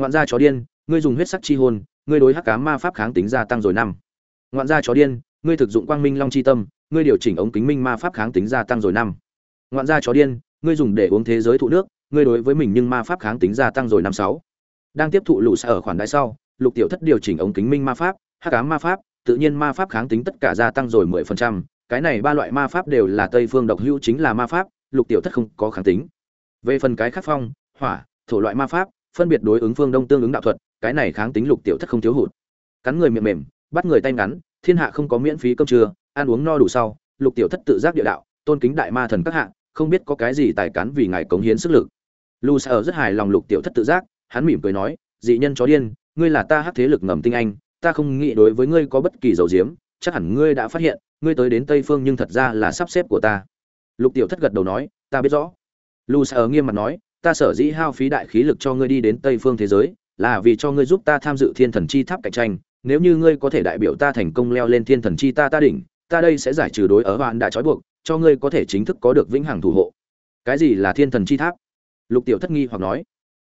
ngoạn gia chó điên, ngươi dùng huyết sắc chi hồn, ngươi đối hắc cá ma pháp kháng tính gia tăng rồi năm. Ngoạn gia chó điên, ngươi thực dụng quang minh long chi tâm, ngươi điều chỉnh ống kính minh ma pháp kháng tính gia tăng rồi năm. Ngoạn gia chó điên, ngươi dùng để uống thế giới thụ nước, ngươi đối với mình nhưng ma pháp kháng tính gia tăng rồi năm sáu. Đang tiếp thụ lũ xa ở khoản đại sau, lục tiểu thất điều chỉnh ống kính minh ma pháp, hắc ám ma pháp, tự nhiên ma pháp kháng tính tất cả gia tăng rồi mười phần trăm. Cái này ba loại ma pháp đều là tây phương độc hữu chính là ma pháp, lục tiểu thất không có kháng tính. Về phần cái khắc phong, hỏa, thổ loại ma pháp phân biệt đối ứng phương đông tương ứng đạo thuật, cái này kháng tính lục tiểu thất không thiếu hụt. Cắn người miệng mềm, bắt người tay ngắn, thiên hạ không có miễn phí cơm trưa, ăn uống no đủ sau, lục tiểu thất tự giác địa đạo, tôn kính đại ma thần các hạ, không biết có cái gì tài cán vì ngài cống hiến sức lực. Lu sa ở rất hài lòng lục tiểu thất tự giác, hắn mỉm cười nói, dị nhân chó điên, ngươi là ta hát thế lực ngầm tinh anh, ta không nghĩ đối với ngươi có bất kỳ dầu diếm, chắc hẳn ngươi đã phát hiện, ngươi tới đến tây phương nhưng thật ra là sắp xếp của ta. Lục tiểu thất gật đầu nói, ta biết rõ. Lu sa ở nghiêm mặt nói ta sở dĩ hao phí đại khí lực cho ngươi đi đến tây phương thế giới, là vì cho ngươi giúp ta tham dự thiên thần chi tháp cạnh tranh. Nếu như ngươi có thể đại biểu ta thành công leo lên thiên thần chi ta ta đỉnh, ta đây sẽ giải trừ đối ở bạn đã trói buộc, cho ngươi có thể chính thức có được vĩnh hằng thủ hộ. Cái gì là thiên thần chi tháp? Lục tiểu thất nghi hoặc nói.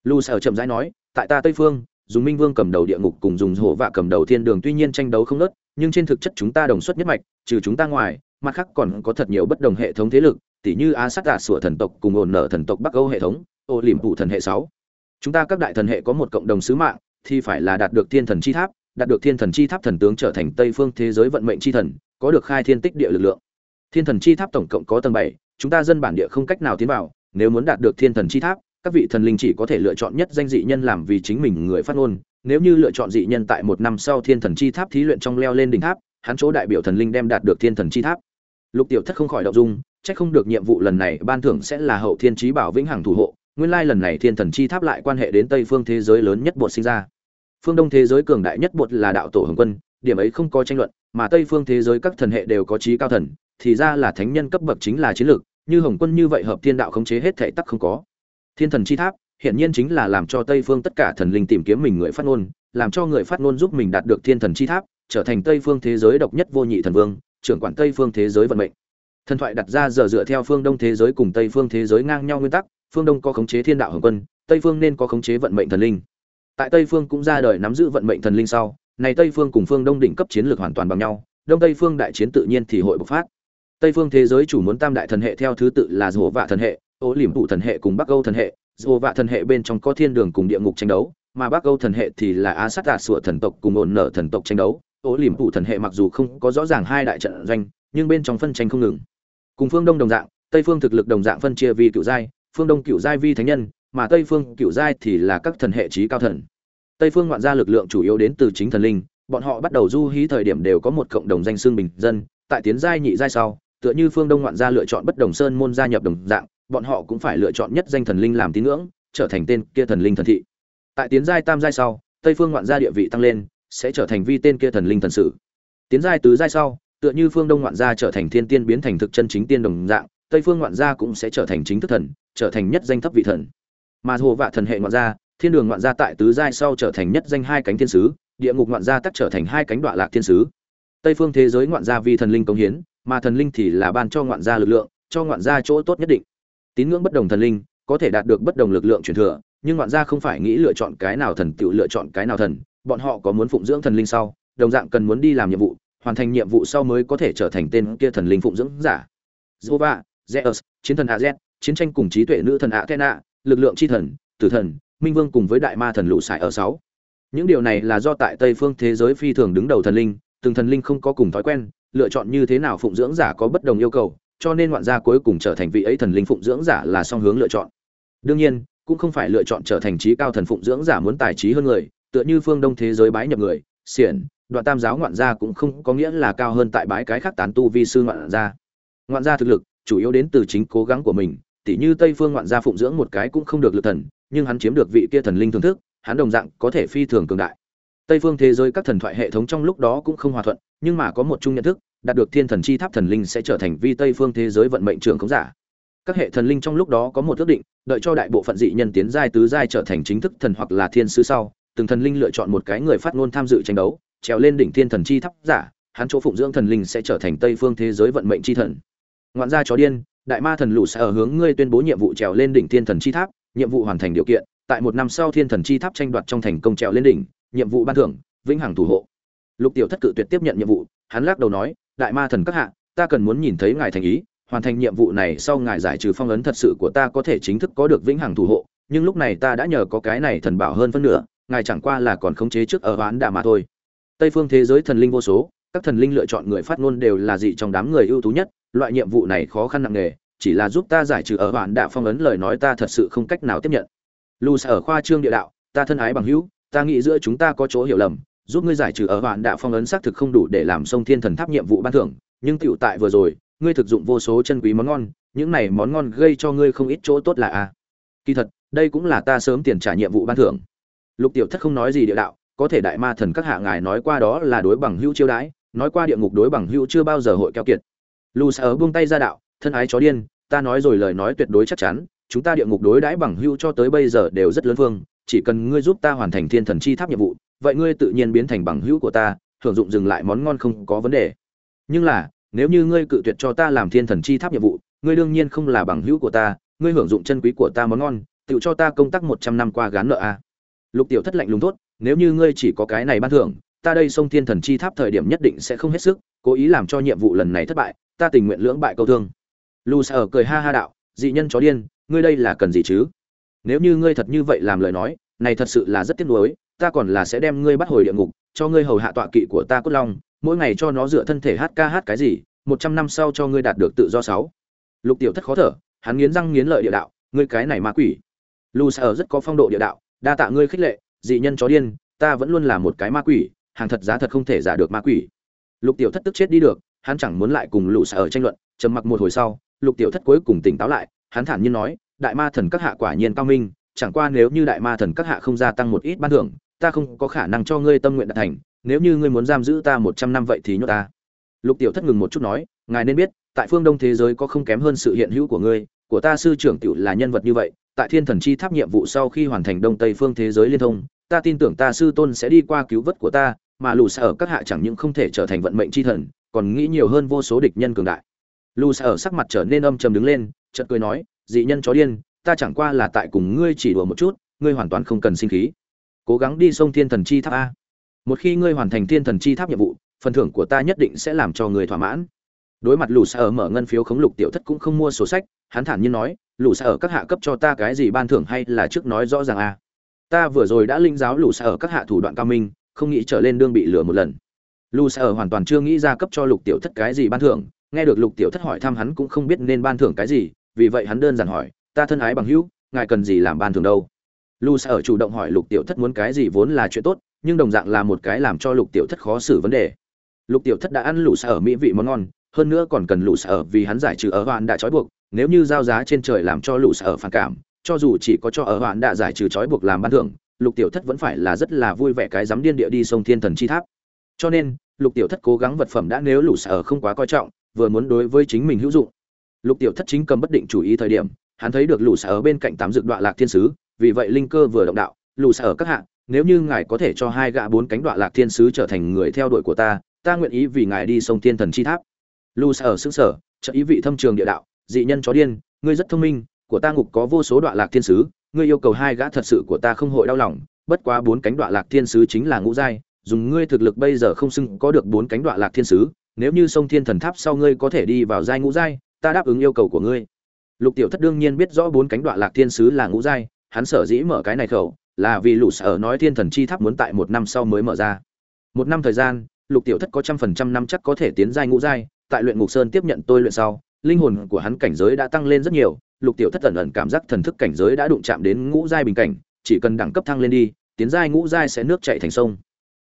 Lu sở chậm rãi nói, tại ta tây phương, dùng minh vương cầm đầu địa ngục cùng dùng hổ vạ cầm đầu thiên đường tuy nhiên tranh đấu không nớt nhưng trên thực chất chúng ta đồng xuất nhất mạch, trừ chúng ta ngoài, mặt khác còn có thật nhiều bất đồng hệ thống thế lực tỷ như a sát giả sủa thần tộc cùng ổn nở thần tộc bắc âu hệ thống ô liềm phụ thần hệ sáu. Chúng ta các đại thần hệ có một cộng đồng sứ mạng, thì phải là đạt được thiên thần chi tháp, đạt được thiên thần chi tháp thần tướng trở thành tây phương thế giới vận mệnh chi thần, có được khai thiên tích địa lực lượng. Thiên thần chi tháp tổng cộng có tầng bảy, chúng ta dân bản địa không cách nào tiến vào, nếu muốn đạt được thiên thần chi tháp, các vị thần linh chỉ có thể lựa chọn nhất danh dị nhân làm vì chính mình người phát ngôn, nếu như lựa chọn dị nhân tại một năm sau thiên thần chi tháp thí luyện trong leo lên đỉnh tháp, hắn chỗ đại biểu thần linh đem đạt được thiên thần chi tháp. Lục tiểu thất không khỏi động dung, chắc không được nhiệm vụ lần này, ban thưởng sẽ là hậu thiên trí bảo vĩnh hằng thủ hộ nguyên lai lần này thiên thần chi tháp lại quan hệ đến tây phương thế giới lớn nhất bột sinh ra. Phương đông thế giới cường đại nhất bột là đạo tổ hồng quân, điểm ấy không có tranh luận, mà tây phương thế giới các thần hệ đều có trí cao thần, thì ra là thánh nhân cấp bậc chính là chiến lược, như hồng quân như vậy hợp thiên đạo khống chế hết thể tắc không có. Thiên thần chi tháp hiện nhiên chính là làm cho tây phương tất cả thần linh tìm kiếm mình người phát ngôn, làm cho người phát ngôn giúp mình đạt được thiên thần chi tháp, trở thành tây phương thế giới độc nhất vô nhị thần vương, trưởng quản tây phương thế giới vận mệnh. Thần thoại đặt ra giờ dựa theo phương đông thế giới cùng tây phương thế giới ngang nhau nguyên tắc phương đông có khống chế thiên đạo hồng quân, tây phương nên có khống chế vận mệnh thần linh. Tại tây phương cũng ra đời nắm giữ vận mệnh thần linh sau, này tây phương cùng phương đông đỉnh cấp chiến lược hoàn toàn bằng nhau, đông tây phương đại chiến tự nhiên thì hội bộc phát. Tây phương thế giới chủ muốn tam đại thần hệ theo thứ tự là rổ vạ thần hệ, ô liềm phụ thần hệ cùng bắc âu thần hệ. Rổ vạ thần hệ bên trong có thiên đường cùng địa ngục tranh đấu, mà bắc âu thần hệ thì là á sát đạt sủa thần tộc cùng ổn nở thần tộc tranh đấu. Ô liềm phụ thần hệ mặc dù không có rõ ràng hai đại trận doanh, nhưng bên trong phân tranh không ngừng. Cùng phương đông đồng dạng, tây phương thực lực đồng dạng phân chia vì cựu giai phương đông cựu giai vi thánh nhân, mà tây phương cựu giai thì là các thần hệ trí cao thần. Tây phương ngoạn gia lực lượng chủ yếu đến từ chính thần linh, bọn họ bắt đầu du hí thời điểm đều có một cộng đồng danh xương bình dân, tại tiến giai nhị giai sau, tựa như phương đông ngoạn gia lựa chọn bất đồng sơn môn gia nhập đồng dạng, bọn họ cũng phải lựa chọn nhất danh thần linh làm tín ngưỡng, trở thành tên kia thần linh thần thị. Tại tiến giai tam giai sau, tây phương ngoạn gia địa vị tăng lên, sẽ trở thành vi tên kia thần linh thần sử. Tiến giai tứ giai sau, tựa như phương đông ngoạn gia trở thành thiên tiên biến thành thực chân chính tiên đồng dạng, tây phương ngoạn gia cũng sẽ trở thành chính thức thần trở thành nhất danh thấp vị thần. Mà hồ vạ thần hệ ngoạn gia thiên đường ngoạn gia tại tứ giai sau trở thành nhất danh hai cánh thiên sứ địa ngục ngoạn gia tắc trở thành hai cánh đoạn lạc thiên sứ. Tây phương thế giới ngoạn gia vì thần linh công hiến mà thần linh thì là ban cho ngoạn gia lực lượng cho ngoạn gia chỗ tốt nhất định. Tín ngưỡng bất đồng thần linh có thể đạt được bất đồng lực lượng truyền thừa nhưng ngoạn gia không phải nghĩ lựa chọn cái nào thần tự lựa chọn cái nào thần bọn họ có muốn phụng dưỡng thần linh sau đồng dạng cần muốn đi làm nhiệm vụ hoàn thành nhiệm vụ sau mới có thể trở thành tên kia thần linh phụng dưỡng giả. Jova, Zeus, chiến thần Azet chiến tranh cùng trí tuệ nữ thần Athena, lực lượng chi thần, tử thần, minh vương cùng với đại ma thần lũ sải ở sáu. Những điều này là do tại Tây phương thế giới phi thường đứng đầu thần linh, từng thần linh không có cùng thói quen, lựa chọn như thế nào phụng dưỡng giả có bất đồng yêu cầu, cho nên ngoạn gia cuối cùng trở thành vị ấy thần linh phụng dưỡng giả là song hướng lựa chọn. Đương nhiên, cũng không phải lựa chọn trở thành trí cao thần phụng dưỡng giả muốn tài trí hơn người, tựa như phương Đông thế giới bái nhập người, xiển, đoạn tam giáo ngoạn gia cũng không có nghĩa là cao hơn tại bái cái khác tán tu vi sư ngoạn gia. Ngoạn gia thực lực chủ yếu đến từ chính cố gắng của mình, tỉ như Tây phương ngoạn gia phụng dưỡng một cái cũng không được lực thần, nhưng hắn chiếm được vị kia thần linh thưởng thức, hắn đồng dạng có thể phi thường cường đại. Tây phương thế giới các thần thoại hệ thống trong lúc đó cũng không hòa thuận, nhưng mà có một chung nhận thức, đạt được thiên thần chi tháp thần linh sẽ trở thành vi Tây phương thế giới vận mệnh trưởng khống giả. Các hệ thần linh trong lúc đó có một ước định, đợi cho đại bộ phận dị nhân tiến giai tứ giai trở thành chính thức thần hoặc là thiên sứ sau, từng thần linh lựa chọn một cái người phát ngôn tham dự tranh đấu, trèo lên đỉnh thiên thần chi tháp giả, hắn chỗ phụng dưỡng thần linh sẽ trở thành Tây phương thế giới vận mệnh chi thần. Ngoạn gia chó điên, đại ma thần lũ sẽ ở hướng ngươi tuyên bố nhiệm vụ trèo lên đỉnh thiên thần chi tháp, nhiệm vụ hoàn thành điều kiện, tại một năm sau thiên thần chi tháp tranh đoạt trong thành công trèo lên đỉnh nhiệm vụ ban thưởng vĩnh hằng thủ hộ. Lục tiểu thất cự tuyệt tiếp nhận nhiệm vụ hắn lắc đầu nói đại ma thần các hạ ta cần muốn nhìn thấy ngài thành ý hoàn thành nhiệm vụ này sau ngài giải trừ phong ấn thật sự của ta có thể chính thức có được vĩnh hằng thủ hộ nhưng lúc này ta đã nhờ có cái này thần bảo hơn phân nửa ngài chẳng qua là còn khống chế trước ở hoán đà mà thôi. Tây phương thế giới thần linh vô số các thần linh lựa chọn người phát ngôn đều là dị trong đám người ưu tú nhất, loại nhiệm vụ này khó khăn nặng nề, chỉ là giúp ta giải trừ ở hoán đạo phong ấn lời nói ta thật sự không cách nào tiếp nhận. Lù ở khoa trương địa đạo, ta thân ái bằng hữu, ta nghĩ giữa chúng ta có chỗ hiểu lầm, giúp ngươi giải trừ ở hoạn đạo phong ấn xác thực không đủ để làm sông thiên thần tháp nhiệm vụ ban thưởng, nhưng tựu tại vừa rồi, ngươi thực dụng vô số chân quý món ngon, những này món ngon gây cho ngươi không ít chỗ tốt là a. Kỳ thật, đây cũng là ta sớm tiền trả nhiệm vụ ban thưởng. Lục tiểu thất không nói gì địa đạo, có thể đại ma thần các hạ ngài nói qua đó là đối bằng hữu chiêu đãi nói qua địa ngục đối bằng hữu chưa bao giờ hội keo kiệt lù sở buông tay ra đạo, thân ái chó điên, ta nói rồi lời nói tuyệt đối chắc chắn, chúng ta địa ngục đối đãi bằng hữu cho tới bây giờ đều rất lớn phương chỉ cần ngươi giúp ta hoàn thành thiên thần chi tháp nhiệm vụ, vậy ngươi tự nhiên biến thành bằng hữu của ta, hưởng dụng dừng lại món ngon không có vấn đề nhưng là, nếu như ngươi cự tuyệt cho ta làm thiên thần chi tháp nhiệm vụ, ngươi đương nhiên không là bằng hữu của ta, ngươi hưởng dụng chân quý của ta món ngon tự cho ta công tác một trăm năm qua gán nợ a à. lục tiểu thất lạnh lùng tốt nếu như ngươi chỉ có cái này ban thưởng ta đây sông thiên thần chi tháp thời điểm nhất định sẽ không hết sức, cố ý làm cho nhiệm vụ lần này thất bại, ta tình nguyện lưỡng bại câu thương. Lu sở cười ha ha đạo, dị nhân chó điên, ngươi đây là cần gì chứ? Nếu như ngươi thật như vậy làm lời nói, này thật sự là rất tiếc nuối, ta còn là sẽ đem ngươi bắt hồi địa ngục, cho ngươi hầu hạ tọa kỵ của ta cốt long, mỗi ngày cho nó dựa thân thể hát ca hát cái gì, một trăm năm sau cho ngươi đạt được tự do sáu. Lục tiểu thất khó thở, hắn nghiến răng nghiến lợi địa đạo, ngươi cái này ma quỷ. Lu sở rất có phong độ địa đạo, đa tạ ngươi khích lệ, dị nhân chó điên, ta vẫn luôn là một cái ma quỷ hàng thật giá thật không thể giả được ma quỷ. Lục tiểu thất tức chết đi được, hắn chẳng muốn lại cùng lũ sở tranh luận, trầm mặc một hồi sau, lục tiểu thất cuối cùng tỉnh táo lại, hắn thản nhiên nói, đại ma thần các hạ quả nhiên cao minh, chẳng qua nếu như đại ma thần các hạ không gia tăng một ít ban thưởng, ta không có khả năng cho ngươi tâm nguyện đạt thành, nếu như ngươi muốn giam giữ ta một trăm năm vậy thì nhốt ta. Lục tiểu thất ngừng một chút nói, ngài nên biết, tại phương đông thế giới có không kém hơn sự hiện hữu của ngươi, của ta sư trưởng tiểu là nhân vật như vậy, tại thiên thần chi tháp nhiệm vụ sau khi hoàn thành đông tây phương thế giới liên thông, ta tin tưởng ta sư tôn sẽ đi qua cứu vớt của ta mà lù xa ở các hạ chẳng những không thể trở thành vận mệnh chi thần, còn nghĩ nhiều hơn vô số địch nhân cường đại. Lù xa ở sắc mặt trở nên âm trầm đứng lên, chợt cười nói, dị nhân chó điên, ta chẳng qua là tại cùng ngươi chỉ đùa một chút, ngươi hoàn toàn không cần sinh khí. Cố gắng đi sông thiên thần chi tháp a. Một khi ngươi hoàn thành thiên thần chi tháp nhiệm vụ, phần thưởng của ta nhất định sẽ làm cho người thỏa mãn. Đối mặt lù xa ở mở ngân phiếu khống lục tiểu thất cũng không mua sổ sách, hắn thản nhiên nói, lù xa ở các hạ cấp cho ta cái gì ban thưởng hay là trước nói rõ ràng a. Ta vừa rồi đã linh giáo lù xa ở các hạ thủ đoạn cao minh không nghĩ trở lên đương bị lừa một lần. Lù xa ở hoàn toàn chưa nghĩ ra cấp cho lục tiểu thất cái gì ban thưởng, nghe được lục tiểu thất hỏi thăm hắn cũng không biết nên ban thưởng cái gì, vì vậy hắn đơn giản hỏi, ta thân ái bằng hữu, ngài cần gì làm ban thưởng đâu? Lu sa ở chủ động hỏi lục tiểu thất muốn cái gì vốn là chuyện tốt, nhưng đồng dạng là một cái làm cho lục tiểu thất khó xử vấn đề. Lục tiểu thất đã ăn lũ sa ở mỹ vị món ngon, hơn nữa còn cần lũ sa ở vì hắn giải trừ ở hoạn đã trói buộc, nếu như giao giá trên trời làm cho lũ sa ở phản cảm, cho dù chỉ có cho ở hoạn đã giải trừ trói buộc làm ban thưởng lục tiểu thất vẫn phải là rất là vui vẻ cái dám điên địa đi sông thiên thần chi tháp. Cho nên, lục tiểu thất cố gắng vật phẩm đã nếu lũ sở không quá coi trọng, vừa muốn đối với chính mình hữu dụng. Lục tiểu thất chính cầm bất định chủ ý thời điểm, hắn thấy được lũ sở bên cạnh tám dược đoạn lạc thiên sứ, vì vậy linh cơ vừa động đạo, lũ sở các hạng nếu như ngài có thể cho hai gã bốn cánh đoạn lạc thiên sứ trở thành người theo đuổi của ta ta nguyện ý vì ngài đi sông thiên thần chi tháp. Lũ sở xứng sở trợ ý vị thâm trường địa đạo, dị nhân chó điên, ngươi rất thông minh, của ta ngục có vô số đoạn lạc thiên sứ ngươi yêu cầu hai gã thật sự của ta không hội đau lòng, bất quá bốn cánh đoạn lạc thiên sứ chính là ngũ giai, dùng ngươi thực lực bây giờ không xưng có được bốn cánh đoạn lạc thiên sứ, nếu như sông thiên thần tháp sau ngươi có thể đi vào giai ngũ giai, ta đáp ứng yêu cầu của ngươi. Lục tiểu thất đương nhiên biết rõ bốn cánh đoạn lạc thiên sứ là ngũ giai, hắn sở dĩ mở cái này khẩu, là vì lũ sở nói thiên thần chi tháp muốn tại một năm sau mới mở ra. Một năm thời gian, lục tiểu thất có trăm phần trăm năm chắc có thể tiến giai ngũ giai, tại luyện ngục sơn tiếp nhận tôi luyện sau, linh hồn của hắn cảnh giới đã tăng lên rất nhiều lục tiểu thất ẩn ẩn cảm giác thần thức cảnh giới đã đụng chạm đến ngũ giai bình cảnh, chỉ cần đẳng cấp thăng lên đi, tiến giai ngũ giai sẽ nước chảy thành sông.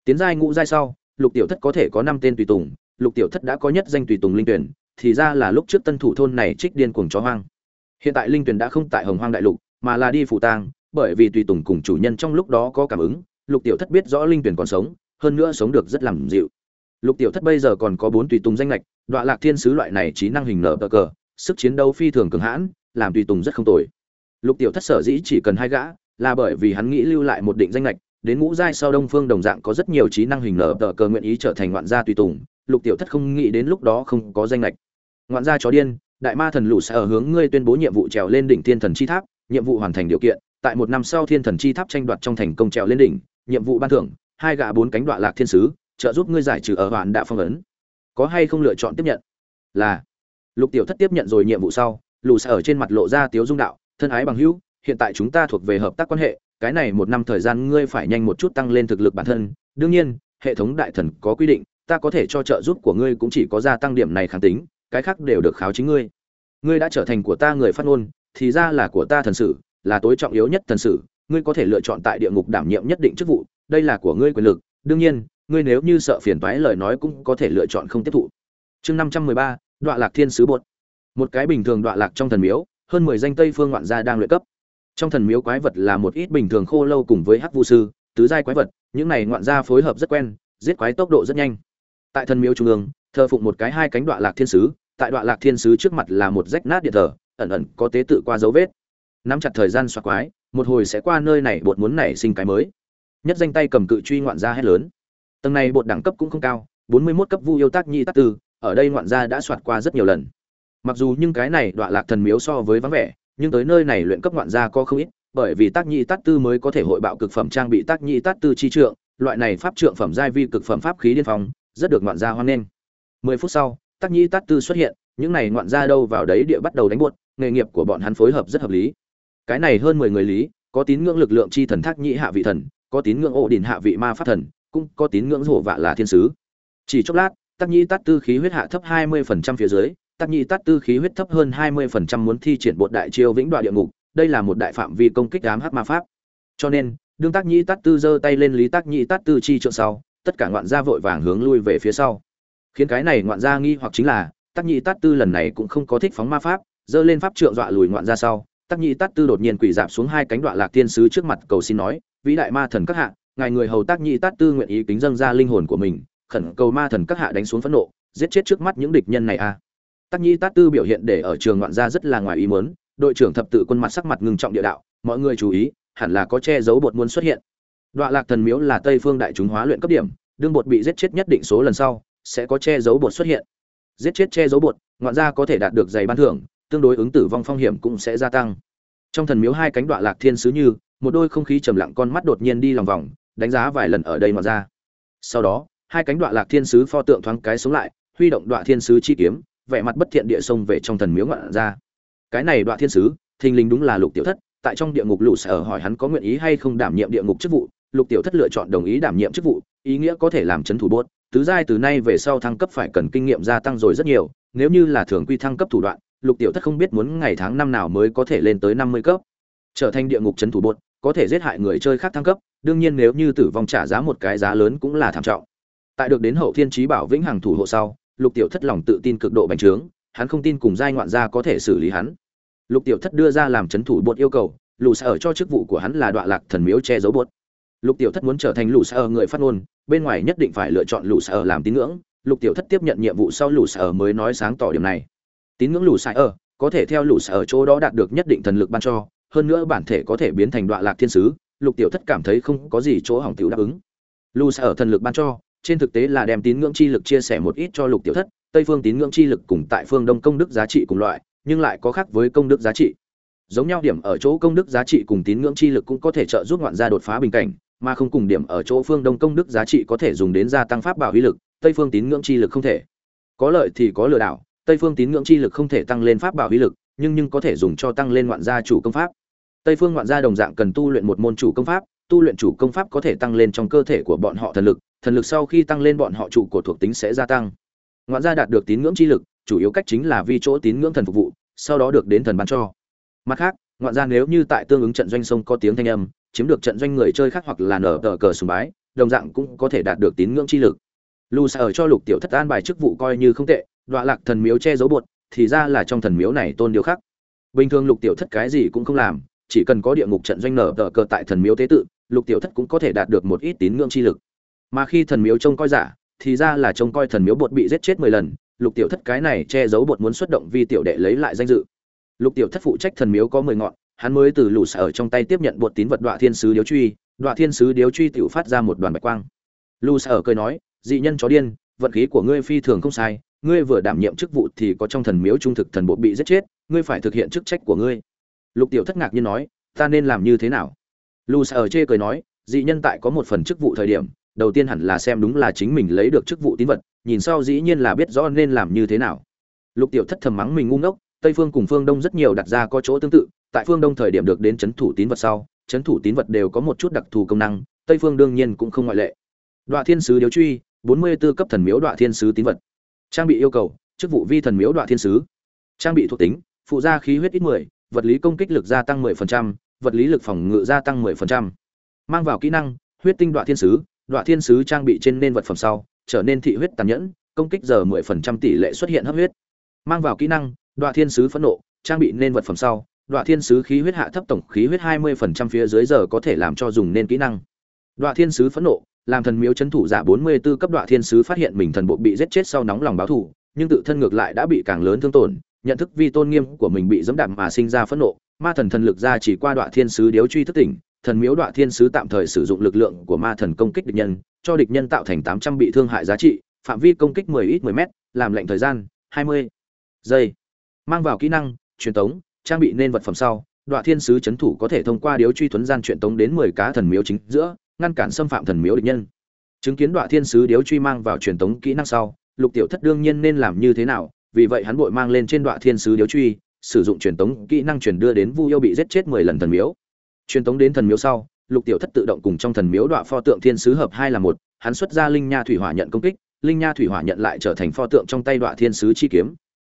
Tiến giai ngũ giai sau, lục tiểu thất có thể có năm tên tùy tùng, lục tiểu thất đã có nhất danh tùy tùng linh tuyển, thì ra là lúc trước tân thủ thôn này trích điên cuồng chó hoang. Hiện tại linh tuyển đã không tại hồng hoang đại lục, mà là đi phủ tang, bởi vì tùy tùng cùng chủ nhân trong lúc đó có cảm ứng, lục tiểu thất biết rõ linh tuyển còn sống, hơn nữa sống được rất làm dịu. Lục tiểu thất bây giờ còn có bốn tùy tùng danh lệch, đọa lạc thiên sứ loại này trí năng hình nở cờ cờ, sức chiến đấu phi thường cường hãn làm tùy tùng rất không tồi. Lục tiểu thất sở dĩ chỉ cần hai gã, là bởi vì hắn nghĩ lưu lại một định danh lệch đến ngũ giai sau đông phương đồng dạng có rất nhiều trí năng hình nở tờ cờ nguyện ý trở thành ngoạn gia tùy tùng, lục tiểu thất không nghĩ đến lúc đó không có danh lệch ngoạn gia chó điên, đại ma thần lũ sẽ ở hướng ngươi tuyên bố nhiệm vụ trèo lên đỉnh thiên thần chi tháp, nhiệm vụ hoàn thành điều kiện, tại một năm sau thiên thần chi tháp tranh đoạt trong thành công trèo lên đỉnh, nhiệm vụ ban thưởng, hai gã bốn cánh đoạn lạc thiên sứ, trợ giúp ngươi giải trừ ở hoàn đạ phong ấn. Có hay không lựa chọn tiếp nhận? Là. Lục tiểu thất tiếp nhận rồi nhiệm vụ sau lù sẽ ở trên mặt lộ ra tiếu dung đạo, thân ái bằng hữu, hiện tại chúng ta thuộc về hợp tác quan hệ, cái này một năm thời gian ngươi phải nhanh một chút tăng lên thực lực bản thân. Đương nhiên, hệ thống đại thần có quy định, ta có thể cho trợ giúp của ngươi cũng chỉ có gia tăng điểm này kháng tính, cái khác đều được kháo chính ngươi. Ngươi đã trở thành của ta người phát ngôn, thì ra là của ta thần sử, là tối trọng yếu nhất thần sử, ngươi có thể lựa chọn tại địa ngục đảm nhiệm nhất định chức vụ, đây là của ngươi quyền lực. Đương nhiên, ngươi nếu như sợ phiền toái lời nói cũng có thể lựa chọn không tiếp thụ. Chương năm trăm mười ba đoạn lạc thiên sứ bột một cái bình thường đoạn lạc trong thần miếu, hơn mười danh tây phương ngoạn gia đang luyện cấp. Trong thần miếu quái vật là một ít bình thường khô lâu cùng với hắc vu sư, tứ giai quái vật, những này ngoạn gia phối hợp rất quen, giết quái tốc độ rất nhanh. Tại thần miếu trung ương, thờ phụng một cái hai cánh đoạn lạc thiên sứ, tại đoạn lạc thiên sứ trước mặt là một rách nát điện thờ, ẩn ẩn có tế tự qua dấu vết. Nắm chặt thời gian xoa quái, một hồi sẽ qua nơi này bột muốn nảy sinh cái mới. Nhất danh tay cầm cự truy ngoạn gia hét lớn. Tầng này bột đẳng cấp cũng không cao, bốn mươi 41 cấp vu yêu tác nhi tác tư, ở đây ngoạn gia đã soạt qua rất nhiều lần mặc dù nhưng cái này đoạn lạc thần miếu so với vắng vẻ, nhưng tới nơi này luyện cấp ngoạn gia có không ít, bởi vì tác nhị tát tư mới có thể hội bạo cực phẩm trang bị tác nhị tát tư chi trượng, loại này pháp trượng phẩm giai vi cực phẩm pháp khí điên phong, rất được ngoạn gia hoan nghênh. Mười phút sau, tác nhị tát tư xuất hiện, những này ngoạn gia đâu vào đấy địa bắt đầu đánh buột, nghề nghiệp của bọn hắn phối hợp rất hợp lý. Cái này hơn mười người lý, có tín ngưỡng lực lượng chi thần thác nhĩ hạ vị thần, có tín ngưỡng ổ đỉnh hạ vị ma pháp thần, cũng có tín ngưỡng rổ vạ là thiên sứ. Chỉ chốc lát, tác nhĩ tát tư khí huyết hạ thấp hai mươi phần trăm phía dưới tác nhị tát tư khí huyết thấp hơn hai mươi phần trăm muốn thi triển bộ đại chiêu vĩnh đoạn địa ngục, đây là một đại phạm vi công kích ám hắc ma pháp cho nên, đương tác nhị tát tư giơ tay lên lý tác nhị tát tư chi trượng sau, tất cả ngoạn gia vội vàng hướng lui về phía sau khiến cái này ngoạn gia nghi hoặc chính là tác nhị tát tư lần này cũng không có thích phóng ma pháp, giơ lên pháp trượng dọa lùi ngoạn gia sau tác nhị tát tư đột nhiên quỳ dạp xuống hai cánh đoạn lạc tiên sứ trước mặt cầu xin nói, vĩ đại ma thần các hạ, ngài người hầu tác nhị tát tư nguyện ý kính dâng ra linh hồn của mình, khẩn cầu ma thần các hạ đánh xuống phẫn nộ, giết chết trước mắt những địch nhân này a à tác nhĩ tát tư biểu hiện để ở trường ngoạn gia rất là ngoài ý muốn, đội trưởng thập tự quân mặt sắc mặt ngưng trọng địa đạo, mọi người chú ý, hẳn là có che giấu bột muốn xuất hiện. Đoạn lạc thần miếu là tây phương đại chúng hóa luyện cấp điểm, đương bột bị giết chết nhất định số lần sau, sẽ có che giấu bột xuất hiện. Giết chết che giấu bột, ngoạn gia có thể đạt được giày ban thưởng, tương đối ứng tử vong phong hiểm cũng sẽ gia tăng. Trong thần miếu hai cánh đoạn lạc thiên sứ như, một đôi không khí trầm lặng con mắt đột nhiên đi lòng vòng, đánh giá vài lần ở đây ngoạn gia. Sau đó, hai cánh đoạn lạc thiên sứ pho tượng thoáng cái sống lại, huy động đoạn thiên sứ chi kiếm vẻ mặt bất thiện địa sông về trong thần miếu ngoạn ra. Cái này đoạn thiên sứ, thình lình đúng là lục tiểu thất, tại trong địa ngục lũ sở hỏi hắn có nguyện ý hay không đảm nhiệm địa ngục chức vụ, lục tiểu thất lựa chọn đồng ý đảm nhiệm chức vụ, ý nghĩa có thể làm chấn thủ bốt tứ giai từ nay về sau thăng cấp phải cần kinh nghiệm gia tăng rồi rất nhiều, nếu như là thường quy thăng cấp thủ đoạn, lục tiểu thất không biết muốn ngày tháng năm nào mới có thể lên tới năm mươi cấp. Trở thành địa ngục chấn thủ bột có thể giết hại người chơi khác thăng cấp, đương nhiên nếu như tử vong trả giá một cái giá lớn cũng là thảm trọng. Tại được đến hậu thiên trí bảo vĩnh hằng thủ hộ sau lục tiểu thất lòng tự tin cực độ bành trướng, hắn không tin cùng giai ngoạn gia có thể xử lý hắn. Lục tiểu thất đưa ra làm chấn thủ bột yêu cầu, lù sở cho chức vụ của hắn là đoạn lạc thần miếu che giấu bột. Lục tiểu thất muốn trở thành lù sở người phát ngôn, bên ngoài nhất định phải lựa chọn lù sở làm tín ngưỡng. Lục tiểu thất tiếp nhận nhiệm vụ sau lù sở mới nói sáng tỏ điểm này. Tín ngưỡng lù sở, có thể theo lù sở chỗ đó đạt được nhất định thần lực ban cho, hơn nữa bản thể có thể biến thành đoạn lạc thiên sứ, lục tiểu thất cảm thấy không có gì chỗ hỏng tiểu đáp ứng. Lù sở thần lực ban cho trên thực tế là đem tín ngưỡng chi lực chia sẻ một ít cho lục tiểu thất, tây phương tín ngưỡng chi lực cùng tại phương đông công đức giá trị cùng loại, nhưng lại có khác với công đức giá trị. Giống nhau điểm ở chỗ công đức giá trị cùng tín ngưỡng chi lực cũng có thể trợ giúp ngoạn gia đột phá bình cảnh, mà không cùng điểm ở chỗ phương đông công đức giá trị có thể dùng đến gia tăng pháp bảo uy lực, tây phương tín ngưỡng chi lực không thể. Có lợi thì có lừa đảo, tây phương tín ngưỡng chi lực không thể tăng lên pháp bảo uy lực, nhưng nhưng có thể dùng cho tăng lên ngoạn gia chủ công pháp. Tây phương ngoạn gia đồng dạng cần tu luyện một môn chủ công pháp, tu luyện chủ công pháp có thể tăng lên trong cơ thể của bọn họ thần lực thần lực sau khi tăng lên bọn họ trụ của thuộc tính sẽ gia tăng. Ngoạn gia đạt được tín ngưỡng chi lực, chủ yếu cách chính là vi chỗ tín ngưỡng thần phục vụ, sau đó được đến thần ban cho. Mặt khác, ngoạn gia nếu như tại tương ứng trận doanh sông có tiếng thanh âm, chiếm được trận doanh người chơi khác hoặc là nở tờ cờ sùng bái, đồng dạng cũng có thể đạt được tín ngưỡng chi lực. Lưu sa ở cho lục tiểu thất an bài chức vụ coi như không tệ, đọa lạc thần miếu che giấu bột thì ra là trong thần miếu này tôn điều khác. Bình thường lục tiểu thất cái gì cũng không làm, chỉ cần có địa ngục trận doanh nở tờ cờ tại thần miếu tế tự, lục tiểu thất cũng có thể đạt được một ít tín ngưỡng chi lực mà khi thần miếu trông coi giả, thì ra là trông coi thần miếu bột bị giết chết mười lần, lục tiểu thất cái này che giấu bột muốn xuất động vi tiểu đệ lấy lại danh dự. Lục tiểu thất phụ trách thần miếu có mười ngọn, hắn mới từ lũ sở ở trong tay tiếp nhận bột tín vật đoạ thiên sứ điếu truy, đoạ thiên sứ điếu truy tiểu phát ra một đoàn bạch quang. Lũ sở cười nói, dị nhân chó điên, vận khí của ngươi phi thường không sai, ngươi vừa đảm nhiệm chức vụ thì có trong thần miếu trung thực thần bộ bị giết chết, ngươi phải thực hiện chức trách của ngươi. Lục tiểu thất ngạc nhiên nói, ta nên làm như thế nào? Lù ở chê cười nói, dị nhân tại có một phần chức vụ thời điểm đầu tiên hẳn là xem đúng là chính mình lấy được chức vụ tín vật, nhìn sau dĩ nhiên là biết rõ nên làm như thế nào. Lục tiểu thất thầm mắng mình ngu ngốc, tây phương cùng phương đông rất nhiều đặt ra có chỗ tương tự, tại phương đông thời điểm được đến chấn thủ tín vật sau, chấn thủ tín vật đều có một chút đặc thù công năng, tây phương đương nhiên cũng không ngoại lệ. Đoạ thiên sứ điếu truy, bốn mươi b ố cấp thần miếu Đoạ thiên sứ tín vật. Trang bị yêu cầu, chức vụ vi thần miếu Đoạ thiên sứ. Trang bị thuộc tính, phụ gia khí huyết ít mười, vật lý công kích lực gia tăng mười phần trăm, vật lý lực phòng ngự gia tăng mười phần trăm. Mang vào kỹ năng, huyết tinh Đoạ thiên sứ đoạ thiên sứ trang bị trên nên vật phẩm sau, trở nên thị huyết tàn nhẫn, công kích giờ mười phần trăm tỷ lệ xuất hiện hấp huyết. Mang vào kỹ năng, đoạ thiên sứ phẫn nộ, trang bị nên vật phẩm sau, đoạ thiên sứ khí huyết hạ thấp tổng khí huyết hai mươi phần trăm phía dưới giờ có thể làm cho dùng nên kỹ năng. Đoạ thiên sứ phẫn nộ, làm thần miếu chấn thủ giả bốn mươi 44 cấp đoạ thiên sứ phát hiện mình thần bộ bị giết chết sau nóng lòng báo thù, nhưng tự thân ngược lại đã bị càng lớn thương tổn, nhận thức vi tôn nghiêm của mình bị dẫm đạp mà sinh ra phẫn nộ, ma thần thần lực ra chỉ qua đoạ thiên sứ điếu truy thức tỉnh thần miếu đoạ thiên sứ tạm thời sử dụng lực lượng của ma thần công kích địch nhân, cho địch nhân tạo thành tám trăm bị thương hại giá trị, phạm vi công kích 10 ít 10 m làm lệnh thời gian 20 giây. Mang vào kỹ năng, truyền tống, trang bị nên vật phẩm sau đoạ thiên sứ chấn thủ có thể thông qua điếu truy tuấn gian truyền tống đến mười cá thần miếu chính giữa, ngăn cản xâm phạm thần miếu địch nhân. Chứng kiến đoạ thiên sứ điếu truy mang vào truyền tống kỹ năng sau, lục tiểu thất đương nhiên nên làm như thế nào, vì vậy hắn bội mang lên trên đoạ thiên sứ điếu truy, sử dụng truyền tống kỹ năng truyền đưa đến vu yêu bị giết chết mười lần thần miếu truyền tống đến thần miếu sau, lục tiểu thất tự động cùng trong thần miếu đoạn pho tượng thiên sứ hợp hai là một, hắn xuất ra linh nha thủy hỏa nhận công kích, linh nha thủy hỏa nhận lại trở thành pho tượng trong tay đoạn thiên sứ chi kiếm.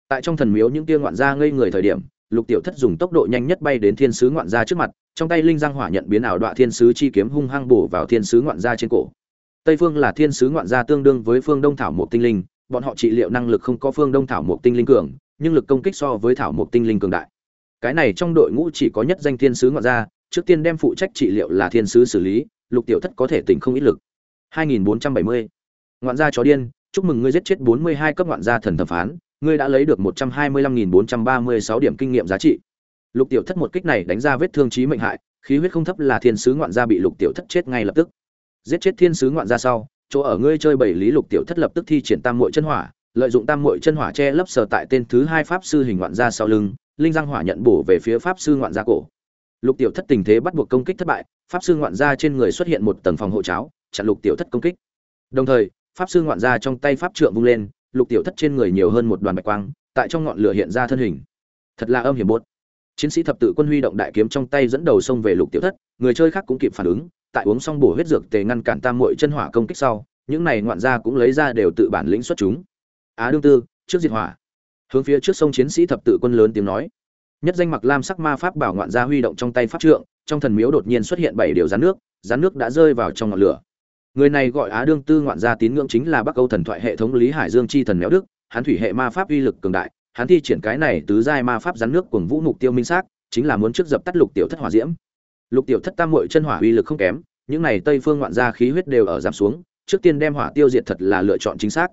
Tại trong thần miếu những tia ngoạn gia ngây người thời điểm, lục tiểu thất dùng tốc độ nhanh nhất bay đến thiên sứ ngoạn gia trước mặt, trong tay linh giang hỏa nhận biến ảo đoạn thiên sứ chi kiếm hung hăng bổ vào thiên sứ ngoạn gia trên cổ. Tây phương là thiên sứ ngoạn gia tương đương với phương đông thảo mộc tinh linh, bọn họ trị liệu năng lực không có phương đông thảo mộc tinh linh cường, nhưng lực công kích so với thảo mộc tinh linh cường đại. Cái này trong đội ngũ chỉ có nhất danh thiên sứ ngoạn gia trước tiên đem phụ trách trị liệu là thiên sứ xử lý, lục tiểu thất có thể tỉnh không ít lực. 2470. ngoạn gia chó điên, chúc mừng ngươi giết chết 42 cấp ngoạn gia thần thẩm phán, ngươi đã lấy được một trăm hai mươi lăm nghìn bốn trăm ba mươi sáu điểm kinh nghiệm giá trị. Lục tiểu thất một kích này đánh ra vết thương chí mệnh hại, khí huyết không thấp là thiên sứ ngoạn gia bị lục tiểu thất chết ngay lập tức. Giết chết thiên sứ ngoạn gia sau, chỗ ở ngươi chơi bảy lý lục tiểu thất lập tức thi triển tam muội chân hỏa, lợi dụng tam muội chân hỏa che lấp sờ tại tên thứ hai pháp sư hình ngoạn gia sau lưng, linh giang hỏa nhận bổ về phía pháp sư ngoạn gia cổ lục tiểu thất tình thế bắt buộc công kích thất bại, pháp sư ngoạn gia trên người xuất hiện một tầng phòng hộ cháo, chặn lục tiểu thất công kích. Đồng thời, pháp sư ngoạn gia trong tay pháp trượng vung lên, lục tiểu thất trên người nhiều hơn một đoàn bạch quang, tại trong ngọn lửa hiện ra thân hình. Thật là âm hiểm bốt chiến sĩ thập tự quân huy động đại kiếm trong tay dẫn đầu xông về lục tiểu thất, người chơi khác cũng kịp phản ứng, tại uống xong bổ huyết dược tề ngăn cản tam muội chân hỏa công kích sau, những này ngoạn gia cũng lấy ra đều tự bản lĩnh xuất chúng. Á đương tư, trước diệt hỏa. Hướng phía trước sông chiến sĩ thập tự quân lớn tiếng nói nhất danh mặc lam sắc ma pháp bảo ngoạn gia huy động trong tay pháp trượng, trong thần miếu đột nhiên xuất hiện bảy điều rán nước rán nước đã rơi vào trong ngọn lửa. Người này gọi á đương tư ngoạn gia tín ngưỡng chính là bắc âu thần thoại hệ thống lý hải dương chi thần méo đức, hắn thủy hệ ma pháp uy lực cường đại, hắn thi triển cái này tứ giai ma pháp rắn nước cuồng vũ mục tiêu minh xác, chính là muốn trước dập tắt lục tiểu thất hỏa diễm. Lục tiểu thất tam muội chân hỏa uy lực không kém, những này tây phương ngoạn gia khí huyết đều ở giảm xuống, trước tiên đem hỏa tiêu diệt thật là lựa chọn chính xác.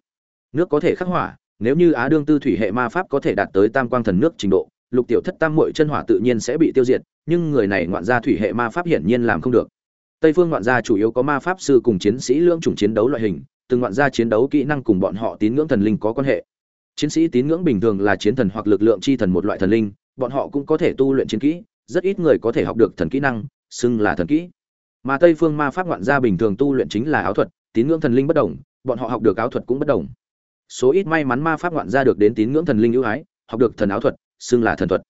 Nước có thể khắc hỏa, nếu như á đương tư thủy hệ ma pháp có thể đạt tới tam quang thần nước trình độ lục tiểu thất tam muội chân hỏa tự nhiên sẽ bị tiêu diệt nhưng người này ngoạn gia thủy hệ ma pháp hiển nhiên làm không được Tây phương ngoạn gia chủ yếu có ma pháp sư cùng chiến sĩ lưỡng chủng chiến đấu loại hình, từng ngoạn gia chiến đấu kỹ năng cùng bọn họ tín ngưỡng thần linh có quan hệ. Chiến sĩ tín ngưỡng bình thường là chiến thần hoặc lực lượng chi thần một loại thần linh, bọn họ cũng có thể tu luyện chiến kỹ, rất ít người có thể học được thần kỹ năng, xưng là thần kỹ. Mà Tây phương ma pháp ngoạn gia bình thường tu luyện chính là áo thuật, tín ngưỡng thần linh bất đồng, bọn họ học được áo thuật cũng bất đồng. Số ít may mắn ma pháp ngoạn gia được đến tín ngưỡng thần linh ưu ái, học được thần áo thuật, xưng là thần thuật.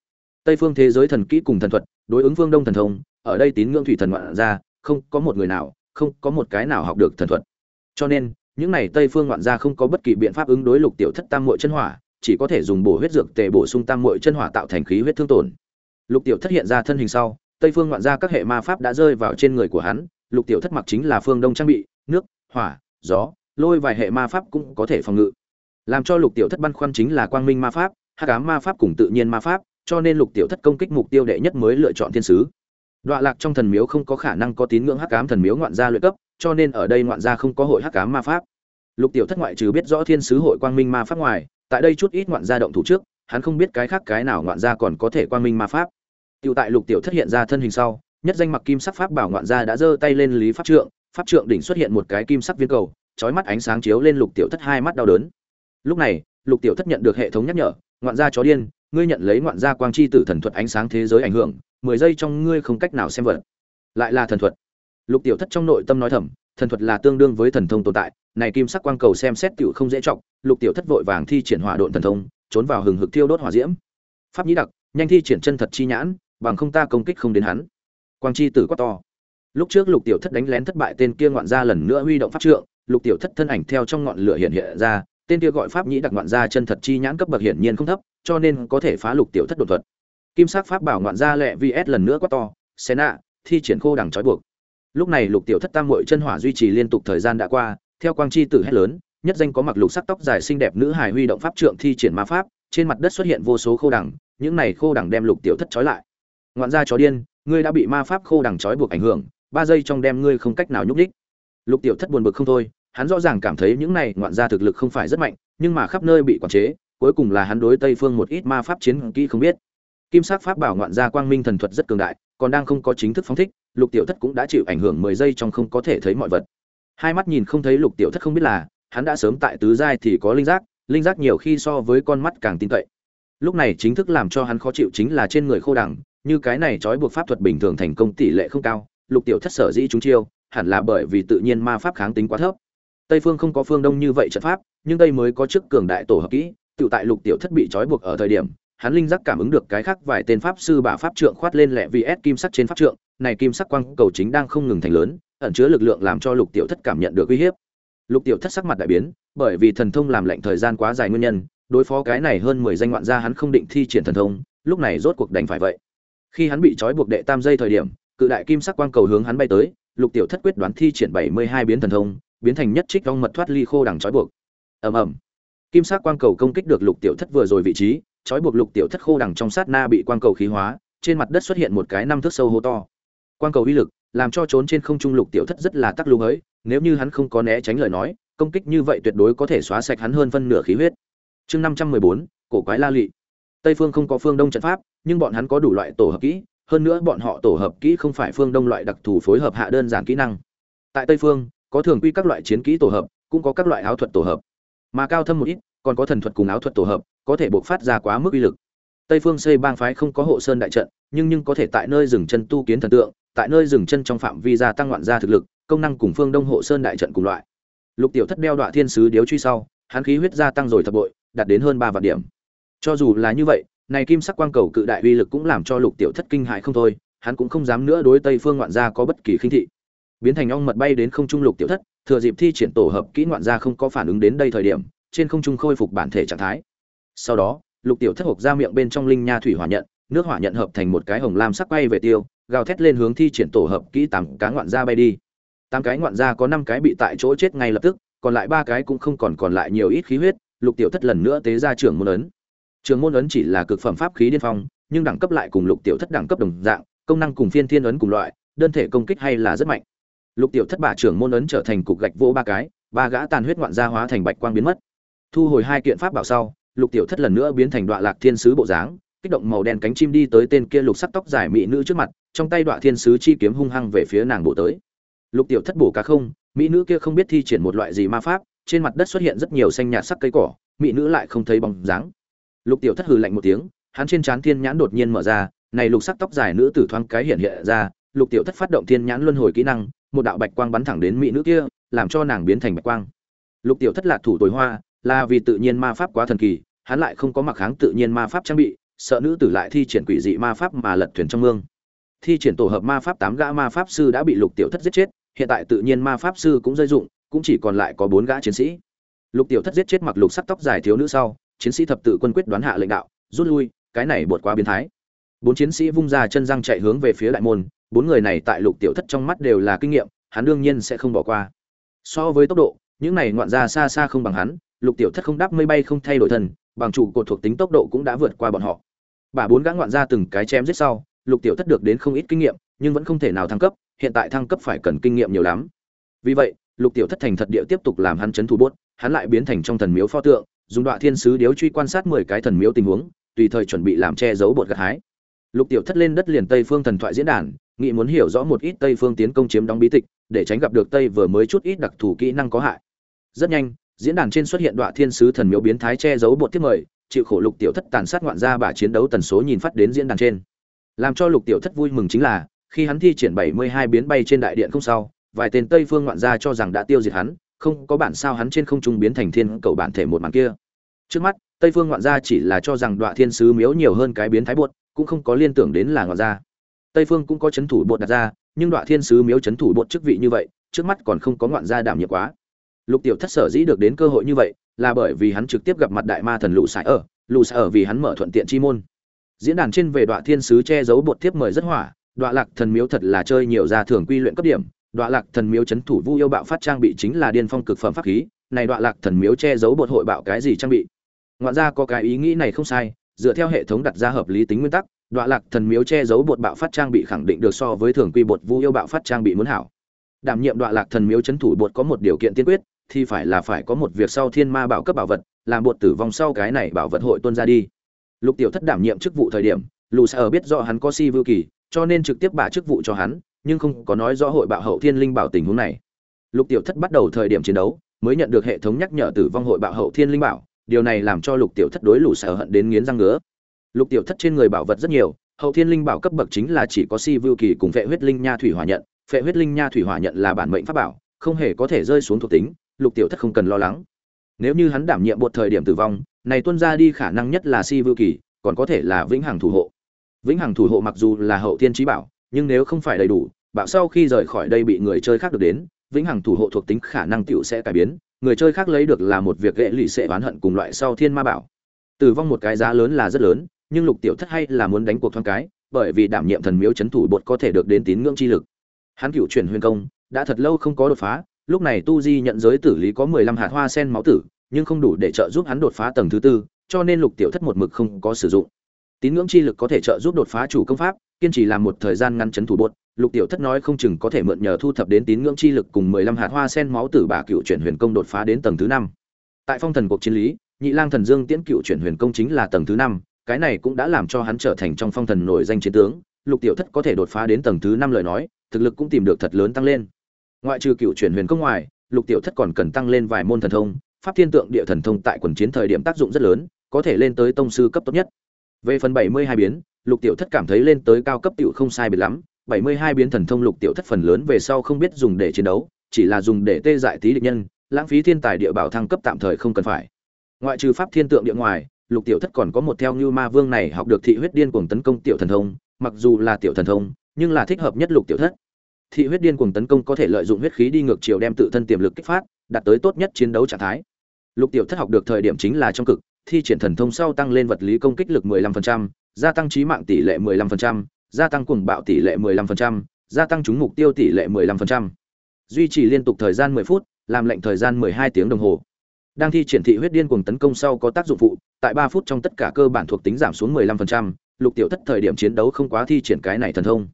Tây phương thế giới thần kỹ cùng thần thuật, đối ứng phương Đông thần thông, ở đây tín ngưỡng thủy thần ngoạn gia, không có một người nào không có một cái nào học được thần thuật. Cho nên những này tây phương ngoạn gia không có bất kỳ biện pháp ứng đối lục tiểu thất tam muội chân hỏa chỉ có thể dùng bổ huyết dược tề bổ sung tam muội chân hỏa tạo thành khí huyết thương tổn. Lục tiểu thất hiện ra thân hình sau tây phương ngoạn gia các hệ ma pháp đã rơi vào trên người của hắn lục tiểu thất mặc chính là phương đông trang bị nước hỏa gió lôi vài hệ ma pháp cũng có thể phòng ngự. Làm cho lục tiểu thất băn khoăn chính là quang minh ma pháp hắc ám ma pháp cùng tự nhiên ma pháp cho nên lục tiểu thất công kích mục tiêu đệ nhất mới lựa chọn thiên sứ Đoạ lạc trong thần miếu không có khả năng có tín ngưỡng hắc ám thần miếu ngoạn gia luyện cấp, cho nên ở đây ngoạn gia không có hội hắc ám ma pháp. Lục Tiểu Thất ngoại trừ biết rõ thiên sứ hội quang minh ma pháp ngoài, tại đây chút ít ngoạn gia động thủ trước, hắn không biết cái khác cái nào ngoạn gia còn có thể quang minh ma pháp. Tiểu tại Lục Tiểu Thất hiện ra thân hình sau, nhất danh mặc kim sắc pháp bảo ngoạn gia đã giơ tay lên lý pháp trượng, pháp trượng đỉnh xuất hiện một cái kim sắc viên cầu, chói mắt ánh sáng chiếu lên Lục Tiểu Thất hai mắt đau đớn. Lúc này, Lục Tiểu Thất nhận được hệ thống nhắc nhở, ngoạn gia chó điên, ngươi nhận lấy ngoạn gia quang chi tử thần thuật ánh sáng thế giới ảnh hưởng, mười giây trong ngươi không cách nào xem vật. Lại là thần thuật. Lục tiểu thất trong nội tâm nói thầm thần thuật là tương đương với thần thông tồn tại này kim sắc quang cầu xem xét tiểu không dễ trọng lục tiểu thất vội vàng thi triển hỏa độn thần thông trốn vào hừng hực thiêu đốt hỏa diễm. Pháp nhĩ đặc nhanh thi triển chân thật chi nhãn bằng không ta công kích không đến hắn. Quang chi tử quá to. Lúc trước lục tiểu thất đánh lén thất bại tên kia ngoạn ra lần nữa huy động pháp trượng lục tiểu thất thân ảnh theo trong ngọn lửa hiện hiện ra tên kia gọi pháp nhĩ đặc ngoạn ra chân thật chi nhãn cấp bậc hiển nhiên không thấp, cho nên có thể phá lục tiểu thất đột thuật. Kim sắc pháp bảo ngoạn ra lẹ vs lần nữa quá to, xé nạ, thi triển khô đằng trói buộc. Lúc này lục tiểu thất tam mội chân hỏa duy trì liên tục thời gian đã qua, theo quang chi tử hét lớn, nhất danh có mặc lục sắc tóc dài xinh đẹp nữ hài huy động pháp trượng thi triển ma pháp, trên mặt đất xuất hiện vô số khô đằng, những này khô đằng đem lục tiểu thất trói lại. Ngoạn gia chó điên, ngươi đã bị ma pháp khô đằng trói buộc ảnh hưởng, ba giây trong đem ngươi không cách nào nhúc đích lục tiểu thất buồn bực không thôi hắn rõ ràng cảm thấy những này ngoạn gia thực lực không phải rất mạnh, nhưng mà khắp nơi bị quản chế, cuối cùng là hắn đối tây phương một ít ma pháp chiến kỹ không biết. Kim sắc pháp bảo ngoạn gia quang minh thần thuật rất cường đại, còn đang không có chính thức phóng thích, lục tiểu thất cũng đã chịu ảnh hưởng mười giây trong không có thể thấy mọi vật. Hai mắt nhìn không thấy lục tiểu thất không biết là, hắn đã sớm tại tứ giai thì có linh giác linh giác nhiều khi so với con mắt càng tin cậy. Lúc này chính thức làm cho hắn khó chịu chính là trên người khô đẳng như cái này trói buộc pháp thuật bình thường thành công tỷ lệ không cao, lục tiểu thất sở dĩ chúng chiêu, hẳn là bởi vì tự nhiên ma pháp kháng tính quá thấp tây phương không có phương đông như vậy trận pháp, nhưng tây mới có chức cường đại tổ hợp kỹ tự tại lục tiểu thất bị trói buộc ở thời điểm, hắn linh giác cảm ứng được cái khác vài tên pháp sư bả pháp trượng khoát lên lẹ vì ép kim sắc trên pháp trượng, này kim sắc quang cầu chính đang không ngừng thành lớn, ẩn chứa lực lượng làm cho lục tiểu thất cảm nhận được uy hiếp. Lục tiểu thất sắc mặt đại biến, bởi vì thần thông làm lệnh thời gian quá dài nguyên nhân, đối phó cái này hơn mười danh ngoạn gia hắn không định thi triển thần thông, lúc này rốt cuộc đành phải vậy. Khi hắn bị trói buộc đệ tam giây thời điểm, cự đại kim sắc quang cầu hướng hắn bay tới, lục tiểu thất quyết đoán thi triển bảy mươi hai biến thần thông biến thành nhất trích long mật thoát ly khô đằng trói buộc. Ầm ầm. Kim sắc quang cầu công kích được lục tiểu thất vừa rồi vị trí, trói buộc lục tiểu thất khô đằng trong sát na bị quang cầu khí hóa, trên mặt đất xuất hiện một cái năm thước sâu hố to. Quang cầu uy lực làm cho trốn trên không trung lục tiểu thất rất là tắc lưu ấy, nếu như hắn không có né tránh lời nói, công kích như vậy tuyệt đối có thể xóa sạch hắn hơn phân nửa khí huyết. Chương năm trăm mười bốn, cổ quái la lị. Tây phương không có phương đông trận pháp, nhưng bọn hắn có đủ loại tổ hợp kỹ, hơn nữa bọn họ tổ hợp kỹ không phải phương đông loại đặc thù phối hợp hạ đơn giản kỹ năng. Tại tây phương có thường quy các loại chiến kỹ tổ hợp, cũng có các loại áo thuật tổ hợp. Mà cao thâm một ít, còn có thần thuật cùng áo thuật tổ hợp, có thể buộc phát ra quá mức uy lực. Tây phương xây bang phái không có hộ sơn đại trận, nhưng nhưng có thể tại nơi dừng chân tu kiến thần tượng, tại nơi dừng chân trong phạm vi gia tăng loạn gia thực lực, công năng cùng phương đông hộ sơn đại trận cùng loại. Lục tiểu thất đeo đọa thiên sứ điếu truy sau, hắn khí huyết gia tăng rồi thập bội, đạt đến hơn ba vạn điểm. Cho dù là như vậy, này kim sắc quang cầu cự đại uy lực cũng làm cho lục tiểu thất kinh hại không thôi, hắn cũng không dám nữa đối tây phương ngoạn gia có bất kỳ khinh thị biến thành ong mật bay đến không trung lục tiểu thất, thừa dịp thi triển tổ hợp kỹ ngoạn gia không có phản ứng đến đây thời điểm, trên không trung khôi phục bản thể trạng thái. Sau đó, lục tiểu thất hộc ra miệng bên trong linh nha thủy hỏa nhận, nước hỏa nhận hợp thành một cái hồng lam sắc bay về tiêu, gào thét lên hướng thi triển tổ hợp kỹ tám cá ngoạn gia bay đi. Tám cái ngoạn gia có năm cái bị tại chỗ chết ngay lập tức, còn lại ba cái cũng không còn còn lại nhiều ít khí huyết, lục tiểu thất lần nữa tế ra trưởng môn ấn. Trường môn ấn chỉ là cực phẩm pháp khí điên phong, nhưng đẳng cấp lại cùng lục tiểu thất đẳng cấp đồng dạng, công năng cùng phiên thiên ấn cùng loại, đơn thể công kích hay là rất mạnh lục tiểu thất bả trưởng môn ấn trở thành cục gạch vô ba cái, ba gã tàn huyết ngoạn gia hóa thành bạch quang biến mất. Thu hồi hai kiện pháp bảo sau, lục tiểu thất lần nữa biến thành đoạn lạc thiên sứ bộ dáng, kích động màu đen cánh chim đi tới tên kia lục sắc tóc dài mỹ nữ trước mặt, trong tay đoạn thiên sứ chi kiếm hung hăng về phía nàng bộ tới. Lục tiểu thất bổ cá không, mỹ nữ kia không biết thi triển một loại gì ma pháp, trên mặt đất xuất hiện rất nhiều xanh nhạt sắc cây cỏ, mỹ nữ lại không thấy bóng dáng. Lục tiểu thất hừ lạnh một tiếng, hắn trên trán thiên nhãn đột nhiên mở ra, này lục sắc tóc dài nữ tử thoáng cái hiện hiện ra, lục tiểu thất phát động thiên nhãn luân hồi kỹ năng một đạo bạch quang bắn thẳng đến mỹ nữ kia, làm cho nàng biến thành bạch quang. Lục tiểu thất lạc thủ tối hoa, là vì tự nhiên ma pháp quá thần kỳ, hắn lại không có mặc kháng tự nhiên ma pháp trang bị, sợ nữ tử lại thi triển quỷ dị ma pháp mà lật thuyền trong mương. Thi triển tổ hợp ma pháp tám gã ma pháp sư đã bị lục tiểu thất giết chết, hiện tại tự nhiên ma pháp sư cũng rơi dụng, cũng chỉ còn lại có bốn gã chiến sĩ. Lục tiểu thất giết chết mặc lục sắc tóc dài thiếu nữ sau, chiến sĩ thập tự quân quyết đoán hạ lệnh đạo, rút lui, cái này bột quá biến thái. Bốn chiến sĩ vung ra chân răng chạy hướng về phía đại môn bốn người này tại lục tiểu thất trong mắt đều là kinh nghiệm, hắn đương nhiên sẽ không bỏ qua. So với tốc độ, những này ngoạn ra xa xa không bằng hắn, lục tiểu thất không đáp mây bay không thay đổi thân bằng trụ cột thuộc tính tốc độ cũng đã vượt qua bọn họ. Bà bốn gã ngoạn ra từng cái chém giết sau, lục tiểu thất được đến không ít kinh nghiệm, nhưng vẫn không thể nào thăng cấp, hiện tại thăng cấp phải cần kinh nghiệm nhiều lắm. Vì vậy, lục tiểu thất thành thật địa tiếp tục làm hắn chấn thủ bốt, hắn lại biến thành trong thần miếu pho tượng, dùng đoạn thiên sứ điếu truy quan sát mười cái thần miếu tình huống, tùy thời chuẩn bị làm che giấu bột gặt hái. Lục tiểu thất lên đất liền tây phương thần thoại diễn đàn nghĩ muốn hiểu rõ một ít tây phương tiến công chiếm đóng bí tịch, để tránh gặp được tây vừa mới chút ít đặc thù kỹ năng có hại. Rất nhanh, diễn đàn trên xuất hiện đoạn thiên sứ thần miếu biến thái che giấu bột tiếp mời, chịu khổ lục tiểu thất tàn sát ngoạn gia bà chiến đấu tần số nhìn phát đến diễn đàn trên. Làm cho lục tiểu thất vui mừng chính là, khi hắn thi triển bảy mươi hai biến bay trên đại điện không sau, vài tên tây phương ngoạn gia cho rằng đã tiêu diệt hắn, không có bản sao hắn trên không trung biến thành thiên cầu bản thể một màn kia. Trước mắt, tây phương ngoạn gia chỉ là cho rằng đoạn thiên sứ miếu nhiều hơn cái biến thái bột cũng không có liên tưởng đến là ngoạn gia tây phương cũng có chấn thủ bột đặt ra, nhưng đoạn thiên sứ miếu chấn thủ bột chức vị như vậy, trước mắt còn không có ngoạn gia đảm nhiệm quá. Lục tiểu thất sở dĩ được đến cơ hội như vậy, là bởi vì hắn trực tiếp gặp mặt đại ma thần lũ sải ở, lũ sải ở vì hắn mở thuận tiện chi môn. Diễn đàn trên về đoạn thiên sứ che giấu bột tiếp mời rất hỏa đoạn lạc thần miếu thật là chơi nhiều ra thường quy luyện cấp điểm đoạn lạc thần miếu chấn thủ vu yêu bạo phát trang bị chính là điên phong cực phẩm pháp khí, này đoạn lạc thần miếu che giấu bột hội bạo cái gì trang bị? Ngoạn ra có cái ý nghĩ này không sai, dựa theo hệ thống đặt ra hợp lý tính nguyên tắc Đoạ lạc thần miếu che giấu bột bạo phát trang bị khẳng định được so với thường quy bột vu yêu bạo phát trang bị muốn hảo. Đảm nhiệm đoạ lạc thần miếu chấn thủ bột có một điều kiện tiên quyết, thì phải là phải có một việc sau thiên ma bảo cấp bảo vật, làm bột tử vong sau cái này bảo vật hội tuân ra đi. Lục tiểu thất đảm nhiệm chức vụ thời điểm, lù sa ở biết rõ hắn có si vưu kỳ, cho nên trực tiếp bả chức vụ cho hắn, nhưng không có nói rõ hội bạo hậu thiên linh bảo tình huống này. Lục tiểu thất bắt đầu thời điểm chiến đấu, mới nhận được hệ thống nhắc nhở tử vong hội bạo hậu thiên linh bảo, điều này làm cho lục tiểu thất đối lù sa hận đến nghiến răng ngứa lục tiểu thất trên người bảo vật rất nhiều, hậu thiên linh bảo cấp bậc chính là chỉ có si vưu kỳ cùng vệ huyết linh nha thủy hỏa nhận. Vệ huyết linh nha thủy hỏa nhận là bản mệnh pháp bảo, không hề có thể rơi xuống thuộc tính, lục tiểu thất không cần lo lắng. Nếu như hắn đảm nhiệm một thời điểm tử vong, này tuân ra đi khả năng nhất là si vưu kỳ, còn có thể là vĩnh hằng thủ hộ. Vĩnh hằng thủ hộ mặc dù là hậu thiên trí bảo, nhưng nếu không phải đầy đủ, bảo sau khi rời khỏi đây bị người chơi khác được đến, vĩnh hằng thủ hộ thuộc tính khả năng tiểu sẽ cải biến, người chơi khác lấy được là một việc ghệ lì sẽ oán hận cùng loại sau thiên ma bảo. Tử vong một cái giá lớn là rất lớn nhưng lục tiểu thất hay là muốn đánh cuộc thoáng cái, bởi vì đảm nhiệm thần miếu chấn thủ bột có thể được đến tín ngưỡng chi lực. Hắn cựu chuyển huyền công, đã thật lâu không có đột phá, lúc này tu di nhận giới tử lý có mười lăm hạt hoa sen máu tử, nhưng không đủ để trợ giúp hắn đột phá tầng thứ tư, cho nên lục tiểu thất một mực không có sử dụng. Tín ngưỡng chi lực có thể trợ giúp đột phá chủ công pháp, kiên trì làm một thời gian ngăn chấn thủ bột, lục tiểu thất nói không chừng có thể mượn nhờ thu thập đến tín ngưỡng chi lực cùng mười lăm hạt hoa sen máu tử bà cựu chuyển huyền công đột phá đến tầng thứ năm. Tại phong thần cuộc chiến lý, nhị lang thần dương tiễn cựu chuyển huyền công chính là tầng thứ năm cái này cũng đã làm cho hắn trở thành trong phong thần nổi danh chiến tướng, lục tiểu thất có thể đột phá đến tầng thứ năm lời nói, thực lực cũng tìm được thật lớn tăng lên. Ngoại trừ cựu chuyển huyền công ngoài, lục tiểu thất còn cần tăng lên vài môn thần thông, pháp thiên tượng địa thần thông tại quần chiến thời điểm tác dụng rất lớn, có thể lên tới tông sư cấp tốt nhất. Về phần bảy mươi hai biến, lục tiểu thất cảm thấy lên tới cao cấp tiểu không sai biệt lắm, bảy mươi hai biến thần thông lục tiểu thất phần lớn về sau không biết dùng để chiến đấu, chỉ là dùng để tê dại tí địch nhân, lãng phí thiên tài địa bảo thăng cấp tạm thời không cần phải. Ngoại trừ pháp thiên tượng địa ngoài lục tiểu thất còn có một theo như ma vương này học được thị huyết điên cuồng tấn công tiểu thần thông mặc dù là tiểu thần thông nhưng là thích hợp nhất lục tiểu thất thị huyết điên cuồng tấn công có thể lợi dụng huyết khí đi ngược chiều đem tự thân tiềm lực kích phát đạt tới tốt nhất chiến đấu trạng thái lục tiểu thất học được thời điểm chính là trong cực thi triển thần thông sau tăng lên vật lý công kích lực 15%, gia tăng trí mạng tỷ lệ 15%, gia tăng cuồng bạo tỷ lệ 15%, gia tăng trúng mục tiêu tỷ lệ 15%. Duy trì liên tục thời gian 10 phút, làm lệnh thời gian 12 tiếng đồng hồ. Đang thi triển thị huyết điên cuồng tấn công sau có tác dụng phụ, tại ba phút trong tất cả cơ bản thuộc tính giảm xuống 15%, lục tiểu thất thời điểm chiến đấu không quá thi triển cái này thần thông.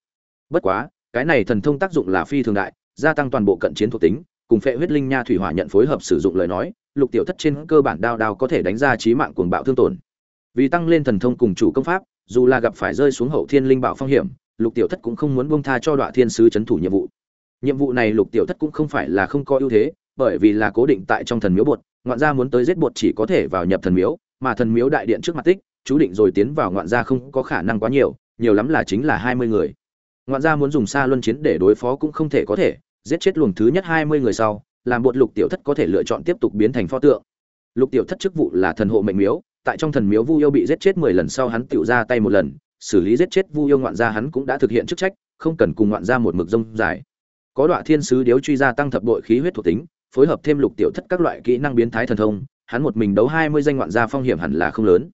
Bất quá, cái này thần thông tác dụng là phi thường đại, gia tăng toàn bộ cận chiến thuộc tính, cùng phệ huyết linh nha thủy hỏa nhận phối hợp sử dụng lời nói, lục tiểu thất trên cơ bản đao đao có thể đánh ra trí mạng cuồng bạo thương tổn. Vì tăng lên thần thông cùng chủ công pháp, dù là gặp phải rơi xuống hậu thiên linh bảo phong hiểm, lục tiểu thất cũng không muốn buông tha cho đoạn thiên sứ chấn thủ nhiệm vụ. Nhiệm vụ này lục tiểu thất cũng không phải là không có ưu thế, bởi vì là cố định tại trong thần miếu bột, ngoạn gia muốn tới giết bột chỉ có thể vào nhập thần miếu, mà thần miếu đại điện trước mặt tích, chú định rồi tiến vào ngoạn gia không có khả năng quá nhiều, nhiều lắm là chính là hai mươi người. Ngoạn gia muốn dùng xa luân chiến để đối phó cũng không thể có thể, giết chết luồng thứ nhất hai mươi người sau, làm bột lục tiểu thất có thể lựa chọn tiếp tục biến thành pho tượng lục tiểu thất chức vụ là thần hộ mệnh miếu tại trong thần miếu vu yêu bị giết chết mười lần sau hắn tiểu ra tay một lần xử lý giết chết vu yêu ngoạn gia hắn cũng đã thực hiện chức trách không cần cùng ngoạn gia một mực rông dài có đoạn thiên sứ điếu truy gia tăng thập đội khí huyết thuộc tính phối hợp thêm lục tiểu thất các loại kỹ năng biến thái thần thông, hắn một mình đấu hai mươi danh ngoạn gia phong hiểm hẳn là không lớn.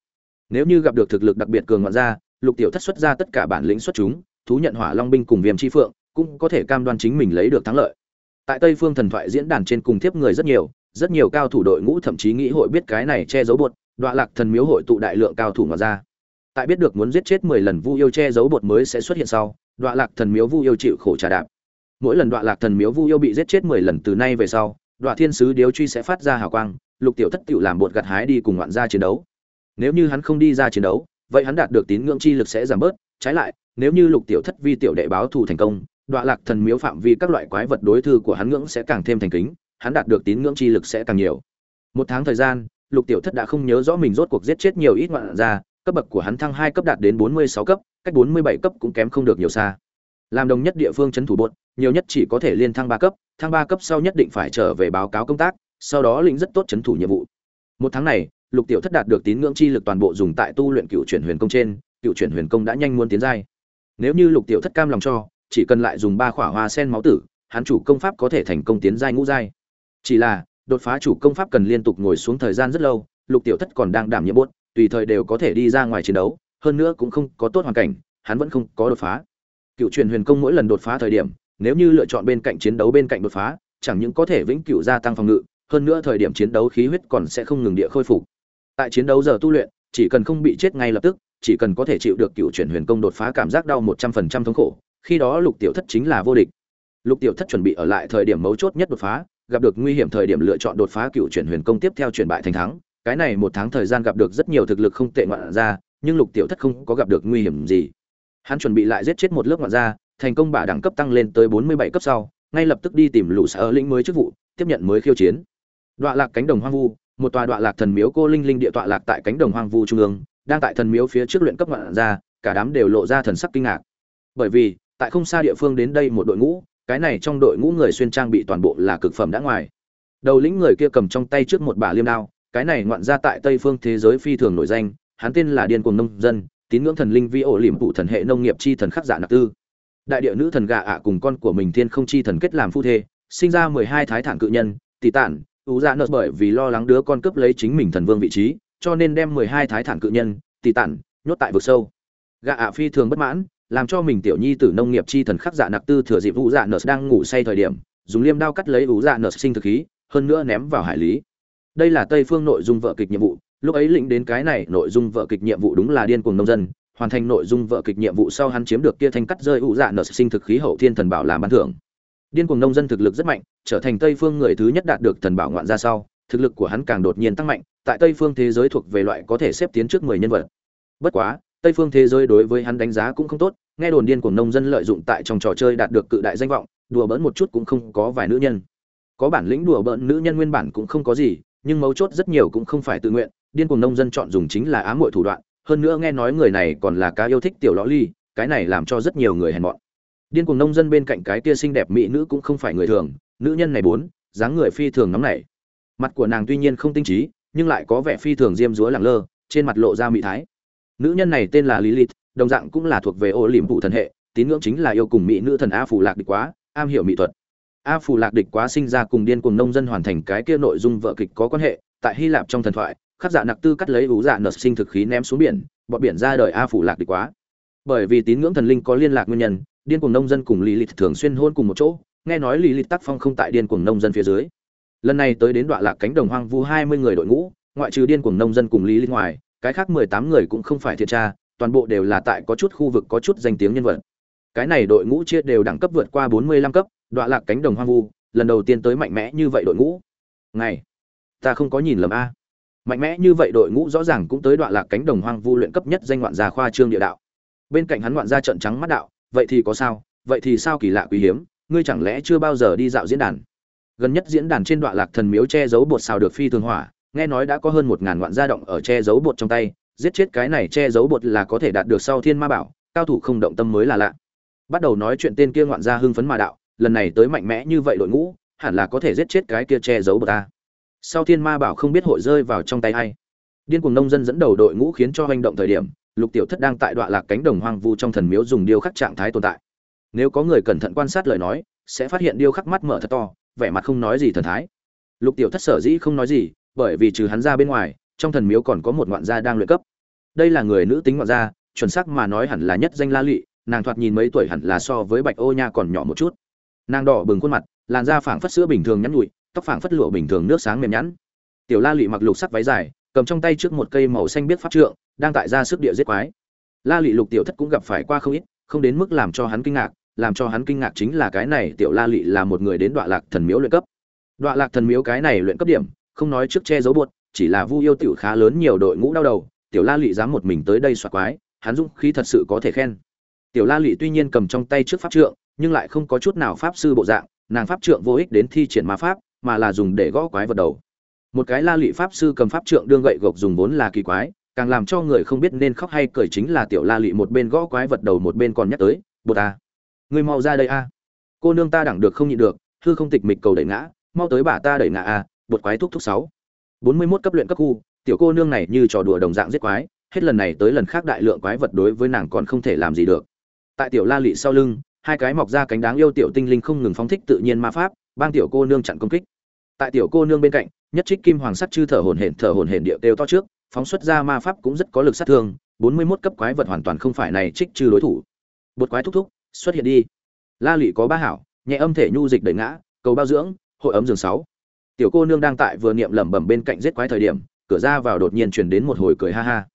Nếu như gặp được thực lực đặc biệt cường ngoạn gia, lục tiểu thất xuất ra tất cả bản lĩnh xuất chúng, thú nhận hỏa long binh cùng viêm chi phượng, cũng có thể cam đoan chính mình lấy được thắng lợi. Tại tây phương thần thoại diễn đàn trên cùng tiếp người rất nhiều rất nhiều cao thủ đội ngũ thậm chí nghĩ hội biết cái này che giấu bột, đọa lạc thần miếu hội tụ đại lượng cao thủ ngoạn ra tại biết được muốn giết chết mười lần vu yêu che giấu bột mới sẽ xuất hiện sau, đọa lạc thần miếu vu yêu chịu khổ trả đạp. Mỗi lần đọa lạc thần miếu vu yêu bị giết chết mười lần từ nay về sau đoạn thiên sứ điếu truy sẽ phát ra hào quang lục tiểu thất tựu làm bột gặt hái đi cùng ngoạn gia chiến đấu. Nếu như hắn không đi ra chiến đấu vậy hắn đạt được tín ngưỡng chi lực sẽ giảm bớt. Trái lại nếu như lục tiểu thất vi tiểu đệ báo thù thành công đoạn lạc thần miếu phạm vi các loại quái vật đối thư của hắn ngưỡng sẽ càng thêm thành kính hắn đạt được tín ngưỡng chi lực sẽ càng nhiều. Một tháng thời gian lục tiểu thất đã không nhớ rõ mình rốt cuộc giết chết nhiều ít ngoạn gia, cấp bậc của hắn thăng hai cấp đạt đến bốn mươi sáu cấp cách 47 cấp cũng kém không được nhiều xa. Làm đồng nhất địa phương chấn thủ bột, nhiều nhất chỉ có thể liên thăng ba cấp, thăng ba cấp sau nhất định phải trở về báo cáo công tác, sau đó lĩnh rất tốt chấn thủ nhiệm vụ. Một tháng này, Lục Tiểu Thất đạt được tín ngưỡng chi lực toàn bộ dùng tại tu luyện cựu chuyển huyền công trên, cựu chuyển huyền công đã nhanh muốn tiến giai. Nếu như Lục Tiểu Thất cam lòng cho, chỉ cần lại dùng ba khỏa hoa sen máu tử, hắn chủ công pháp có thể thành công tiến giai ngũ giai. Chỉ là, đột phá chủ công pháp cần liên tục ngồi xuống thời gian rất lâu, Lục Tiểu Thất còn đang đảm nhiệm buốt, tùy thời đều có thể đi ra ngoài chiến đấu, hơn nữa cũng không có tốt hoàn cảnh, hắn vẫn không có đột phá. Cựu truyền huyền công mỗi lần đột phá thời điểm, nếu như lựa chọn bên cạnh chiến đấu bên cạnh đột phá, chẳng những có thể vĩnh cửu gia tăng phòng ngự, hơn nữa thời điểm chiến đấu khí huyết còn sẽ không ngừng địa khôi phục. Tại chiến đấu giờ tu luyện, chỉ cần không bị chết ngay lập tức, chỉ cần có thể chịu được cựu truyền huyền công đột phá cảm giác đau một trăm phần trăm thống khổ, khi đó Lục Tiểu Thất chính là vô địch. Lục Tiểu Thất chuẩn bị ở lại thời điểm mấu chốt nhất đột phá, gặp được nguy hiểm thời điểm lựa chọn đột phá cựu truyền huyền công tiếp theo chuyển bại thành thắng, cái này một tháng thời gian gặp được rất nhiều thực lực không tệ ngoạn ra, nhưng Lục Tiểu Thất không có gặp được nguy hiểm gì. Hắn chuẩn bị lại giết chết một lớp ngoạn gia, thành công bả đẳng cấp tăng lên tới bốn mươi bảy cấp sau, ngay lập tức đi tìm lũ sở lĩnh mới chức vụ, tiếp nhận mới khiêu chiến. đọa lạc cánh đồng hoang vu, một tòa đọa lạc thần miếu cô linh linh địa tọa lạc tại cánh đồng hoang vu trung ương, đang tại thần miếu phía trước luyện cấp ngoạn gia, cả đám đều lộ ra thần sắc kinh ngạc. Bởi vì, tại không xa địa phương đến đây một đội ngũ, cái này trong đội ngũ người xuyên trang bị toàn bộ là cực phẩm đã ngoài. Đầu lĩnh người kia cầm trong tay trước một bả liêm đao, cái này ngoạn ra tại Tây phương thế giới phi thường nổi danh, hắn tên là điên cuồng nông dân, tín ngưỡng thần linh vi ổ liềm phụ thần hệ nông nghiệp chi thần khắc giả nạp tư. Đại địa nữ thần gà ạ cùng con của mình thiên không chi thần kết làm phu thê, sinh ra mười hai thái thản cự nhân, tỷ tản, ưu dạ nợ bởi vì lo lắng đứa con cướp lấy chính mình thần vương vị trí, cho nên đem mười hai thái thản cự nhân, tỷ tản, nhốt tại vực sâu. Gà ạ phi thường bất mãn, làm cho mình tiểu nhi tử nông nghiệp chi thần khắc giả nặc tư thừa dịp ưu dạ nợ đang ngủ say thời điểm dùng liêm đao cắt lấy ưu dạ nợ sinh thực khí hơn nữa ném vào hải lý đây là tây phương nội dung vợ kịch nhiệm vụ lúc ấy lĩnh đến cái này, nội dung vợ kịch nhiệm vụ đúng là điên cuồng nông dân, hoàn thành nội dung vợ kịch nhiệm vụ sau hắn chiếm được kia thanh cắt rơi ụ dạ nợ sinh thực khí hậu thiên thần bảo làm ban thưởng. Điên cuồng nông dân thực lực rất mạnh, trở thành tây phương người thứ nhất đạt được thần bảo ngoạn ra sau, thực lực của hắn càng đột nhiên tăng mạnh, tại tây phương thế giới thuộc về loại có thể xếp tiến trước mười nhân vật. Bất quá, tây phương thế giới đối với hắn đánh giá cũng không tốt, nghe đồn điên cuồng nông dân lợi dụng tại trong trò chơi đạt được cự đại danh vọng, đùa bỡn một chút cũng không có vài nữ nhân. Có bản lĩnh đùa bỡn nữ nhân nguyên bản cũng không có gì, nhưng mấu chốt rất nhiều cũng không phải tự nguyện điên cuồng nông dân chọn dùng chính là ám muội thủ đoạn, hơn nữa nghe nói người này còn là cá yêu thích tiểu lõ ly, cái này làm cho rất nhiều người hèn mọn. Điên cuồng nông dân bên cạnh cái kia xinh đẹp mỹ nữ cũng không phải người thường, nữ nhân này bốn, dáng người phi thường nóng nảy. Mặt của nàng tuy nhiên không tinh trí, nhưng lại có vẻ phi thường diêm dúa lẳng lơ, trên mặt lộ ra mỹ thái. Nữ nhân này tên là lilith, đồng dạng cũng là thuộc về ô liễm phụ thần hệ, tín ngưỡng chính là yêu cùng mỹ nữ thần a phù lạc địch quá, am hiểu mỹ thuật. A phù lạc địch quá sinh ra cùng điên cuồng nông dân hoàn thành cái kia nội dung vợ kịch có quan hệ, tại hy lạp trong thần thoại khắc dạ nặc tư cắt lấy ú dạ nợ sinh thực khí ném xuống biển bọt biển ra đời a phủ lạc địch quá bởi vì tín ngưỡng thần linh có liên lạc nguyên nhân điên cùng nông dân cùng lý lịch thường xuyên hôn cùng một chỗ nghe nói lý lịch tác phong không tại điên cùng nông dân phía dưới lần này tới đến đoạn lạc cánh đồng hoang vu hai mươi người đội ngũ ngoại trừ điên cùng nông dân cùng lý lịch ngoài cái khác mười tám người cũng không phải thiệt tra toàn bộ đều là tại có chút khu vực có chút danh tiếng nhân vật. Cái này đội ngũ chia đều đẳng cấp vượt qua 45 cấp, đoạn lạc cánh đồng hoang vu, lần đầu tiên tới mạnh mẽ như vậy đội ngũ. Ngày, ta không có nhìn lầm a. Mạnh mẽ như vậy đội ngũ rõ ràng cũng tới đoạn lạc cánh đồng hoang vu luyện cấp nhất danh ngoạn gia khoa trương địa đạo. Bên cạnh hắn ngoạn gia trận trắng mắt đạo, vậy thì có sao? Vậy thì sao kỳ lạ quý hiếm, ngươi chẳng lẽ chưa bao giờ đi dạo diễn đàn? Gần nhất diễn đàn trên đoạn lạc thần miếu che giấu bột xào được phi thường hỏa, nghe nói đã có hơn một ngàn ngoạn gia động ở che giấu bột trong tay, giết chết cái này che giấu bột là có thể đạt được sau thiên ma bảo cao thủ không động tâm mới là lạ bắt đầu nói chuyện tên kia ngoạn gia hưng phấn mà đạo lần này tới mạnh mẽ như vậy đội ngũ hẳn là có thể giết chết cái kia che giấu bột ta sau thiên ma bảo không biết hội rơi vào trong tay ai. điên cuồng nông dân dẫn đầu đội ngũ khiến cho hành động thời điểm, lục tiểu thất đang tại đoạn lạc cánh đồng hoang vu trong thần miếu dùng điêu khắc trạng thái tồn tại. Nếu có người cẩn thận quan sát lời nói, sẽ phát hiện điêu khắc mắt mở thật to, vẻ mặt không nói gì thần thái. Lục tiểu thất sở dĩ không nói gì, bởi vì trừ hắn ra bên ngoài, trong thần miếu còn có một ngoạn gia đang luyện cấp. Đây là người nữ tính ngoạn gia, chuẩn xác mà nói hẳn là nhất danh la lụy, nàng thoạt nhìn mấy tuổi hẳn là so với bạch ô nha còn nhỏ một chút. Nàng đỏ bừng khuôn mặt, làn da phảng phất sữa bình thường nhắn nhụi tóc phảng phất lụa bình thường nước sáng mềm nhẵn. Tiểu la lụy mặc lục sắc váy dài cầm trong tay trước một cây màu xanh biết pháp trượng đang tại ra sức địa giết quái. La lụy lục tiểu thất cũng gặp phải qua không ít không đến mức làm cho hắn kinh ngạc làm cho hắn kinh ngạc chính là cái này tiểu la lụy là một người đến đoạn lạc thần miếu luyện cấp. Đoạn lạc thần miếu cái này luyện cấp điểm không nói trước che giấu buột chỉ là Vu yêu tiểu khá lớn nhiều đội ngũ đau đầu, Tiểu La Lệ dám một mình tới đây xoạc quái, hắn dũng khí thật sự có thể khen. Tiểu La Lệ tuy nhiên cầm trong tay trước pháp trượng, nhưng lại không có chút nào pháp sư bộ dạng, nàng pháp trượng vô ích đến thi triển ma pháp, mà là dùng để gõ quái vật đầu. Một cái La Lệ pháp sư cầm pháp trượng đương gậy gộc dùng vốn là kỳ quái, càng làm cho người không biết nên khóc hay cười chính là tiểu la lụy một bên gõ quái vật đầu một bên còn nhắc tới bột à. ngươi mau ra đây a cô nương ta đẳng được không nhịn được hư không tịch mịch cầu đẩy ngã mau tới bà ta đẩy ngã a bột quái thúc thúc sáu bốn mươi 41 cấp luyện cấp khu tiểu cô nương này như trò đùa đồng dạng giết quái hết lần này tới lần khác đại lượng quái vật đối với nàng còn không thể làm gì được tại tiểu la lụy sau lưng hai cái mọc ra cánh đáng yêu tiểu tinh linh không ngừng phóng thích tự nhiên ma pháp bang tiểu cô nương chặn công kích tại tiểu cô nương bên cạnh, nhất trích kim hoàng sắt chư thở hồn hển, thở hồn hển địa đều to trước, phóng xuất ra ma pháp cũng rất có lực sát thương, bốn mươi 41 cấp quái vật hoàn toàn không phải này trích trừ đối thủ. Bột quái thúc thúc, xuất hiện đi. La lụy có ba hảo, nhẹ âm thể nhu dịch đẩy ngã, cầu bao dưỡng, hội ấm giường sáu. Tiểu cô nương đang tại vừa niệm lẩm bẩm bên cạnh giết quái thời điểm, cửa ra vào đột nhiên chuyển đến một hồi cười ha ha.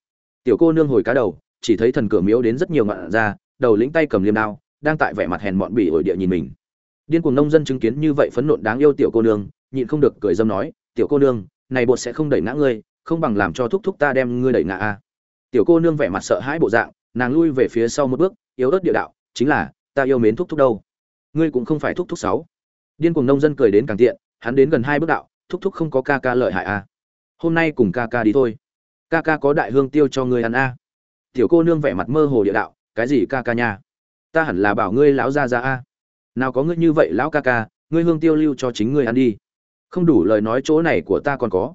Tiểu cô nương hồi cá đầu, chỉ thấy thần cửa miếu đến rất nhiều ngọn ra, đầu lĩnh tay cầm liêm đao, đang tại vẻ mặt hèn mọn bỉ ổi địa nhìn mình. Điên cuồng nông dân chứng kiến như vậy phấn nộ đáng yêu tiểu cô nương nhịn không được cười dâm nói, tiểu cô nương, này bột sẽ không đẩy ngã ngươi, không bằng làm cho thúc thúc ta đem ngươi đẩy ngã a. Tiểu cô nương vẻ mặt sợ hãi bộ dạng, nàng lui về phía sau một bước, yếu ớt địa đạo, chính là, ta yêu mến thúc thúc đâu? Ngươi cũng không phải thúc thúc sáu. Điên cuồng nông dân cười đến càng tiện, hắn đến gần hai bước đạo, thúc thúc không có ca ca lợi hại a. Hôm nay cùng ca ca đi thôi. Ca ca có đại hương tiêu cho ngươi ăn a. Tiểu cô nương vẻ mặt mơ hồ địa đạo, cái gì ca ca nha? Ta hẳn là bảo ngươi lão ra ra a. Nào có ngươi như vậy lão ca ca, ngươi hương tiêu lưu cho chính ngươi ăn đi không đủ lời nói chỗ này của ta còn có.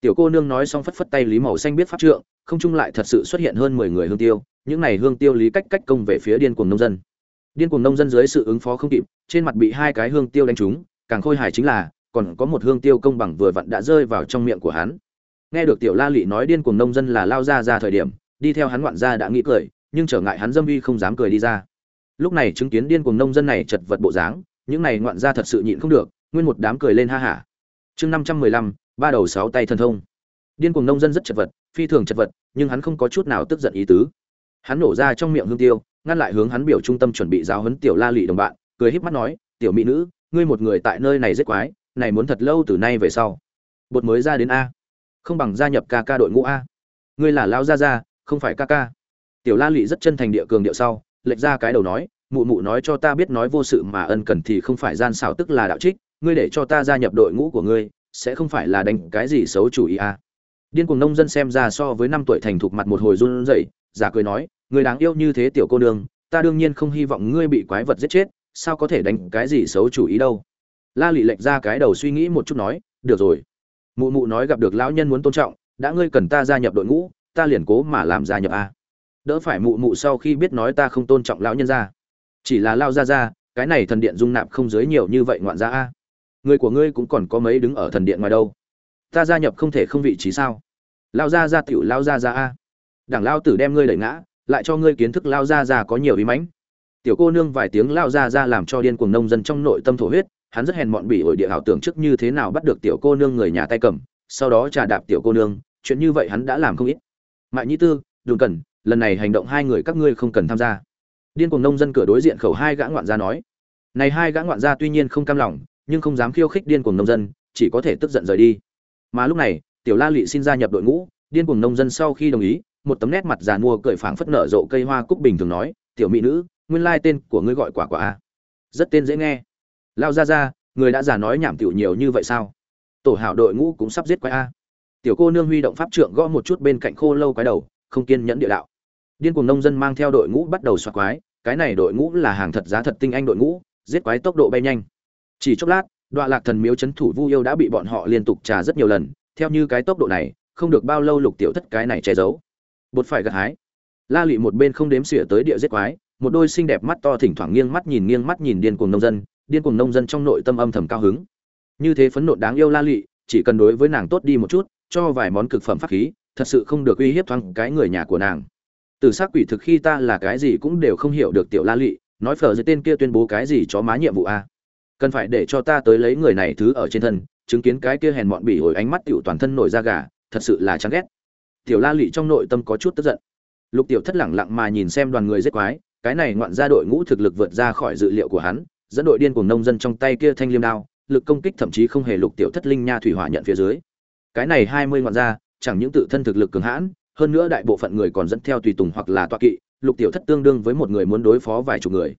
Tiểu cô nương nói xong phất phất tay lý màu xanh biết pháp trượng, không chung lại thật sự xuất hiện hơn mười người hương tiêu, những này hương tiêu lý cách cách công về phía điên cuồng nông dân. Điên cuồng nông dân dưới sự ứng phó không kịp, trên mặt bị hai cái hương tiêu đánh trúng, càng khôi hài chính là, còn có một hương tiêu công bằng vừa vặn đã rơi vào trong miệng của hắn. Nghe được tiểu la lị nói điên cuồng nông dân là lao ra ra thời điểm, đi theo hắn ngoạn ra đã nghĩ cười, nhưng trở ngại hắn dâm vi không dám cười đi ra. Lúc này chứng kiến điên cuồng nông dân này chật vật bộ dáng, những này ngoạn ra thật sự nhịn không được, nguyên một đám cười lên ha hả chương năm trăm mười lăm, ba đầu sáu tay thần thông. Điên cuồng nông dân rất chật vật, phi thường chật vật, nhưng hắn không có chút nào tức giận ý tứ. Hắn nổ ra trong miệng hương tiêu, ngăn lại hướng hắn biểu trung tâm chuẩn bị giáo huấn tiểu la lị đồng bạn, cười híp mắt nói, tiểu mỹ nữ, ngươi một người tại nơi này rất quái, này muốn thật lâu từ nay về sau, bột mới ra đến a. Không bằng gia nhập ca ca đội ngũ a. Ngươi là lao gia gia, không phải ca ca. Tiểu la lị rất chân thành địa cường điệu sau, lệch ra cái đầu nói, mụ mụ nói cho ta biết nói vô sự mà ân cần thì không phải gian xảo tức là đạo trích ngươi để cho ta gia nhập đội ngũ của ngươi, sẽ không phải là đánh cái gì xấu chủ ý à? điên cuồng nông dân xem ra so với năm tuổi thành thục mặt một hồi run rẩy, giả cười nói người đáng yêu như thế tiểu cô nương, ta đương nhiên không hy vọng ngươi bị quái vật giết chết, sao có thể đánh cái gì xấu chủ ý đâu? La lị lệch ra cái đầu suy nghĩ một chút nói, được rồi. Mụ mụ nói gặp được lão nhân muốn tôn trọng, đã ngươi cần ta gia nhập đội ngũ, ta liền cố mà làm gia nhập a đỡ phải mụ mụ sau khi biết nói ta không tôn trọng lão nhân ra. Chỉ là lao ra ra, cái này thần điện dung nạp không dưới nhiều như vậy ngoạn ra a à? Người của ngươi cũng còn có mấy đứng ở thần điện ngoài đâu? Ta gia nhập không thể không vị trí sao? Lao ra ra tiểu, lao ra ra a. Đảng lao tử đem ngươi đẩy ngã, lại cho ngươi kiến thức lao ra ra có nhiều ý mãnh. Tiểu cô nương vài tiếng lao ra ra làm cho điên cuồng nông dân trong nội tâm thổ huyết, hắn rất hèn mọn bỉ ổi địa ảo tưởng trước như thế nào bắt được tiểu cô nương người nhà tay cầm, sau đó trà đạp tiểu cô nương, chuyện như vậy hắn đã làm không ít. Mại nhĩ tư, đừng cần, lần này hành động hai người các ngươi không cần tham gia. Điên cuồng nông dân cửa đối diện khẩu hai gã ngoạn gia nói. Này hai gã ngoạn gia tuy nhiên không cam lòng nhưng không dám khiêu khích điên cuồng nông dân, chỉ có thể tức giận rời đi. Mà lúc này, tiểu la Lệ xin gia nhập đội ngũ, điên cuồng nông dân sau khi đồng ý, một tấm nét mặt già mua cởi phảng phất nở rộ cây hoa cúc bình thường nói, tiểu mỹ nữ, nguyên lai tên của ngươi gọi quả quả a rất tên dễ nghe. Lao ra ra người đã già nói nhảm tiểu nhiều như vậy sao? Tổ hảo đội ngũ cũng sắp giết quái a. Tiểu cô nương huy động pháp trượng gõ một chút bên cạnh khô lâu quái đầu, không kiên nhẫn địa đạo. Điên cuồng nông dân mang theo đội ngũ bắt đầu xoạc quái, cái này đội ngũ là hàng thật giá thật tinh anh đội ngũ, giết quái tốc độ bay nhanh chỉ chốc lát đoạn lạc thần miếu c h ấ n thủ vu yêu đã bị bọn họ liên tục trà rất nhiều lần, theo như cái tốc độ này, không được bao lâu lục tiểu thất cái này che giấu. Bột phải gặt hái. La lị một bên không đếm xỉa tới địa giết quái, một đôi xinh đẹp mắt to thỉnh thoảng nghiêng mắt nhìn nghiêng mắt nhìn điên cuồng nông dân, điên cuồng nông dân trong nội tâm âm thầm cao hứng. Như thế phấn nộ đáng yêu la lị chỉ cần đối với nàng tốt đi một chút, cho vài món cực phẩm pháp khí, thật sự không được uy hiếp thoáng cái người nhà của nàng. Từ xác quỷ thực khi ta là cái gì cũng đều không hiểu được tiểu la lị nói phở dưới tên kia tuyên bố cái gì cho má nhiệm vụ a? Cần phải để cho ta tới lấy người này thứ ở trên thân, chứng kiến cái kia hèn mọn bỉ ổi ánh mắt tiểu toàn thân nổi da gà, thật sự là chán ghét. Tiểu la lị trong nội tâm có chút tức giận. Lục tiểu thất lẳng lặng mà nhìn xem đoàn người giết quái, cái này ngoạn ra đội ngũ thực lực vượt ra khỏi dự liệu của hắn, dẫn đội điên cùng nông dân trong tay kia thanh liêm đao, lực công kích thậm chí không hề lục tiểu thất linh nha thủy hỏa nhận phía dưới. Cái này hai mươi ngoạn ra chẳng những tự thân thực lực cường hãn, hơn nữa đại bộ phận người còn dẫn theo tùy tùng hoặc là toa kỵ, lục tiểu thất tương đương với một người muốn đối phó vài chục người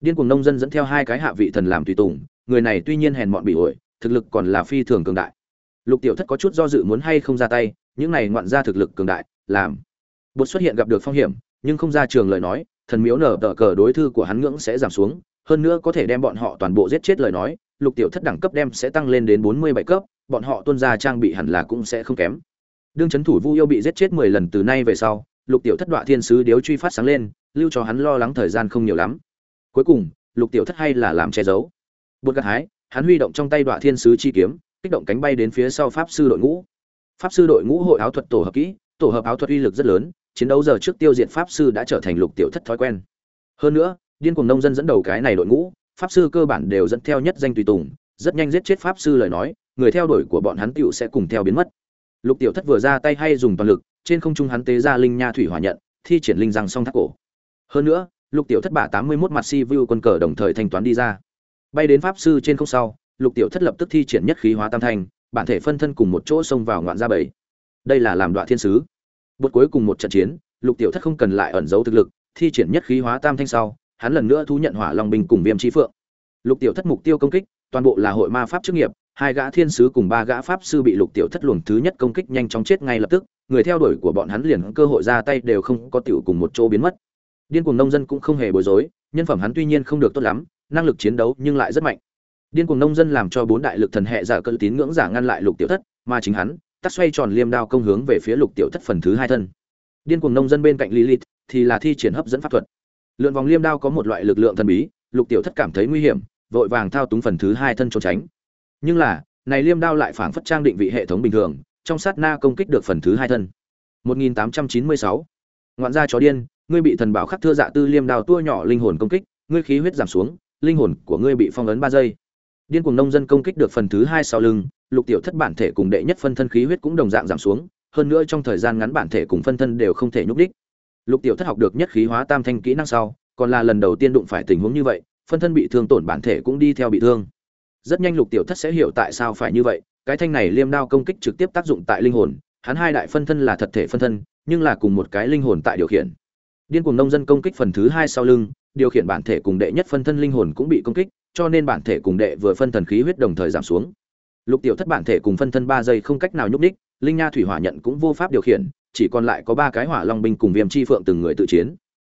điên cuồng nông dân dẫn theo hai cái hạ vị thần làm tùy tùng, người này tuy nhiên hèn mọn bị ổi, thực lực còn là phi thường cường đại. Lục tiểu thất có chút do dự muốn hay không ra tay, những này ngoạn ra thực lực cường đại, làm. Bột xuất hiện gặp được phong hiểm, nhưng không ra trường lời nói, thần miếu nở tờ cờ đối thư của hắn ngưỡng sẽ giảm xuống, hơn nữa có thể đem bọn họ toàn bộ giết chết lời nói, lục tiểu thất đẳng cấp đem sẽ tăng lên đến bốn mươi bảy cấp, bọn họ tuân ra trang bị hẳn là cũng sẽ không kém. Đương chấn thủ vu yêu bị giết chết mười lần từ nay về sau, lục tiểu thất đọa thiên sứ điếu truy phát sáng lên, lưu cho hắn lo lắng thời gian không nhiều lắm cuối cùng, lục tiểu thất hay là làm che giấu. Bột gặt hái, hắn huy động trong tay đọa thiên sứ chi kiếm, kích động cánh bay đến phía sau pháp sư đội ngũ. Pháp sư đội ngũ hội áo thuật tổ hợp kỹ, tổ hợp áo thuật uy lực rất lớn, chiến đấu giờ trước tiêu diệt pháp sư đã trở thành lục tiểu thất thói quen. Hơn nữa, điên cuồng nông dân dẫn đầu cái này đội ngũ, pháp sư cơ bản đều dẫn theo nhất danh tùy tùng, rất nhanh giết chết pháp sư lời nói, người theo đuổi của bọn hắn tựu sẽ cùng theo biến mất. Lục tiểu thất vừa ra tay hay dùng toàn lực, trên không trung hắn tế ra linh nha thủy hỏa nhận, thi triển linh răng song thác cổ. Hơn nữa lục tiểu thất bả tám mươi mốt mặt si vu quân cờ đồng thời thanh toán đi ra. Bay đến pháp sư trên không sau, lục tiểu thất lập tức thi triển nhất khí hóa tam thanh, bản thể phân thân cùng một chỗ xông vào ngoạn gia bảy. Đây là làm đoạn thiên sứ. Bột cuối cùng một trận chiến, lục tiểu thất không cần lại ẩn giấu thực lực, thi triển nhất khí hóa tam thanh sau, hắn lần nữa thu nhận hỏa long binh cùng viêm chi phượng. Lục tiểu thất mục tiêu công kích, toàn bộ là hội ma pháp chức nghiệp, hai gã thiên sứ cùng ba gã pháp sư bị lục tiểu thất luồng thứ nhất công kích nhanh chóng chết ngay lập tức, người theo đuổi của bọn hắn liền cơ hội ra tay đều không có tiểu cùng một chỗ biến mất điên cuồng nông dân cũng không hề bối rối, nhân phẩm hắn tuy nhiên không được tốt lắm, năng lực chiến đấu nhưng lại rất mạnh. Điên cuồng nông dân làm cho bốn đại lực thần hệ giả cơ tín ngưỡng giả ngăn lại lục tiểu thất, mà chính hắn tắt xoay tròn liêm đao công hướng về phía lục tiểu thất phần thứ hai thân. Điên cuồng nông dân bên cạnh lilith thì là thi triển hấp dẫn pháp thuật. Lượn vòng liêm đao có một loại lực lượng thần bí, lục tiểu thất cảm thấy nguy hiểm, vội vàng thao túng phần thứ hai thân trốn tránh. Nhưng là, này liêm đao lại phản phất trang định vị hệ thống bình thường, trong sát na công kích được phần thứ hai thân. 1896 ngoạn gia chó điên, ngươi bị thần bảo khắc thưa dạ tư liêm đào tua nhỏ linh hồn công kích, ngươi khí huyết giảm xuống, linh hồn của ngươi bị phong ấn ba giây. Điên cuồng nông dân công kích được phần thứ hai sau lưng, lục tiểu thất bản thể cùng đệ nhất phân thân khí huyết cũng đồng dạng giảm xuống, hơn nữa trong thời gian ngắn bản thể cùng phân thân đều không thể nhúc đích. Lục tiểu thất học được nhất khí hóa tam thanh kỹ năng sau, còn là lần đầu tiên đụng phải tình huống như vậy, phân thân bị thương tổn bản thể cũng đi theo bị thương. Rất nhanh lục tiểu thất sẽ hiểu tại sao phải như vậy, cái thanh này liêm đao công kích trực tiếp tác dụng tại linh hồn hắn hai đại phân thân là thật thể phân thân, nhưng là cùng một cái linh hồn tại điều khiển. Điên cuồng nông dân công kích phần thứ hai sau lưng, điều khiển bản thể cùng đệ nhất phân thân linh hồn cũng bị công kích, cho nên bản thể cùng đệ vừa phân thần khí huyết đồng thời giảm xuống. Lục tiểu thất bản thể cùng phân thân ba giây không cách nào nhúc đích linh nha thủy hỏa nhận cũng vô pháp điều khiển, chỉ còn lại có ba cái hỏa long binh cùng viêm chi phượng từng người tự chiến.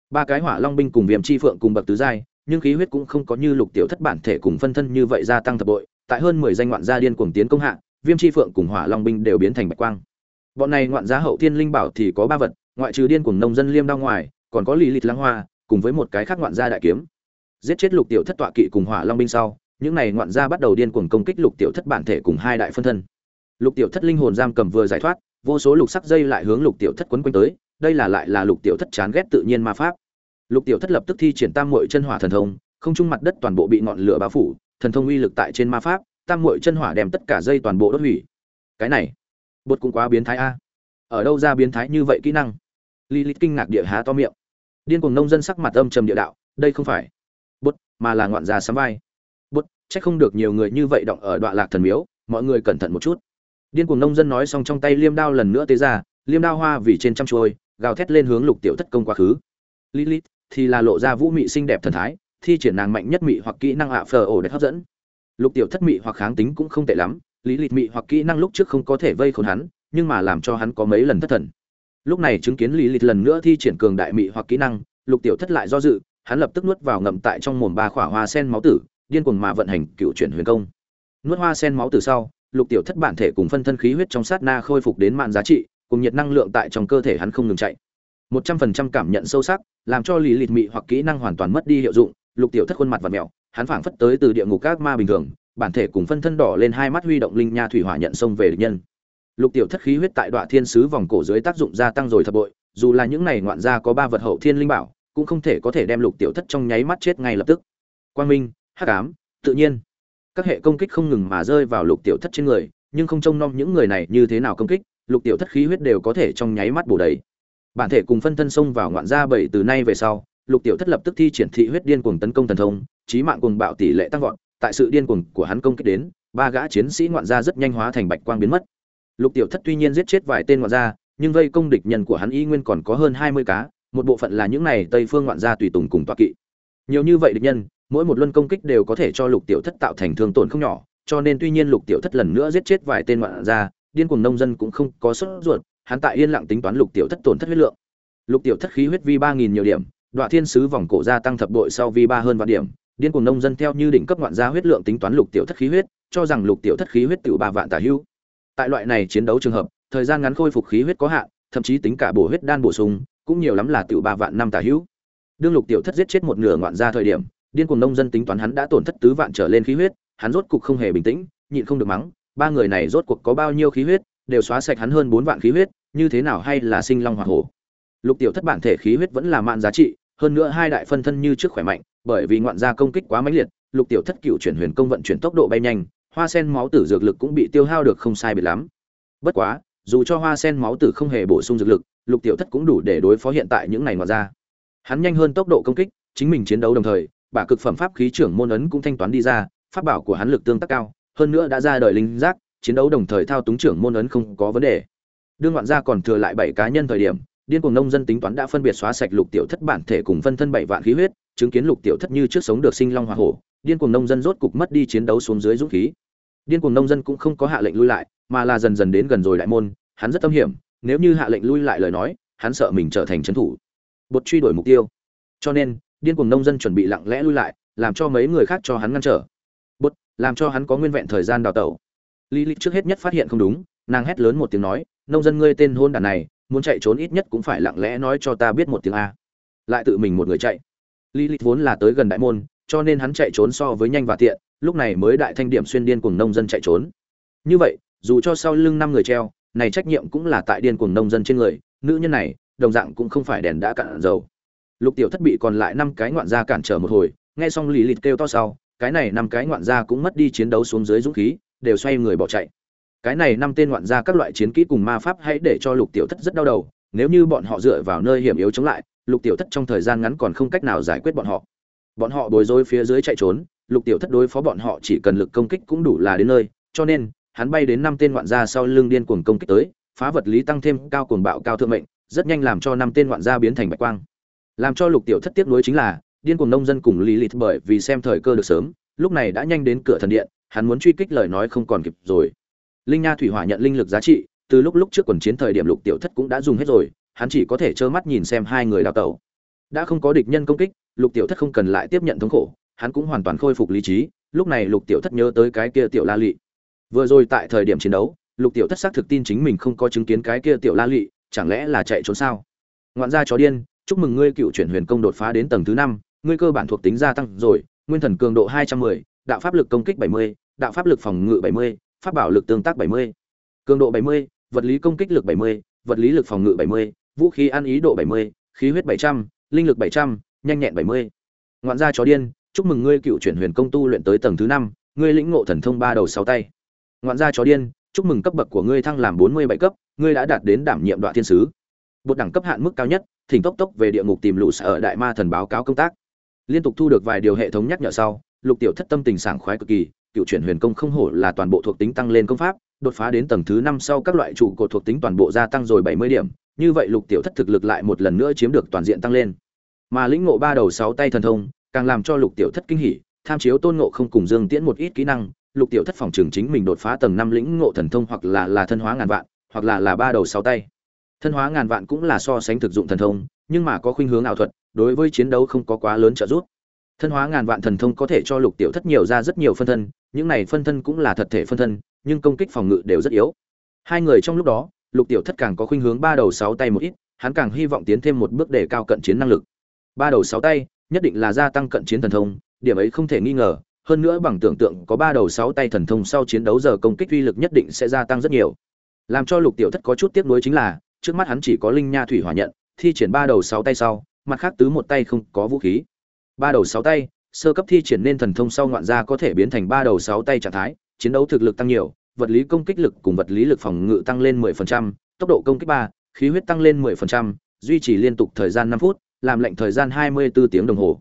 Ba cái hỏa long binh cùng viêm chi phượng cùng bậc tứ giai, nhưng khí huyết cũng không có như lục tiểu thất bản thể cùng phân thân như vậy gia tăng thập bội, tại hơn mười danh ngoạn gia điên cuồng tiến công hạ, viêm chi phượng cùng hỏa long binh đều biến thành bạch quang bọn này ngoạn giá hậu thiên linh bảo thì có ba vật, ngoại trừ điên cuồng nông dân liêm đao ngoài, còn có lì lịt lăng hoa, cùng với một cái khác ngoạn gia đại kiếm. Giết chết lục tiểu thất tọa kỵ cùng hỏa long binh sau, những này ngoạn gia bắt đầu điên cuồng công kích lục tiểu thất bản thể cùng hai đại phân thân. Lục tiểu thất linh hồn giam cầm vừa giải thoát, vô số lục sắc dây lại hướng lục tiểu thất quấn quanh tới, đây là lại là lục tiểu thất chán ghét tự nhiên ma pháp. Lục tiểu thất lập tức thi triển tam mội chân hỏa thần thông, không trung mặt đất toàn bộ bị ngọn lửa bao phủ, thần thông uy lực tại trên ma pháp, tam mội chân hỏa đem tất cả dây toàn bộ đốt hủy. Cái này bột cũng quá biến thái a. Ở đâu ra biến thái như vậy kỹ năng? Lilith kinh ngạc địa há to miệng. Điên cuồng nông dân sắc mặt âm trầm địa đạo đây không phải Bột, mà là ngoạn gia sắm vai. Bột chắc không được nhiều người như vậy động ở đoạn lạc thần miếu mọi người cẩn thận một chút. Điên cuồng nông dân nói xong trong tay liêm đao lần nữa tế ra liêm đao hoa vì trên trăm chuôi gào thét lên hướng lục tiểu thất công quá khứ. Lilith thì là lộ ra vũ mị xinh đẹp thần thái thi triển nàng mạnh nhất mị hoặc kỹ năng ạ phờ ổ đẹp hấp dẫn. Lục tiểu thất mị hoặc kháng tính cũng không tệ lắm lý lịch mị hoặc kỹ năng lúc trước không có thể vây khốn hắn, nhưng mà làm cho hắn có mấy lần thất thần. Lúc này chứng kiến lý lịch lần nữa thi triển cường đại mị hoặc kỹ năng, lục tiểu thất lại do dự, hắn lập tức nuốt vào ngậm tại trong mồm ba khỏa hoa sen máu tử, điên cuồng mà vận hành cựu chuyển huyền công. Nuốt hoa sen máu tử sau, lục tiểu thất bản thể cùng phân thân khí huyết trong sát na khôi phục đến mạn giá trị, cùng nhiệt năng lượng tại trong cơ thể hắn không ngừng chạy. Một trăm phần trăm cảm nhận sâu sắc, làm cho lý lịch mị hoặc kỹ năng hoàn toàn mất đi hiệu dụng, lục tiểu thất khuôn mặt và mèo, hắn phảng phất tới từ địa ngục các ma bình thường bản thể cùng phân thân đỏ lên hai mắt huy động linh nha thủy hỏa nhận xông về địch nhân. Lục tiểu thất khí huyết tại đoạn thiên sứ vòng cổ dưới tác dụng gia tăng rồi thập bội, dù là những này ngoạn gia có ba vật hậu thiên linh bảo, cũng không thể có thể đem lục tiểu thất trong nháy mắt chết ngay lập tức. Quang minh, hắc ám, tự nhiên. Các hệ công kích không ngừng mà rơi vào lục tiểu thất trên người, nhưng không trông nom những người này như thế nào công kích, lục tiểu thất khí huyết đều có thể trong nháy mắt bổ đầy. Bản thể cùng phân thân xông vào ngoạn gia bảy từ nay về sau, lục tiểu thất lập tức thi triển thị huyết điên cuồng tấn công thần thông trí mạng cuồng bạo tỷ lệ tăng vọt tại sự điên cuồng của hắn công kích đến, ba gã chiến sĩ ngoạn gia rất nhanh hóa thành bạch quang biến mất. Lục tiểu thất tuy nhiên giết chết vài tên ngoạn gia, nhưng vây công địch nhân của hắn y nguyên còn có hơn hai mươi cá, một bộ phận là những này tây phương ngoạn gia tùy tùng cùng tọa kỵ. Nhiều như vậy địch nhân, mỗi một luân công kích đều có thể cho lục tiểu thất tạo thành thương tổn không nhỏ, cho nên tuy nhiên lục tiểu thất lần nữa giết chết vài tên ngoạn gia, điên cuồng nông dân cũng không có sốt ruột, hắn tại yên lặng tính toán lục tiểu thất tổn thất huyết lượng. Lục tiểu thất khí huyết vi ba nghìn nhiều điểm đoạn thiên sứ vòng cổ gia tăng thập đội sau vi ba hơn vạn điểm điên cuồng nông dân theo như đỉnh cấp ngoạn gia huyết lượng tính toán lục tiểu thất khí huyết, cho rằng lục tiểu thất khí huyết tiểu ba vạn tả hữu tại loại này chiến đấu trường hợp, thời gian ngắn khôi phục khí huyết có hạn, thậm chí tính cả bổ huyết đan bổ sung, cũng nhiều lắm là tiểu ba vạn năm tả hữu đương lục tiểu thất giết chết một nửa ngoạn gia thời điểm, điên cuồng nông dân tính toán hắn đã tổn thất tứ vạn trở lên khí huyết, hắn rốt cục không hề bình tĩnh, nhịn không được mắng, ba người này rốt cuộc có bao nhiêu khí huyết, đều xóa sạch hắn hơn bốn vạn khí huyết, như thế nào hay là sinh long hỏa hổ. Lục tiểu thất bản thể khí huyết vẫn là mạn giá trị, hơn nữa hai đại phân thân như trước khỏe mạnh bởi vì ngoạn gia công kích quá mãnh liệt, lục tiểu thất cựu chuyển huyền công vận chuyển tốc độ bay nhanh, hoa sen máu tử dược lực cũng bị tiêu hao được không sai biệt lắm. Bất quá, dù cho hoa sen máu tử không hề bổ sung dược lực, lục tiểu thất cũng đủ để đối phó hiện tại những này ngoạn gia. Hắn nhanh hơn tốc độ công kích, chính mình chiến đấu đồng thời, bả cực phẩm pháp khí trưởng môn ấn cũng thanh toán đi ra, pháp bảo của hắn lực tương tác cao, hơn nữa đã ra đời linh giác, chiến đấu đồng thời thao túng trưởng môn ấn không có vấn đề. Đương ngoạn gia còn thừa lại bảy cá nhân thời điểm, điên cuồng nông dân tính toán đã phân biệt xóa sạch lục tiểu thất bản thể cùng phân thân bảy vạn khí huyết chứng kiến lục tiểu thất như trước sống được sinh long hoa hổ, điên cuồng nông dân rốt cục mất đi chiến đấu xuống dưới dũng khí. Điên cuồng nông dân cũng không có hạ lệnh lui lại, mà là dần dần đến gần rồi đại môn, hắn rất tâm hiểm, nếu như hạ lệnh lui lại lời nói, hắn sợ mình trở thành trấn thủ. Bột truy đuổi mục tiêu. Cho nên, điên cuồng nông dân chuẩn bị lặng lẽ lui lại, làm cho mấy người khác cho hắn ngăn trở. Bột, làm cho hắn có nguyên vẹn thời gian đào tẩu. Lý lịch trước hết nhất phát hiện không đúng, nàng hét lớn một tiếng nói, nông dân ngươi tên hôn đàn này, muốn chạy trốn ít nhất cũng phải lặng lẽ nói cho ta biết một tiếng a. Lại tự mình một người chạy lý vốn là tới gần đại môn, cho nên hắn chạy trốn so với nhanh và tiện, lúc này mới đại thanh điểm xuyên điên cuồng nông dân chạy trốn. Như vậy, dù cho sau lưng năm người treo, này trách nhiệm cũng là tại điên cuồng nông dân trên người, nữ nhân này, đồng dạng cũng không phải đèn đã cạn dầu. Lục tiểu thất bị còn lại năm cái ngoạn gia cản trở một hồi, nghe xong lì lịt kêu to sau, cái này năm cái ngoạn gia cũng mất đi chiến đấu xuống dưới dũng khí, đều xoay người bỏ chạy. Cái này năm tên ngoạn gia các loại chiến kỹ cùng ma pháp hãy để cho lục tiểu thất rất đau đầu, nếu như bọn họ dựa vào nơi hiểm yếu chống lại lục tiểu thất trong thời gian ngắn còn không cách nào giải quyết bọn họ. Bọn họ bối rối phía dưới chạy trốn, lục tiểu thất đối phó bọn họ chỉ cần lực công kích cũng đủ là đến nơi, cho nên, hắn bay đến năm tên ngoạn gia sau lưng điên cuồng công kích tới, phá vật lý tăng thêm cao cuồng bạo cao thượng mệnh, rất nhanh làm cho năm tên ngoạn gia biến thành bạch quang. Làm cho lục tiểu thất tiếp nối chính là, điên cuồng nông dân cùng lý lịch bởi vì xem thời cơ được sớm, lúc này đã nhanh đến cửa thần điện, hắn muốn truy kích lời nói không còn kịp rồi. Linh nha thủy hỏa nhận linh lực giá trị, từ lúc lúc trước quần chiến thời điểm lục tiểu thất cũng đã dùng hết rồi hắn chỉ có thể trơ mắt nhìn xem hai người đào tẩu. Đã không có địch nhân công kích, lục tiểu thất không cần lại tiếp nhận thống khổ, hắn cũng hoàn toàn khôi phục lý trí, lúc này lục tiểu thất nhớ tới cái kia tiểu la lị. Vừa rồi tại thời điểm chiến đấu, lục tiểu thất xác thực tin chính mình không có chứng kiến cái kia tiểu la lị, chẳng lẽ là chạy trốn sao? Ngoạn gia chó điên, chúc mừng ngươi cựu chuyển huyền công đột phá đến tầng thứ năm, ngươi cơ bản thuộc tính gia tăng rồi, nguyên thần cường độ hai trăm mười, đạo pháp lực công kích bảy mươi, đạo pháp lực phòng ngự bảy mươi, pháp bảo lực tương tác bảy mươi. Cường độ bảy mươi, vật lý công kích lực bảy mươi, vật lý lực phòng ngự bảy mươi vũ khí ăn ý độ bảy mươi, khí huyết bảy trăm, linh lực bảy trăm, nhanh nhẹn bảy mươi. Ngoạn gia chó điên, chúc mừng ngươi cựu chuyển huyền công tu luyện tới tầng thứ năm, ngươi lĩnh ngộ thần thông ba đầu sáu tay. Ngoạn gia chó điên, chúc mừng cấp bậc của ngươi thăng làm bốn mươi bảy cấp, ngươi đã đạt đến đảm nhiệm đoạn thiên sứ. Bột đẳng cấp hạn mức cao nhất, thỉnh tốc tốc về địa ngục tìm lũ sở đại ma thần báo cáo công tác. Liên tục thu được vài điều hệ thống nhắc nhở sau, lục tiểu thất tâm tình sảng khoái cực kỳ, cựu chuyển huyền công không hổ là toàn bộ thuộc tính tăng lên công pháp, đột phá đến tầng thứ năm sau các loại trụ cột thuộc tính toàn bộ gia tăng rồi bảy mươi điểm như vậy lục tiểu thất thực lực lại một lần nữa chiếm được toàn diện tăng lên. Mà lĩnh ngộ ba đầu sáu tay thần thông, càng làm cho lục tiểu thất kinh hỉ, tham chiếu tôn ngộ không cùng dương tiễn một ít kỹ năng, lục tiểu thất phòng trường chính mình đột phá tầng năm lĩnh ngộ thần thông hoặc là là thân hóa ngàn vạn, hoặc là là ba đầu sáu tay. Thân hóa ngàn vạn cũng là so sánh thực dụng thần thông, nhưng mà có khuynh hướng ảo thuật, đối với chiến đấu không có quá lớn trợ giúp. Thân hóa ngàn vạn thần thông có thể cho lục tiểu thất nhiều ra rất nhiều phân thân, những này phân thân cũng là thật thể phân thân, nhưng công kích phòng ngự đều rất yếu. Hai người trong lúc đó lục tiểu thất càng có khuynh hướng ba đầu sáu tay một ít, hắn càng hy vọng tiến thêm một bước để cao cận chiến năng lực. Ba đầu sáu tay, nhất định là gia tăng cận chiến thần thông, điểm ấy không thể nghi ngờ, hơn nữa bằng tưởng tượng có ba đầu sáu tay thần thông sau chiến đấu giờ công kích uy lực nhất định sẽ gia tăng rất nhiều. Làm cho lục tiểu thất có chút tiếc nuối chính là, trước mắt hắn chỉ có linh nha thủy hỏa nhận, thi triển ba đầu sáu tay sau, mặt khác tứ một tay không có vũ khí. Ba đầu sáu tay, sơ cấp thi triển nên thần thông sau ngoạn gia có thể biến thành ba đầu sáu tay trạng thái, chiến đấu thực lực tăng nhiều vật lý công kích lực cùng vật lý lực phòng ngự tăng lên 10%, tốc độ công kích 3, khí huyết tăng lên 10%, duy trì liên tục thời gian 5 phút, làm lệnh thời gian 24 tiếng đồng hồ.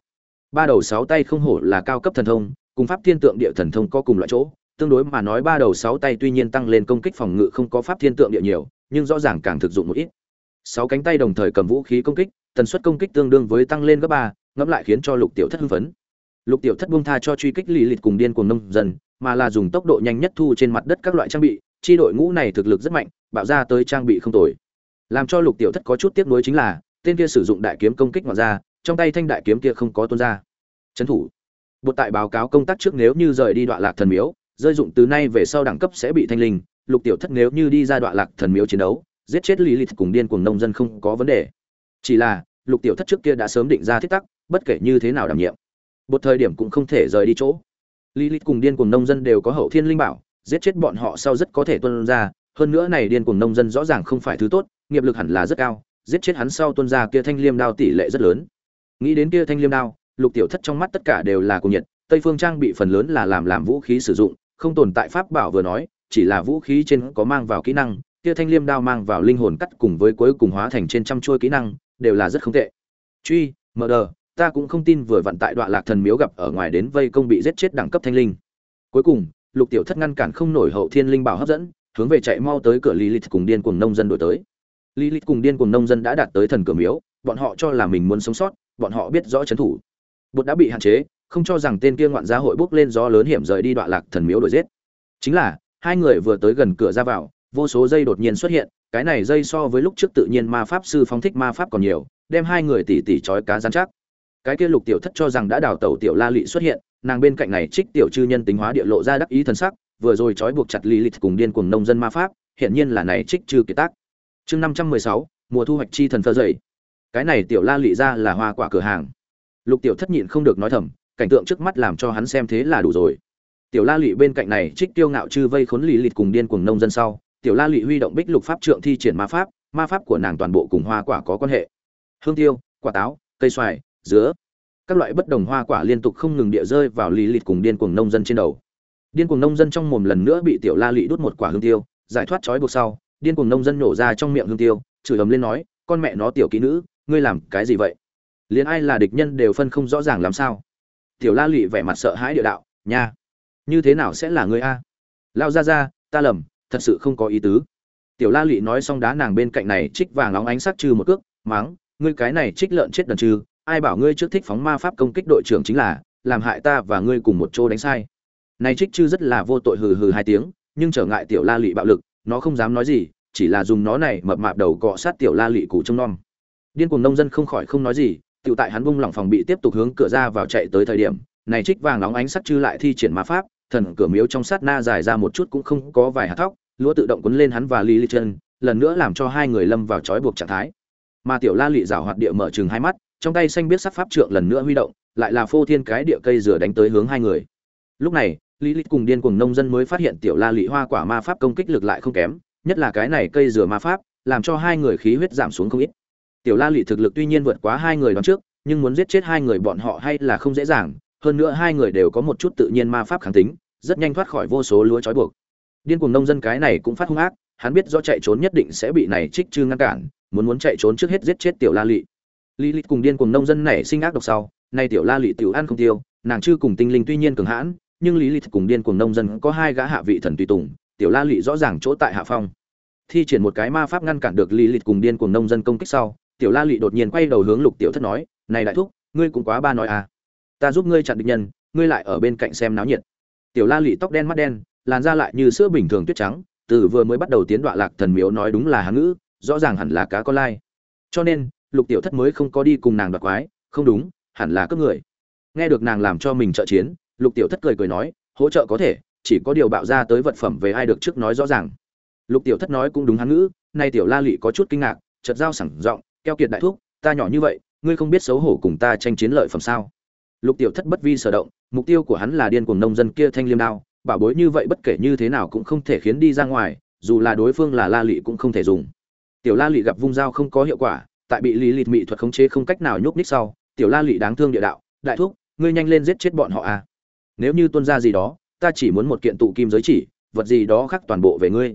Ba đầu sáu tay không hổ là cao cấp thần thông, cùng pháp thiên tượng địa thần thông có cùng loại chỗ, tương đối mà nói ba đầu sáu tay tuy nhiên tăng lên công kích phòng ngự không có pháp thiên tượng địa nhiều, nhưng rõ ràng càng thực dụng một ít. Sáu cánh tay đồng thời cầm vũ khí công kích, tần suất công kích tương đương với tăng lên gấp 3, ngẫm lại khiến cho Lục Tiểu Thất hưng phấn. Lục Tiểu Thất buông tha cho truy kích lì lịt cùng điên cuồng nông dần, mà là dùng tốc độ nhanh nhất thu trên mặt đất các loại trang bị, chi đội ngũ này thực lực rất mạnh, bạo ra tới trang bị không tồi. làm cho lục tiểu thất có chút tiếc nuối chính là tên kia sử dụng đại kiếm công kích ngoạn ra trong tay thanh đại kiếm kia không có tuôn ra. Trấn thủ. Bột tại báo cáo công tác trước nếu như rời đi đoạn lạc thần miếu rơi dụng từ nay về sau đẳng cấp sẽ bị thanh linh lục tiểu thất nếu như đi ra đoạn lạc thần miếu chiến đấu giết chết lý lịch cùng điên cùng nông dân không có vấn đề. Chỉ là lục tiểu thất trước kia đã sớm định ra thiết tắc bất kể như thế nào đảm nhiệm. Một thời điểm cũng không thể rời đi chỗ. Lilith cùng điên Cuồng nông dân đều có hậu thiên linh bảo, giết chết bọn họ sau rất có thể tuân ra, hơn nữa này điên Cuồng nông dân rõ ràng không phải thứ tốt, nghiệp lực hẳn là rất cao, giết chết hắn sau tuân ra kia thanh liêm đao tỷ lệ rất lớn. Nghĩ đến kia thanh liêm đao, lục tiểu thất trong mắt tất cả đều là cùng nhiệt, tây phương trang bị phần lớn là làm làm vũ khí sử dụng, không tồn tại pháp bảo vừa nói, chỉ là vũ khí trên có mang vào kỹ năng, kia thanh liêm đao mang vào linh hồn cắt cùng với cuối cùng hóa thành trên trăm chuôi kỹ năng, đều là rất không tệ. Truy mờ đờ ta cũng không tin vừa vặn tại đoạn lạc thần miếu gặp ở ngoài đến vây công bị giết chết đẳng cấp thanh linh. Cuối cùng, lục tiểu thất ngăn cản không nổi hậu thiên linh bảo hấp dẫn, hướng về chạy mau tới cửa lilith cùng điên cuồng nông dân đổi tới. Lilith cùng điên cuồng nông dân đã đạt tới thần cửa miếu, bọn họ cho là mình muốn sống sót, bọn họ biết rõ chấn thủ. Bột đã bị hạn chế, không cho rằng tên kia ngoạn gia hội bước lên gió lớn hiểm rời đi đoạn lạc thần miếu đổi giết. Chính là, hai người vừa tới gần cửa ra vào, vô số dây đột nhiên xuất hiện, cái này dây so với lúc trước tự nhiên ma pháp sư phóng thích ma pháp còn nhiều, đem hai người tỉ tỉ trói cá gián chắc cái kia lục tiểu thất cho rằng đã đào tẩu tiểu la lị xuất hiện, nàng bên cạnh này trích tiểu chư nhân tính hóa địa lộ ra đắc ý thần sắc, vừa rồi trói buộc chặt lý lịch cùng điên cùng nông dân ma pháp, hiển nhiên là này trích chư kiệt tác. Chương năm trăm mười sáu, mùa thu hoạch chi thần phơ dậy. Cái này tiểu la lị ra là hoa quả cửa hàng. Lục tiểu thất nhịn không được nói thầm, cảnh tượng trước mắt làm cho hắn xem thế là đủ rồi. Tiểu la lị bên cạnh này trích tiêu ngạo chư vây khốn lì lịt cùng điên cùng nông dân sau, tiểu la lị huy động bích lục pháp trượng thi triển ma pháp ma pháp của nàng toàn bộ cùng hoa quả có quan hệ. Hương tiêu, quả táo, cây xoài dứa các loại bất đồng hoa quả liên tục không ngừng địa rơi vào lì lịt cùng điên cuồng nông dân trên đầu. Điên cuồng nông dân trong mồm lần nữa bị tiểu la lị đút một quả hương tiêu, giải thoát trói buộc sau, điên cuồng nông dân nổ ra trong miệng hương tiêu, chửi ấm lên nói, con mẹ nó tiểu kỹ nữ, ngươi làm cái gì vậy? Liền ai là địch nhân đều phân không rõ ràng làm sao. Tiểu la lị vẻ mặt sợ hãi địa đạo, nha, như thế nào sẽ là ngươi a? Lao ra ra, ta lầm, thật sự không có ý tứ. Tiểu la lị nói xong đá nàng bên cạnh này trích vàng óng ánh sắc trừ một cước mắng ngươi cái này trích lợn chết đần trừ ai bảo ngươi trước thích phóng ma pháp công kích đội trưởng chính là làm hại ta và ngươi cùng một chỗ đánh sai này trích chư rất là vô tội hừ hừ hai tiếng nhưng trở ngại tiểu la lị bạo lực nó không dám nói gì chỉ là dùng nó này mập mạp đầu cọ sát tiểu la lị cụ trông nom điên cuồng nông dân không khỏi không nói gì tiểu tại hắn bung lỏng phòng bị tiếp tục hướng cửa ra vào chạy tới thời điểm này trích vàng nóng ánh sắc chư lại thi triển ma pháp thần cửa miếu trong sát na dài ra một chút cũng không có vài hạt thóc lúa tự động quấn lên hắn và Lily chân, lần nữa làm cho hai người lâm vào trói buộc trạng thái. Mà tiểu La Lệ rảo hoạt địa mở trừng hai mắt, trong tay xanh biết sắc pháp trượng lần nữa huy động, lại là phô thiên cái địa cây rửa đánh tới hướng hai người. Lúc này, Lý Lịch cùng điên cuồng nông dân mới phát hiện tiểu La Lệ hoa quả ma pháp công kích lực lại không kém, nhất là cái này cây rửa ma pháp, làm cho hai người khí huyết giảm xuống không ít. Tiểu La Lệ thực lực tuy nhiên vượt quá hai người đón trước, nhưng muốn giết chết hai người bọn họ hay là không dễ dàng, hơn nữa hai người đều có một chút tự nhiên ma pháp kháng tính, rất nhanh thoát khỏi vô số lúa trói buộc điên cuồng nông dân cái này cũng phát hung ác hắn biết do chạy trốn nhất định sẽ bị này trích chư ngăn cản muốn muốn chạy trốn trước hết giết chết tiểu la lị lý lịch cùng điên cuồng nông dân này sinh ác độc sau, nay tiểu la lị tiểu ăn không tiêu, nàng chư cùng tinh linh tuy nhiên cường hãn, nhưng lý lịch cùng điên cuồng nông dân có hai gã hạ vị thần tùy tùng, tiểu la lị rõ ràng chỗ tại hạ phong. Thi triển một cái ma pháp ngăn cản được lý lịch cùng điên cuồng nông dân công kích sau, tiểu la lị đột nhiên quay đầu hướng lục tiểu thất nói, này đại thúc, ngươi cũng quá ba nói à. Ta giúp ngươi chặn địch nhân, ngươi lại ở bên cạnh xem náo nhiệt. Tiểu la lị tóc đen mắt đen, làn da lại như sữa bình thường tuyết trắng, từ vừa mới bắt đầu tiến đoạn lạc thần miếu nói đúng là hán ngữ, rõ ràng hẳn là cá con lai. Cho nên lục tiểu thất mới không có đi cùng nàng đoạt quái, không đúng, hẳn là cướp người. Nghe được nàng làm cho mình trợ chiến, lục tiểu thất cười cười nói, hỗ trợ có thể, chỉ có điều bạo ra tới vật phẩm về ai được trước nói rõ ràng. Lục tiểu thất nói cũng đúng hán ngữ, nay tiểu la lị có chút kinh ngạc chật dao sẳng giọng, keo kiệt đại thuốc ta nhỏ như vậy, ngươi không biết xấu hổ cùng ta tranh chiến lợi phẩm sao? Lục tiểu thất bất vi sở động, mục tiêu của hắn là điên cuồng nông dân kia thanh liêm đao, bảo bối như vậy bất kể như thế nào cũng không thể khiến đi ra ngoài, dù là đối phương là la lị cũng không thể dùng. Tiểu la lị gặp vung dao không có hiệu quả tại bị lý lịt mị thuật khống chế không cách nào nhúc ních sau, tiểu la lị đáng thương địa đạo, đại thúc, ngươi nhanh lên giết chết bọn họ à. Nếu như tuân ra gì đó, ta chỉ muốn một kiện tụ kim giới chỉ, vật gì đó khác toàn bộ về ngươi.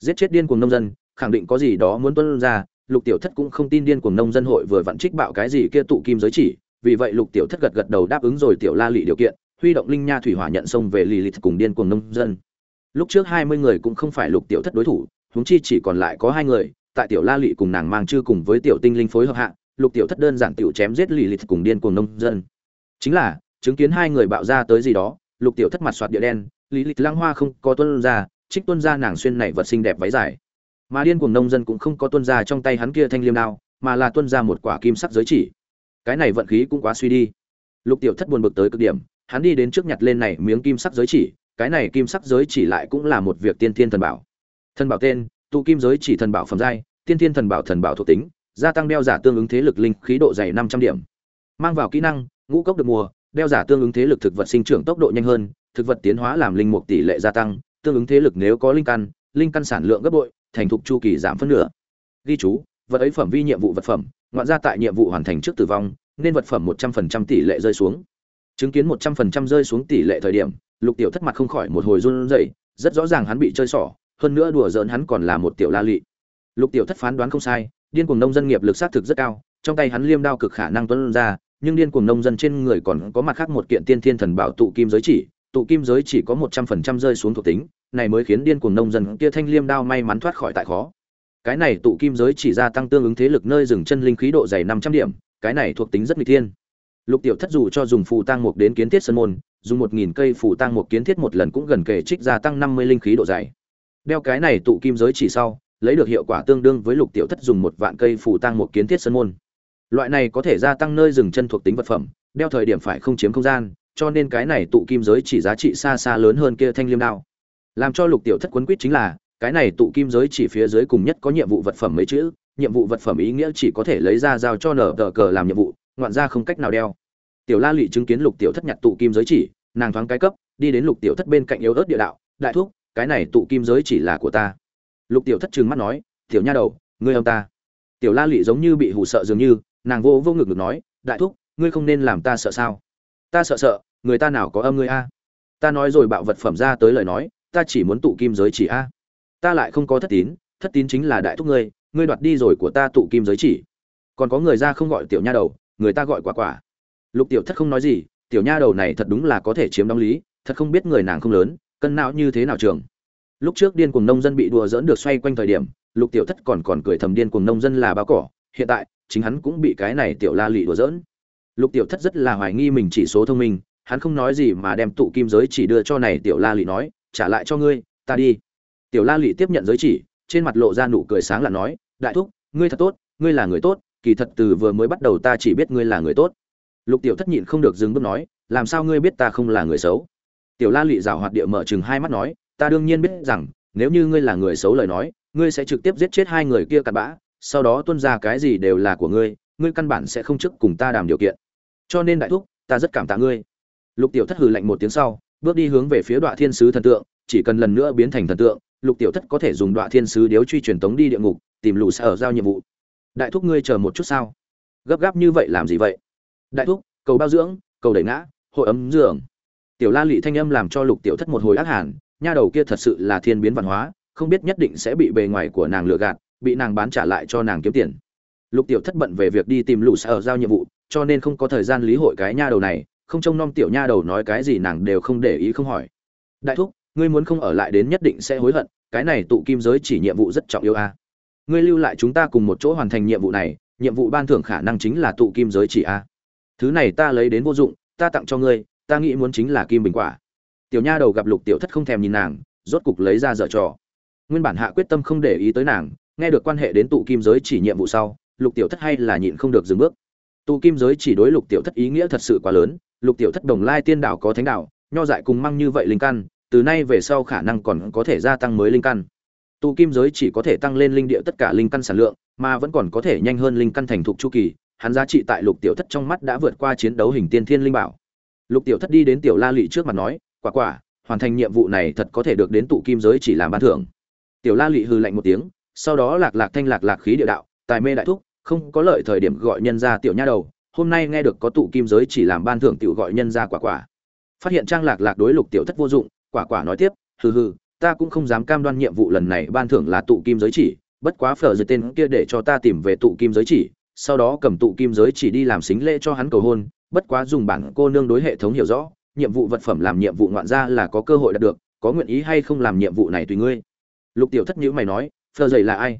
Giết chết điên cuồng nông dân, khẳng định có gì đó muốn tuân ra, lục tiểu thất cũng không tin điên cuồng nông dân hội vừa vặn trích bạo cái gì kia tụ kim giới chỉ, vì vậy lục tiểu thất gật gật đầu đáp ứng rồi tiểu la lị điều kiện, huy động linh nha thủy hỏa nhận xông về lì lịt cùng điên cuồng nông dân. Lúc trước hai mươi người cũng không phải lục tiểu thất đối thủ, huống chi chỉ còn lại có hai người tại tiểu la lị cùng nàng mang chư cùng với tiểu tinh linh phối hợp hạ, lục tiểu thất đơn giản tiểu chém giết lì lìt cùng điên cuồng nông dân. Chính là, chứng kiến hai người bạo ra tới gì đó, lục tiểu thất mặt soạt địa đen lý lịch lăng hoa không có tuân ra, trích tuân ra nàng xuyên này vật xinh đẹp váy dài. Mà điên cuồng nông dân cũng không có tuân ra trong tay hắn kia thanh liêm đao, mà là tuân ra một quả kim sắc giới chỉ. Cái này vận khí cũng quá suy đi. Lục tiểu thất buồn bực tới cực điểm, hắn đi đến trước nhặt lên này miếng kim sắc giới chỉ, cái này kim sắc giới chỉ lại cũng là một việc tiên thiên thần bảo. Thần bảo tên tụ kim giới chỉ thần bảo phẩm giai, tiên thiên thần bảo thần bảo thuộc tính, gia tăng đeo giả tương ứng thế lực linh khí độ dày năm trăm điểm. Mang vào kỹ năng, ngũ cốc được mùa, đeo giả tương ứng thế lực thực vật sinh trưởng tốc độ nhanh hơn, thực vật tiến hóa làm linh mục tỷ lệ gia tăng, tương ứng thế lực nếu có linh căn linh căn sản lượng gấp bội, thành thục chu kỳ giảm phân nửa. Ghi chú, vật ấy phẩm vi nhiệm vụ vật phẩm, ngoạn ra tại nhiệm vụ hoàn thành trước tử vong, nên vật phẩm một trăm phần trăm tỷ lệ rơi xuống. Chứng kiến một trăm phần trăm rơi xuống tỷ lệ thời điểm, lục tiểu thất mặt không khỏi một hồi run rẩy, rất rõ ràng hắn bị chơi xỏ hơn nữa đùa giỡn hắn còn là một tiểu la lị. Lục tiểu thất phán đoán không sai, điên cuồng nông dân nghiệp lực sát thực rất cao, trong tay hắn liêm đao cực khả năng tuấn ra, nhưng điên cuồng nông dân trên người còn có mặt khác một kiện tiên thiên thần bảo tụ kim giới chỉ, tụ kim giới chỉ có một trăm phần trăm rơi xuống thuộc tính, này mới khiến điên cuồng nông dân kia thanh liêm đao may mắn thoát khỏi tại khó. Cái này tụ kim giới chỉ ra tăng tương ứng thế lực nơi dừng chân linh khí độ dày năm trăm điểm, cái này thuộc tính rất nguy thiên. Lục tiểu thất dù cho dùng phù tăng mục đến kiến thiết sân môn, dùng một nghìn cây phù tăng mục kiến thiết một lần cũng gần kề trích gia tăng năm mươi linh khí độ dày đeo cái này tụ kim giới chỉ sau, lấy được hiệu quả tương đương với lục tiểu thất dùng một vạn cây phù tăng một kiến thiết sân môn. Loại này có thể gia tăng nơi dừng chân thuộc tính vật phẩm, đeo thời điểm phải không chiếm không gian, cho nên cái này tụ kim giới chỉ giá trị xa xa lớn hơn kia thanh liêm đao. Làm cho lục tiểu thất quấn quýt chính là, cái này tụ kim giới chỉ phía dưới cùng nhất có nhiệm vụ vật phẩm mấy chữ, nhiệm vụ vật phẩm ý nghĩa chỉ có thể lấy ra giao cho nở tờ cờ làm nhiệm vụ, ngoạn ra không cách nào đeo. Tiểu la lụy chứng kiến lục tiểu thất nhặt tụ kim giới chỉ, nàng thoáng cái cấp, đi đến lục tiểu thất bên cạnh yếu ớt địa đạo, đại thúc cái này tụ kim giới chỉ là của ta. Lục tiểu thất trừng mắt nói, tiểu nha đầu, ngươi ông ta. Tiểu la lụy giống như bị hù sợ dường như, nàng vô vô ngực ngực nói, đại thúc, ngươi không nên làm ta sợ sao? Ta sợ sợ, người ta nào có âm ngươi a? Ta nói rồi bạo vật phẩm ra tới lời nói, ta chỉ muốn tụ kim giới chỉ a. Ta lại không có thất tín thất tín chính là đại thúc ngươi ngươi đoạt đi rồi của ta tụ kim giới chỉ. Còn có người ra không gọi tiểu nha đầu, người ta gọi quả quả. Lục tiểu thất không nói gì, tiểu nha đầu này thật đúng là có thể chiếm đóng lý, thật không biết người nàng không lớn cân não như thế nào trường? Lúc trước điên cuồng nông dân bị đùa dỡn được xoay quanh thời điểm, lục tiểu thất còn còn cười thầm điên cuồng nông dân là bao cỏ, hiện tại, chính hắn cũng bị cái này tiểu la lị đùa dỡn lục tiểu thất rất là hoài nghi mình chỉ số thông minh, hắn không nói gì mà đem tụ kim giới chỉ đưa cho này tiểu la lị nói, trả lại cho ngươi, ta đi. Tiểu la lị tiếp nhận giới chỉ, trên mặt lộ ra nụ cười sáng là nói, đại thúc, ngươi thật tốt, ngươi là người tốt, kỳ thật từ vừa mới bắt đầu ta chỉ biết ngươi là người tốt. Lục tiểu thất nhịn không được dừng bước nói, làm sao ngươi biết ta không là người xấu? Tiểu la lị rào hoạt địa mở chừng hai mắt nói, ta đương nhiên biết rằng, nếu như ngươi là người xấu lời nói, ngươi sẽ trực tiếp giết chết hai người kia cặn bã, sau đó tuân ra cái gì đều là của ngươi ngươi căn bản sẽ không chức cùng ta đàm điều kiện. Cho nên đại thúc, ta rất cảm tạ ngươi. Lục tiểu thất hừ lạnh một tiếng sau, bước đi hướng về phía đoạn thiên sứ thần tượng, chỉ cần lần nữa biến thành thần tượng, lục tiểu thất có thể dùng đoạn thiên sứ điếu truy truyền tống đi địa ngục, tìm lù sở giao nhiệm vụ. Đại thúc ngươi chờ một chút sao? Gấp gáp như vậy làm gì vậy? Đại thúc, cầu bao dưỡng, cầu đẩy ngã, hội ấm giường tiểu la lị thanh âm làm cho lục tiểu thất một hồi ác hàn, nha đầu kia thật sự là thiên biến văn hóa, không biết nhất định sẽ bị bề ngoài của nàng lừa gạt, bị nàng bán trả lại cho nàng kiếm tiền. Lục tiểu thất bận về việc đi tìm lũ sở giao nhiệm vụ, cho nên không có thời gian lý hội cái nha đầu này, không trông nom tiểu nha đầu nói cái gì nàng đều không để ý không hỏi. Đại thúc, ngươi muốn không ở lại đến nhất định sẽ hối hận, cái này tụ kim giới chỉ nhiệm vụ rất trọng yếu a. Ngươi lưu lại chúng ta cùng một chỗ hoàn thành nhiệm vụ này, nhiệm vụ ban thưởng khả năng chính là tụ kim giới chỉ a. Thứ này ta lấy đến vô dụng, ta tặng cho ngươi ta nghĩ muốn chính là kim bình quả. Tiểu nha đầu gặp lục tiểu thất không thèm nhìn nàng, rốt cục lấy ra dở trò. Nguyên bản hạ quyết tâm không để ý tới nàng, nghe được quan hệ đến tụ kim giới chỉ nhiệm vụ sau, lục tiểu thất hay là nhịn không được dừng bước. Tụ kim giới chỉ đối lục tiểu thất ý nghĩa thật sự quá lớn, lục tiểu thất đồng lai tiên đảo có thánh đạo, nho dại cùng măng như vậy linh căn, từ nay về sau khả năng còn có thể gia tăng mới linh căn. Tụ kim giới chỉ có thể tăng lên linh địa tất cả linh căn sản lượng, mà vẫn còn có thể nhanh hơn linh căn thành thục chu kỳ, hắn giá trị tại lục tiểu thất trong mắt đã vượt qua chiến đấu hình tiên thiên linh bảo lục tiểu thất đi đến tiểu la lị trước mặt nói, quả quả, hoàn thành nhiệm vụ này thật có thể được đến tụ kim giới chỉ làm ban thưởng. Tiểu la lị hư lạnh một tiếng, sau đó lạc lạc thanh lạc lạc khí địa đạo, tài mê đại thúc, không có lợi thời điểm gọi nhân ra tiểu nha đầu, hôm nay nghe được có tụ kim giới chỉ làm ban thưởng tiểu gọi nhân ra quả quả. Phát hiện trang lạc lạc đối lục tiểu thất vô dụng, quả quả nói tiếp, hừ hừ, ta cũng không dám cam đoan nhiệm vụ lần này ban thưởng là tụ kim giới chỉ, bất quá phở dưới tên kia để cho ta tìm về tụ kim giới chỉ, sau đó cầm tụ kim giới chỉ đi làm xính lễ cho hắn cầu hôn bất quá dùng bản cô nương đối hệ thống hiểu rõ, nhiệm vụ vật phẩm làm nhiệm vụ ngoạn ra là có cơ hội đạt được, có nguyện ý hay không làm nhiệm vụ này tùy ngươi. Lục tiểu thất nhữ mày nói, phờ dày là ai?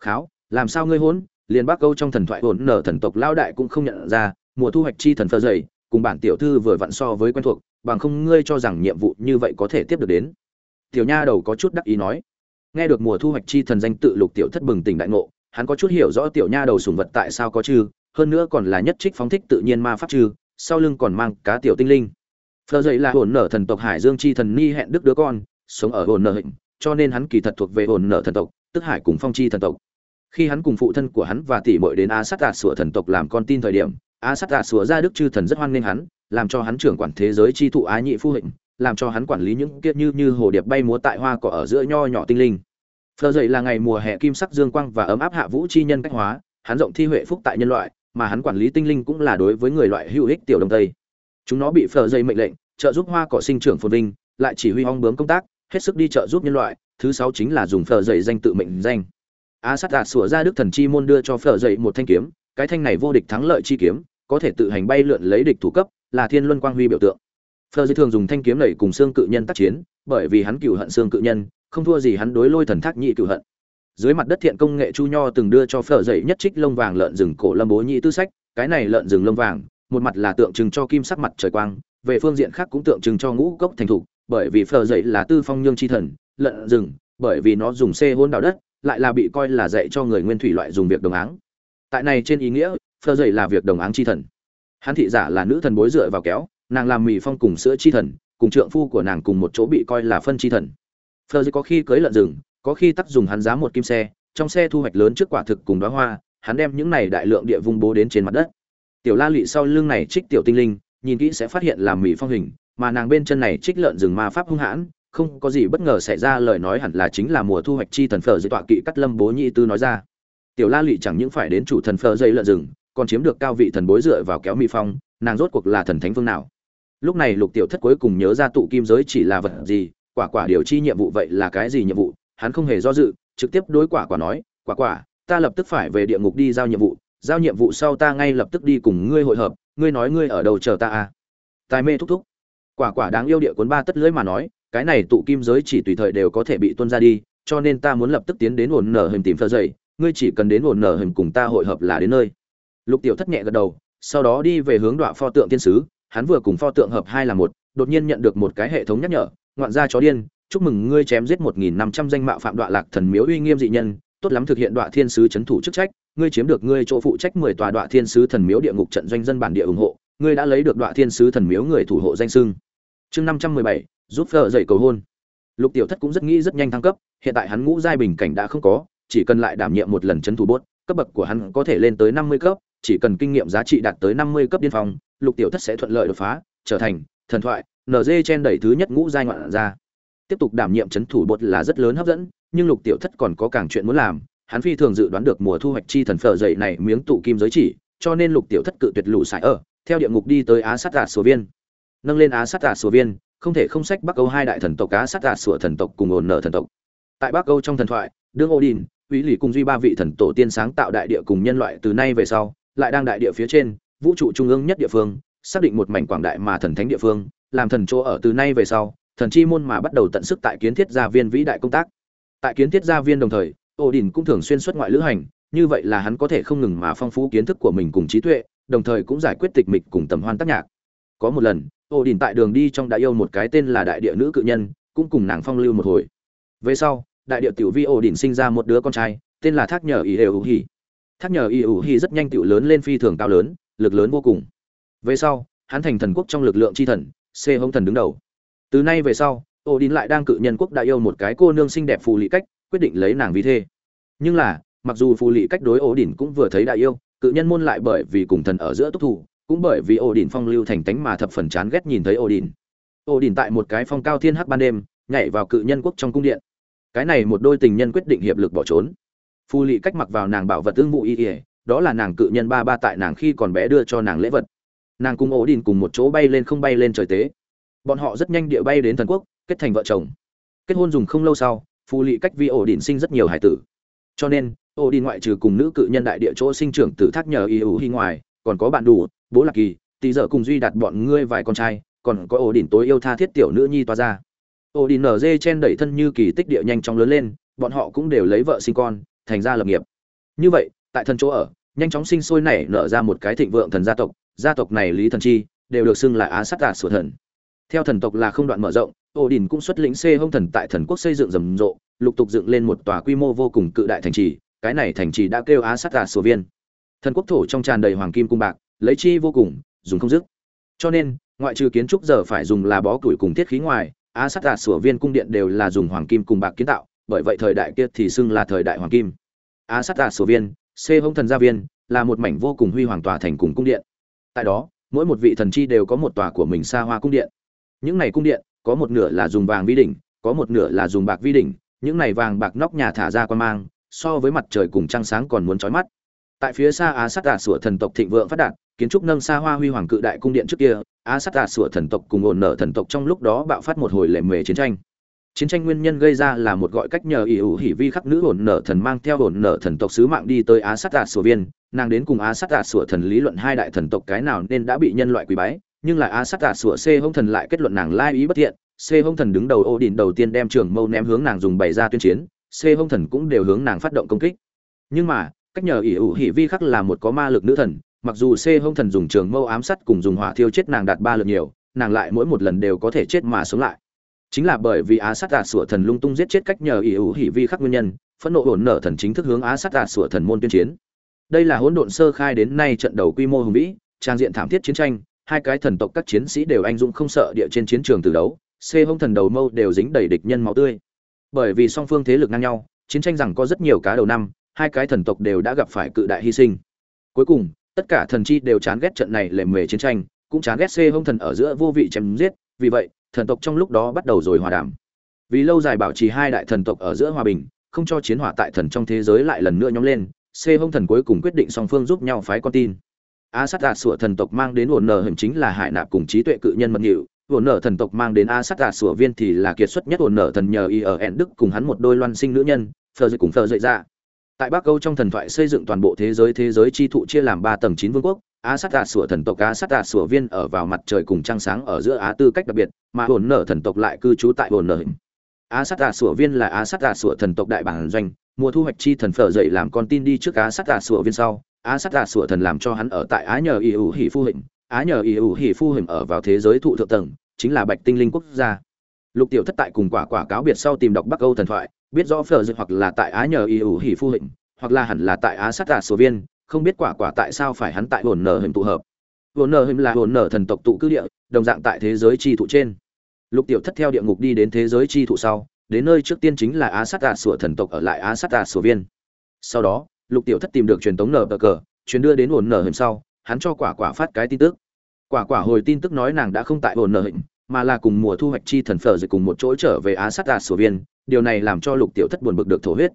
Kháo, làm sao ngươi hôn liền bác câu trong thần thoại hồn nở thần tộc lao đại cũng không nhận ra, mùa thu hoạch chi thần phờ dày cùng bản tiểu thư vừa vặn so với quen thuộc, bằng không ngươi cho rằng nhiệm vụ như vậy có thể tiếp được đến. Tiểu nha đầu có chút đắc ý nói. Nghe được mùa thu hoạch chi thần danh tự, lục tiểu thất bừng tỉnh đại ngộ, hắn có chút hiểu rõ tiểu nha đầu sùng vật tại sao có chư hơn nữa còn là nhất trích phóng thích tự nhiên ma pháp trừ, sau lưng còn mang cá tiểu tinh linh. Phở dậy là hồn nở thần tộc hải dương chi thần ni hẹn đức đứa con, sống ở hồn nở hình cho nên hắn kỳ thật thuộc về hồn nở thần tộc, tức hải cùng phong chi thần tộc. Khi hắn cùng phụ thân của hắn và tỷ muội đến a sát tạt sủa thần tộc làm con tin thời điểm, a sát tạt sủa ra đức chư thần rất hoan nghênh hắn, làm cho hắn trưởng quản thế giới chi thụ á nhị phu hình làm cho hắn quản lý những kiếp như như hồ điệp bay múa tại hoa cỏ ở giữa nho nhỏ tinh linh. Phở dậy là ngày mùa hè kim sắc dương quang và ấm áp hạ vũ chi nhân cách hóa, hắn rộng thi huệ phúc tại nhân loại mà hắn quản lý tinh linh cũng là đối với người loại hữu ích tiểu đông tây. Chúng nó bị phờ dậy mệnh lệnh, trợ giúp hoa cỏ sinh trưởng phồn vinh, lại chỉ huy ong bướm công tác, hết sức đi trợ giúp nhân loại, thứ sáu chính là dùng phờ dậy danh tự mệnh danh. A sát đạt sủa ra đức thần chi môn đưa cho phở dậy một thanh kiếm, cái thanh này vô địch thắng lợi chi kiếm, có thể tự hành bay lượn lấy địch thủ cấp, là thiên luân quang huy biểu tượng. Phở dậy thường dùng thanh kiếm này cùng xương cự nhân tác chiến, bởi vì hắn cựu hận xương cự nhân, không thua gì hắn đối lôi thần thác nhị cựu hận dưới mặt đất thiện công nghệ chu nho từng đưa cho phở dậy nhất trích lông vàng lợn rừng cổ lâm bố nhị tư sách, cái này lợn rừng lông vàng, một mặt là tượng trưng cho kim sắc mặt trời quang, về phương diện khác cũng tượng trưng cho ngũ cốc thành thục, bởi vì phở dậy là tư phong nhương chi thần, lợn rừng, bởi vì nó dùng xê hôn đào đất, lại là bị coi là dạy cho người nguyên thủy loại dùng việc đồng áng. Tại này trên ý nghĩa, phở dậy là việc đồng áng chi thần. Hắn thị giả là nữ thần bối dựa vào kéo, nàng làm mì phong cùng sữa chi thần, cùng trượng phu của nàng cùng một chỗ bị coi là phân chi thần. Phở dậy có khi cưới lợn rừng có khi tắc dùng hắn giá một kim xe, trong xe thu hoạch lớn trước quả thực cùng đóa hoa, hắn đem những này đại lượng địa vung bố đến trên mặt đất. Tiểu la lị sau lưng này trích tiểu tinh linh, nhìn kỹ sẽ phát hiện là mỹ phong hình, mà nàng bên chân này trích lợn rừng ma pháp hung hãn, không có gì bất ngờ xảy ra, lời nói hẳn là chính là mùa thu hoạch chi thần phở dây tọa kỵ cắt lâm bố nhị tư nói ra. Tiểu la lụy chẳng những phải đến chủ thần phở dây lợn rừng, còn chiếm được cao vị thần bối dựa vào kéo mỹ phong, nàng rốt cuộc là thần thánh phương nào? Lúc này lục tiểu thất cuối cùng nhớ ra tụ kim giới chỉ là vật gì, quả quả điều chi nhiệm vụ vậy là cái gì nhiệm vụ? Hắn không hề do dự, trực tiếp đối quả quả nói, quả quả, ta lập tức phải về địa ngục đi giao nhiệm vụ, giao nhiệm vụ sau ta ngay lập tức đi cùng ngươi hội hợp, ngươi nói ngươi ở đầu chờ ta à? Tài mê thúc thúc. Quả quả đáng yêu địa cuốn ba tất lưỡi mà nói, cái này tụ kim giới chỉ tùy thời đều có thể bị tuôn ra đi, cho nên ta muốn lập tức tiến đến ổn nở hình tìm phơ dậy, ngươi chỉ cần đến ổn nở hình cùng ta hội hợp là đến nơi. Lục tiểu thất nhẹ gật đầu, sau đó đi về hướng đoạn pho tượng tiên sứ, hắn vừa cùng pho tượng hợp hai là một, đột nhiên nhận được một cái hệ thống nhắc nhở, ngoạn gia chó điên chúc mừng ngươi chém giết một nghìn năm trăm danh mạo phạm đọa lạc thần miếu uy nghiêm dị nhân, tốt lắm thực hiện đọa thiên sứ chấn thủ chức trách, ngươi chiếm được ngươi chỗ phụ trách mười tòa đọa thiên sứ thần miếu địa ngục trận doanh dân bản địa ủng hộ, ngươi đã lấy được đọa thiên sứ thần miếu người thủ hộ danh sưng chương năm trăm mười bảy, giúp vợ dậy cầu hôn. Lục tiểu thất cũng rất nghĩ rất nhanh thăng cấp, hiện tại hắn ngũ giai bình cảnh đã không có, chỉ cần lại đảm nhiệm một lần chấn thủ bốt, cấp bậc của hắn có thể lên tới năm mươi cấp, chỉ cần kinh nghiệm giá trị đạt tới năm mươi cấp điên phong, lục tiểu thất sẽ thuận lợi đột phá, trở thành thần thoại nd chen đẩy thứ nhất ngũ giai ngoạn ra tiếp tục đảm nhiệm chấn thủ bột là rất lớn hấp dẫn, nhưng lục tiểu thất còn có càng chuyện muốn làm. Hắn phi thường dự đoán được mùa thu hoạch chi thần phở dậy này miếng tụ kim giới chỉ, cho nên lục tiểu thất cự tuyệt lũ sải ở, theo địa ngục đi tới á sát dạ tà số viên. Nâng lên á sát dạ tà số viên, không thể không sách bắc âu hai đại thần tộc cá sát dạ tà sùa thần tộc cùng ổn nở thần tộc. Tại bắc âu trong thần thoại, đương odin uy lì cùng duy ba vị thần tổ tiên sáng tạo đại địa cùng nhân loại từ nay về sau, lại đang đại địa phía trên, vũ trụ trung ương nhất địa phương, xác định một mảnh quảng đại mà thần thánh địa phương, làm thần chỗ ở từ nay về sau thần chi môn mà bắt đầu tận sức tại kiến thiết gia viên vĩ đại công tác. Tại kiến thiết gia viên đồng thời odin cũng thường xuyên xuất ngoại lữ hành, như vậy là hắn có thể không ngừng mà phong phú kiến thức của mình cùng trí tuệ, đồng thời cũng giải quyết tịch mịch cùng tầm hoan tác nhạc. Có một lần ổ đỉnh tại đường đi trong đã yêu một cái tên là đại địa nữ cự nhân, cũng cùng nàng phong lưu một hồi. Về sau, đại địa tiểu vi ổ đỉnh sinh ra một đứa con trai, tên là thác nhờ ý ưu hỉ. Thác nhờ ý hỉ rất nhanh tiểu lớn lên phi thường cao lớn, lực lớn vô cùng. Về sau, hắn thành thần quốc trong lực lượng chi thần c hông thần đứng đầu từ nay về sau ổ đỉnh lại đang cự nhân quốc đại yêu một cái cô nương xinh đẹp phù lị cách, quyết định lấy nàng vì thê. Nhưng là, mặc dù phù lị cách đối ổ đỉnh cũng vừa thấy đại yêu, cự nhân môn lại bởi vì cùng thần ở giữa túc thủ, cũng bởi vì ổ đỉnh phong lưu thành tánh mà thập phần chán ghét nhìn thấy ô đỉnh ổ đỉnh tại một cái phong cao thiên hắc ban đêm, nhảy vào cự nhân quốc trong cung điện. Cái này một đôi tình nhân quyết định hiệp lực bỏ trốn. Phù lị cách mặc vào nàng bảo vật tương vụ y ỉa đó là nàng cự nhân ba ba tại nàng khi còn bé đưa cho nàng lễ vật. Nàng cùng ổ đỉnh cùng một chỗ bay lên không bay lên trời tế bọn họ rất nhanh địa bay đến thần quốc, kết thành vợ chồng. Kết hôn dùng không lâu sau phù lị cách vi ổ đỉnh sinh rất nhiều hải tử. Cho nên, ổ đỉnh ngoại trừ cùng nữ cự nhân đại địa chỗ sinh trưởng tử thác nhờ y ủ hy ngoài, còn có bạn đủ, bố lạc kỳ tì giờ cùng duy đặt bọn ngươi vài con trai, còn có ổ đỉnh tối yêu tha thiết tiểu nữ nhi toa ra. Ổ đỉnh nở dê chen đẩy thân như kỳ tích địa nhanh chóng lớn lên, bọn họ cũng đều lấy vợ sinh con, thành ra lập nghiệp. Như vậy, tại thân chỗ ở, nhanh chóng sinh sôi nảy nở ra một cái thịnh vượng thần gia tộc gia tộc này lý thần chi, đều được xưng là á sát tạt sửa thần theo thần tộc là không đoạn mở rộng ổ đình cũng xuất lĩnh c hông thần tại thần quốc xây dựng rầm rộ, lục tục dựng lên một tòa quy mô vô cùng cự đại thành trì, cái này thành trì đã kêu á sát gà sổ viên. Thần quốc thổ trong tràn đầy hoàng kim cung bạc, lấy chi vô cùng, dùng không dứt. Cho nên, ngoại trừ kiến trúc giờ phải dùng là bó củi cùng thiết khí ngoài, á sát gà sổ viên cung điện đều là dùng hoàng kim cùng bạc kiến tạo, bởi vậy thời đại kia thì xưng là thời đại hoàng kim. Á sát gà sổ viên, c hông thần gia viên, là một mảnh vô cùng huy hoàng tòa thành cùng cung điện. Tại đó, mỗi một vị thần chi đều có một tòa của mình xa hoa cung điện những này cung điện, có một nửa là dùng vàng vi đỉnh, có một nửa là dùng bạc vi đỉnh, những này vàng bạc nóc nhà thả ra quan mang, so với mặt trời cùng trăng sáng còn muốn chói mắt. Tại phía xa á sát Đà sủa thần tộc thịnh vượng phát đạt, kiến trúc nâng xa hoa huy hoàng cự đại cung điện trước kia, á sát Đà sủa thần tộc cùng ổn nở thần tộc trong lúc đó bạo phát một hồi lệ mề chiến tranh. Chiến tranh nguyên nhân gây ra là một gọi cách nhờ ỷ ủ hỉ vi khắc nữ ổn nở thần mang theo ổn nở thần tộc sứ mạng đi tới á sát Đà sủa viên, nàng đến cùng á sát Đà sủa thần lý luận hai đại thần tộc cái nào nên đã bị nhân loại quý bái nhưng lại a sát tạ sủa c hông thần lại kết luận nàng lai ý bất thiện. C hông thần đứng đầu ô đình đầu tiên đem trường mâu ném hướng nàng dùng bày ra tuyên chiến. C hông thần cũng đều hướng nàng phát động công kích. Nhưng mà, cách nhờ ỷ ủ hỉ vi khắc là một có ma lực nữ thần, mặc dù c hông thần dùng trường mâu ám sát cùng dùng hỏa thiêu chết nàng đạt ba lượt nhiều, nàng lại mỗi một lần đều có thể chết mà sống lại. Chính là bởi vì á sát tạ sủa thần lung tung giết chết cách nhờ ỷ ủ hỉ vi khắc nguyên nhân, phẫn nộ ổn nở thần chính thức hướng á sát tạ sủa thần môn tuyên chiến. Đây là hỗn độn sơ khai đến nay trận đầu quy mô hùng vĩ, trang diện thảm thiết chiến tranh hai cái thần tộc các chiến sĩ đều anh dũng không sợ địa trên chiến trường từ đấu, c hông thần đầu mâu đều dính đầy địch nhân máu tươi. Bởi vì song phương thế lực ngang nhau, chiến tranh rằng có rất nhiều cá đầu năm, hai cái thần tộc đều đã gặp phải cự đại hy sinh. Cuối cùng, tất cả thần chi đều chán ghét trận này lề mề chiến tranh, cũng chán ghét c hông thần ở giữa vô vị chém giết, vì vậy, thần tộc trong lúc đó bắt đầu rồi hòa đàm. Vì lâu dài bảo trì hai đại thần tộc ở giữa hòa bình, không cho chiến hỏa tại thần trong thế giới lại lần nữa nhóm lên, c hông thần cuối cùng quyết định song phương giúp nhau phái con tin a sát đạt sủa thần tộc mang đến ổn nở hình chính là hải nạp cùng trí tuệ cự nhân mật nhịu ổn nở thần tộc mang đến a sát đạt sủa viên thì là kiệt xuất nhất ổn nở thần nhờ y ở ẹn đức cùng hắn một đôi loan sinh nữ nhân, phờ dậy cùng phờ dậy ra tại bắc âu trong thần thoại xây dựng toàn bộ thế giới thế giới chi thụ chia làm ba tầng chín vương quốc, a sát đạt sủa thần tộc, a sát đạt sủa viên ở vào mặt trời cùng trăng sáng ở giữa á tư cách đặc biệt, mà ổn nở thần tộc lại cư trú tại ổn nở hình a sát đạt sủa viên là a sát đạt sủa thần tộc đại bản doanh, mùa thu hoạch chi thần phở dậy làm con tin đi trước á sát đạt sủa viên sau á sát giả sủa thần làm cho hắn ở tại á nhờ y ủ hỉ phu hình, á nhờ y ủ hỉ phu hình ở vào thế giới thụ thượng tầng, chính là bạch tinh linh quốc gia. Lục tiểu thất tại cùng quả quả cáo biệt sau tìm đọc bắc âu thần thoại, biết rõ phở dự hoặc là tại á nhờ y ủ hỉ phu hình, hoặc là hẳn là tại á sát giả sủa viên, không biết quả quả tại sao phải hắn tại hồn nở hình tụ hợp. Hồn nở hình là hồn nở thần tộc tụ cư địa, đồng dạng tại thế giới chi thụ trên. Lục tiểu thất theo địa ngục đi đến thế giới chi thụ sau, đến nơi trước tiên chính là á sát giả sủa thần tộc ở lại á sát giả sủa viên. Sau đó lục tiểu thất tìm được truyền tống nở bờ cờ chuyến đưa đến ổn nở hình sau, hắn cho quả quả phát cái tin tức. Quả quả hồi tin tức nói nàng đã không tại ổn nở hình, mà là cùng mùa thu hoạch chi thần phở rồi cùng một chỗ trở về á sát đạt sổ viên, điều này làm cho lục tiểu thất buồn bực được thổ huyết.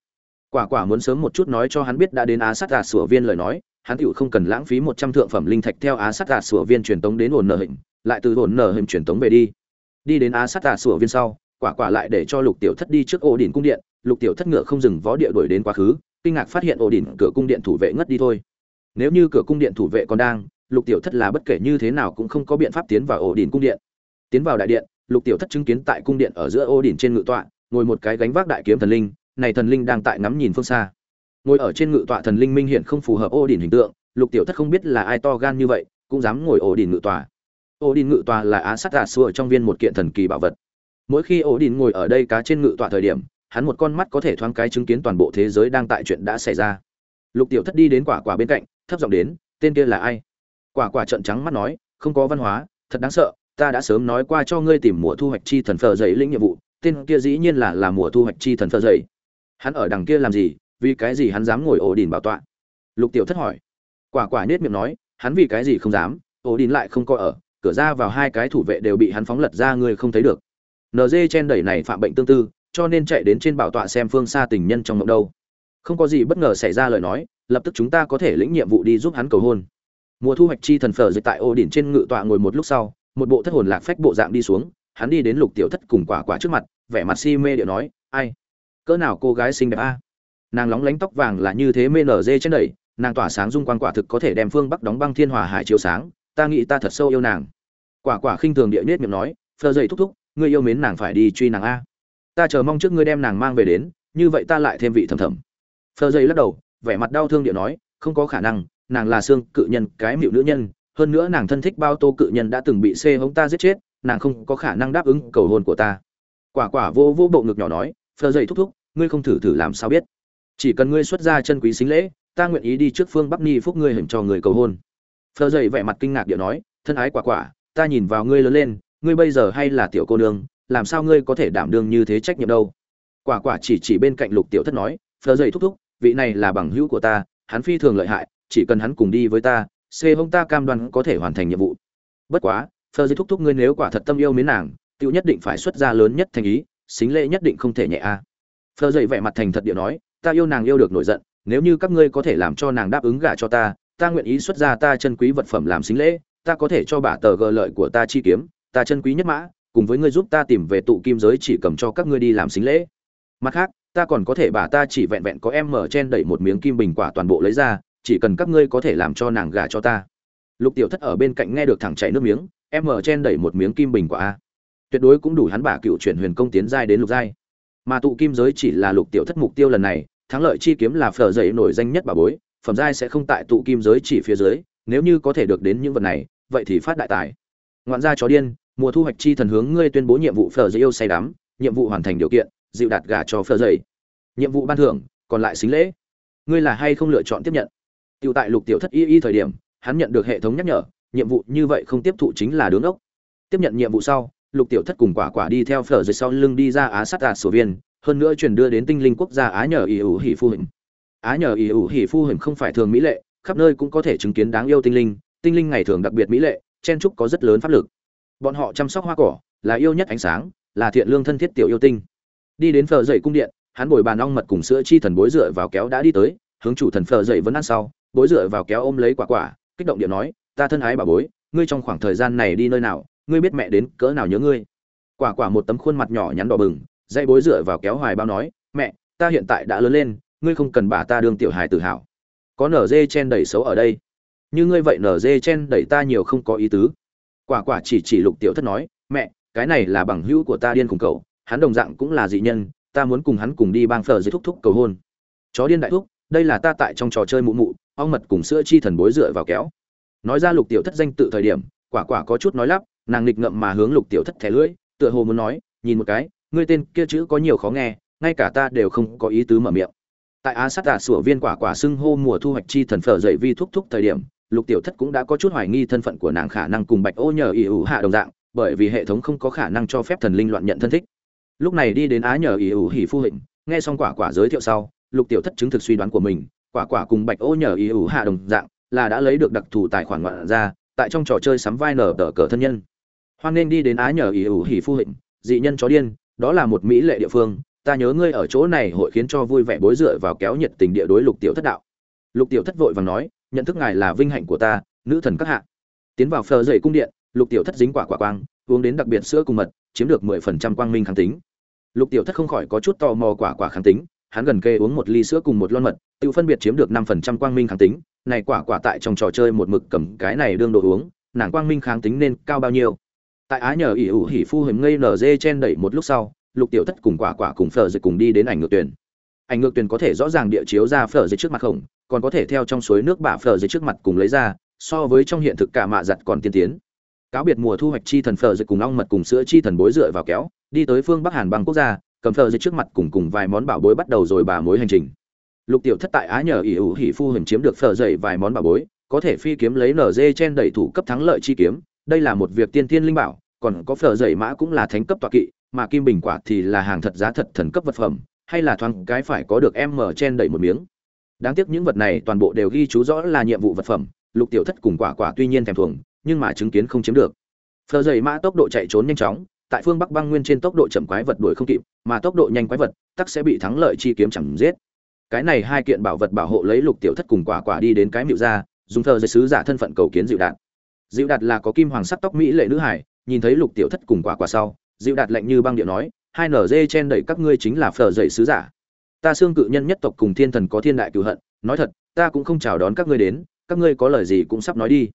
Quả quả muốn sớm một chút nói cho hắn biết đã đến á sát đạt sổ viên lời nói, hắn tựu không cần lãng phí một trăm thượng phẩm linh thạch theo á sát đạt sổ viên truyền tống đến ổn nở hình, lại từ ổn nở hình truyền tống về đi. Đi đến á sát đạt sổ viên sau, quả quả lại để cho lục tiểu thất đi trước ổ đỉnh cung điện, lục tiểu thất ngựa không dừng vó địa đuổi đến quá khứ kinh ngạc phát hiện ổ đỉnh cửa cung điện thủ vệ ngất đi thôi. Nếu như cửa cung điện thủ vệ còn đang, lục tiểu thất là bất kể như thế nào cũng không có biện pháp tiến vào ổ đỉnh cung điện. Tiến vào đại điện, lục tiểu thất chứng kiến tại cung điện ở giữa ổ đỉnh trên ngự tọa, ngồi một cái gánh vác đại kiếm thần linh, này thần linh đang tại ngắm nhìn phương xa. Ngồi ở trên ngự tọa thần linh minh hiện không phù hợp ổ đỉnh hình tượng, lục tiểu thất không biết là ai to gan như vậy, cũng dám ngồi ổ đỉnh ngự tọa. Ổ đỉnh ngự tọa là á sát gà xua trong viên một kiện thần kỳ bảo vật. Mỗi khi ổ Đỉnh ngồi ở đây cá trên ngự tọa thời điểm hắn một con mắt có thể thoáng cái chứng kiến toàn bộ thế giới đang tại chuyện đã xảy ra. Lục tiểu thất đi đến quả quả bên cạnh, thấp giọng đến, tên kia là ai? Quả quả trợn trắng mắt nói, không có văn hóa, thật đáng sợ, ta đã sớm nói qua cho ngươi tìm mùa thu hoạch chi thần phờ dậy lĩnh nhiệm vụ, tên kia dĩ nhiên là là mùa thu hoạch chi thần phờ dậy. Hắn ở đằng kia làm gì? Vì cái gì hắn dám ngồi ổ đỉnh bảo tọa? Lục tiểu thất hỏi. Quả quả nết miệng nói, hắn vì cái gì không dám? Ổ đỉnh lại không có ở, cửa ra vào hai cái thủ vệ đều bị hắn phóng lật ra, ngươi không thấy được. Nd chen đẩy này phạm bệnh tương tư cho nên chạy đến trên bảo tọa xem phương xa tình nhân trong mộng đâu. Không có gì bất ngờ xảy ra lời nói, lập tức chúng ta có thể lĩnh nhiệm vụ đi giúp hắn cầu hôn. Mùa thu hoạch chi thần phở dịch tại ô đỉnh trên ngự tọa ngồi một lúc sau, một bộ thất hồn lạc phách bộ dạng đi xuống, hắn đi đến lục tiểu thất cùng quả quả trước mặt, vẻ mặt si mê điệu nói, ai? Cỡ nào cô gái xinh đẹp a? Nàng lóng lánh tóc vàng là như thế mê nở dê trên đẩy, nàng tỏa sáng dung quan quả thực có thể đem phương bắc đóng băng thiên hòa hải chiếu sáng, ta nghĩ ta thật sâu yêu nàng. Quả quả khinh thường địa nết miệng nói phờ dậy thúc thúc, ngươi yêu mến nàng phải đi truy nàng a ta chờ mong trước ngươi đem nàng mang về đến, như vậy ta lại thêm vị thầm thầm. Phờ dây lắc đầu, vẻ mặt đau thương điệu nói, không có khả năng, nàng là xương cự nhân, cái mịu nữ nhân, hơn nữa nàng thân thích bao tô cự nhân đã từng bị xê hống ta giết chết, nàng không có khả năng đáp ứng cầu hôn của ta. Quả quả vô vô bộ ngực nhỏ nói, phờ dậy thúc thúc, ngươi không thử thử làm sao biết. Chỉ cần ngươi xuất ra chân quý xính lễ, ta nguyện ý đi trước phương bắc ni phúc ngươi hình cho người cầu hôn. Phờ dậy vẻ mặt kinh ngạc điệu nói, thân ái quả quả, ta nhìn vào ngươi lớn lên, ngươi bây giờ hay là tiểu cô nương làm sao ngươi có thể đảm đương như thế trách nhiệm đâu quả quả chỉ chỉ bên cạnh lục tiểu thất nói phờ dày thúc thúc, vị này là bằng hữu của ta, hắn phi thường lợi hại, chỉ cần hắn cùng đi với ta xê hông ta cam đoan có thể hoàn thành nhiệm vụ bất quá phờ dây thúc thúc ngươi nếu quả thật tâm yêu mến nàng tiêu nhất định phải xuất ra lớn nhất thành ý, xính lễ nhất định không thể nhẹ a à. phờ dậy vẻ mặt thành thật điệu nói, ta yêu nàng yêu được nổi giận, nếu như các ngươi có thể làm cho nàng đáp ứng gả cho ta ta nguyện ý xuất ra ta chân quý vật phẩm làm xính lễ, ta có thể cho bà tờ gờ lợi của ta chi kiếm, ta chân quý nhất mã cùng với ngươi giúp ta tìm về tụ kim giới chỉ cầm cho các ngươi đi làm xính lễ. Mặt khác, ta còn có thể bà ta chỉ vẹn vẹn có em mở chen đẩy một miếng kim bình quả toàn bộ lấy ra, chỉ cần các ngươi có thể làm cho nàng gả cho ta. Lục tiểu thất ở bên cạnh nghe được thẳng chảy nước miếng, em mở chen đẩy một miếng kim bình quả. A tuyệt đối cũng đủ hắn bà cựu chuyển huyền công tiến giai đến lục giai. Mà tụ kim giới chỉ là lục tiểu thất mục tiêu lần này, thắng lợi chi kiếm là phở dậy nổi danh nhất bà bối, phẩm giai sẽ không tại tụ kim giới chỉ phía dưới, nếu như có thể được đến những vật này, vậy thì phát đại tài. Ngoạn gia chó điên mùa thu hoạch chi thần hướng ngươi tuyên bố nhiệm vụ phở dây yêu say đắm, nhiệm vụ hoàn thành điều kiện, dịu đạt gà cho phở dây. Nhiệm vụ ban thưởng, còn lại xính lễ. Ngươi là hay không lựa chọn tiếp nhận? Tiểu tại lục tiểu thất y y thời điểm, hắn nhận được hệ thống nhắc nhở, nhiệm vụ như vậy không tiếp thụ chính là đứng ốc tiếp nhận nhiệm vụ sau, lục tiểu thất cùng quả quả đi theo phở dây sau lưng đi ra á sát đạt sổ viên, hơn nữa chuyển đưa đến tinh linh quốc gia á nhờ ý ủ hỉ phu hình á nhờ ý ủ hỉ phu hình không phải thường mỹ lệ, khắp nơi cũng có thể chứng kiến đáng yêu tinh linh tinh linh ngày thường đặc biệt mỹ lệ, chen trúc có rất lớn pháp lực bọn họ chăm sóc hoa cỏ, là yêu nhất ánh sáng, là thiện lương thân thiết tiểu yêu tinh. Đi đến phở dậy cung điện, hắn bồi bàn ong mật cùng sữa chi thần bối dựa vào kéo đã đi tới, hướng chủ thần phở dậy vẫn ăn sau, bối dựa vào kéo ôm lấy quả quả, kích động điện nói, ta thân ái bà bối, ngươi trong khoảng thời gian này đi nơi nào, ngươi biết mẹ đến cỡ nào nhớ ngươi? Quả quả một tấm khuôn mặt nhỏ nhắn đỏ bừng dây bối dựa vào kéo hoài bao nói, mẹ, ta hiện tại đã lớn lên, ngươi không cần bà ta đương tiểu hài tự hào có nở dê chen đẩy xấu ở đây. Như ngươi vậy nở dê chen đẩy ta nhiều không có ý tứ quả quả chỉ chỉ lục tiểu thất nói, mẹ, cái này là bằng hữu của ta điên cùng cậu hắn đồng dạng cũng là dị nhân, ta muốn cùng hắn cùng đi bang phở dưới thúc thúc cầu hôn. Chó điên đại thúc, đây là ta tại trong trò chơi mụ mụ, ong mật cùng sữa chi thần bối dựa vào kéo. Nói ra lục tiểu thất danh tự thời điểm, quả quả có chút nói lắp, nàng nghịch ngậm mà hướng lục tiểu thất thẻ lưỡi, tựa hồ muốn nói, nhìn một cái, ngươi tên kia chữ có nhiều khó nghe, ngay cả ta đều không có ý tứ mở miệng. Tại á sát tà sủa viên quả quả xưng hô mùa thu hoạch chi thần phở dậy vi thúc thúc thời điểm lục tiểu thất cũng đã có chút hoài nghi thân phận của nàng khả năng cùng bạch ô nhờ ỷ ủ hạ đồng dạng, bởi vì hệ thống không có khả năng cho phép thần linh loạn nhận thân thích. Lúc này đi đến á nhờ ỷ ủ hỉ phu hình nghe xong quả quả giới thiệu sau, lục tiểu thất chứng thực suy đoán của mình, quả quả cùng bạch ô nhờ ỷ ủ hạ đồng dạng, là đã lấy được đặc thù tài khoản ngoạn ra, tại trong trò chơi sắm vai nở tờ cờ thân nhân. Hoan nên đi đến á nhờ ỷ ủ hỉ phu hình dị nhân chó điên, đó là một mỹ lệ địa phương, ta nhớ ngươi ở chỗ này hội khiến cho vui vẻ bối dựa vào kéo nhiệt tình địa đối lục tiểu thất đạo. Lục tiểu thất vội vàng nói nhận thức ngài là vinh hạnh của ta, nữ thần các hạ. Tiến vào phờ dậy cung điện, lục tiểu thất dính quả quả quang, uống đến đặc biệt sữa cùng mật, chiếm được mười phần trăm quang minh kháng tính. Lục tiểu thất không khỏi có chút tò mò quả quả kháng tính, hắn gần kề uống một ly sữa cùng một lon mật, tự phân biệt chiếm được năm phần trăm quang minh kháng tính. Này quả quả tại trong trò chơi một mực cầm cái này đương đồ uống, nàng quang minh kháng tính nên cao bao nhiêu? Tại á nhờ ỷ ủ hỉ phu hiểm ngây nở dê chen đẩy một lúc sau, lục tiểu thất cùng quả quả cùng phở dịch cùng đi đến ảnh ngược tuyển. Ảnh ngược tuyển có thể rõ ràng địa chiếu ra phở dịch trước mặt khổng còn có thể theo trong suối nước bả phở dưới trước mặt cùng lấy ra, so với trong hiện thực cả mạ giặt còn tiên tiến. Cáo biệt mùa thu hoạch chi thần phở dịch cùng ong mật cùng sữa chi thần bối dựa vào kéo, đi tới phương bắc hàn băng quốc gia, cầm phở dịch trước mặt cùng cùng vài món bảo bối bắt đầu rồi bà mối hành trình. Lục tiểu thất tại á nhờ ỷ hữu hỉ phu hình chiếm được phở dậy vài món bảo bối, có thể phi kiếm lấy nở dê chen đẩy thủ cấp thắng lợi chi kiếm, đây là một việc tiên tiên linh bảo, còn có phở dậy mã cũng là thánh cấp tọa kỵ, mà kim bình quả thì là hàng thật giá thật thần cấp vật phẩm, hay là thoáng cái phải có được em mở chen đẩy một miếng đáng tiếc những vật này toàn bộ đều ghi chú rõ là nhiệm vụ vật phẩm, lục tiểu thất cùng quả quả tuy nhiên thèm thuồng, nhưng mà chứng kiến không chiếm được. Phở dày mã tốc độ chạy trốn nhanh chóng, tại phương bắc băng nguyên trên tốc độ chậm quái vật đuổi không kịp, mà tốc độ nhanh quái vật, tắc sẽ bị thắng lợi chi kiếm chẳng giết. Cái này hai kiện bảo vật bảo hộ lấy lục tiểu thất cùng quả quả đi đến cái miệu ra, dùng thờ dây sứ giả thân phận cầu kiến dịu đạt. Dịu đạt là có kim hoàng sắc tóc mỹ lệ nữ hải, nhìn thấy lục tiểu thất cùng quả quả sau dịu đạt lạnh như băng điệu nói, hai nở dê chen đẩy các ngươi chính là phở dậy sứ giả ta xương cự nhân nhất tộc cùng thiên thần có thiên đại cửu hận, nói thật, ta cũng không chào đón các ngươi đến, các ngươi có lời gì cũng sắp nói đi.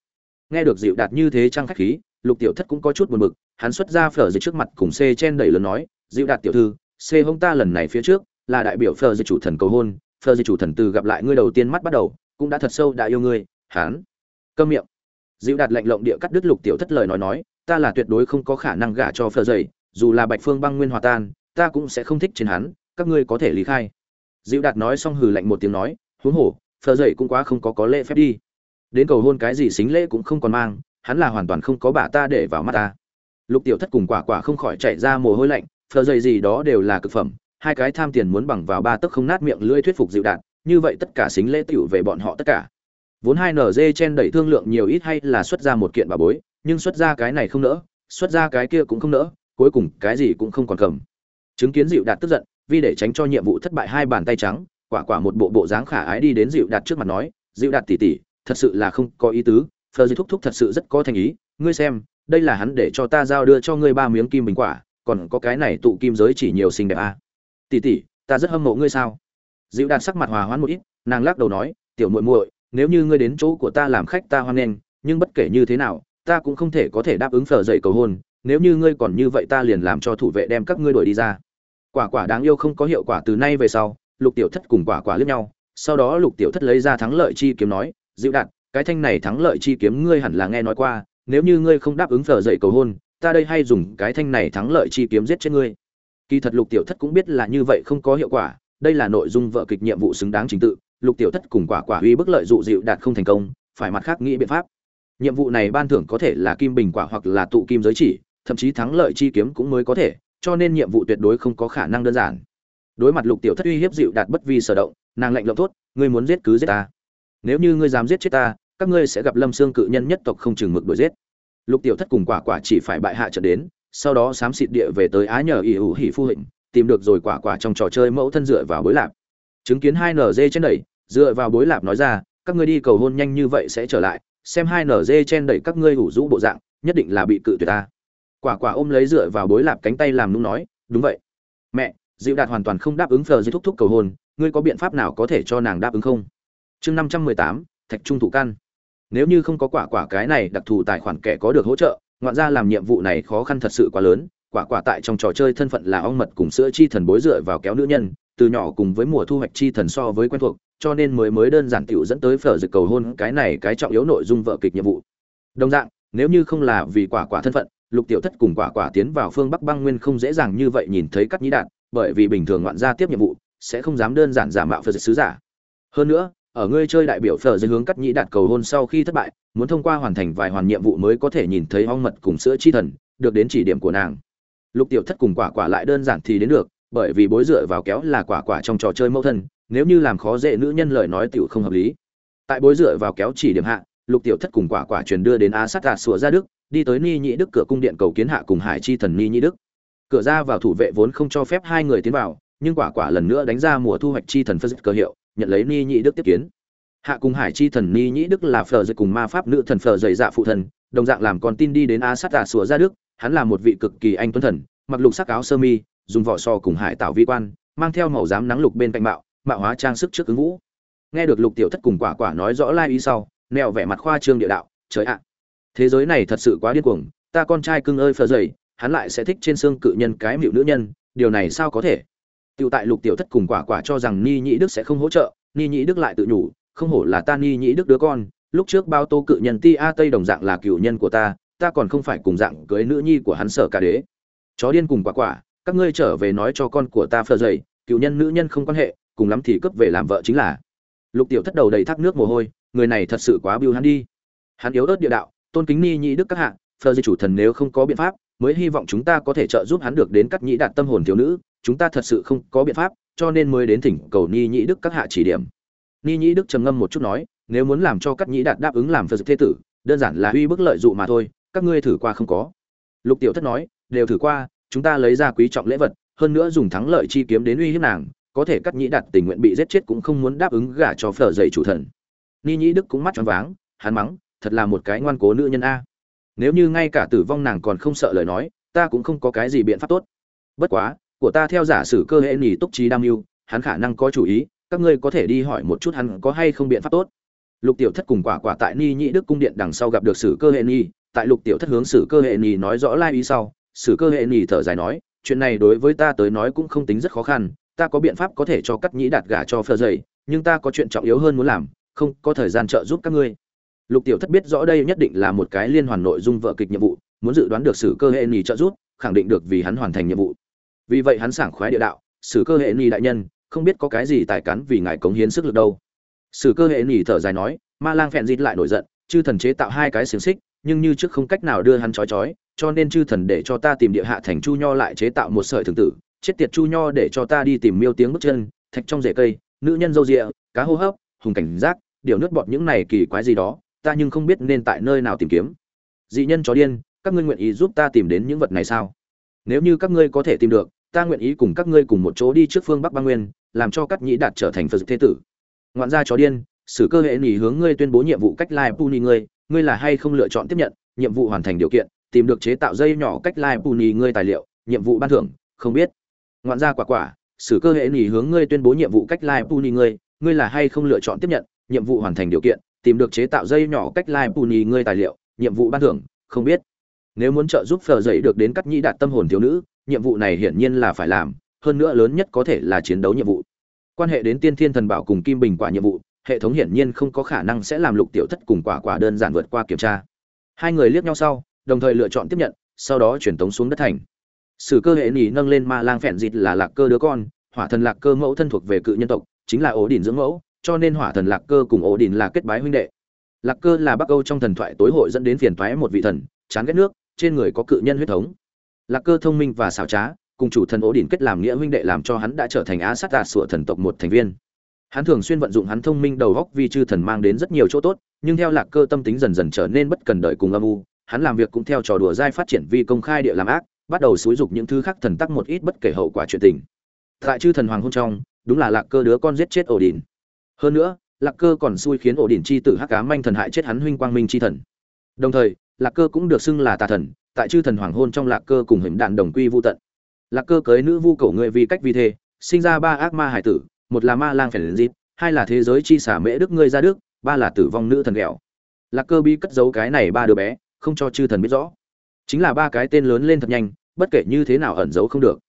Nghe được dịu đạt như thế trang khách khí, lục tiểu thất cũng có chút buồn bực, hắn xuất ra phở dịch trước mặt cùng c chen đẩy lớn nói dịu đạt tiểu thư c hông ta lần này phía trước là đại biểu phở dịch chủ thần cầu hôn, phở dịch chủ thần từ gặp lại ngươi đầu tiên mắt bắt đầu, cũng đã thật sâu đã yêu ngươi. Hắn câm miệng. Dịu đạt lạnh lộng địa cắt đứt lục tiểu thất lời nói nói, ta là tuyệt đối không có khả năng gả cho phở dậy, dù là bạch phương băng nguyên hòa tan, ta cũng sẽ không thích trên hắn, các ngươi có thể lý khai dịu đạt nói xong hừ lạnh một tiếng nói, huống hồ phờ dậy cũng quá không có có lễ phép đi. Đến cầu hôn cái gì xính lễ cũng không còn mang, hắn là hoàn toàn không có bà ta để vào mắt ta. Lục tiểu thất cùng quả quả không khỏi chạy ra mồ hôi lạnh phờ dậy gì đó đều là cực phẩm, hai cái tham tiền muốn bằng vào ba tấc không nát miệng lưỡi thuyết phục dịu đạt, như vậy tất cả xính lễ tiểu về bọn họ tất cả. Vốn hai nở dê chen đẩy thương lượng nhiều ít hay là xuất ra một kiện bà bối, nhưng xuất ra cái này không nỡ, xuất ra cái kia cũng không nỡ, cuối cùng cái gì cũng không còn cầm. Chứng kiến dịu đạt tức giận vì để tránh cho nhiệm vụ thất bại hai bàn tay trắng, quả quả một bộ bộ dáng khả ái đi đến dịu đạt trước mặt nói dịu đạt tỉ tỉ thật sự là không có ý tứ, phờ dư thúc thúc thật sự rất có thành ý, ngươi xem, đây là hắn để cho ta giao đưa cho ngươi ba miếng kim bình quả, còn có cái này tụ kim giới chỉ nhiều xinh đẹp à. tỉ tỉ ta rất hâm mộ ngươi sao dịu đạt sắc mặt hòa hoãn một ít, nàng lắc đầu nói, tiểu muội muội, nếu như ngươi đến chỗ của ta làm khách ta hoan nghênh, nhưng bất kể như thế nào, ta cũng không thể có thể đáp ứng phở dậy cầu hôn, nếu như ngươi còn như vậy ta liền làm cho thủ vệ đem các ngươi đuổi đi ra quả quả đáng yêu không có hiệu quả từ nay về sau, lục tiểu thất cùng quả quả lướt nhau, sau đó lục tiểu thất lấy ra thắng lợi chi kiếm nói dịu đạt, cái thanh này thắng lợi chi kiếm ngươi hẳn là nghe nói qua, nếu như ngươi không đáp ứng phở dậy cầu hôn, ta đây hay dùng cái thanh này thắng lợi chi kiếm giết chết ngươi. Kỳ thật lục tiểu thất cũng biết là như vậy không có hiệu quả, đây là nội dung vợ kịch nhiệm vụ xứng đáng trình tự, lục tiểu thất cùng quả quả uy bức lợi dụ dịu đạt không thành công, phải mặt khác nghĩ biện pháp. Nhiệm vụ này ban thưởng có thể là kim bình quả hoặc là tụ kim giới chỉ, thậm chí thắng lợi chi kiếm cũng mới có thể cho nên nhiệm vụ tuyệt đối không có khả năng đơn giản. Đối mặt lục tiểu thất uy hiếp dịu đạt bất vi sở động nàng lệnh lộng thốt, ngươi muốn giết cứ giết ta. Nếu như ngươi dám giết chết ta các ngươi sẽ gặp lâm xương cự nhân nhất tộc không chừng mực đuổi giết. Lục tiểu thất cùng quả quả chỉ phải bại hạ trận đến sau đó xám xịt địa về tới á nhờ ỷ hữu hỉ phu hịnh tìm được rồi quả quả trong trò chơi mẫu thân dựa vào bối lạp. Chứng kiến hai nz trên đẩy dựa vào bối lạp nói ra các ngươi đi cầu hôn nhanh như vậy sẽ trở lại xem hai nz trên đẩy các ngươi ủ rũ bộ dạng nhất định là bị cự tuyệt ta quả quả ôm lấy dựa vào bối lạp cánh tay làm nung nói, đúng vậy. Mẹ dịu đạt hoàn toàn không đáp ứng phờ dưới thúc thúc cầu hôn, ngươi có biện pháp nào có thể cho nàng đáp ứng không? Chương năm trăm mười tám, thạch trung thủ căn. Nếu như không có quả quả cái này đặc thù tài khoản kẻ có được hỗ trợ, ngoạn ra làm nhiệm vụ này khó khăn thật sự quá lớn, quả quả tại trong trò chơi thân phận là ong mật cùng sữa chi thần bối dựa vào kéo nữ nhân, từ nhỏ cùng với mùa thu hoạch chi thần so với quen thuộc, cho nên mới mới đơn giản tiểu dẫn tới phở dự cầu hôn cái này cái trọng yếu nội dung vợ kịch nhiệm vụ. Đồng dạng, nếu như không là vì quả quả thân phận lục tiểu thất cùng quả quả tiến vào phương bắc băng nguyên không dễ dàng như vậy nhìn thấy cắt nhĩ đạn bởi vì bình thường ngoạn gia tiếp nhiệm vụ, sẽ không dám đơn giản giả mạo phật sứ giả. Hơn nữa, ở ngươi chơi đại biểu phở dưới hướng cắt nhĩ đạt cầu hôn sau khi thất bại, muốn thông qua hoàn thành vài hoàn nhiệm vụ mới có thể nhìn thấy hoang mật cùng sữa chi thần, được đến chỉ điểm của nàng. Lục tiểu thất cùng quả quả lại đơn giản thì đến được, bởi vì bối dựa vào kéo là quả quả trong trò chơi mẫu thân, nếu như làm khó dễ nữ nhân lời nói tiểu không hợp lý. Tại bối dựa vào kéo chỉ điểm hạ lục tiểu thất cùng quả quả truyền đưa đến á sát gà sủa ra đức, đi tới ni nhị đức cửa cung điện cầu kiến hạ cùng hải chi thần ni nhị đức. Cửa ra vào thủ vệ vốn không cho phép hai người tiến vào, nhưng quả quả lần nữa đánh ra mùa thu hoạch chi thần phân cơ hiệu, nhận lấy ni nhị đức tiếp kiến. Hạ cùng hải chi thần ni nhị đức là phờ dịch cùng ma pháp nữ thần phờ dày dạ phụ thần, đồng dạng làm con tin đi đến á sát gà sủa ra đức, hắn là một vị cực kỳ anh tuấn thần, mặc lục sắc áo sơ mi, dùng vỏ sò cùng hải tạo vi quan, mang theo màu dám nắng lục bên cạnh mạo mạo hóa trang sức trước ứng vũ. Nghe được lục tiểu thất cùng quả quả nói rõ lai ý sau neo vẻ mặt khoa trương địa đạo trời ạ thế giới này thật sự quá điên cuồng ta con trai cưng ơi phờ dày hắn lại sẽ thích trên xương cự nhân cái mịu nữ nhân điều này sao có thể Tiểu tại Lục Tiểu Thất cùng Quả Quả cho rằng Ni Nhĩ Đức sẽ không hỗ trợ, Ni Nhĩ Đức lại tự nhủ, không hổ là ta Ni Nhĩ Đức đứa con, lúc trước bao tô cự nhân Ti A Tây đồng dạng là cựu nhân của ta, ta còn không phải cùng dạng cưới nữ nhi của hắn sở cả đế. Chó điên cùng Quả Quả, các ngươi trở về nói cho con của ta phờ dậy, cựu nhân nữ nhân không quan hệ, cùng lắm thì cướp về làm vợ chính là lục tiểu thất đầu đầy thác nước mồ hôi người này thật sự quá biêu hắn đi. Hắn yếu ớt địa đạo, tôn kính ni nhị đức các hạ, phờ di chủ thần nếu không có biện pháp, mới hy vọng chúng ta có thể trợ giúp hắn được đến cắt nhĩ đạt tâm hồn thiếu nữ, chúng ta thật sự không có biện pháp, cho nên mới đến thỉnh cầu ni nhị đức các hạ chỉ điểm. Ni nhị đức trầm ngâm một chút nói, nếu muốn làm cho cắt nhĩ đạt đáp ứng làm phật thế tử, đơn giản là uy bức lợi dụ mà thôi, các ngươi thử qua không có. Lục tiểu thất nói, đều thử qua, chúng ta lấy ra quý trọng lễ vật, hơn nữa dùng thắng lợi chi kiếm đến uy hiếp nàng, có thể cắt nhĩ đạt tình nguyện bị giết chết cũng không muốn đáp ứng gả cho phở dậy chủ thần ni nhĩ đức cũng mắt choáng váng, hắn mắng, thật là một cái ngoan cố nữ nhân a. Nếu như ngay cả tử vong nàng còn không sợ lời nói, ta cũng không có cái gì biện pháp tốt. Bất quá, của ta theo giả sử cơ hệ nhì túc trí đam mưu, hắn khả năng có chủ ý, các ngươi có thể đi hỏi một chút hắn có hay không biện pháp tốt. Lục tiểu thất cùng quả quả tại ni nhĩ đức cung điện đằng sau gặp được sử cơ hệ nhi tại lục tiểu thất hướng sử cơ hệ nhi nói rõ lai ý sau, sử cơ hệ nhi thở dài nói, chuyện này đối với ta tới nói cũng không tính rất khó khăn, ta có biện pháp có thể cho cắt nhĩ đạt gả cho phờ dày, nhưng ta có chuyện trọng yếu hơn muốn làm không có thời gian trợ giúp các ngươi. Lục tiểu thất biết rõ đây nhất định là một cái liên hoàn nội dung vợ kịch nhiệm vụ, muốn dự đoán được sử cơ hệ nhì trợ giúp, khẳng định được vì hắn hoàn thành nhiệm vụ. Vì vậy hắn sảng khoái địa đạo, sử cơ hệ nhì đại nhân, không biết có cái gì tài cán vì ngài cống hiến sức lực đâu. Sử cơ hệ nhì thở dài nói, ma lang phèn dịt lại nổi giận, chư thần chế tạo hai cái xiềng xích, nhưng như trước không cách nào đưa hắn trói trói cho nên chư thần để cho ta tìm địa hạ thành chu nho lại chế tạo một sợi thường tử, chết tiệt chu nho để cho ta đi tìm miêu tiếng bước chân, thạch trong rễ cây, nữ nhân dâu rịa, cá hô hấp, hùng cảnh giác điều nước bọt những này kỳ quái gì đó, ta nhưng không biết nên tại nơi nào tìm kiếm. Dị nhân chó điên, các ngươi nguyện ý giúp ta tìm đến những vật này sao? Nếu như các ngươi có thể tìm được, ta nguyện ý cùng các ngươi cùng một chỗ đi trước phương bắc Ba nguyên, làm cho các nhĩ đạt trở thành phật thế tử. Ngoạn gia chó điên sử cơ hệ nỉ hướng ngươi tuyên bố nhiệm vụ cách lai puni ngươi ngươi là hay không lựa chọn tiếp nhận, nhiệm vụ hoàn thành điều kiện, tìm được chế tạo dây nhỏ cách lai puni ngươi tài liệu, nhiệm vụ ban thưởng, không biết. Ngoạn gia quả quả sử cơ hệ nỉ hướng ngươi tuyên bố nhiệm vụ cách lai puni ngươi ngươi là hay không lựa chọn tiếp nhận nhiệm vụ hoàn thành điều kiện, tìm được chế tạo dây nhỏ cách lai puni ngươi tài liệu, nhiệm vụ ban thưởng, không biết. Nếu muốn trợ giúp phờ dậy được đến cắt nhĩ đạt tâm hồn thiếu nữ, nhiệm vụ này hiển nhiên là phải làm, hơn nữa lớn nhất có thể là chiến đấu nhiệm vụ. Quan hệ đến tiên thiên thần bảo cùng kim bình quả nhiệm vụ, hệ thống hiển nhiên không có khả năng sẽ làm lục tiểu thất cùng quả quả đơn giản vượt qua kiểm tra. Hai người liếc nhau sau, đồng thời lựa chọn tiếp nhận, sau đó chuyển tống xuống đất thành. Sử cơ hệ nỉ nâng lên ma lang phèn dịt là lạc cơ đứa con, hỏa thần lạc cơ mẫu thân thuộc về cự nhân tộc, chính là ổ đỉnh dưỡng mẫu cho nên hỏa thần lạc cơ cùng ổ đình là kết bái huynh đệ. Lạc cơ là bắc âu trong thần thoại tối hội dẫn đến phiền toái một vị thần, chán ghét nước, trên người có cự nhân huyết thống. Lạc cơ thông minh và xảo trá, cùng chủ thần ổ đình kết làm nghĩa huynh đệ làm cho hắn đã trở thành á sát đạt sủa thần tộc một thành viên. Hắn thường xuyên vận dụng hắn thông minh đầu góc vì chư thần mang đến rất nhiều chỗ tốt, nhưng theo lạc cơ tâm tính dần dần trở nên bất cần đợi cùng âm u, hắn làm việc cũng theo trò đùa dai phát triển vi công khai địa làm ác, bắt đầu xúi dục những thứ khác thần tắc một ít bất kể hậu quả chuyện tình. Tại chư thần hoàng hôn trong, đúng là lạc cơ đứa con giết chết ổ đình hơn nữa, lạc cơ còn xui khiến ổ đỉnh chi tử hắc cá manh thần hại chết hắn huynh quang minh chi thần. Đồng thời, lạc cơ cũng được xưng là tà thần, tại chư thần hoàng hôn trong lạc cơ cùng hình đạn đồng quy vô tận. Lạc cơ cưới nữ vu cầu người vì cách vi thê, sinh ra ba ác ma hải tử, một là ma lang phèn dịp, hai là thế giới chi xả mễ đức ngươi ra đức, ba là tử vong nữ thần ghẹo. Lạc cơ bi cất giấu cái này ba đứa bé, không cho chư thần biết rõ. Chính là ba cái tên lớn lên thật nhanh, bất kể như thế nào ẩn giấu không được.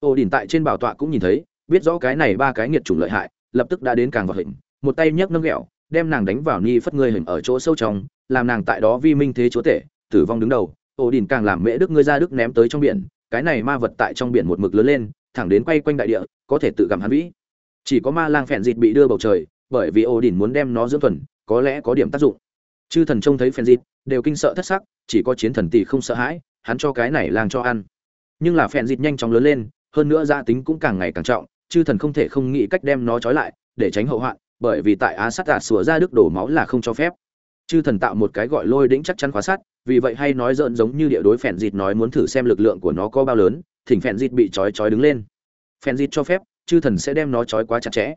Ô đỉnh tại trên bảo tọa cũng nhìn thấy, biết rõ cái này ba cái nghiệt chủng lợi hại lập tức đã đến càng vào hình, một tay nhấc nâng ghẹo đem nàng đánh vào ni phất ngươi hình ở chỗ sâu trong, làm nàng tại đó vi minh thế chúa tể, tử vong đứng đầu. Ổ đỉnh càng làm mễ đức ngươi ra đức ném tới trong biển, cái này ma vật tại trong biển một mực lớn lên, thẳng đến quay quanh đại địa, có thể tự gặm hắn vĩ. Chỉ có ma lang phèn dịt bị đưa bầu trời, bởi vì ổ đỉnh muốn đem nó dưỡng thuần, có lẽ có điểm tác dụng. Chư thần trông thấy phèn dịt, đều kinh sợ thất sắc, chỉ có chiến thần tỷ không sợ hãi, hắn cho cái này lang cho ăn. Nhưng là phèn dịt nhanh chóng lớn lên, hơn nữa gia tính cũng càng ngày càng trọng chư thần không thể không nghĩ cách đem nó trói lại để tránh hậu hoạn bởi vì tại á sát tạt sủa ra đức đổ máu là không cho phép. Chư thần tạo một cái gọi lôi đĩnh chắc chắn khóa sát, vì vậy hay nói dợn giống như địa đối phèn dịt nói muốn thử xem lực lượng của nó có bao lớn thỉnh phèn dịt bị trói trói đứng lên. Phèn dịt cho phép chư thần sẽ đem nó trói quá chặt chẽ.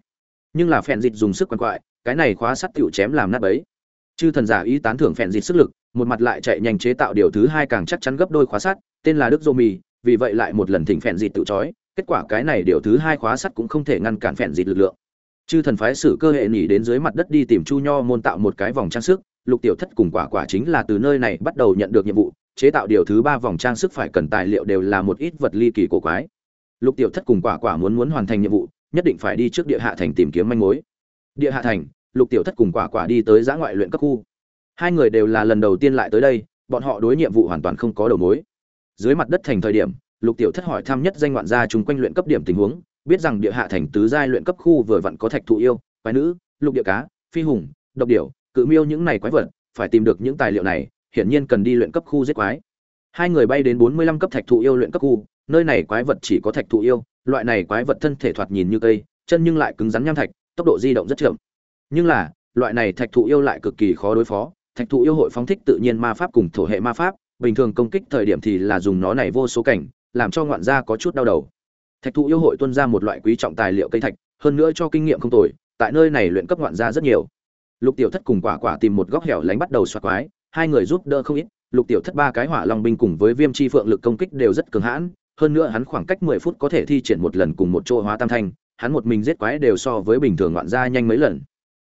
Nhưng là phèn dịt dùng sức quằn quại cái này khóa sắt tựu chém làm nát bấy. Chư thần giả ý tán thưởng phèn dịt sức lực một mặt lại chạy nhanh chế tạo điều thứ hai càng chắc chắn gấp đôi khóa sắt tên là đức dô mì vì vậy lại một lần thỉnh phèn dịt tự trói kết quả cái này điều thứ hai khóa sắt cũng không thể ngăn cản phèn dịt lực lượng. Chư thần phái sử cơ hệ nhỉ đến dưới mặt đất đi tìm chu nho môn tạo một cái vòng trang sức, lục tiểu thất cùng quả quả chính là từ nơi này bắt đầu nhận được nhiệm vụ, chế tạo điều thứ ba vòng trang sức phải cần tài liệu đều là một ít vật ly kỳ cổ quái. Lục tiểu thất cùng quả quả muốn muốn hoàn thành nhiệm vụ, nhất định phải đi trước địa hạ thành tìm kiếm manh mối. Địa hạ thành, lục tiểu thất cùng quả quả đi tới giã ngoại luyện cấp khu. Hai người đều là lần đầu tiên lại tới đây, bọn họ đối nhiệm vụ hoàn toàn không có đầu mối. Dưới mặt đất thành thời điểm lục tiểu thất hỏi thăm nhất danh ngoạn gia chung quanh luyện cấp điểm tình huống, biết rằng địa hạ thành tứ giai luyện cấp khu vừa vặn có thạch thụ yêu, quái nữ, lục địa cá, phi hùng, độc điểu, cự miêu những này quái vật, phải tìm được những tài liệu này, hiển nhiên cần đi luyện cấp khu giết quái. Hai người bay đến bốn mươi lăm cấp thạch thụ yêu luyện cấp khu, nơi này quái vật chỉ có thạch thụ yêu, loại này quái vật thân thể thoạt nhìn như cây, chân nhưng lại cứng rắn nham thạch, tốc độ di động rất chậm. Nhưng là, loại này thạch thụ yêu lại cực kỳ khó đối phó, thạch thụ yêu hội phóng thích tự nhiên ma pháp cùng thổ hệ ma pháp, bình thường công kích thời điểm thì là dùng nó này vô số cảnh làm cho ngoạn gia có chút đau đầu. Thạch thụ yêu hội tuân ra một loại quý trọng tài liệu cây thạch, hơn nữa cho kinh nghiệm không tồi, tại nơi này luyện cấp ngoạn gia rất nhiều. Lục tiểu thất cùng quả quả tìm một góc hẻo lánh bắt đầu xoạc quái, hai người giúp đỡ không ít, lục tiểu thất ba cái hỏa long binh cùng với viêm chi phượng lực công kích đều rất cường hãn, hơn nữa hắn khoảng cách mười phút có thể thi triển một lần cùng một chỗ hóa tam thanh, hắn một mình giết quái đều so với bình thường ngoạn gia nhanh mấy lần.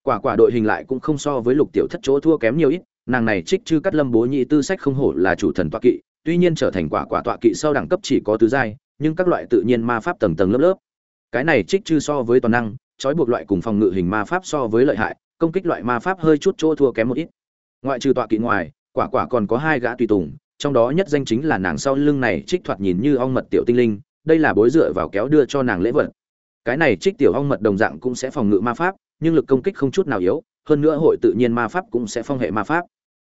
Quả quả đội hình lại cũng không so với lục tiểu thất chỗ thua kém nhiều ít, nàng này trích chư cắt lâm bố nhị tư sách không hổ là chủ thần toa kỵ tuy nhiên trở thành quả quả tọa kỵ sau đẳng cấp chỉ có tứ giai, nhưng các loại tự nhiên ma pháp tầng tầng lớp lớp. Cái này trích chư so với toàn năng, trói buộc loại cùng phòng ngự hình ma pháp so với lợi hại, công kích loại ma pháp hơi chút chỗ thua kém một ít. Ngoại trừ tọa kỵ ngoài, quả quả còn có hai gã tùy tùng, trong đó nhất danh chính là nàng sau lưng này trích thoạt nhìn như ong mật tiểu tinh linh, đây là bối dựa vào kéo đưa cho nàng lễ vật. Cái này trích tiểu ong mật đồng dạng cũng sẽ phòng ngự ma pháp, nhưng lực công kích không chút nào yếu, hơn nữa hội tự nhiên ma pháp cũng sẽ phong hệ ma pháp.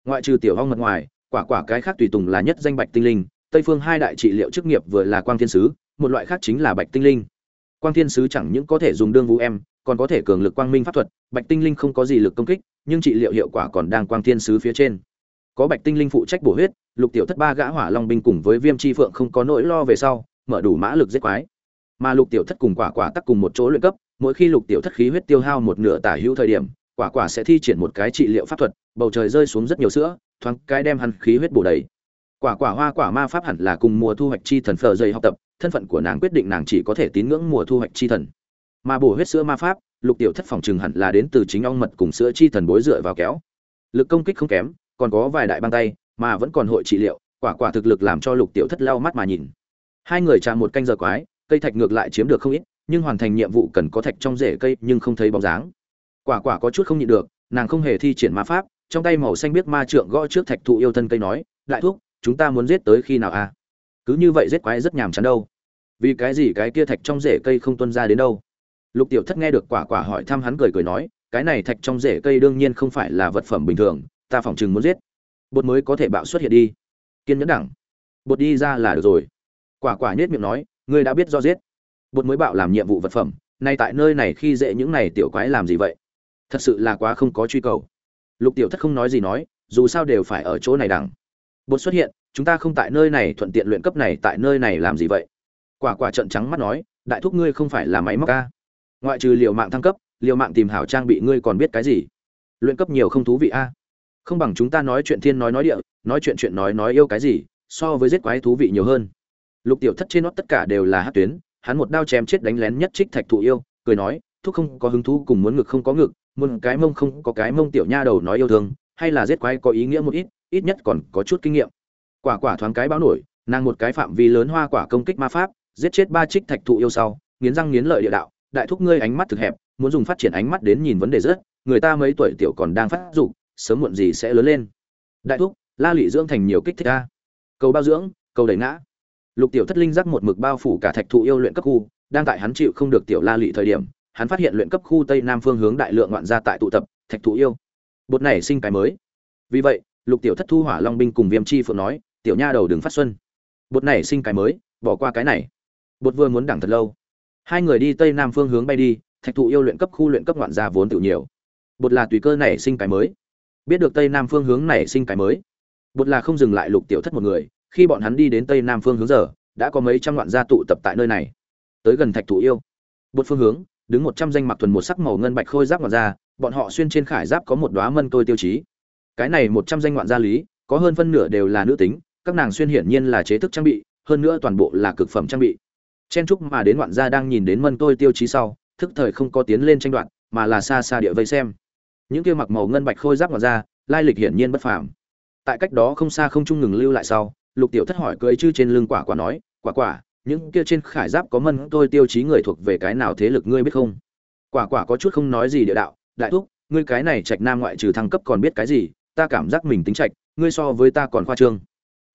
Ngoại trừ tiểu ong mật ngoài quả quả cái khác tùy tùng là nhất danh bạch tinh linh, tây phương hai đại trị liệu chức nghiệp vừa là quang thiên sứ, một loại khác chính là bạch tinh linh. Quang thiên sứ chẳng những có thể dùng đương vũ em, còn có thể cường lực quang minh pháp thuật, bạch tinh linh không có gì lực công kích, nhưng trị liệu hiệu quả còn đang quang thiên sứ phía trên. Có bạch tinh linh phụ trách bổ huyết, lục tiểu thất ba gã hỏa long binh cùng với viêm chi phượng không có nỗi lo về sau, mở đủ mã lực giết quái. Mà lục tiểu thất cùng quả quả tắc cùng một chỗ luyện cấp, mỗi khi lục tiểu thất khí huyết tiêu hao một nửa tả hữu thời điểm quả quả sẽ thi triển một cái trị liệu pháp thuật, bầu trời rơi xuống rất nhiều sữa, thoáng cái đem hắn khí huyết bổ đầy. Quả quả hoa quả ma pháp hẳn là cùng mùa thu hoạch chi thần phờ dày học tập, thân phận của nàng quyết định nàng chỉ có thể tín ngưỡng mùa thu hoạch chi thần. Mà bổ huyết sữa ma pháp, lục tiểu thất phòng chừng hẳn là đến từ chính ong mật cùng sữa chi thần bối dựa vào kéo. Lực công kích không kém, còn có vài đại băng tay, mà vẫn còn hội trị liệu, quả quả thực lực làm cho lục tiểu thất lau mắt mà nhìn. Hai người trà một canh giờ quái, cây thạch ngược lại chiếm được không ít, nhưng hoàn thành nhiệm vụ cần có thạch trong rễ cây nhưng không thấy bóng dáng quả quả có chút không nhịn được, nàng không hề thi triển ma pháp, trong tay màu xanh biết ma trượng gõ trước thạch thụ yêu thân cây nói, đại thúc, chúng ta muốn giết tới khi nào à? Cứ như vậy giết quái rất nhàm chán đâu. Vì cái gì cái kia thạch trong rễ cây không tuân ra đến đâu? Lục tiểu thất nghe được quả quả hỏi thăm hắn cười cười nói, cái này thạch trong rễ cây đương nhiên không phải là vật phẩm bình thường, ta phỏng chừng muốn giết. Bột mới có thể bạo xuất hiện đi. Kiên nhẫn đẳng. Bột đi ra là được rồi. Quả quả nhết miệng nói, ngươi đã biết do giết. Bột mới bạo làm nhiệm vụ vật phẩm, nay tại nơi này khi dễ những này tiểu quái làm gì vậy? Thật sự là quá không có truy cầu. Lục tiểu thất không nói gì nói, dù sao đều phải ở chỗ này đằng. Bột xuất hiện, chúng ta không tại nơi này thuận tiện luyện cấp này, tại nơi này làm gì vậy? Quả quả trận trắng mắt nói, đại thúc ngươi không phải là máy móc ca ngoại trừ liều mạng thăng cấp, liều mạng tìm hảo trang bị ngươi còn biết cái gì? Luyện cấp nhiều không thú vị a? Không bằng chúng ta nói chuyện thiên nói nói địa, nói chuyện chuyện nói nói yêu cái gì, so với giết quái thú vị nhiều hơn. Lục tiểu thất trên nót tất cả đều là hát tuyến, hắn một đao chém chết đánh lén nhất trích thạch thụ yêu, cười nói, thúc không có hứng thú cùng muốn ngực không có ngực muốn cái mông không có cái mông tiểu nha đầu nói yêu thương, hay là giết quái có ý nghĩa một ít ít nhất còn có chút kinh nghiệm. Quả quả thoáng cái báo nổi, nàng một cái phạm vi lớn hoa quả công kích ma pháp, giết chết ba trích thạch thụ yêu sau, nghiến răng nghiến lợi địa đạo, đại thúc ngươi ánh mắt thực hẹp, muốn dùng phát triển ánh mắt đến nhìn vấn đề rất, người ta mấy tuổi tiểu còn đang phát dục, sớm muộn gì sẽ lớn lên. Đại thúc, la lị dưỡng thành nhiều kích thích a cầu bao dưỡng, cầu đẩy ngã. Lục tiểu thất linh giác một mực bao phủ cả thạch thụ yêu luyện cấp khu, đang tại hắn chịu không được tiểu la lị thời điểm hắn phát hiện luyện cấp khu tây nam phương hướng đại lượng ngoạn gia tại tụ tập, thạch thụ yêu. Bột này sinh cái mới. Vì vậy, lục tiểu thất thu hỏa long binh cùng viêm chi phượng nói, tiểu nha đầu đừng phát xuân. Bột này sinh cái mới, bỏ qua cái này. Bột vừa muốn đẳng thật lâu. Hai người đi tây nam phương hướng bay đi, thạch thụ yêu luyện cấp khu luyện cấp ngoạn gia vốn tự nhiều. Bột là tùy cơ này sinh cái mới. Biết được tây nam phương hướng này sinh cái mới. Bột là không dừng lại lục tiểu thất một người, khi bọn hắn đi đến tây nam phương hướng giờ, đã có mấy trăm ngoạn gia tụ tập tại nơi này. Tới gần thạch thụ yêu. Bột phương hướng đứng một trăm danh mặc thuần một sắc màu ngân bạch khôi giáp ngoạn gia, bọn họ xuyên trên khải giáp có một đóa mân tôi tiêu chí. Cái này một trăm danh ngoạn gia lý, có hơn phân nửa đều là nữ tính, các nàng xuyên hiển nhiên là chế thức trang bị, hơn nữa toàn bộ là cực phẩm trang bị. Chen trúc mà đến ngoạn gia đang nhìn đến mân tôi tiêu chí sau, thức thời không có tiến lên tranh đoạt, mà là xa xa địa vây xem. Những kia mặc màu ngân bạch khôi giáp ngoạn gia, lai lịch hiển nhiên bất phàm. Tại cách đó không xa không trung ngừng lưu lại sau, lục tiểu thất hỏi cưỡi chư trên lưng quả quả nói, quả quả những kia trên khải giáp có mân tôi tiêu chí người thuộc về cái nào thế lực ngươi biết không? Quả quả có chút không nói gì địa đạo, đại thúc, ngươi cái này trạch nam ngoại trừ thăng cấp còn biết cái gì, ta cảm giác mình tính trạch, ngươi so với ta còn khoa trương.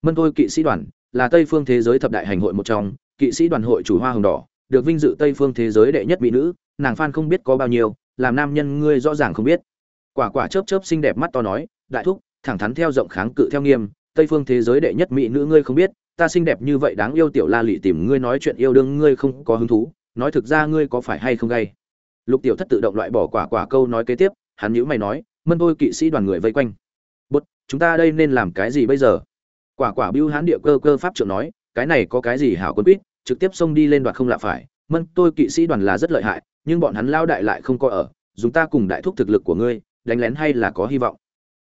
Mân tôi kỵ sĩ đoàn, là tây phương thế giới thập đại hành hội một trong, kỵ sĩ đoàn hội chủ hoa hồng đỏ, được vinh dự tây phương thế giới đệ nhất mỹ nữ, nàng phan không biết có bao nhiêu, làm nam nhân ngươi rõ ràng không biết. Quả quả chớp chớp xinh đẹp mắt to nói, đại thúc, thẳng thắn theo rộng kháng cự theo nghiêm, tây phương thế giới đệ nhất mỹ nữ ngươi không biết ta xinh đẹp như vậy đáng yêu tiểu la lị tìm ngươi nói chuyện yêu đương ngươi không có hứng thú, nói thực ra ngươi có phải hay không gay? Lục tiểu thất tự động loại bỏ quả quả câu nói kế tiếp, hắn nhữ mày nói, mân tôi kỵ sĩ đoàn người vây quanh. Bút chúng ta đây nên làm cái gì bây giờ? Quả quả bưu hán địa cơ cơ pháp trưởng nói, cái này có cái gì hảo quân quýt trực tiếp xông đi lên đoạt không lạ phải. Mân tôi kỵ sĩ đoàn là rất lợi hại, nhưng bọn hắn lao đại lại không có ở, dùng ta cùng đại thúc thực lực của ngươi, đánh lén hay là có hy vọng?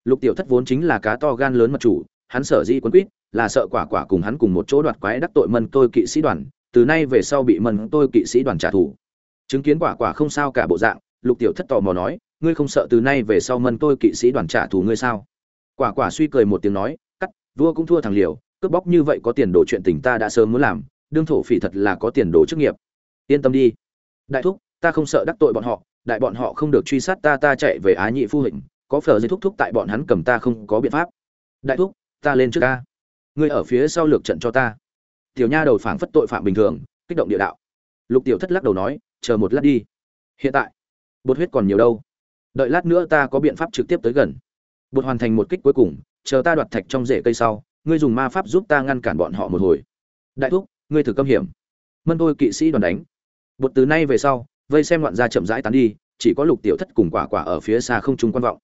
Lục tiểu thất vốn chính là cá to gan lớn mật chủ hắn sở di quân quýt là sợ quả quả cùng hắn cùng một chỗ đoạt quái đắc tội mân tôi kỵ sĩ đoàn, từ nay về sau bị mân tôi kỵ sĩ đoàn trả thù. Chứng kiến quả quả không sao cả bộ dạng, lục tiểu thất tò mò nói, ngươi không sợ từ nay về sau mân tôi kỵ sĩ đoàn trả thù ngươi sao? Quả quả suy cười một tiếng nói, cắt, vua cũng thua thằng liều, cướp bóc như vậy có tiền đồ chuyện tình ta đã sớm muốn làm, đương thổ phỉ thật là có tiền đồ chức nghiệp. Yên tâm đi. Đại thúc, ta không sợ đắc tội bọn họ, đại bọn họ không được truy sát ta ta chạy về á nhị phu hình có phở dây thúc thúc tại bọn hắn cầm ta không có biện pháp. Đại thúc ta lên trước ca. Ngươi ở phía sau lược trận cho ta. Tiểu nha đầu phảng phất tội phạm bình thường, kích động địa đạo. Lục tiểu thất lắc đầu nói, chờ một lát đi. Hiện tại, bột huyết còn nhiều đâu? Đợi lát nữa ta có biện pháp trực tiếp tới gần. Bột hoàn thành một kích cuối cùng, chờ ta đoạt thạch trong rễ cây sau, ngươi dùng ma pháp giúp ta ngăn cản bọn họ một hồi. Đại thúc, ngươi thử câm hiểm. Mân tôi kỵ sĩ đoàn đánh. Bột từ nay về sau, vây xem loạn ra chậm rãi tán đi, chỉ có lục tiểu thất cùng quả quả ở phía xa không trung quan vọng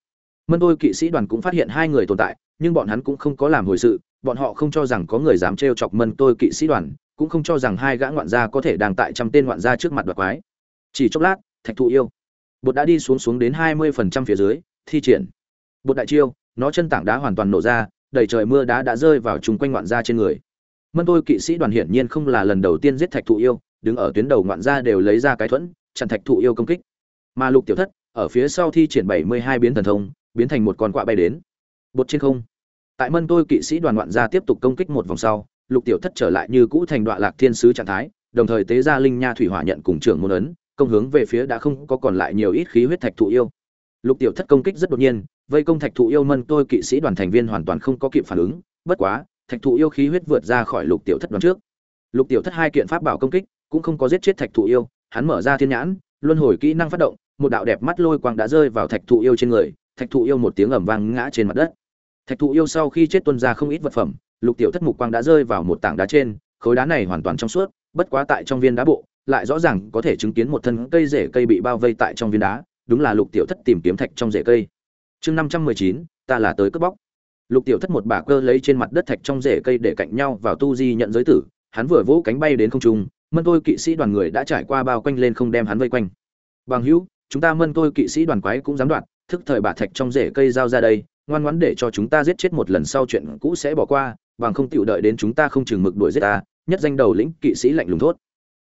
mân tôi kỵ sĩ đoàn cũng phát hiện hai người tồn tại, nhưng bọn hắn cũng không có làm hồi sự, bọn họ không cho rằng có người dám trêu chọc mân tôi kỵ sĩ đoàn, cũng không cho rằng hai gã ngoạn gia có thể đang tại trăm tên ngoạn gia trước mặt đoạt quái. Chỉ chốc lát, thạch thụ yêu, bột đã đi xuống xuống đến hai mươi phần trăm phía dưới, thi triển. Bột đại chiêu, nó chân tảng đá hoàn toàn nổ ra, đầy trời mưa đá đã rơi vào chung quanh ngoạn gia trên người. Mân tôi kỵ sĩ đoàn hiển nhiên không là lần đầu tiên giết thạch thụ yêu, đứng ở tuyến đầu ngoạn gia đều lấy ra cái thuẫn, chặn thạch thụ yêu công kích. Mà lục tiểu thất, ở phía sau thi triển bảy mươi hai biến thần thông biến thành một con quạ bay đến. Bột trên không. Tại mân tôi kỵ sĩ đoàn ngoạn gia tiếp tục công kích một vòng sau, lục tiểu thất trở lại như cũ thành đoạn lạc thiên sứ trạng thái, đồng thời tế ra linh nha thủy hỏa nhận cùng trưởng môn ấn, công hướng về phía đã không có còn lại nhiều ít khí huyết thạch thụ yêu. Lục tiểu thất công kích rất đột nhiên, vây công thạch thụ yêu mân tôi kỵ sĩ đoàn thành viên hoàn toàn không có kịp phản ứng, bất quá, thạch thụ yêu khí huyết vượt ra khỏi lục tiểu thất đoàn trước. Lục tiểu thất hai kiện pháp bảo công kích, cũng không có giết chết thạch thụ yêu, hắn mở ra thiên nhãn, luân hồi kỹ năng phát động, một đạo đẹp mắt lôi quang đã rơi vào thạch thụ yêu trên người thạch thụ yêu một tiếng ầm vang ngã trên mặt đất. Thạch thụ yêu sau khi chết tuân ra không ít vật phẩm, lục tiểu thất mục quang đã rơi vào một tảng đá trên, khối đá này hoàn toàn trong suốt, bất quá tại trong viên đá bộ, lại rõ ràng có thể chứng kiến một thân cây rễ cây bị bao vây tại trong viên đá, đúng là lục tiểu thất tìm kiếm thạch trong rễ cây. Chương năm trăm mười chín, ta là tới cướp bóc. Lục tiểu thất một bà cơ lấy trên mặt đất thạch trong rễ cây để cạnh nhau vào tu di nhận giới tử, hắn vừa vỗ cánh bay đến không trung, mân tôi kỵ sĩ đoàn người đã trải qua bao quanh lên không đem hắn vây quanh. Bằng hữu, chúng ta mân tôi kỵ sĩ đoàn quái cũng dám đoạt thức thời bà thạch trong rễ cây giao ra đây, ngoan ngoãn để cho chúng ta giết chết một lần sau chuyện cũ sẽ bỏ qua, bằng không tiểu đợi đến chúng ta không chừng mực đuổi giết ta, nhất danh đầu lĩnh kỵ sĩ lạnh lùng thốt.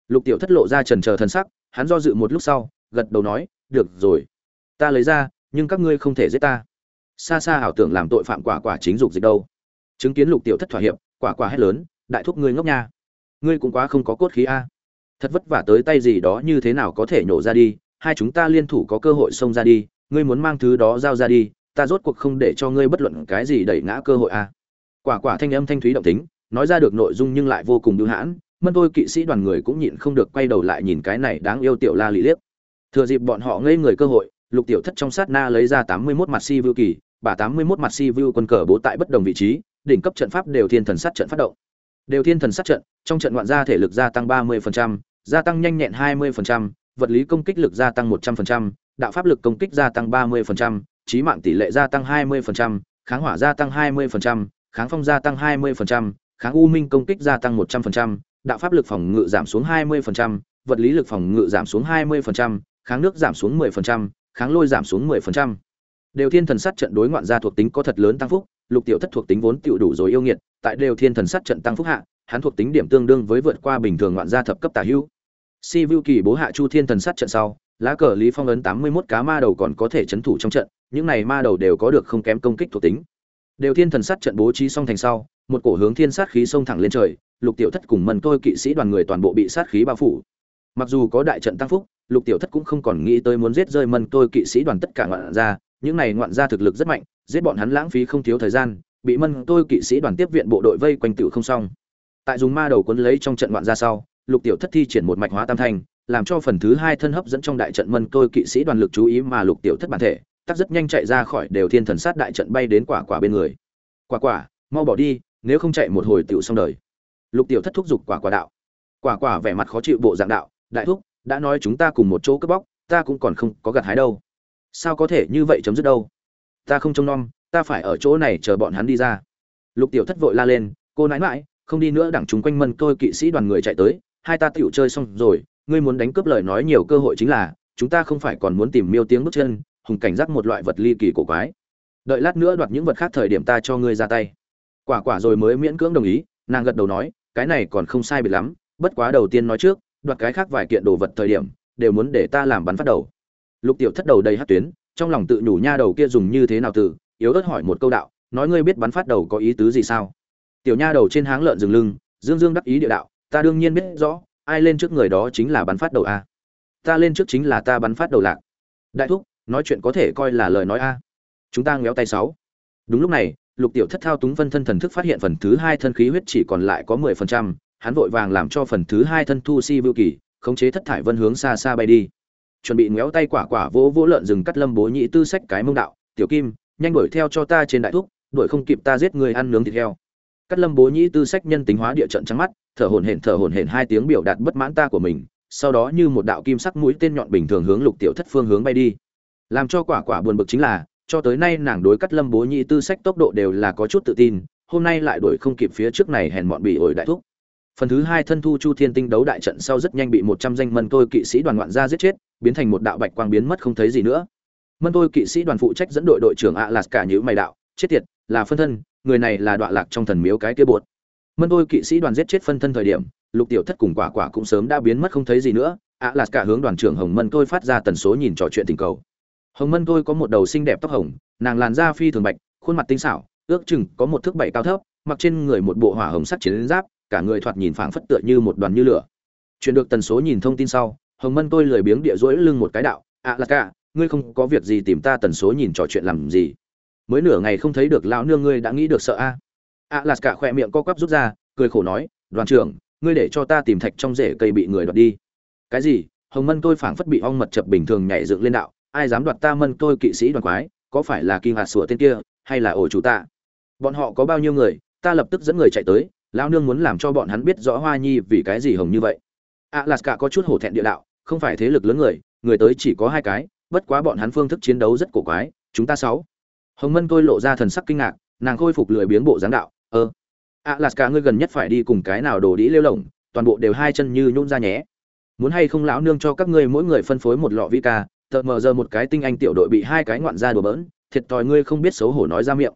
Lục tiểu thất lộ ra trần chờ thần sắc, hắn do dự một lúc sau, gật đầu nói, được rồi, ta lấy ra, nhưng các ngươi không thể giết ta. Xa xa ảo tưởng làm tội phạm quả quả chính dục dịch đâu. Chứng kiến lục tiểu thất thỏa hiệp, quả quả hét lớn, đại thúc ngươi ngốc nha. Ngươi cũng quá không có cốt khí a. Thật vất vả tới tay gì đó như thế nào có thể nhổ ra đi, hai chúng ta liên thủ có cơ hội xông ra đi ngươi muốn mang thứ đó giao ra đi, ta rốt cuộc không để cho ngươi bất luận cái gì đẩy ngã cơ hội a quả quả thanh âm thanh thúy động tính, nói ra được nội dung nhưng lại vô cùng đưu hãn, mân tôi kỵ sĩ đoàn người cũng nhịn không được quay đầu lại nhìn cái này đáng yêu tiểu la lị liếc. Thừa dịp bọn họ ngây người cơ hội, lục tiểu thất trong sát na lấy ra tám mươi 81 mặt si vưu kỳ, bà tám mươi 81 mặt si vưu quân cờ bố tại bất đồng vị trí, đỉnh cấp trận pháp đều thiên thần sát trận phát động. Đều thiên thần sát trận, trong trận ngoạn gia thể lực gia tăng ba mươi gia tăng nhanh nhẹn hai mươi vật lý công kích lực gia tăng một trăm linh đạo pháp lực công kích gia tăng ba mươi trí mạng tỷ lệ gia tăng hai mươi kháng hỏa gia tăng hai mươi kháng phong gia tăng 20%, kháng u minh công kích gia tăng 100%, đạo pháp lực phòng ngự giảm xuống 20%, vật lý lực phòng ngự giảm xuống 20%, kháng nước giảm xuống 10%, kháng lôi giảm xuống 10%. Đều Thiên Thần Sát trận đối ngoạn gia thuộc tính có thật lớn tăng phúc, Lục Tiểu Thất thuộc tính vốn tiểu đủ rồi yêu nghiệt, tại Đều Thiên Thần Sát trận tăng phúc hạ, hắn thuộc tính điểm tương đương với vượt qua bình thường ngoạn gia thập cấp tả hữu. Si Vưu Kỳ bố hạ Chu Thiên Thần Sát trận sau, lá cờ Lý Phong ấn 81 cá ma đầu còn có thể chấn thủ trong trận, những này ma đầu đều có được không kém công kích thuộc tính. Đều thiên thần sát trận bố trí xong thành sau một cổ hướng thiên sát khí xông thẳng lên trời lục tiểu thất cùng mần tôi kỵ sĩ đoàn người toàn bộ bị sát khí bao phủ. Mặc dù có đại trận tăng phúc lục tiểu thất cũng không còn nghĩ tới muốn giết rơi mần tôi kỵ sĩ đoàn tất cả ngoạn gia những này ngoạn gia thực lực rất mạnh giết bọn hắn lãng phí không thiếu thời gian bị mân tôi kỵ sĩ đoàn tiếp viện bộ đội vây quanh tự không xong. Tại dùng ma đầu cuốn lấy trong trận ngoạn gia sau lục tiểu thất thi triển một mạch hóa tam thanh làm cho phần thứ hai thân hấp dẫn trong đại trận mân tôi kỵ sĩ đoàn lực chú ý mà lục tiểu thất bản thể, tắc rất nhanh chạy ra khỏi đều thiên thần sát đại trận bay đến quả quả bên người. Quả quả, mau bỏ đi, nếu không chạy một hồi tiểu xong đời. Lục tiểu thất thúc giục quả quả đạo. Quả quả vẻ mặt khó chịu bộ dạng đạo, đại thúc, đã nói chúng ta cùng một chỗ cướp bóc, ta cũng còn không có gặt hái đâu. Sao có thể như vậy chấm dứt đâu? Ta không trông nom, ta phải ở chỗ này chờ bọn hắn đi ra. Lục tiểu thất vội la lên, cô nãi mãi không đi nữa, đẳng chúng quanh mân tôi kỵ sĩ đoàn người chạy tới, hai ta tiểu chơi xong rồi ngươi muốn đánh cướp lời nói nhiều cơ hội chính là, chúng ta không phải còn muốn tìm miêu tiếng bước chân, hùng cảnh giác một loại vật ly kỳ cổ quái. Đợi lát nữa đoạt những vật khác thời điểm ta cho ngươi ra tay. Quả quả rồi mới miễn cưỡng đồng ý, nàng gật đầu nói, cái này còn không sai biệt lắm, bất quá đầu tiên nói trước, đoạt cái khác vài kiện đồ vật thời điểm, đều muốn để ta làm bắn phát đầu. Lục tiểu thất đầu đầy hát tuyến, trong lòng tự nhủ nha đầu kia dùng như thế nào từ, yếu ớt hỏi một câu đạo, nói ngươi biết bắn phát đầu có ý tứ gì sao? Tiểu nha đầu trên háng lợn dừng lưng, dương dương đắc ý địa đạo, ta đương nhiên biết rõ ai lên trước người đó chính là bắn phát đầu a. Ta lên trước chính là ta bắn phát đầu lạc. Đại thúc, nói chuyện có thể coi là lời nói a. Chúng ta ngéo tay sáu. Đúng lúc này, lục tiểu thất thao túng phân thân thần thức phát hiện phần thứ hai thân khí huyết chỉ còn lại có mười phần trăm, hắn vội vàng làm cho phần thứ hai thân thu si vưu kỳ, khống chế thất thải vân hướng xa xa bay đi. Chuẩn bị ngéo tay quả quả vỗ vỗ lợn rừng cắt lâm bố nhị tư sách cái mông đạo, tiểu kim, nhanh đuổi theo cho ta trên đại thúc, đuổi không kịp ta giết người ăn nướng thịt heo cắt lâm bố nhĩ tư sách nhân tính hóa địa trận trắng mắt, thở hổn hển, thở hổn hển hai tiếng biểu đạt bất mãn ta của mình, sau đó như một đạo kim sắc mũi tên nhọn bình thường hướng lục tiểu thất phương hướng bay đi. Làm cho quả quả buồn bực chính là, cho tới nay nàng đối cắt lâm bố nhĩ tư sách tốc độ đều là có chút tự tin, hôm nay lại đuổi không kịp phía trước này hèn mọn bị ổi đại thúc. Phần thứ hai thân thu chu thiên tinh đấu đại trận sau rất nhanh bị một trăm danh mân tôi kỵ sĩ đoàn ngoạn gia giết chết, biến thành một đạo bạch quang biến mất không thấy gì nữa. Mân tôi kỵ sĩ đoàn phụ trách dẫn đội đội trưởng ạ lạt cả nhữ mày đạo, chết tiệt, là phân thân người này là đoạn lạc trong thần miếu cái kia bột. Mân tôi kỵ sĩ đoàn giết chết phân thân thời điểm, lục tiểu thất cùng quả quả cũng sớm đã biến mất không thấy gì nữa. Ạ lạt cả hướng đoàn trưởng hồng mân tôi phát ra tần số nhìn trò chuyện tình cầu. Hồng mân tôi có một đầu xinh đẹp tóc hồng, nàng làn da phi thường bạch, khuôn mặt tinh xảo, ước chừng có một thước bảy cao thấp, mặc trên người một bộ hỏa hồng sắt chiến giáp, cả người thoạt nhìn phảng phất tựa như một đoàn như lửa. Chuyển được tần số nhìn thông tin sau, hồng mân tôi lười biếng địa rỗi lưng một cái đạo ạ là cả, ngươi không có việc gì tìm ta tần số nhìn trò chuyện làm gì? Mới nửa ngày không thấy được lão nương ngươi đã nghĩ được sợ a. A lạt cả khỏe miệng co quắp rút ra, cười khổ nói, đoàn trưởng, ngươi để cho ta tìm thạch trong rễ cây bị người đoạt đi. Cái gì? Hồng mân tôi phảng phất bị ong mật chập bình thường nhảy dựng lên đạo, ai dám đoạt ta mân tôi kỵ sĩ đoàn quái, có phải là kinh hạt sủa tên kia, hay là ổ chủ ta bọn họ có bao nhiêu người, ta lập tức dẫn người chạy tới, lão nương muốn làm cho bọn hắn biết rõ hoa nhi vì cái gì hồng như vậy. Alaska có chút hổ thẹn địa đạo, không phải thế lực lớn người người tới chỉ có hai cái, bất quá bọn hắn phương thức chiến đấu rất cổ quái, chúng ta sáu hồng mân tôi lộ ra thần sắc kinh ngạc, nàng khôi phục lười biếng bộ dáng đạo ơ alaska, ngươi gần nhất phải đi cùng cái nào đồ đĩ lêu lỏng, toàn bộ đều hai chân như nhún ra nhé. Muốn hay không lão nương cho các ngươi mỗi người phân phối một lọ vi ca tợ mờ giờ một cái tinh anh tiểu đội bị hai cái ngoạn ra đùa bỡn, thiệt thòi ngươi không biết xấu hổ nói ra miệng.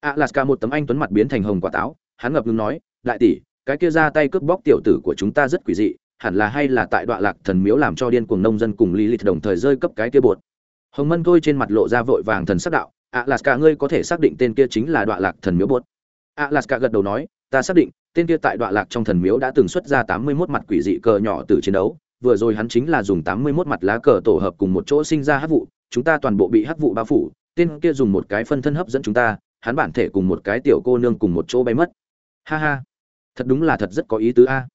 Alaska một tấm anh tuấn mặt biến thành hồng quả táo, hắn ngập ngừng nói, đại tỷ, cái kia ra tay cướp bóc tiểu tử của chúng ta rất quỷ dị, hẳn là hay là tại đoạn lạc thần miếu làm cho điên cuồng nông dân cùng lý lịch đồng thời rơi cấp cái kia bột. Hồng mân thôi trên mặt lộ ra vội vàng thần sắc đạo alaska ngươi có thể xác định tên kia chính là đoạn lạc thần miếu bột. Alaska gật đầu nói, ta xác định, tên kia tại đoạn lạc trong thần miếu đã từng xuất ra tám mươi 81 mặt quỷ dị cờ nhỏ từ chiến đấu, vừa rồi hắn chính là dùng tám mươi 81 mặt lá cờ tổ hợp cùng một chỗ sinh ra hắc vụ, chúng ta toàn bộ bị hắc vụ bao phủ, tên kia dùng một cái phân thân hấp dẫn chúng ta, hắn bản thể cùng một cái tiểu cô nương cùng một chỗ bay mất. Ha ha, thật đúng là thật rất có ý tứ a.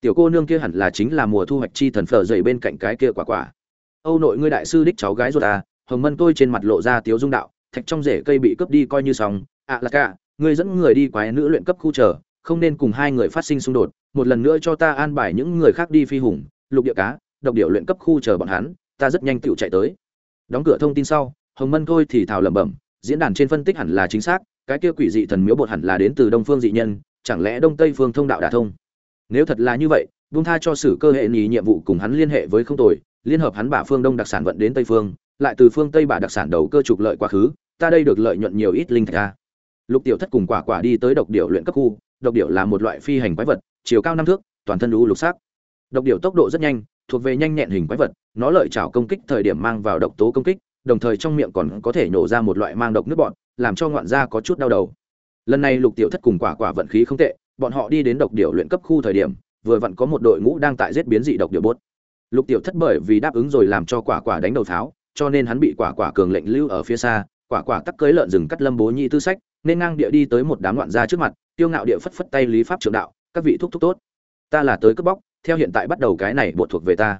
Tiểu cô nương kia hẳn là chính là mùa thu hoạch chi thần phở dậy bên cạnh cái kia quả quả. Âu nội ngươi đại sư đích cháu gái ruột à hồng mân tôi trên mặt lộ ra tiếu dung đạo thạch trong rễ cây bị cướp đi coi như xong. Ạ là cả ngươi dẫn người đi quái nữ luyện cấp khu chờ không nên cùng hai người phát sinh xung đột. Một lần nữa cho ta an bài những người khác đi phi hùng, lục địa cá, độc điệu luyện cấp khu chờ bọn hắn, ta rất nhanh tựu chạy tới. Đóng cửa thông tin sau, hồng mân thôi thì thào lẩm bẩm, diễn đàn trên phân tích hẳn là chính xác, cái kia quỷ dị thần miếu bột hẳn là đến từ đông phương dị nhân, chẳng lẽ đông tây phương thông đạo đả thông? Nếu thật là như vậy, buông tha cho sử cơ hệ nhì nhiệm vụ cùng hắn liên hệ với không tồi, liên hợp hắn bả phương đông đặc sản vận đến tây phương lại từ phương tây bà đặc sản đầu cơ trục lợi quá khứ, ta đây được lợi nhuận nhiều ít linh thạch a. Lục tiểu thất cùng quả quả đi tới độc điệu luyện cấp khu, độc điệu là một loại phi hành quái vật, chiều cao năm thước, toàn thân lũ lục sắc. Độc điệu tốc độ rất nhanh, thuộc về nhanh nhẹn hình quái vật, nó lợi chảo công kích thời điểm mang vào độc tố công kích, đồng thời trong miệng còn có thể nổ ra một loại mang độc nước bọn làm cho ngoạn da có chút đau đầu. Lần này lục tiểu thất cùng quả quả vận khí không tệ, bọn họ đi đến độc điệu luyện cấp khu thời điểm, vừa vặn có một đội ngũ đang tại giết biến dị độc điệu bốt. Lục tiểu thất bởi vì đáp ứng rồi làm cho quả quả đánh đầu tháo cho nên hắn bị quả quả cường lệnh lưu ở phía xa, quả quả tắc cưới lợn rừng cắt lâm bố nhị tư sách, nên ngang địa đi tới một đám loạn gia trước mặt, tiêu ngạo địa phất phất tay lý pháp trưởng đạo, các vị thúc thúc tốt, ta là tới cướp bóc, theo hiện tại bắt đầu cái này bộ thuộc về ta.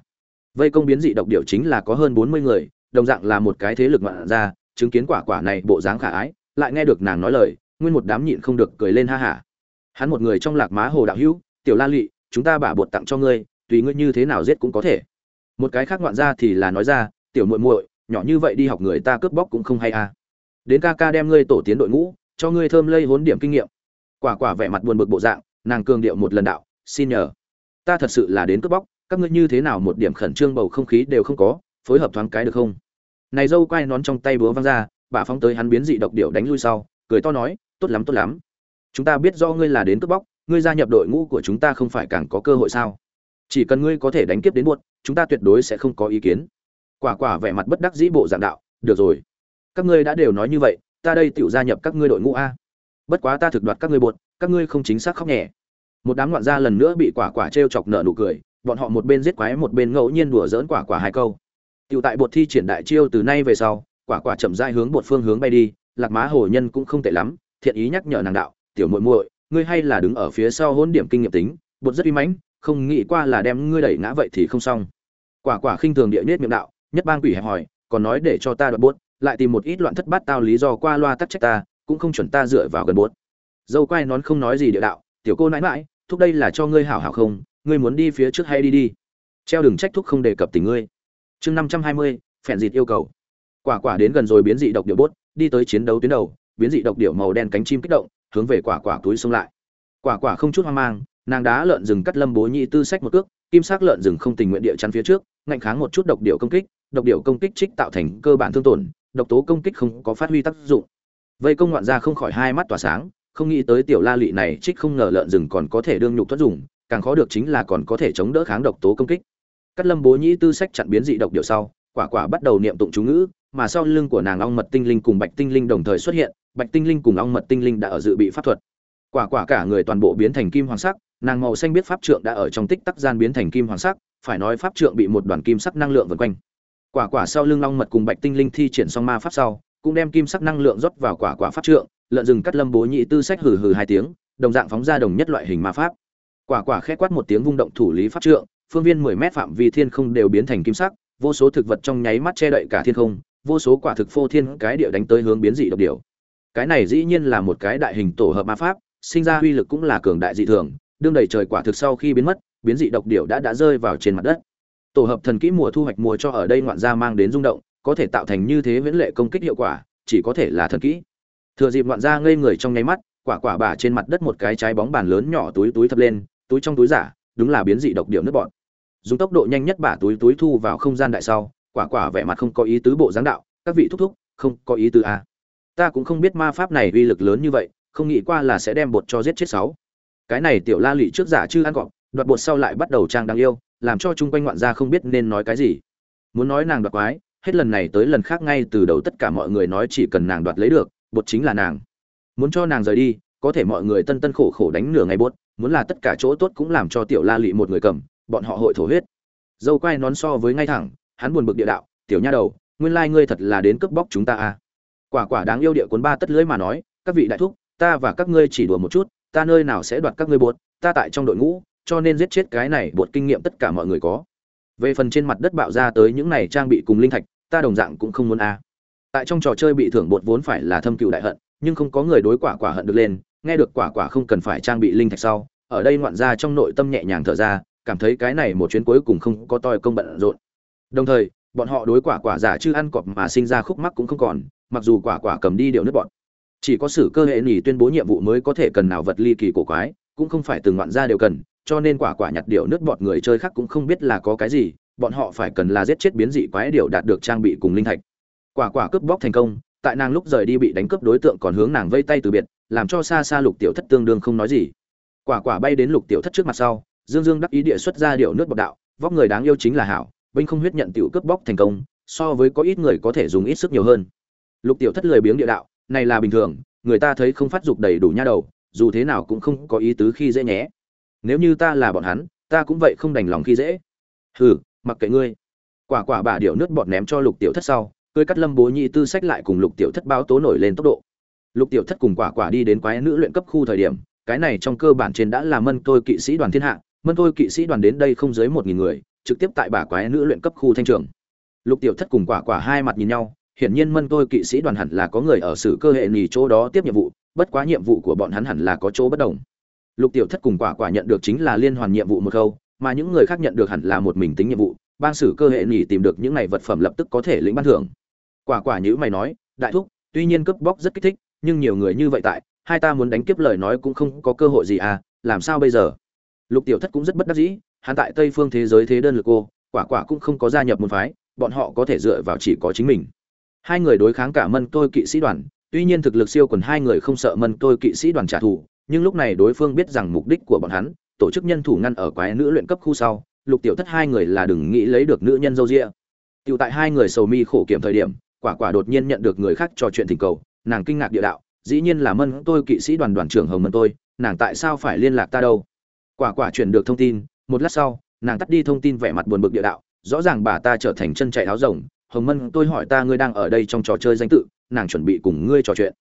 Vây công biến dị độc điệu chính là có hơn bốn mươi người, đồng dạng là một cái thế lực loạn gia, chứng kiến quả quả này bộ dáng khả ái, lại nghe được nàng nói lời, nguyên một đám nhịn không được cười lên ha hả. Hắn một người trong lạc má hồ đạo hữu, tiểu la lụy chúng ta bả bột tặng cho ngươi, tùy ngươi như thế nào giết cũng có thể. Một cái khác ngoạn ra thì là nói ra tiểu muội muội nhỏ như vậy đi học người ta cướp bóc cũng không hay à. Đến ca ca đem ngươi tổ tiến đội ngũ cho ngươi thơm lây hốn điểm kinh nghiệm. Quả quả vẻ mặt buồn bực bộ dạng nàng cường điệu một lần đạo xin nhờ ta thật sự là đến cướp bóc các ngươi như thế nào một điểm khẩn trương bầu không khí đều không có phối hợp thoáng cái được không? Này dâu quay nón trong tay búa văng ra bà phóng tới hắn biến dị độc điệu đánh lui sau cười to nói tốt lắm tốt lắm. Chúng ta biết do ngươi là đến cướp bóc ngươi gia nhập đội ngũ của chúng ta không phải càng có cơ hội sao? Chỉ cần ngươi có thể đánh kiếp đến muộn, chúng ta tuyệt đối sẽ không có ý kiến quả quả vẻ mặt bất đắc dĩ bộ dạng đạo được rồi. Các ngươi đã đều nói như vậy ta đây tự gia nhập các ngươi đội ngũ a. Bất quá ta thực đoạt các ngươi buột các ngươi không chính xác khóc nhẹ. Một đám ngoạn gia lần nữa bị quả quả t chọc nợ nụ cười bọn họ một bên giết quái một bên ngẫu nhiên đùa dỡn quả quả hai câu. Tiểu tại bột thi triển đại chiêu từ nay về sau, quả quả chậm rãi hướng bột phương hướng bay đi, Lạc Má hồ Nhân cũng không tệ lắm, thiện ý nhắc nhở nàng đạo tiểu muội muội ngươi hay là đứng ở phía sau hỗn điểm kinh nghiệm tính bột rất uy mãnh không nghĩ qua là đem ngươi đẩy ngã vậy thì không xong. Quả quả khinh thường địa nết miệng đạo nhất bang quỷ hẹp hỏi, còn nói để cho ta đoạt buốt lại tìm một ít loạn thất bát tao lý do qua loa tắc trách ta, cũng không chuẩn ta dựa vào gần buốt dâu quai nón không nói gì địa đạo, tiểu cô nãi mãi thúc đây là cho ngươi hảo hảo không, ngươi muốn đi phía trước hay đi đi? Treo đừng trách thúc không đề cập tình ngươi. Chương năm trăm hai mươi, phèn dịt yêu cầu. Quả quả đến gần rồi biến dị độc điệu bốt, đi tới chiến đấu tuyến đầu, biến dị độc điệu màu đen cánh chim kích động, hướng về quả quả túi xông lại. Quả quả không chút hoang mang, nàng đá lợn rừng cắt lâm bố nhị tư sách một cước, kim sắc lợn rừng không tình nguyện địa chắn phía trước, ngạnh kháng một chút độc điệu công kích độc điệu công kích trích tạo thành cơ bản thương tổn, độc tố công kích không có phát huy tác dụng. Vây công ngoạn ra không khỏi hai mắt tỏa sáng, không nghĩ tới tiểu la lụy này trích không ngờ lợn rừng còn có thể đương nhục thoát dùng, càng khó được chính là còn có thể chống đỡ kháng độc tố công kích. Cắt lâm bố nhĩ tư sách chặn biến dị độc điệu sau, quả quả bắt đầu niệm tụng chú ngữ, mà sau lưng của nàng ong mật tinh linh cùng bạch tinh linh đồng thời xuất hiện, bạch tinh linh cùng ong mật tinh linh đã ở dự bị pháp thuật. Quả quả cả người toàn bộ biến thành kim hoàng sắc, nàng màu xanh biết pháp trượng đã ở trong tích tắc gian biến thành kim hoàng sắc, phải nói pháp trượng bị một đoàn kim sắc năng lượng vần quanh quả quả sau lưng long mật cùng bạch tinh linh thi triển xong ma pháp sau, cũng đem kim sắc năng lượng rót vào quả quả pháp trượng, lợn rừng cắt lâm bố nhị tư sách hừ hừ hai tiếng, đồng dạng phóng ra đồng nhất loại hình ma pháp. Quả quả khẽ quát một tiếng vung động thủ lý pháp trượng, phương viên mười mét phạm vi thiên không đều biến thành kim sắc, vô số thực vật trong nháy mắt che đậy cả thiên không, vô số quả thực phô thiên cái địa đánh tới hướng biến dị độc điều cái này dĩ nhiên là một cái đại hình tổ hợp ma pháp, sinh ra uy lực cũng là cường đại dị thường, đương đầy trời quả thực sau khi biến mất, biến dị độc điểu đã đã rơi vào trên mặt đất tổ hợp thần kỹ mùa thu hoạch mùa cho ở đây ngoạn gia mang đến rung động, có thể tạo thành như thế viễn lệ công kích hiệu quả, chỉ có thể là thần kỹ. Thừa dịp ngoạn gia ngây người trong nháy mắt, quả quả bả trên mặt đất một cái trái bóng bàn lớn nhỏ túi túi thập lên, túi trong túi giả, đúng là biến dị độc điệu nước bọn dùng tốc độ nhanh nhất bả túi túi thu vào không gian đại sau, quả quả vẻ mặt không có ý tứ bộ dáng đạo, các vị thúc thúc, không có ý tứ a ta cũng không biết ma pháp này uy lực lớn như vậy, không nghĩ qua là sẽ đem bột cho giết chết sáu. Cái này tiểu la lị trước giả chưa ăn cọp, đoạt bột sau lại bắt đầu trang đáng yêu làm cho chung quanh ngoạn gia không biết nên nói cái gì. Muốn nói nàng đoạt quái, hết lần này tới lần khác ngay từ đầu tất cả mọi người nói chỉ cần nàng đoạt lấy được, bột chính là nàng. Muốn cho nàng rời đi, có thể mọi người tân tân khổ khổ đánh nửa ngày bốt muốn là tất cả chỗ tốt cũng làm cho tiểu la lị một người cầm, bọn họ hội thổ huyết. Dâu quai nón so với ngay thẳng, hắn buồn bực địa đạo, tiểu nha đầu, nguyên lai ngươi thật là đến cướp bóc chúng ta à? Quả quả đáng yêu địa cuốn ba tất lưới mà nói, các vị đại thúc, ta và các ngươi chỉ đùa một chút, ta nơi nào sẽ đoạt các ngươi bột, ta tại trong đội ngũ cho nên giết chết cái này bột kinh nghiệm tất cả mọi người có. Về phần trên mặt đất bạo ra tới những này trang bị cùng linh thạch, ta đồng dạng cũng không muốn a. Tại trong trò chơi bị thưởng bột vốn phải là thâm cựu đại hận, nhưng không có người đối quả quả hận được lên, nghe được quả quả không cần phải trang bị linh thạch sau, ở đây ngoạn ra trong nội tâm nhẹ nhàng thở ra, cảm thấy cái này một chuyến cuối cùng không có toi công bận rộn. Đồng thời, bọn họ đối quả quả giả chứ ăn cọp mà sinh ra khúc mắc cũng không còn, mặc dù quả quả cầm đi điệu nước bọn. Chỉ có sử cơ hệ nỉ tuyên bố nhiệm vụ mới có thể cần nào vật ly kỳ cổ quái, cũng không phải từng ngoạn gia đều cần cho nên quả quả nhặt điều nước bọt người chơi khác cũng không biết là có cái gì, bọn họ phải cần là giết chết biến dị quái điều đạt được trang bị cùng linh thạch. Quả quả cướp bóc thành công, tại nàng lúc rời đi bị đánh cướp đối tượng còn hướng nàng vây tay từ biệt, làm cho xa xa lục tiểu thất tương đương không nói gì. Quả quả bay đến lục tiểu thất trước mặt sau, dương dương đắc ý địa xuất ra điệu nước bọc đạo, vóc người đáng yêu chính là hảo binh không huyết nhận tiểu cướp bóc thành công, so với có ít người có thể dùng ít sức nhiều hơn. Lục tiểu thất lười biếng địa đạo, này là bình thường, người ta thấy không phát dục đầy đủ nha đầu, dù thế nào cũng không có ý tứ khi dễ nhé nếu như ta là bọn hắn, ta cũng vậy không đành lòng khi dễ. Hừ, mặc kệ ngươi. Quả quả bà điệu nước bọt ném cho lục tiểu thất sau cưới cắt lâm bố nhị tư sách lại cùng lục tiểu thất báo tố nổi lên tốc độ. Lục tiểu thất cùng quả quả đi đến quái nữ luyện cấp khu thời điểm, cái này trong cơ bản trên đã là mân tôi kỵ sĩ đoàn thiên hạ, mân tôi kỵ sĩ đoàn đến đây không dưới một nghìn người, trực tiếp tại bà quái nữ luyện cấp khu thanh trường. Lục tiểu thất cùng quả quả hai mặt nhìn nhau, hiển nhiên mân tôi kỵ sĩ đoàn hẳn là có người ở xử cơ hệ nhì chỗ đó tiếp nhiệm vụ, bất quá nhiệm vụ của bọn hắn hẳn là có chỗ bất đồng lục tiểu thất cùng quả quả nhận được chính là liên hoàn nhiệm vụ một khâu, mà những người khác nhận được hẳn là một mình tính nhiệm vụ Ban sử cơ hệ nghỉ tìm được những này vật phẩm lập tức có thể lĩnh ban thưởng. Quả quả nhữ mày nói, đại thúc, tuy nhiên cướp bóc rất kích thích, nhưng nhiều người như vậy tại, hai ta muốn đánh kiếp lời nói cũng không có cơ hội gì à làm sao bây giờ? Lục tiểu thất cũng rất bất đắc dĩ, hắn tại tây phương thế giới thế đơn lực cô quả quả cũng không có gia nhập môn phái, bọn họ có thể dựa vào chỉ có chính mình. Hai người đối kháng cả mân tôi kỵ sĩ đoàn, tuy nhiên thực lực siêu quần hai người không sợ mân tôi kỵ sĩ đoàn trả thù nhưng lúc này đối phương biết rằng mục đích của bọn hắn tổ chức nhân thủ ngăn ở quái nữ luyện cấp khu sau lục tiểu thất hai người là đừng nghĩ lấy được nữ nhân dâu rịa Tiểu tại hai người sầu mi khổ kiểm thời điểm, quả quả đột nhiên nhận được người khác trò chuyện thỉnh cầu, nàng kinh ngạc địa đạo, dĩ nhiên là Mân tôi kỵ sĩ đoàn đoàn trưởng Hồng Mân tôi, nàng tại sao phải liên lạc ta đâu? Quả quả chuyển được thông tin, một lát sau, nàng tắt đi thông tin vẻ mặt buồn bực địa đạo, rõ ràng bà ta trở thành chân chạy áo rồng, Hồng Mân tôi hỏi ta ngươi đang ở đây trong trò chơi danh tự, nàng chuẩn bị cùng ngươi trò chuyện.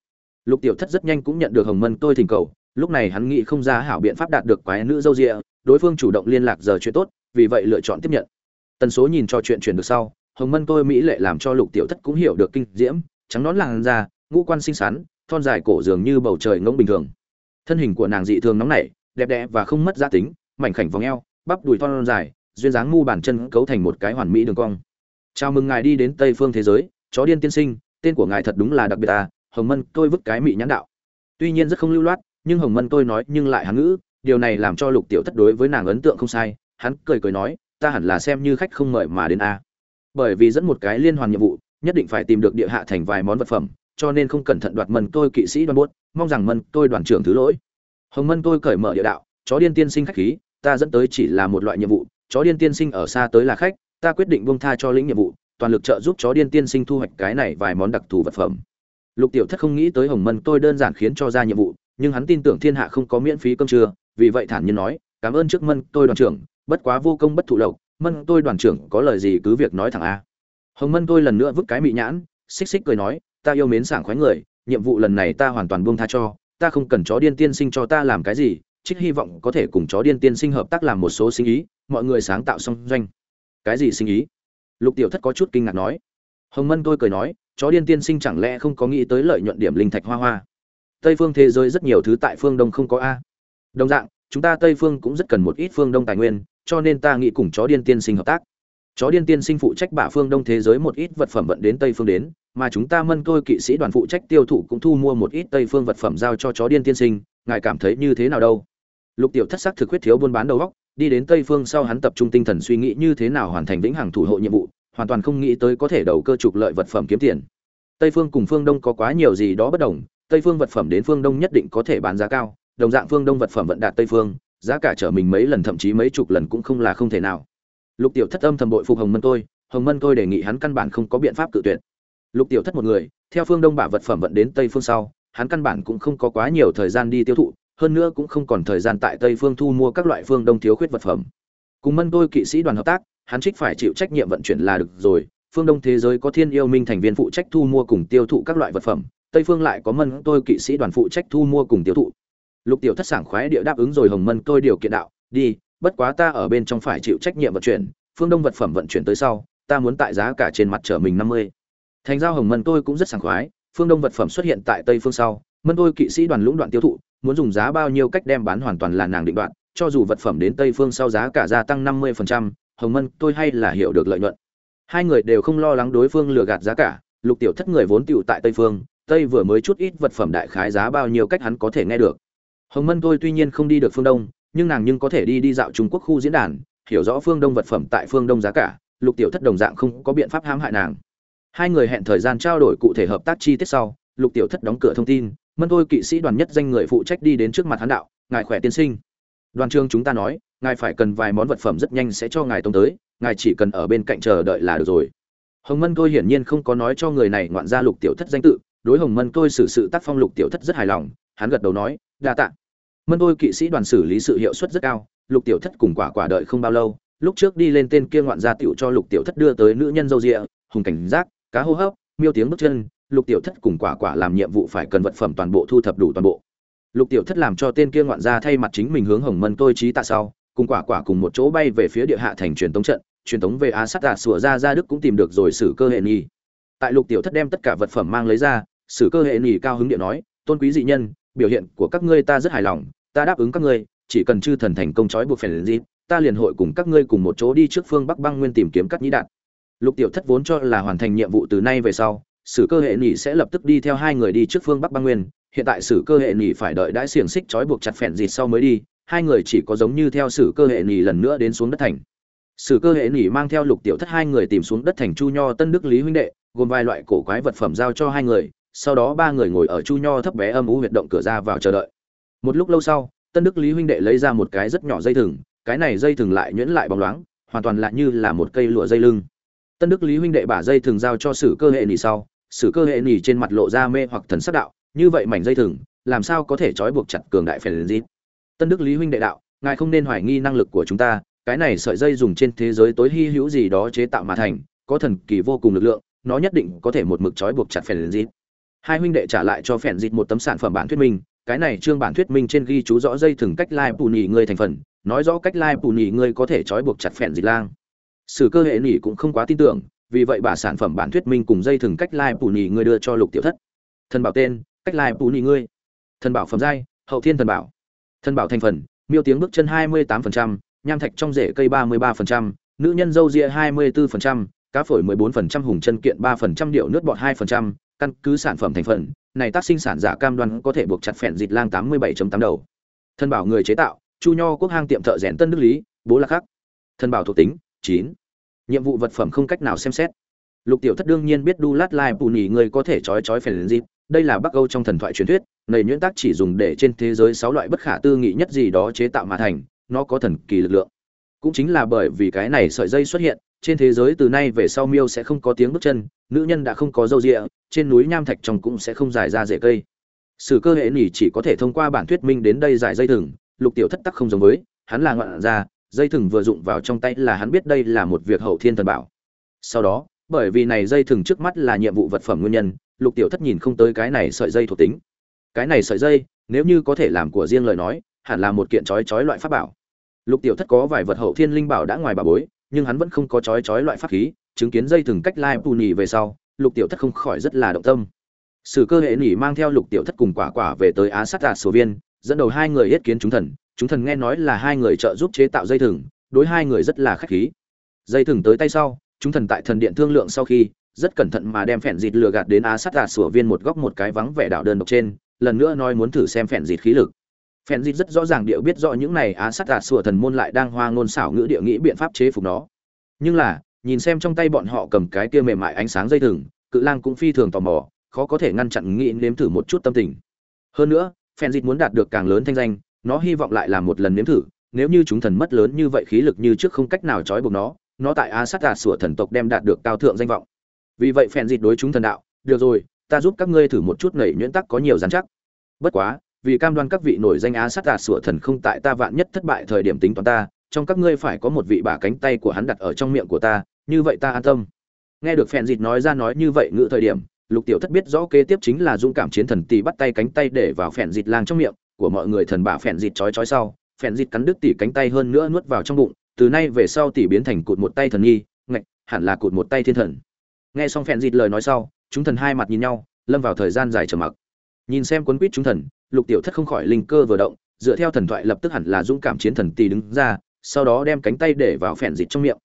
lục tiểu thất rất nhanh cũng nhận được hồng mân tôi thỉnh cầu lúc này hắn nghĩ không ra hảo biện pháp đạt được quái nữ dâu rịa đối phương chủ động liên lạc giờ chuyện tốt, vì vậy lựa chọn tiếp nhận. Tần số nhìn cho chuyện chuyển được sau, hồng mân tôi mỹ lệ làm cho lục tiểu thất cũng hiểu được kinh diễm, trắng nón làn da, ngũ quan xinh xắn, thon dài cổ dường như bầu trời ngỗng bình thường. Thân hình của nàng dị thường nóng nảy, đẹp đẽ và không mất giá tính, mảnh khảnh vòng eo, bắp đùi thon dài, duyên dáng ngu bàn chân cấu thành một cái hoàn mỹ đường cong. Chào mừng ngài đi đến tây phương thế giới, chó điên tiên sinh, tên của ngài thật đúng là đặc biệt à hồng mân tôi vứt cái mị nhãn đạo. Tuy nhiên rất không lưu loát nhưng hồng mân tôi nói nhưng lại hán ngữ, điều này làm cho lục tiểu thất đối với nàng ấn tượng không sai, hắn cười cười nói, ta hẳn là xem như khách không mời mà đến a. Bởi vì dẫn một cái liên hoàn nhiệm vụ, nhất định phải tìm được địa hạ thành vài món vật phẩm, cho nên không cẩn thận đoạt mân tôi kỵ sĩ đoan buốt, mong rằng mân tôi đoàn trưởng thứ lỗi. Hồng mân tôi cởi mở địa đạo, chó điên tiên sinh khách khí, ta dẫn tới chỉ là một loại nhiệm vụ, chó điên tiên sinh ở xa tới là khách, ta quyết định buông tha cho lĩnh nhiệm vụ, toàn lực trợ giúp chó điên tiên sinh thu hoạch cái này vài món đặc thù vật phẩm. Lục tiểu thất không nghĩ tới hồng mân tôi đơn giản khiến cho ra nhiệm vụ nhưng hắn tin tưởng thiên hạ không có miễn phí cơm trưa, vì vậy thản nhiên nói, cảm ơn trước mân, tôi đoàn trưởng, bất quá vô công bất thụ lộc, mân, tôi đoàn trưởng, có lời gì cứ việc nói thẳng a. Hồng mân tôi lần nữa vứt cái mị nhãn, xích xích cười nói, ta yêu mến sảng khoái người, nhiệm vụ lần này ta hoàn toàn buông tha cho, ta không cần chó điên tiên sinh cho ta làm cái gì, trích hy vọng có thể cùng chó điên tiên sinh hợp tác làm một số sinh ý, mọi người sáng tạo xong doanh. Cái gì sinh ý? Lục tiểu thất có chút kinh ngạc nói. Hồng mân tôi cười nói, chó điên tiên sinh chẳng lẽ không có nghĩ tới lợi nhuận điểm linh thạch hoa hoa? Tây phương thế giới rất nhiều thứ tại phương đông không có a. Đồng dạng, chúng ta tây phương cũng rất cần một ít phương đông tài nguyên, cho nên ta nghĩ cùng chó điên tiên sinh hợp tác. Chó điên tiên sinh phụ trách bả phương đông thế giới một ít vật phẩm vận đến tây phương đến, mà chúng ta mân tôi kỵ sĩ đoàn phụ trách tiêu thụ cũng thu mua một ít tây phương vật phẩm giao cho chó điên tiên sinh, ngài cảm thấy như thế nào đâu? Lục tiểu thất sắc thực huyết thiếu buôn bán đầu góc đi đến tây phương sau hắn tập trung tinh thần suy nghĩ như thế nào hoàn thành vĩnh hằng thủ hộ nhiệm vụ, hoàn toàn không nghĩ tới có thể đầu cơ trục lợi vật phẩm kiếm tiền. Tây phương cùng phương đông có quá nhiều gì đó bất đồng tây phương vật phẩm đến phương đông nhất định có thể bán giá cao, đồng dạng phương đông vật phẩm vận đạt tây phương, giá cả trở mình mấy lần thậm chí mấy chục lần cũng không là không thể nào. Lục tiểu thất âm thầm bội phục hồng mân tôi hồng mân tôi đề nghị hắn căn bản không có biện pháp cự tuyệt. Lục tiểu thất một người, theo phương đông bả vật phẩm vận đến tây phương sau, hắn căn bản cũng không có quá nhiều thời gian đi tiêu thụ, hơn nữa cũng không còn thời gian tại tây phương thu mua các loại phương đông thiếu khuyết vật phẩm. Cùng mân tôi kỵ sĩ đoàn hợp tác, hắn trích phải chịu trách nhiệm vận chuyển là được rồi, phương đông thế giới có thiên yêu minh thành viên phụ trách thu mua cùng tiêu thụ các loại vật phẩm tây phương lại có mân tôi kỵ sĩ đoàn phụ trách thu mua cùng tiêu thụ. Lục tiểu thất sảng khoái địa đáp ứng rồi hồng mân tôi điều kiện đạo đi bất quá ta ở bên trong phải chịu trách nhiệm vận chuyển phương đông vật phẩm vận chuyển tới sau ta muốn tại giá cả trên mặt trở mình năm mươi. Thành giao hồng mân tôi cũng rất sảng khoái phương đông vật phẩm xuất hiện tại tây phương sau mân tôi kỵ sĩ đoàn lũng đoạn tiêu thụ muốn dùng giá bao nhiêu cách đem bán hoàn toàn là nàng định đoạn cho dù vật phẩm đến tây phương sau giá cả gia tăng năm mươi phần trăm, hồng mân tôi hay là hiểu được lợi nhuận. Hai người đều không lo lắng đối phương lừa gạt giá cả lục tiểu thất người vốn tựu tại tây phương tây vừa mới chút ít vật phẩm đại khái giá bao nhiêu cách hắn có thể nghe được. Hồng mân tôi tuy nhiên không đi được phương đông, nhưng nàng nhưng có thể đi đi dạo trung quốc khu diễn đàn, hiểu rõ phương đông vật phẩm tại phương đông giá cả, lục tiểu thất đồng dạng không có biện pháp hãm hại nàng. Hai người hẹn thời gian trao đổi cụ thể hợp tác chi tiết sau, lục tiểu thất đóng cửa thông tin, mân tôi kỵ sĩ đoàn nhất danh người phụ trách đi đến trước mặt hắn đạo, ngài khỏe tiên sinh. Đoàn Trương chúng ta nói, ngài phải cần vài món vật phẩm rất nhanh sẽ cho ngài tông tới, ngài chỉ cần ở bên cạnh chờ đợi là được rồi. Hồng mân tôi hiển nhiên không có nói cho người này ngoạn ra lục tiểu thất danh tự đối hồng mân tôi xử sự tác phong lục tiểu thất rất hài lòng, hắn gật đầu nói, đa tạ. Mân tôi kỵ sĩ đoàn xử lý sự hiệu suất rất cao, lục tiểu thất cùng quả quả đợi không bao lâu, lúc trước đi lên tên kia ngoạn gia tiểu cho lục tiểu thất đưa tới nữ nhân dâu rịa, hùng cảnh giác, cá hô hấp, miêu tiếng bước chân, lục tiểu thất cùng quả quả làm nhiệm vụ phải cần vật phẩm toàn bộ thu thập đủ toàn bộ. Lục tiểu thất làm cho tên kia ngoạn gia thay mặt chính mình hướng hồng mân tôi trí tạ sau, cùng quả quả cùng một chỗ bay về phía địa hạ thành truyền tống trận, truyền tống về á sát tạ sủa ra ra đức cũng tìm được rồi xử cơ hệ nghi tại lục tiểu thất đem tất cả vật phẩm mang lấy ra, sử cơ hệ nỉ cao hứng điện nói, tôn quý dị nhân, biểu hiện của các ngươi ta rất hài lòng, ta đáp ứng các ngươi, chỉ cần chư thần thành công trói buộc phèn gì ta liền hội cùng các ngươi cùng một chỗ đi trước phương bắc băng nguyên tìm kiếm các nhĩ đạn. Lục tiểu thất vốn cho là hoàn thành nhiệm vụ từ nay về sau, sử cơ hệ nỉ sẽ lập tức đi theo hai người đi trước phương bắc băng nguyên. Hiện tại sử cơ hệ nỉ phải đợi đãi xiềng xích trói buộc chặt phèn dịt sau mới đi, hai người chỉ có giống như theo sử cơ hệ nỉ lần nữa đến xuống đất thành. Sử cơ hệ nỉ mang theo lục tiểu thất hai người tìm xuống đất thành chu nho tân đức lý huynh đệ gồm vài loại cổ quái vật phẩm giao cho hai người, sau đó ba người ngồi ở chu nho thấp bé âm ú huyệt động cửa ra vào chờ đợi. Một lúc lâu sau, tân đức lý huynh đệ lấy ra một cái rất nhỏ dây thừng, cái này dây thừng lại nhuyễn lại bóng loáng, hoàn toàn lại như là một cây lụa dây lưng. Tân đức lý huynh đệ bả dây thừng giao cho sử cơ hệ nỉ sau, sử cơ hệ nhì trên mặt lộ ra mê hoặc thần sắc đạo, như vậy mảnh dây thừng, làm sao có thể trói buộc chặt cường đại phèn dít? Tân đức lý huynh đệ đạo, ngài không nên hoài nghi năng lực của chúng ta, cái này sợi dây dùng trên thế giới tối hy hữu gì đó chế tạo mà thành, có thần kỳ vô cùng lực lượng nó nhất định có thể một mực trói buộc chặt phèn dít hai huynh đệ trả lại cho phèn dịt một tấm sản phẩm bản thuyết minh cái này trương bản thuyết minh trên ghi chú rõ dây thừng cách lai bù nhì ngươi thành phần nói rõ cách lai bù nhì ngươi có thể trói buộc chặt phèn dịt lang. Sử cơ hệ nhì cũng không quá tin tưởng vì vậy bà sản phẩm bản thuyết minh cùng dây thừng cách lai bù nhì ngươi đưa cho lục tiểu thất. Thần bảo tên cách lai bù nhì ngươi. Thần bảo phẩm giai hậu thiên thần bảo. Thần bảo thành phần miêu tiếng bước chân 28%, nham thạch trong rễ cây 33%, nữ nhân dâu ria 24%, cá phổi 14% hùng chân kiện 3% điệu nước bọt 2%, căn cứ sản phẩm thành phần, này tác sinh sản giả cam đoan có thể buộc chặt phèn dịch lang 87.8 đầu. Thân bảo người chế tạo, Chu Nho quốc hang tiệm thợ rèn Tân Đức Lý, bố là khác Thân bảo thuộc tính, 9. Nhiệm vụ vật phẩm không cách nào xem xét. Lục Tiểu Thất đương nhiên biết du Lát Lai Pù Nhì người có thể chói chói phèn dịch, đây là Bắc Âu trong thần thoại truyền thuyết, này nhuyễn tác chỉ dùng để trên thế giới 6 loại bất khả tư nghị nhất gì đó chế tạo mà thành, nó có thần kỳ lực lượng. Cũng chính là bởi vì cái này sợi dây xuất hiện, trên thế giới từ nay về sau miêu sẽ không có tiếng bước chân, nữ nhân đã không có râu rịa, trên núi nham thạch trong cũng sẽ không dài ra rễ cây. Sử cơ hệ nỉ chỉ có thể thông qua bản thuyết minh đến đây giải dây thừng, lục tiểu thất tắc không giống với, hắn là ngoạn ra dây thừng vừa dụng vào trong tay là hắn biết đây là một việc hậu thiên thần bảo. Sau đó, bởi vì này dây thừng trước mắt là nhiệm vụ vật phẩm nguyên nhân, lục tiểu thất nhìn không tới cái này sợi dây thuộc tính. Cái này sợi dây, nếu như có thể làm của riêng lời nói, hẳn là một kiện trói trói loại pháp bảo. Lục tiểu thất có vài vật hậu thiên linh bảo đã ngoài bà bối nhưng hắn vẫn không có chói chói loại pháp khí, chứng kiến dây thừng cách lai bù nhì về sau, Lục Tiểu Thất không khỏi rất là động tâm. Sử cơ hệ nhỉ mang theo Lục Tiểu Thất cùng quả quả về tới Á Sát Đạt Sổ Viên, dẫn đầu hai người yết kiến chúng thần, chúng thần nghe nói là hai người trợ giúp chế tạo dây thừng, đối hai người rất là khách khí. Dây thừng tới tay sau, chúng thần tại thần điện thương lượng sau khi, rất cẩn thận mà đem phèn dịt lừa gạt đến Á Sát Đạt Sổ Viên một góc một cái vắng vẻ đảo đơn độc trên, lần nữa nói muốn thử xem phèn dịt khí lực. Phèn dịt rất rõ ràng điệu biết rõ những này Á Sát Đạt sủa thần môn lại đang hoa ngôn xảo ngữ địa nghĩ biện pháp chế phục nó. Nhưng là, nhìn xem trong tay bọn họ cầm cái kia mềm mại ánh sáng dây thừng, cự lang cũng phi thường tò mò, khó có thể ngăn chặn nghĩ nếm thử một chút tâm tình. Hơn nữa phen dịt muốn đạt được càng lớn thanh danh, nó hy vọng lại làm một lần nếm thử, nếu như chúng thần mất lớn như vậy khí lực như trước không cách nào trói buộc nó nó tại Á sát gạt sủa thần tộc đem đạt được cao thượng danh vọng. Vì vậy phèn dịt đối chúng thần đạo, được rồi, ta giúp các ngươi thử một chút nảy nhuyễn tắc có nhiều dán chắc. Bất quá vì cam đoan các vị nổi danh á sát gạt sủa thần không tại ta vạn nhất thất bại thời điểm tính toán ta, trong các ngươi phải có một vị bả cánh tay của hắn đặt ở trong miệng của ta, như vậy ta an tâm. Nghe được phèn dịt nói ra nói như vậy ngự thời điểm, lục tiểu thất biết rõ kế tiếp chính là dũng cảm chiến thần tỷ bắt tay cánh tay để vào phèn dịt lang trong miệng của mọi người thần bả phèn dịt chói chói sau, phèn dịt cắn đứt tỷ cánh tay hơn nữa nuốt vào trong bụng, từ nay về sau tỷ biến thành cụt một tay thần nghi, ngạch, hẳn là cụt một tay thiên thần. Nghe xong phèn dịt lời nói sau, chúng thần hai mặt nhìn nhau, lâm vào thời gian dài trầm mặc. Nhìn xem cuốn quýt chúng thần lục tiểu thất không khỏi linh cơ vừa động, dựa theo thần thoại lập tức hẳn là dũng cảm chiến thần tì đứng ra, sau đó đem cánh tay để vào phèn dịt trong miệng.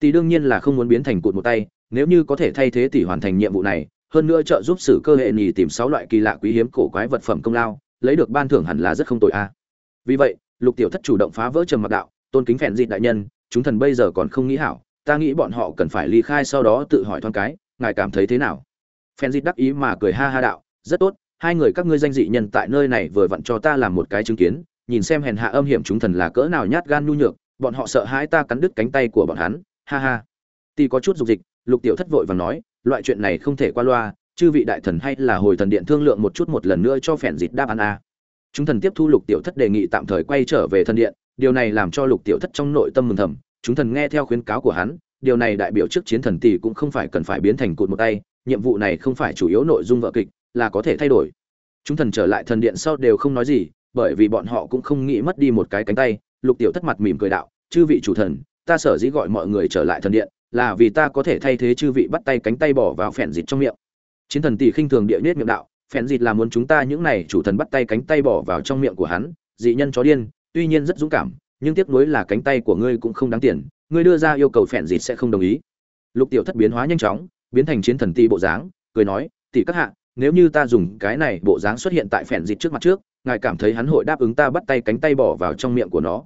Tì đương nhiên là không muốn biến thành cụt một tay, nếu như có thể thay thế tỷ hoàn thành nhiệm vụ này, hơn nữa trợ giúp sử cơ hệ nhì tìm sáu loại kỳ lạ quý hiếm cổ quái vật phẩm công lao, lấy được ban thưởng hẳn là rất không tồi a. Vì vậy, lục tiểu thất chủ động phá vỡ trầm mặc đạo, tôn kính phèn dịt đại nhân, chúng thần bây giờ còn không nghĩ hảo, ta nghĩ bọn họ cần phải ly khai sau đó tự hỏi thoáng cái, ngài cảm thấy thế nào? Phèn dịt đắc ý mà cười ha ha đạo, rất tốt hai người các ngươi danh dị nhân tại nơi này vừa vặn cho ta làm một cái chứng kiến, nhìn xem hèn hạ âm hiểm chúng thần là cỡ nào nhát gan nhu nhược, bọn họ sợ hãi ta cắn đứt cánh tay của bọn hắn, ha ha. Ti có chút dục dịch, lục tiểu thất vội và nói, loại chuyện này không thể qua loa, chư vị đại thần hay là hồi thần điện thương lượng một chút một lần nữa cho phèn dịt đáp án a. Chúng thần tiếp thu lục tiểu thất đề nghị tạm thời quay trở về thần điện, điều này làm cho lục tiểu thất trong nội tâm mừng thầm, chúng thần nghe theo khuyến cáo của hắn, điều này đại biểu trước chiến thần tỷ cũng không phải cần phải biến thành cụt một tay, nhiệm vụ này không phải chủ yếu nội dung vợ kịch là có thể thay đổi. Chúng thần trở lại thần điện sau đều không nói gì, bởi vì bọn họ cũng không nghĩ mất đi một cái cánh tay. Lục tiểu thất mặt mỉm cười đạo, chư vị chủ thần, ta sở dĩ gọi mọi người trở lại thần điện, là vì ta có thể thay thế chư vị bắt tay cánh tay bỏ vào phèn dịt trong miệng. Chiến thần tỷ khinh thường địa nết miệng đạo, phèn dịt là muốn chúng ta những này chủ thần bắt tay cánh tay bỏ vào trong miệng của hắn, dị nhân chó điên, tuy nhiên rất dũng cảm, nhưng tiếc nuối là cánh tay của ngươi cũng không đáng tiền, ngươi đưa ra yêu cầu phèn dịt sẽ không đồng ý. Lục tiểu thất biến hóa nhanh chóng, biến thành chiến thần tỷ bộ dáng, cười nói, tỷ các hạ nếu như ta dùng cái này bộ dáng xuất hiện tại phèn dịt trước mặt trước, ngài cảm thấy hắn hội đáp ứng ta bắt tay cánh tay bỏ vào trong miệng của nó.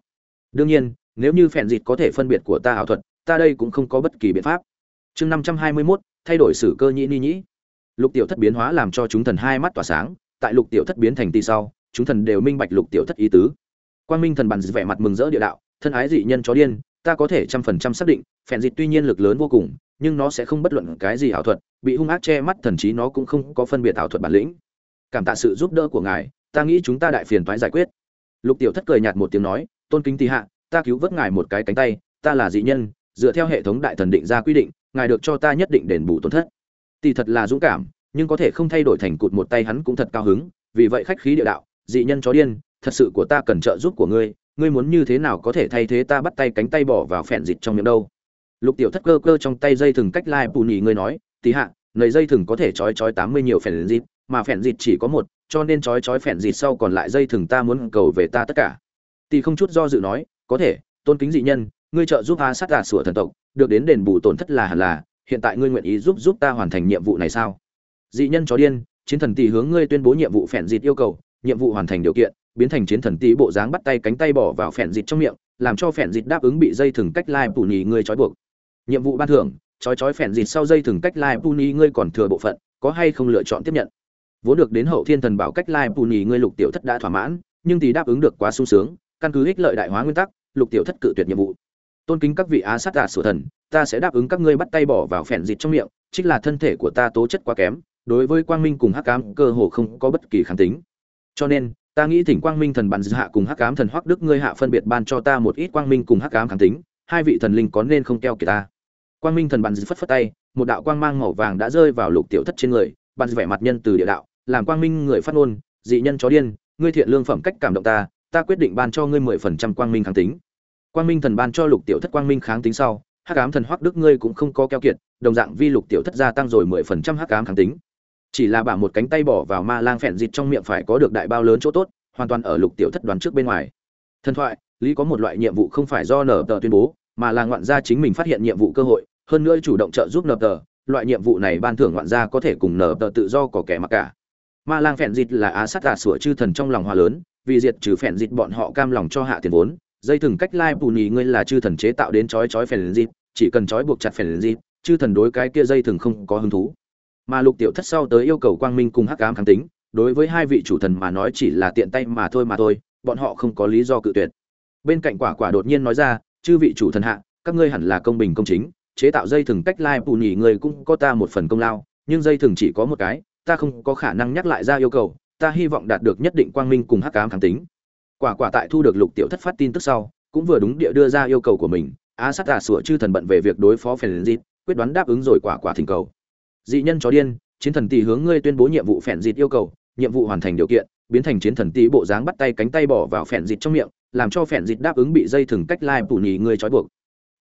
Đương nhiên, nếu như phèn dịt có thể phân biệt của ta ảo thuật, ta đây cũng không có bất kỳ biện pháp. Chương năm trăm hai mươi mốt, thay đổi sử cơ nhĩ ni nhĩ. Lục tiểu thất biến hóa làm cho chúng thần hai mắt tỏa sáng, tại lục tiểu thất biến thành tỷ sau, chúng thần đều minh bạch lục tiểu thất ý tứ. Quang minh thần bàn vẻ mặt mừng rỡ địa đạo, thân ái dị nhân chó điên ta có thể trăm phần trăm xác định, phèn dịt tuy nhiên lực lớn vô cùng, nhưng nó sẽ không bất luận cái gì ảo thuật, bị hung ác che mắt thần chí nó cũng không có phân biệt ảo thuật bản lĩnh. Cảm tạ sự giúp đỡ của ngài, ta nghĩ chúng ta đại phiền toái giải quyết. Lục tiểu thất cười nhạt một tiếng nói, tôn kính tì hạ, ta cứu vớt ngài một cái cánh tay, ta là dị nhân, dựa theo hệ thống đại thần định ra quy định, ngài được cho ta nhất định đền bù tổn thất. Tỷ thật là dũng cảm, nhưng có thể không thay đổi thành cụt một tay hắn cũng thật cao hứng, vì vậy khách khí địa đạo, dị nhân chó điên, thật sự của ta cần trợ giúp của ngươi ngươi muốn như thế nào có thể thay thế ta bắt tay cánh tay bỏ vào phèn dịch trong miệng đâu? Lục tiểu thất cơ cơ trong tay dây thừng cách lai bù nhì ngươi nói tí hạ nầy dây thừng có thể trói trói tám mươi nhiều phèn dịch, mà phèn dịch chỉ có một, cho nên trói trói phèn dịch sau còn lại dây thừng ta muốn cầu về ta tất cả. Tỷ không chút do dự nói, có thể, tôn kính dị nhân, ngươi trợ giúp a sát gà sủa thần tộc, được đến đền bù tổn thất là hẳn là, hiện tại ngươi nguyện ý giúp giúp ta hoàn thành nhiệm vụ này sao? Dị nhân chó điên, chiến thần tỷ hướng ngươi tuyên bố nhiệm vụ phèn dịt yêu cầu, nhiệm vụ hoàn thành điều kiện biến thành chiến thần tí bộ dáng bắt tay cánh tay bỏ vào phèn dịt trong miệng, làm cho phèn dịt đáp ứng bị dây thừng cách lai pù nhì ngươi trói buộc. Nhiệm vụ ban thưởng, trói trói phèn dịt sau dây thừng cách lai pù nhì ngươi còn thừa bộ phận, có hay không lựa chọn tiếp nhận? Vốn được đến hậu thiên thần bảo cách lai pù nhì ngươi lục tiểu thất đã thỏa mãn, nhưng tỷ đáp ứng được quá sung sướng, căn cứ ích lợi đại hóa nguyên tắc, lục tiểu thất cự tuyệt nhiệm vụ. Tôn kính các vị á sát tà sửa thần, ta sẽ đáp ứng các ngươi bắt tay bỏ vào phèn dịt trong miệng chính là thân thể của ta tố chất quá kém, đối với quang minh cùng hắc cám cơ hồ không có bất kỳ kháng tính. Cho nên ta nghĩ thỉnh quang minh thần bản hạ cùng hắc ám thần hoắc đức ngươi hạ phân biệt ban cho ta một ít quang minh cùng hắc ám kháng tính, hai vị thần linh có nên không keo kiệt ta? Quang minh thần bản phất phất tay, một đạo quang mang màu vàng đã rơi vào lục tiểu thất trên người bản vẻ mặt nhân từ địa đạo, làm quang minh người phát ngôn, dị nhân chó điên, ngươi thiện lương phẩm cách cảm động ta ta quyết định ban cho ngươi mười phần trăm quang minh kháng tính. Quang minh thần ban cho lục tiểu thất quang minh kháng tính sau, hắc ám thần hoắc đức ngươi cũng không có keo kiệt, đồng dạng vi lục tiểu thất gia tăng rồi mười phần trăm hắc ám kháng tính chỉ là bả một cánh tay bỏ vào ma lang phèn dịt trong miệng phải có được đại bao lớn chỗ tốt, hoàn toàn ở lục tiểu thất đoán trước bên ngoài. Thần thoại, lý có một loại nhiệm vụ không phải do nở tờ tuyên bố, mà là ngoạn gia chính mình phát hiện nhiệm vụ cơ hội, hơn nữa chủ động trợ giúp nở tờ. Loại nhiệm vụ này ban thưởng ngoạn gia có thể cùng nở tờ tự do có kẻ mặc cả. Ma lang phèn dịt là á sát tà sủa chư thần trong lòng hòa lớn, vì diệt trừ phèn dịt bọn họ cam lòng cho hạ tiền vốn. Dây thừng cách lai bù nhì ngươi là chư thần chế tạo đến chói chói phèn dịt, chỉ cần chói buộc chặt phèn dịt, chư thần đối cái kia dây thừng không có hứng thú mà lục tiểu thất sau tới yêu cầu quang minh cùng hắc ám kháng tính, đối với hai vị chủ thần mà nói chỉ là tiện tay mà thôi mà thôi, bọn họ không có lý do cự tuyệt. Bên cạnh quả quả đột nhiên nói ra, chư vị chủ thần hạ, các ngươi hẳn là công bình công chính, chế tạo dây thừng cách lai bù nhỉ người cũng có ta một phần công lao, nhưng dây thừng chỉ có một cái, ta không có khả năng nhắc lại ra yêu cầu, ta hy vọng đạt được nhất định quang minh cùng hắc ám kháng tính. Quả quả tại thu được lục tiểu thất phát tin tức sau, cũng vừa đúng địa đưa ra yêu cầu của mình, á sát tà sủa chư thần bận về việc đối phó phèn dịt, quyết đoán đáp ứng rồi quả quả thỉnh cầu dị nhân chó điên chiến thần tỷ hướng ngươi tuyên bố nhiệm vụ phèn dịt yêu cầu nhiệm vụ hoàn thành điều kiện biến thành chiến thần tỷ bộ dáng bắt tay cánh tay bỏ vào phèn dịt trong miệng làm cho phèn dịt đáp ứng bị dây thừng cách lai bù nhì ngươi trói buộc.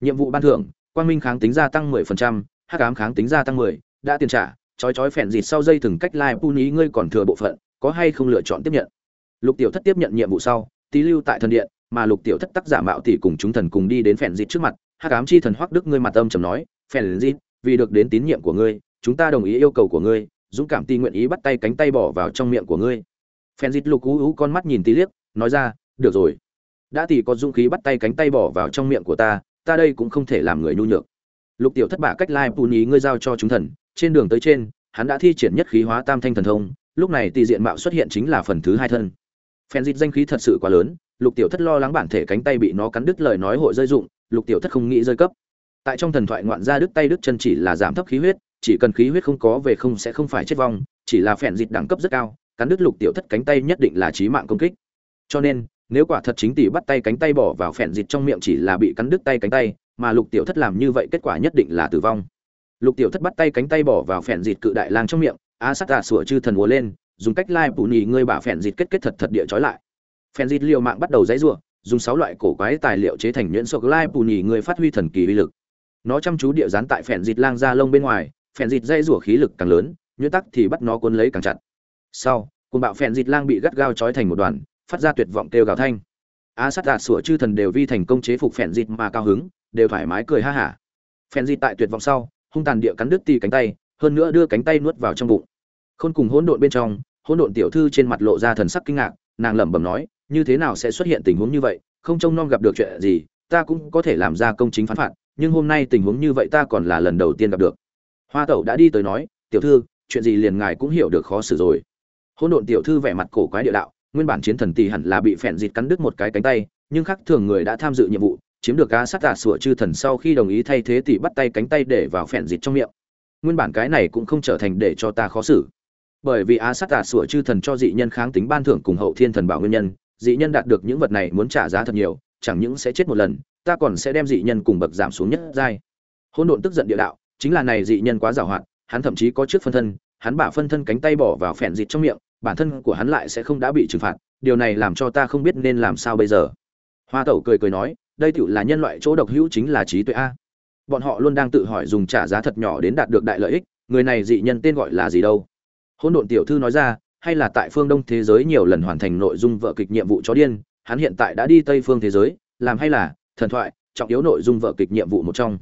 Nhiệm vụ ban thưởng quang minh kháng tính gia tăng 10%, hắc ám kháng tính gia tăng 10, đã tiền trả trói trói phèn dịt sau dây thừng cách lai bù nhì ngươi còn thừa bộ phận có hay không lựa chọn tiếp nhận? Lục tiểu thất tiếp nhận nhiệm vụ sau tí lưu tại thần điện mà lục tiểu thất tác giả mạo tỷ cùng chúng thần cùng đi đến phèn dịt trước mặt hắc ám chi thần hoắc đức ngươi mặt âm trầm nói phèn dịt vì được đến tín nhiệm của ngươi chúng ta đồng ý yêu cầu của ngươi, dũng cảm ti nguyện ý bắt tay cánh tay bỏ vào trong miệng của ngươi. Phen dít lục ú ú con mắt nhìn tí liếc, nói ra, được rồi. Đã thì có dũng khí bắt tay cánh tay bỏ vào trong miệng của ta ta đây cũng không thể làm người nhu nhược. Lục tiểu thất bạ cách lai bù ý ngươi giao cho chúng thần, trên đường tới trên, hắn đã thi triển nhất khí hóa tam thanh thần thông, lúc này tỷ diện mạo xuất hiện chính là phần thứ hai thân. Phen dít danh khí thật sự quá lớn, lục tiểu thất lo lắng bản thể cánh tay bị nó cắn đứt lời nói hội rơi dụng lục tiểu thất không nghĩ rơi cấp. Tại trong thần thoại ngoạn gia đứt tay đứt chân chỉ là giảm thấp khí huyết chỉ cần khí huyết không có về không sẽ không phải chết vong, chỉ là phèn dịch đẳng cấp rất cao, cắn đứt lục tiểu thất cánh tay nhất định là chí mạng công kích. Cho nên, nếu quả thật chính tỷ bắt tay cánh tay bỏ vào phèn dịch trong miệng chỉ là bị cắn đứt tay cánh tay, mà lục tiểu thất làm như vậy kết quả nhất định là tử vong. Lục tiểu thất bắt tay cánh tay bỏ vào phèn dịch cự đại lang trong miệng, a sát tà sủa chư thần ùa lên, dùng cách lai bù nhì ngươi bả phèn dịch kết kết thật thật địa trói lại. Phèn dịch liều mạng bắt đầu dãy rủa, dùng sáu loại cổ quái tài liệu chế thành nhuyễn sộc lai bù nhì ngươi phát huy thần kỳ uy lực. Nó chăm chú địa dán tại phèn dịch lang ra lông bên ngoài phèn dịt dây rủa khí lực càng lớn, nhuyễn tắc thì bắt nó cuốn lấy càng chặt. Sau côn bạo phèn dịt lang bị gắt gao trói thành một đoàn, phát ra tuyệt vọng kêu gào thanh. Á sát đạt sủa chư thần đều vi thành công chế phục phèn dịt mà cao hứng, đều thoải mái cười ha hả. Phèn dịt tại tuyệt vọng sau, hung tàn địa cắn đứt tì cánh tay, hơn nữa đưa cánh tay nuốt vào trong bụng. Khôn cùng hỗn độn bên trong, hỗn độn tiểu thư trên mặt lộ ra thần sắc kinh ngạc, nàng lẩm bẩm nói, như thế nào sẽ xuất hiện tình huống như vậy? Không trông nom gặp được chuyện gì, ta cũng có thể làm ra công chính phán phạt, nhưng hôm nay tình huống như vậy ta còn là lần đầu tiên gặp được hoa tẩu đã đi tới nói, tiểu thư, chuyện gì liền ngài cũng hiểu được khó xử rồi. Hôn độn tiểu thư vẻ mặt cổ quái địa đạo, nguyên bản chiến thần tỷ hẳn là bị phèn dịt cắn đứt một cái cánh tay, nhưng khác thường người đã tham dự nhiệm vụ, chiếm được cá sát tà sủa chư thần sau khi đồng ý thay thế tỷ bắt tay cánh tay để vào phèn dịt trong miệng. Nguyên bản cái này cũng không trở thành để cho ta khó xử. Bởi vì á sát tà sủa chư thần cho dị nhân kháng tính ban thưởng cùng hậu thiên thần bảo nguyên nhân, dị nhân đạt được những vật này muốn trả giá thật nhiều, chẳng những sẽ chết một lần, ta còn sẽ đem dị nhân cùng bậc giảm xuống nhất giai. Hôn độn tức giận địa đạo chính là này dị nhân quá giàu hoạt, hắn thậm chí có trước phân thân, hắn bả phân thân cánh tay bỏ vào phèn dịt trong miệng, bản thân của hắn lại sẽ không đã bị trừng phạt, điều này làm cho ta không biết nên làm sao bây giờ. Hoa tẩu cười cười nói, đây tựu là nhân loại chỗ độc hữu chính là trí tuệ a. Bọn họ luôn đang tự hỏi dùng trả giá thật nhỏ đến đạt được đại lợi ích, người này dị nhân tên gọi là gì đâu? Hôn độn tiểu thư nói ra, hay là tại phương đông thế giới nhiều lần hoàn thành nội dung vợ kịch nhiệm vụ chó điên, hắn hiện tại đã đi tây phương thế giới, làm hay là, thần thoại, trọng yếu nội dung vợ kịch nhiệm vụ một trong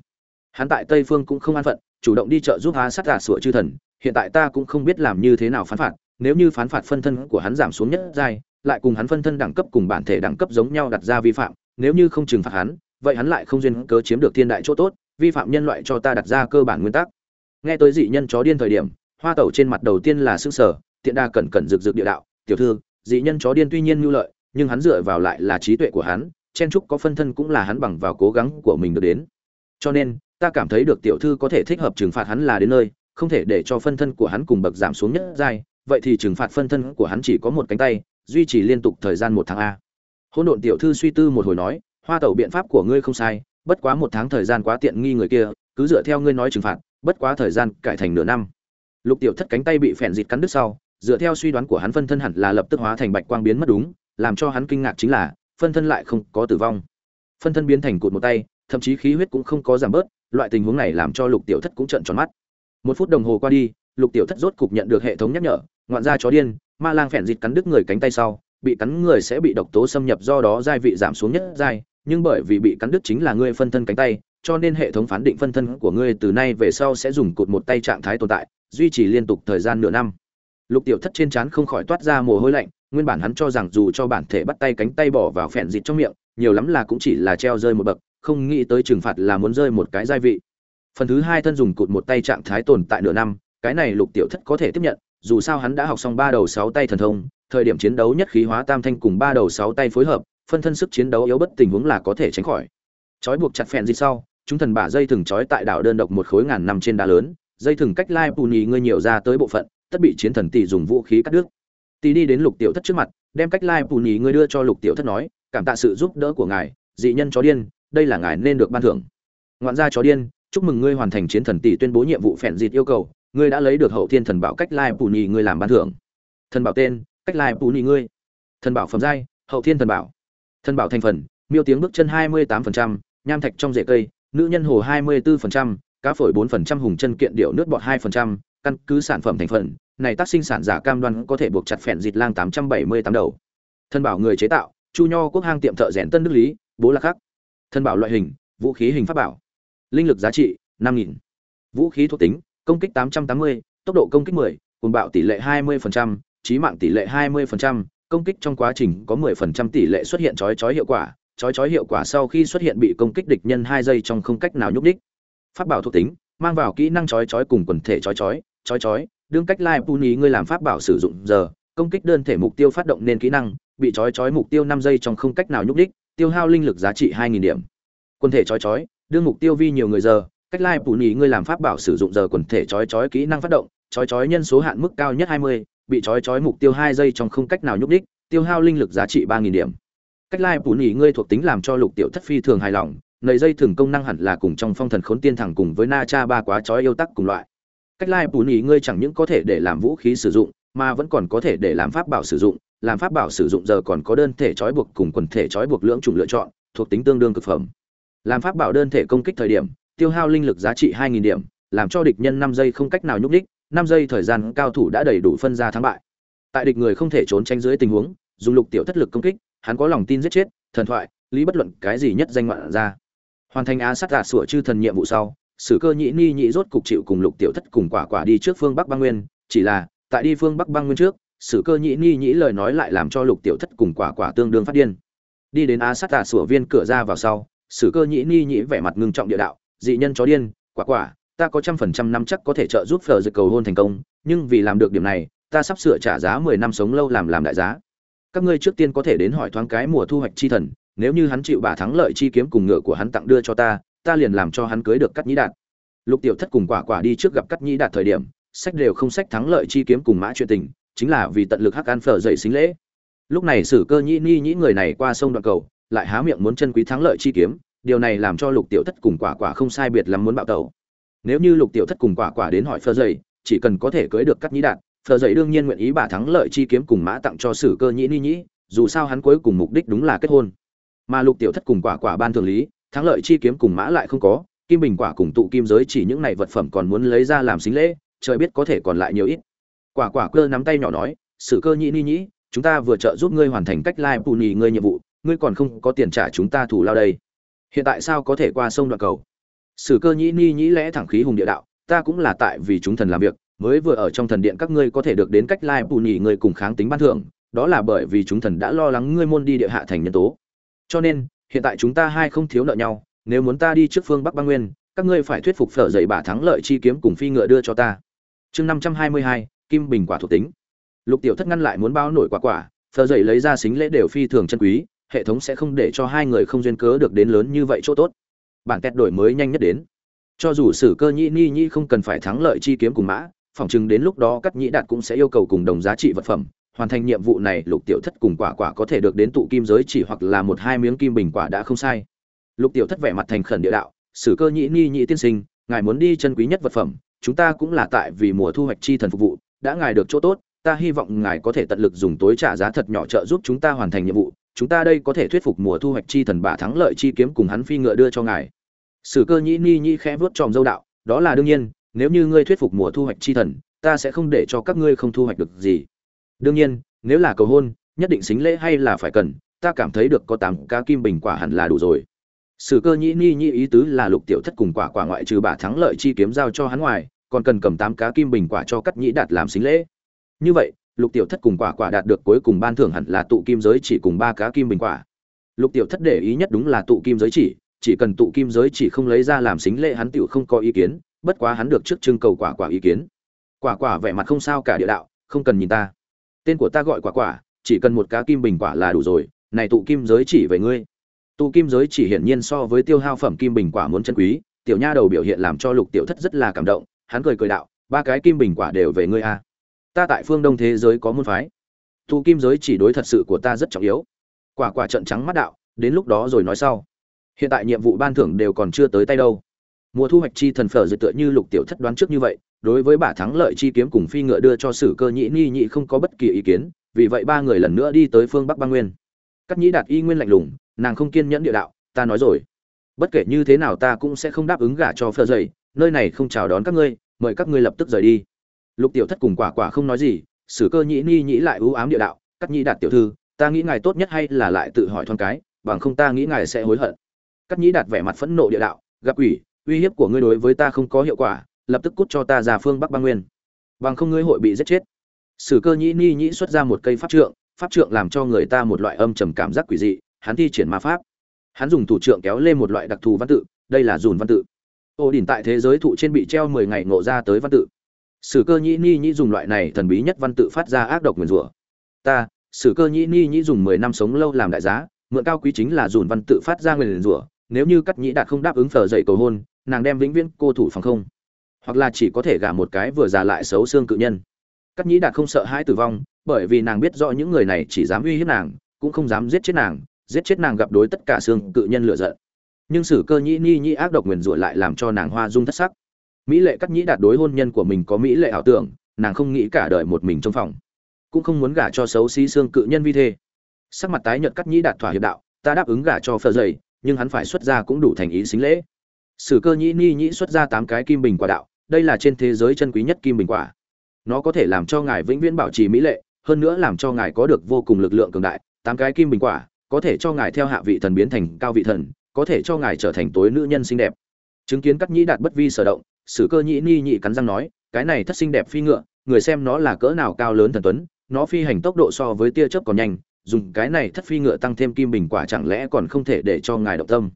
hắn tại tây phương cũng không an phận, chủ động đi chợ giúp há sát giả sủa chư thần, hiện tại ta cũng không biết làm như thế nào phán phạt, nếu như phán phạt phân thân của hắn giảm xuống nhất giai, lại cùng hắn phân thân đẳng cấp cùng bản thể đẳng cấp giống nhau đặt ra vi phạm, nếu như không trừng phạt hắn, vậy hắn lại không duyên cớ chiếm được thiên đại chỗ tốt, vi phạm nhân loại cho ta đặt ra cơ bản nguyên tắc. Nghe tới dị nhân chó điên thời điểm, hoa tẩu trên mặt đầu tiên là xương sở tiện đa cẩn cẩn rực rực địa đạo, tiểu thư, dị nhân chó điên tuy nhiên nhu lợi, nhưng hắn dựa vào lại là trí tuệ của hắn, chen trúc có phân thân cũng là hắn bằng vào cố gắng của mình được đến. Cho nên ta cảm thấy được tiểu thư có thể thích hợp trừng phạt hắn là đến nơi, không thể để cho phân thân của hắn cùng bậc giảm xuống nhất giai. Vậy thì trừng phạt phân thân của hắn chỉ có một cánh tay, duy trì liên tục thời gian một tháng a. Hôn độn tiểu thư suy tư một hồi nói, hoa tẩu biện pháp của ngươi không sai, bất quá một tháng thời gian quá tiện nghi người kia, cứ dựa theo ngươi nói trừng phạt, bất quá thời gian cải thành nửa năm. Lục tiểu thất cánh tay bị phèn dịt cắn đứt sau, dựa theo suy đoán của hắn phân thân hẳn là lập tức hóa thành bạch quang biến mất đúng, làm cho hắn kinh ngạc chính là, phân thân lại không có tử vong. Phân thân biến thành cụt một tay, thậm chí khí huyết cũng không có giảm bớt loại tình huống này làm cho lục tiểu thất cũng trợn tròn mắt. Một phút đồng hồ qua đi, lục tiểu thất rốt cục nhận được hệ thống nhắc nhở, ngoạn ra chó điên, ma lang phèn dịt cắn đứt người cánh tay sau, bị cắn người sẽ bị độc tố xâm nhập do đó giai vị giảm xuống nhất giai, nhưng bởi vì bị cắn đứt chính là ngươi phân thân cánh tay, cho nên hệ thống phán định phân thân của ngươi từ nay về sau sẽ dùng cụt một tay trạng thái tồn tại, duy trì liên tục thời gian nửa năm. Lục tiểu thất trên trán không khỏi toát ra mồ hôi lạnh, nguyên bản hắn cho rằng dù cho bản thể bắt tay cánh tay bỏ vào phèn dịt trong miệng, nhiều lắm là cũng chỉ là treo rơi một bậc không nghĩ tới trừng phạt là muốn rơi một cái gia vị. Phần thứ hai thân dùng cụt một tay trạng thái tồn tại nửa năm, cái này lục tiểu thất có thể tiếp nhận, dù sao hắn đã học xong ba đầu sáu tay thần thông, thời điểm chiến đấu nhất khí hóa tam thanh cùng ba đầu sáu tay phối hợp, phân thân sức chiến đấu yếu bất tình huống là có thể tránh khỏi. Trói buộc chặt phèn gì sau, chúng thần bả dây thừng trói tại đảo đơn độc một khối ngàn năm trên đá lớn, dây thừng cách lai bù nhì ngươi nhiều ra tới bộ phận, tất bị chiến thần tỷ dùng vũ khí cắt đứt. Tỷ đi đến lục tiểu thất trước mặt, đem cách lai bù nhì ngươi đưa cho lục tiểu thất nói, cảm tạ sự giúp đỡ của ngài, dị nhân chó điên đây là ngài nên được ban thưởng ngoạn gia chó điên chúc mừng ngươi hoàn thành chiến thần tỷ tuyên bố nhiệm vụ phèn dịt yêu cầu ngươi đã lấy được hậu thiên thần bảo cách lai bù nhì ngươi làm ban thưởng thần bảo tên cách lai bù nhì ngươi thần bảo phẩm giai hậu thiên thần bảo thần bảo thành phần miêu tiếng bước chân 28%, nham thạch trong rễ cây nữ nhân hồ 24%, cá phổi bốn phần trăm hùng chân kiện điệu nước bọt hai phần trăm, căn cứ sản phẩm thành phần, này tác sinh sản giả cam đoan có thể buộc chặt phèn dịt lang 878 đầu. thần bảo người chế tạo, Chu Nho quốc hang tiệm thợ rèn Tân Đức Lý, bố là khắc. Thân bảo loại hình, vũ khí hình pháp bảo. Linh lực giá trị 5000. Vũ khí thuộc tính, công kích 880, tốc độ công kích 10, cồn bạo tỷ lệ 20%, trí mạng tỷ lệ 20%, công kích trong quá trình có 10% tỷ lệ xuất hiện chói chói hiệu quả, chói chói hiệu quả sau khi xuất hiện bị công kích địch nhân 2 giây trong không cách nào nhúc đích pháp bảo thuộc tính mang vào kỹ năng chói chói cùng quần thể chói chói chói chói đương cách lai puni ngươi làm pháp bảo sử dụng giờ công kích đơn thể mục tiêu phát động nên kỹ năng bị chói chói mục tiêu năm giây trong không cách nào nhúc đích tiêu hao linh lực giá trị 2.000 điểm. Quân thể chói chói đương mục tiêu vi nhiều người giờ cách lai puni ngươi làm pháp bảo sử dụng giờ quần thể chói chói kỹ năng phát động chói chói nhân số hạn mức cao nhất 20, bị chói chói mục tiêu 2 giây trong không cách nào nhúc đích tiêu hao linh lực giá trị 3.000 điểm. Cách lai puni ngươi thuộc tính làm cho lục tiểu thất phi thường hài lòng nầy dây thường công năng hẳn là cùng trong phong thần khốn tiên thẳng cùng với na cha ba quá chói yêu tắc cùng loại. Cách lai phủ nhì ngươi chẳng những có thể để làm vũ khí sử dụng mà vẫn còn có thể để làm pháp bảo sử dụng làm pháp bảo sử dụng giờ còn có đơn thể trói buộc cùng quần thể trói buộc lưỡng chủng lựa chọn, thuộc tính tương đương cực phẩm. Làm pháp bảo đơn thể công kích thời điểm, tiêu hao linh lực giá trị 2.000 điểm, làm cho địch nhân 5 giây không cách nào nhúc đích 5 giây thời gian cao thủ đã đầy đủ phân ra thắng bại. Tại địch người không thể trốn tránh dưới tình huống, dùng lục tiểu thất lực công kích, hắn có lòng tin giết chết, thần thoại, lý bất luận cái gì nhất danh ngoạn ra hoàn thành á sát gà sủa chư thần nhiệm vụ sau, sử cơ nhĩ ni nhị rốt cục chịu cùng lục tiểu thất cùng quả quả đi trước phương bắc băng nguyên, chỉ là, tại đi phương bắc băng nguyên trước sử cơ nhĩ ni nhĩ lời nói lại làm cho lục tiểu thất cùng quả quả tương đương phát điên. Đi đến á sát tà sủa viên cửa ra vào sau, sử cơ nhĩ ni nhĩ vẻ mặt ngưng trọng địa đạo, dị nhân chó điên, quả quả, ta có trăm phần trăm năm chắc có thể trợ giúp phờ dự cầu hôn thành công, nhưng vì làm được điểm này, ta sắp sửa trả giá mười năm sống lâu làm làm đại giá. Các ngươi trước tiên có thể đến hỏi thoáng cái mùa thu hoạch chi thần, nếu như hắn chịu bà thắng lợi chi kiếm cùng ngựa của hắn tặng đưa cho ta ta liền làm cho hắn cưới được cắt nhĩ đạt. Lục tiểu thất cùng quả quả đi trước gặp cắt nhĩ đạt thời điểm, sách đều không sách thắng lợi chi kiếm cùng mã chuyện tình chính là vì tận lực hắc an phở dậy xính lễ. Lúc này sử cơ nhĩ ni nhĩ người này qua sông đoạn cầu, lại há miệng muốn chân quý thắng lợi chi kiếm, điều này làm cho lục tiểu thất cùng quả quả không sai biệt lắm muốn bạo tẩu. Nếu như lục tiểu thất cùng quả quả đến hỏi phở dậy, chỉ cần có thể cưới được cắt nhĩ đạt, phở dậy đương nhiên nguyện ý bà thắng lợi chi kiếm cùng mã tặng cho sử cơ nhĩ ni nhĩ, dù sao hắn cuối cùng mục đích đúng là kết hôn. Mà lục tiểu thất cùng quả quả ban thường lý, thắng lợi chi kiếm cùng mã lại không có, kim bình quả cùng tụ kim giới chỉ những này vật phẩm còn muốn lấy ra làm xính lễ, trời biết có thể còn lại nhiều ít quả quả cơ nắm tay nhỏ nói, sử cơ nhĩ ni nhĩ, chúng ta vừa trợ giúp ngươi hoàn thành cách lai bù nhì ngươi nhiệm vụ, ngươi còn không có tiền trả chúng ta thủ lao đây. Hiện tại sao có thể qua sông đoạn cầu? Sử cơ nhĩ ni nhĩ lẽ thẳng khí hùng địa đạo, ta cũng là tại vì chúng thần làm việc, mới vừa ở trong thần điện các ngươi có thể được đến cách lai bù nhì ngươi cùng kháng tính ban thưởng, đó là bởi vì chúng thần đã lo lắng ngươi môn đi địa hạ thành nhân tố. Cho nên, hiện tại chúng ta hai không thiếu nợ nhau, nếu muốn ta đi trước phương bắc băng nguyên, các ngươi phải thuyết phục phở dậy bà thắng lợi chi kiếm cùng phi ngựa đưa cho ta. Chương năm trăm hai mươi hai kim bình quả thuộc tính. Lục tiểu thất ngăn lại muốn bao nổi quả quả, thờ dậy lấy ra xính lễ đều phi thường chân quý, hệ thống sẽ không để cho hai người không duyên cớ được đến lớn như vậy chỗ tốt. Bản tét đổi mới nhanh nhất đến. Cho dù sử cơ nhĩ ni nhĩ không cần phải thắng lợi chi kiếm cùng mã phỏng chừng đến lúc đó các nhĩ đạt cũng sẽ yêu cầu cùng đồng giá trị vật phẩm, hoàn thành nhiệm vụ này lục tiểu thất cùng quả quả có thể được đến tụ kim giới chỉ hoặc là một hai miếng kim bình quả đã không sai. Lục tiểu thất vẻ mặt thành khẩn địa đạo, sử cơ nhĩ ni nhĩ tiên sinh, ngài muốn đi chân quý nhất vật phẩm, chúng ta cũng là tại vì mùa thu hoạch chi thần phục vụ đã ngài được chỗ tốt, ta hy vọng ngài có thể tận lực dùng tối trả giá thật nhỏ trợ giúp chúng ta hoàn thành nhiệm vụ. Chúng ta đây có thể thuyết phục mùa thu hoạch chi thần bả thắng lợi chi kiếm cùng hắn phi ngựa đưa cho ngài. Sử cơ nhĩ ni nhĩ khẽ vuốt tròm dâu đạo, đó là đương nhiên, nếu như ngươi thuyết phục mùa thu hoạch chi thần, ta sẽ không để cho các ngươi không thu hoạch được gì. Đương nhiên, nếu là cầu hôn, nhất định xính lễ hay là phải cần, ta cảm thấy được có tám cá kim bình quả hẳn là đủ rồi. Sử cơ nhĩ ni nhĩ ý tứ là lục tiểu thất cùng quả quả ngoại trừ bả thắng lợi chi kiếm giao cho hắn ngoài còn cần cầm tám cá kim bình quả cho cắt nhĩ đạt làm xính lễ. Như vậy, lục tiểu thất cùng quả quả đạt được cuối cùng ban thưởng hẳn là tụ kim giới chỉ cùng ba cá kim bình quả. Lục tiểu thất để ý nhất đúng là tụ kim giới chỉ chỉ cần tụ kim giới chỉ không lấy ra làm xính lễ hắn tiểu không có ý kiến, bất quá hắn được trước trưng cầu quả quả ý kiến. Quả quả vẻ mặt không sao cả địa đạo, không cần nhìn ta. Tên của ta gọi quả quả, chỉ cần một cá kim bình quả là đủ rồi, này tụ kim giới chỉ về ngươi. Tụ kim giới chỉ hiển nhiên so với tiêu hao phẩm kim bình quả muốn chân quý, tiểu nha đầu biểu hiện làm cho lục tiểu thất rất là cảm động hắn cười cười đạo, ba cái kim bình quả đều về ngươi a. Ta tại phương đông thế giới có môn phái. Thu kim giới chỉ đối thật sự của ta rất trọng yếu. Quả quả trận trắng mắt đạo, đến lúc đó rồi nói sau. Hiện tại nhiệm vụ ban thưởng đều còn chưa tới tay đâu. Mùa thu hoạch chi thần phở dự tựa như lục tiểu thất đoán trước như vậy, đối với bả thắng lợi chi kiếm cùng phi ngựa đưa cho sử cơ nhĩ ni nhị không có bất kỳ ý kiến, vì vậy ba người lần nữa đi tới phương bắc bang nguyên. Cắt nhĩ đạt y nguyên lạnh lùng, nàng không kiên nhẫn địa đạo, ta nói rồi. Bất kể như thế nào ta cũng sẽ không đáp ứng gả cho phở dậy nơi này không chào đón các ngươi, mời các ngươi lập tức rời đi. Lục tiểu thất cùng quả quả không nói gì, sử cơ nhĩ ni nhĩ lại ưu ám địa đạo, cắt nhĩ đạt tiểu thư, ta nghĩ ngài tốt nhất hay là lại tự hỏi thoáng cái, bằng không ta nghĩ ngài sẽ hối hận. Cắt nhĩ đạt vẻ mặt phẫn nộ địa đạo, gặp ủy uy hiếp của ngươi đối với ta không có hiệu quả, lập tức cút cho ta ra phương bắc băng nguyên. Bằng không ngươi hội bị giết chết. Sử cơ nhĩ ni nhĩ xuất ra một cây pháp trượng pháp trượng làm cho người ta một loại âm trầm cảm giác quỷ dị, hắn thi triển ma pháp. Hắn dùng thủ trượng kéo lên một loại đặc thù văn tự, đây là dùn văn tự ô đình tại thế giới thụ trên bị treo mười ngày ngộ ra tới văn tự. Sử cơ nhĩ ni nhĩ dùng loại này thần bí nhất văn tự phát ra ác độc nguyền rủa. Ta, sử cơ nhĩ ni nhĩ dùng mười năm sống lâu làm đại giá, mượn cao quý chính là dùn văn tự phát ra nguyền rủa, nếu như cắt nhĩ đạt không đáp ứng phở dậy cầu hôn, nàng đem vĩnh viễn cô thủ phòng không. Hoặc là chỉ có thể gả một cái vừa già lại xấu xương cự nhân. Cắt nhĩ đạt không sợ hãi tử vong, bởi vì nàng biết rõ những người này chỉ dám uy hiếp nàng, cũng không dám giết chết nàng, giết chết nàng gặp đối tất cả xương cự nhân lựa giận nhưng sử cơ nhĩ ni nhĩ ác độc nguyền rủa lại làm cho nàng hoa dung thất sắc. Mỹ lệ cắt nhĩ đạt đối hôn nhân của mình có mỹ lệ ảo tưởng, nàng không nghĩ cả đời một mình trong phòng. Cũng không muốn gả cho xấu xí xương cự nhân vi thê. Sắc mặt tái nhợt cắt nhĩ đạt thỏa hiệp đạo, ta đáp ứng gả cho phờ dày, nhưng hắn phải xuất ra cũng đủ thành ý xính lễ. Sử cơ nhĩ ni nhĩ xuất ra tám cái kim bình quả đạo, đây là trên thế giới chân quý nhất kim bình quả. Nó có thể làm cho ngài vĩnh viễn bảo trì mỹ lệ, hơn nữa làm cho ngài có được vô cùng lực lượng cường đại. Tám cái kim bình quả có thể cho ngài theo hạ vị thần biến thành cao vị thần có thể cho ngài trở thành tối nữ nhân xinh đẹp. Chứng kiến các nhĩ đạt bất vi sở động, sử cơ nhĩ ni nhị cắn răng nói, cái này thất xinh đẹp phi ngựa, người xem nó là cỡ nào cao lớn thần tuấn, nó phi hành tốc độ so với tia chớp còn nhanh, dùng cái này thất phi ngựa tăng thêm kim bình quả chẳng lẽ còn không thể để cho ngài động tâm.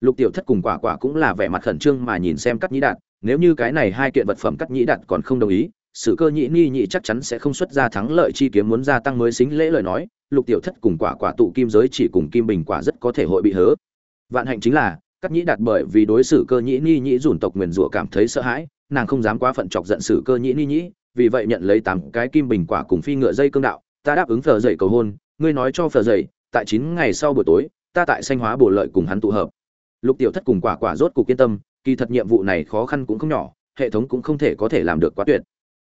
Lục tiểu thất cùng quả quả cũng là vẻ mặt khẩn trương mà nhìn xem cắt nhĩ đạt, nếu như cái này hai kiện vật phẩm cắt nhĩ đạt còn không đồng ý sự cơ nhĩ ni nhị chắc chắn sẽ không xuất ra thắng lợi chi kiếm muốn gia tăng mới xính lễ lời nói, lục tiểu thất cùng quả quả tụ kim giới chỉ cùng kim bình quả rất có thể hội bị hớ vạn hạnh chính là cắt nhĩ đạt bởi vì đối xử cơ nhĩ ni nhĩ dùn tộc nguyền rủa cảm thấy sợ hãi, nàng không dám quá phận chọc giận xử cơ nhĩ ni nhĩ, vì vậy nhận lấy tám cái kim bình quả cùng phi ngựa dây cương đạo, ta đáp ứng phờ dậy cầu hôn, ngươi nói cho phờ dậy, tại chín ngày sau buổi tối, ta tại sanh hóa bổ lợi cùng hắn tụ hợp. Lục tiểu thất cùng quả quả rốt cục yên tâm, kỳ thật nhiệm vụ này khó khăn cũng không nhỏ, hệ thống cũng không thể có thể làm được quá tuyệt.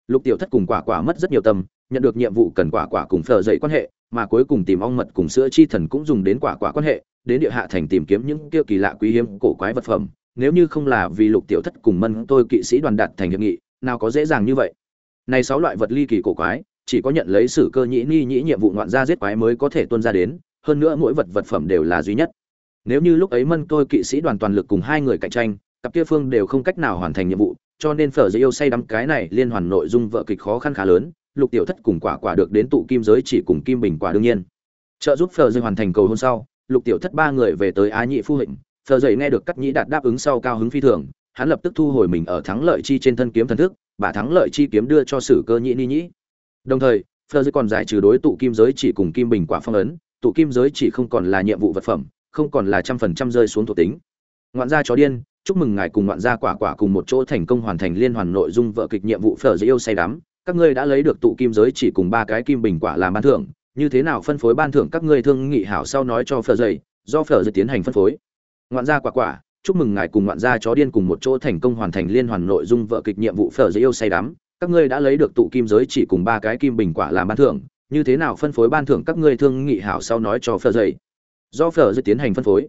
Lục tiểu thất cùng quả quả mất rất nhiều tâm, nhận được nhiệm vụ cần quả quả cùng phở dậy quan hệ, mà cuối cùng tìm ong mật cùng sữa chi thần cũng dùng đến quả quả quan hệ đến địa hạ thành tìm kiếm những kia kỳ lạ quý hiếm cổ quái vật phẩm, nếu như không là vì lục tiểu thất cùng mân tôi kỵ sĩ đoàn đạt thành hiệp nghị, nào có dễ dàng như vậy. Này sáu loại vật ly kỳ cổ quái, chỉ có nhận lấy sử cơ nhĩ ni nhĩ nhiệm vụ ngoạn gia giết quái mới có thể tuân ra đến, hơn nữa mỗi vật vật phẩm đều là duy nhất. Nếu như lúc ấy mân tôi kỵ sĩ đoàn toàn lực cùng hai người cạnh tranh, cặp kia phương đều không cách nào hoàn thành nhiệm vụ, cho nên phở dây yêu say đắm cái này liên hoàn nội dung vợ kịch khó khăn khá lớn, lục tiểu thất cùng quả quả được đến tụ kim giới chỉ cùng kim bình quả đương nhiên. Trợ giúp phở dây hoàn thành cầu hôn sau lục tiểu thất ba người về tới á nhị phu hịnh, thờ dậy nghe được cắt nhĩ đạt đáp ứng sau cao hứng phi thường, hắn lập tức thu hồi mình ở thắng lợi chi trên thân kiếm thần thức bà thắng lợi chi kiếm đưa cho sử cơ nhĩ ni nhĩ. Đồng thời, thờ dậy còn giải trừ đối tụ kim giới chỉ cùng kim bình quả phong ấn, tụ kim giới chỉ không còn là nhiệm vụ vật phẩm, không còn là trăm phần trăm rơi xuống thuộc tính. Ngoạn gia chó điên, chúc mừng ngài cùng ngoạn gia quả quả cùng một chỗ thành công hoàn thành liên hoàn nội dung vợ kịch nhiệm vụ phở dễ yêu say đắm, các ngươi đã lấy được tụ kim giới chỉ cùng ba cái kim bình quả làm ban thưởng như thế nào phân phối ban thưởng các ngươi thương nghị hảo sau nói cho phở dậy do phở dậy tiến hành phân phối. Ngoạn gia quả quả, chúc mừng ngài cùng ngoạn gia chó điên cùng một chỗ thành công hoàn thành liên hoàn nội dung vợ kịch nhiệm vụ phở dậy yêu say đắm. Các ngươi đã lấy được tụ kim giới chỉ cùng ba cái kim bình quả làm ban thưởng, như thế nào phân phối ban thưởng các ngươi thương nghị hảo sau nói cho phở dậy do phở dậy tiến hành phân phối.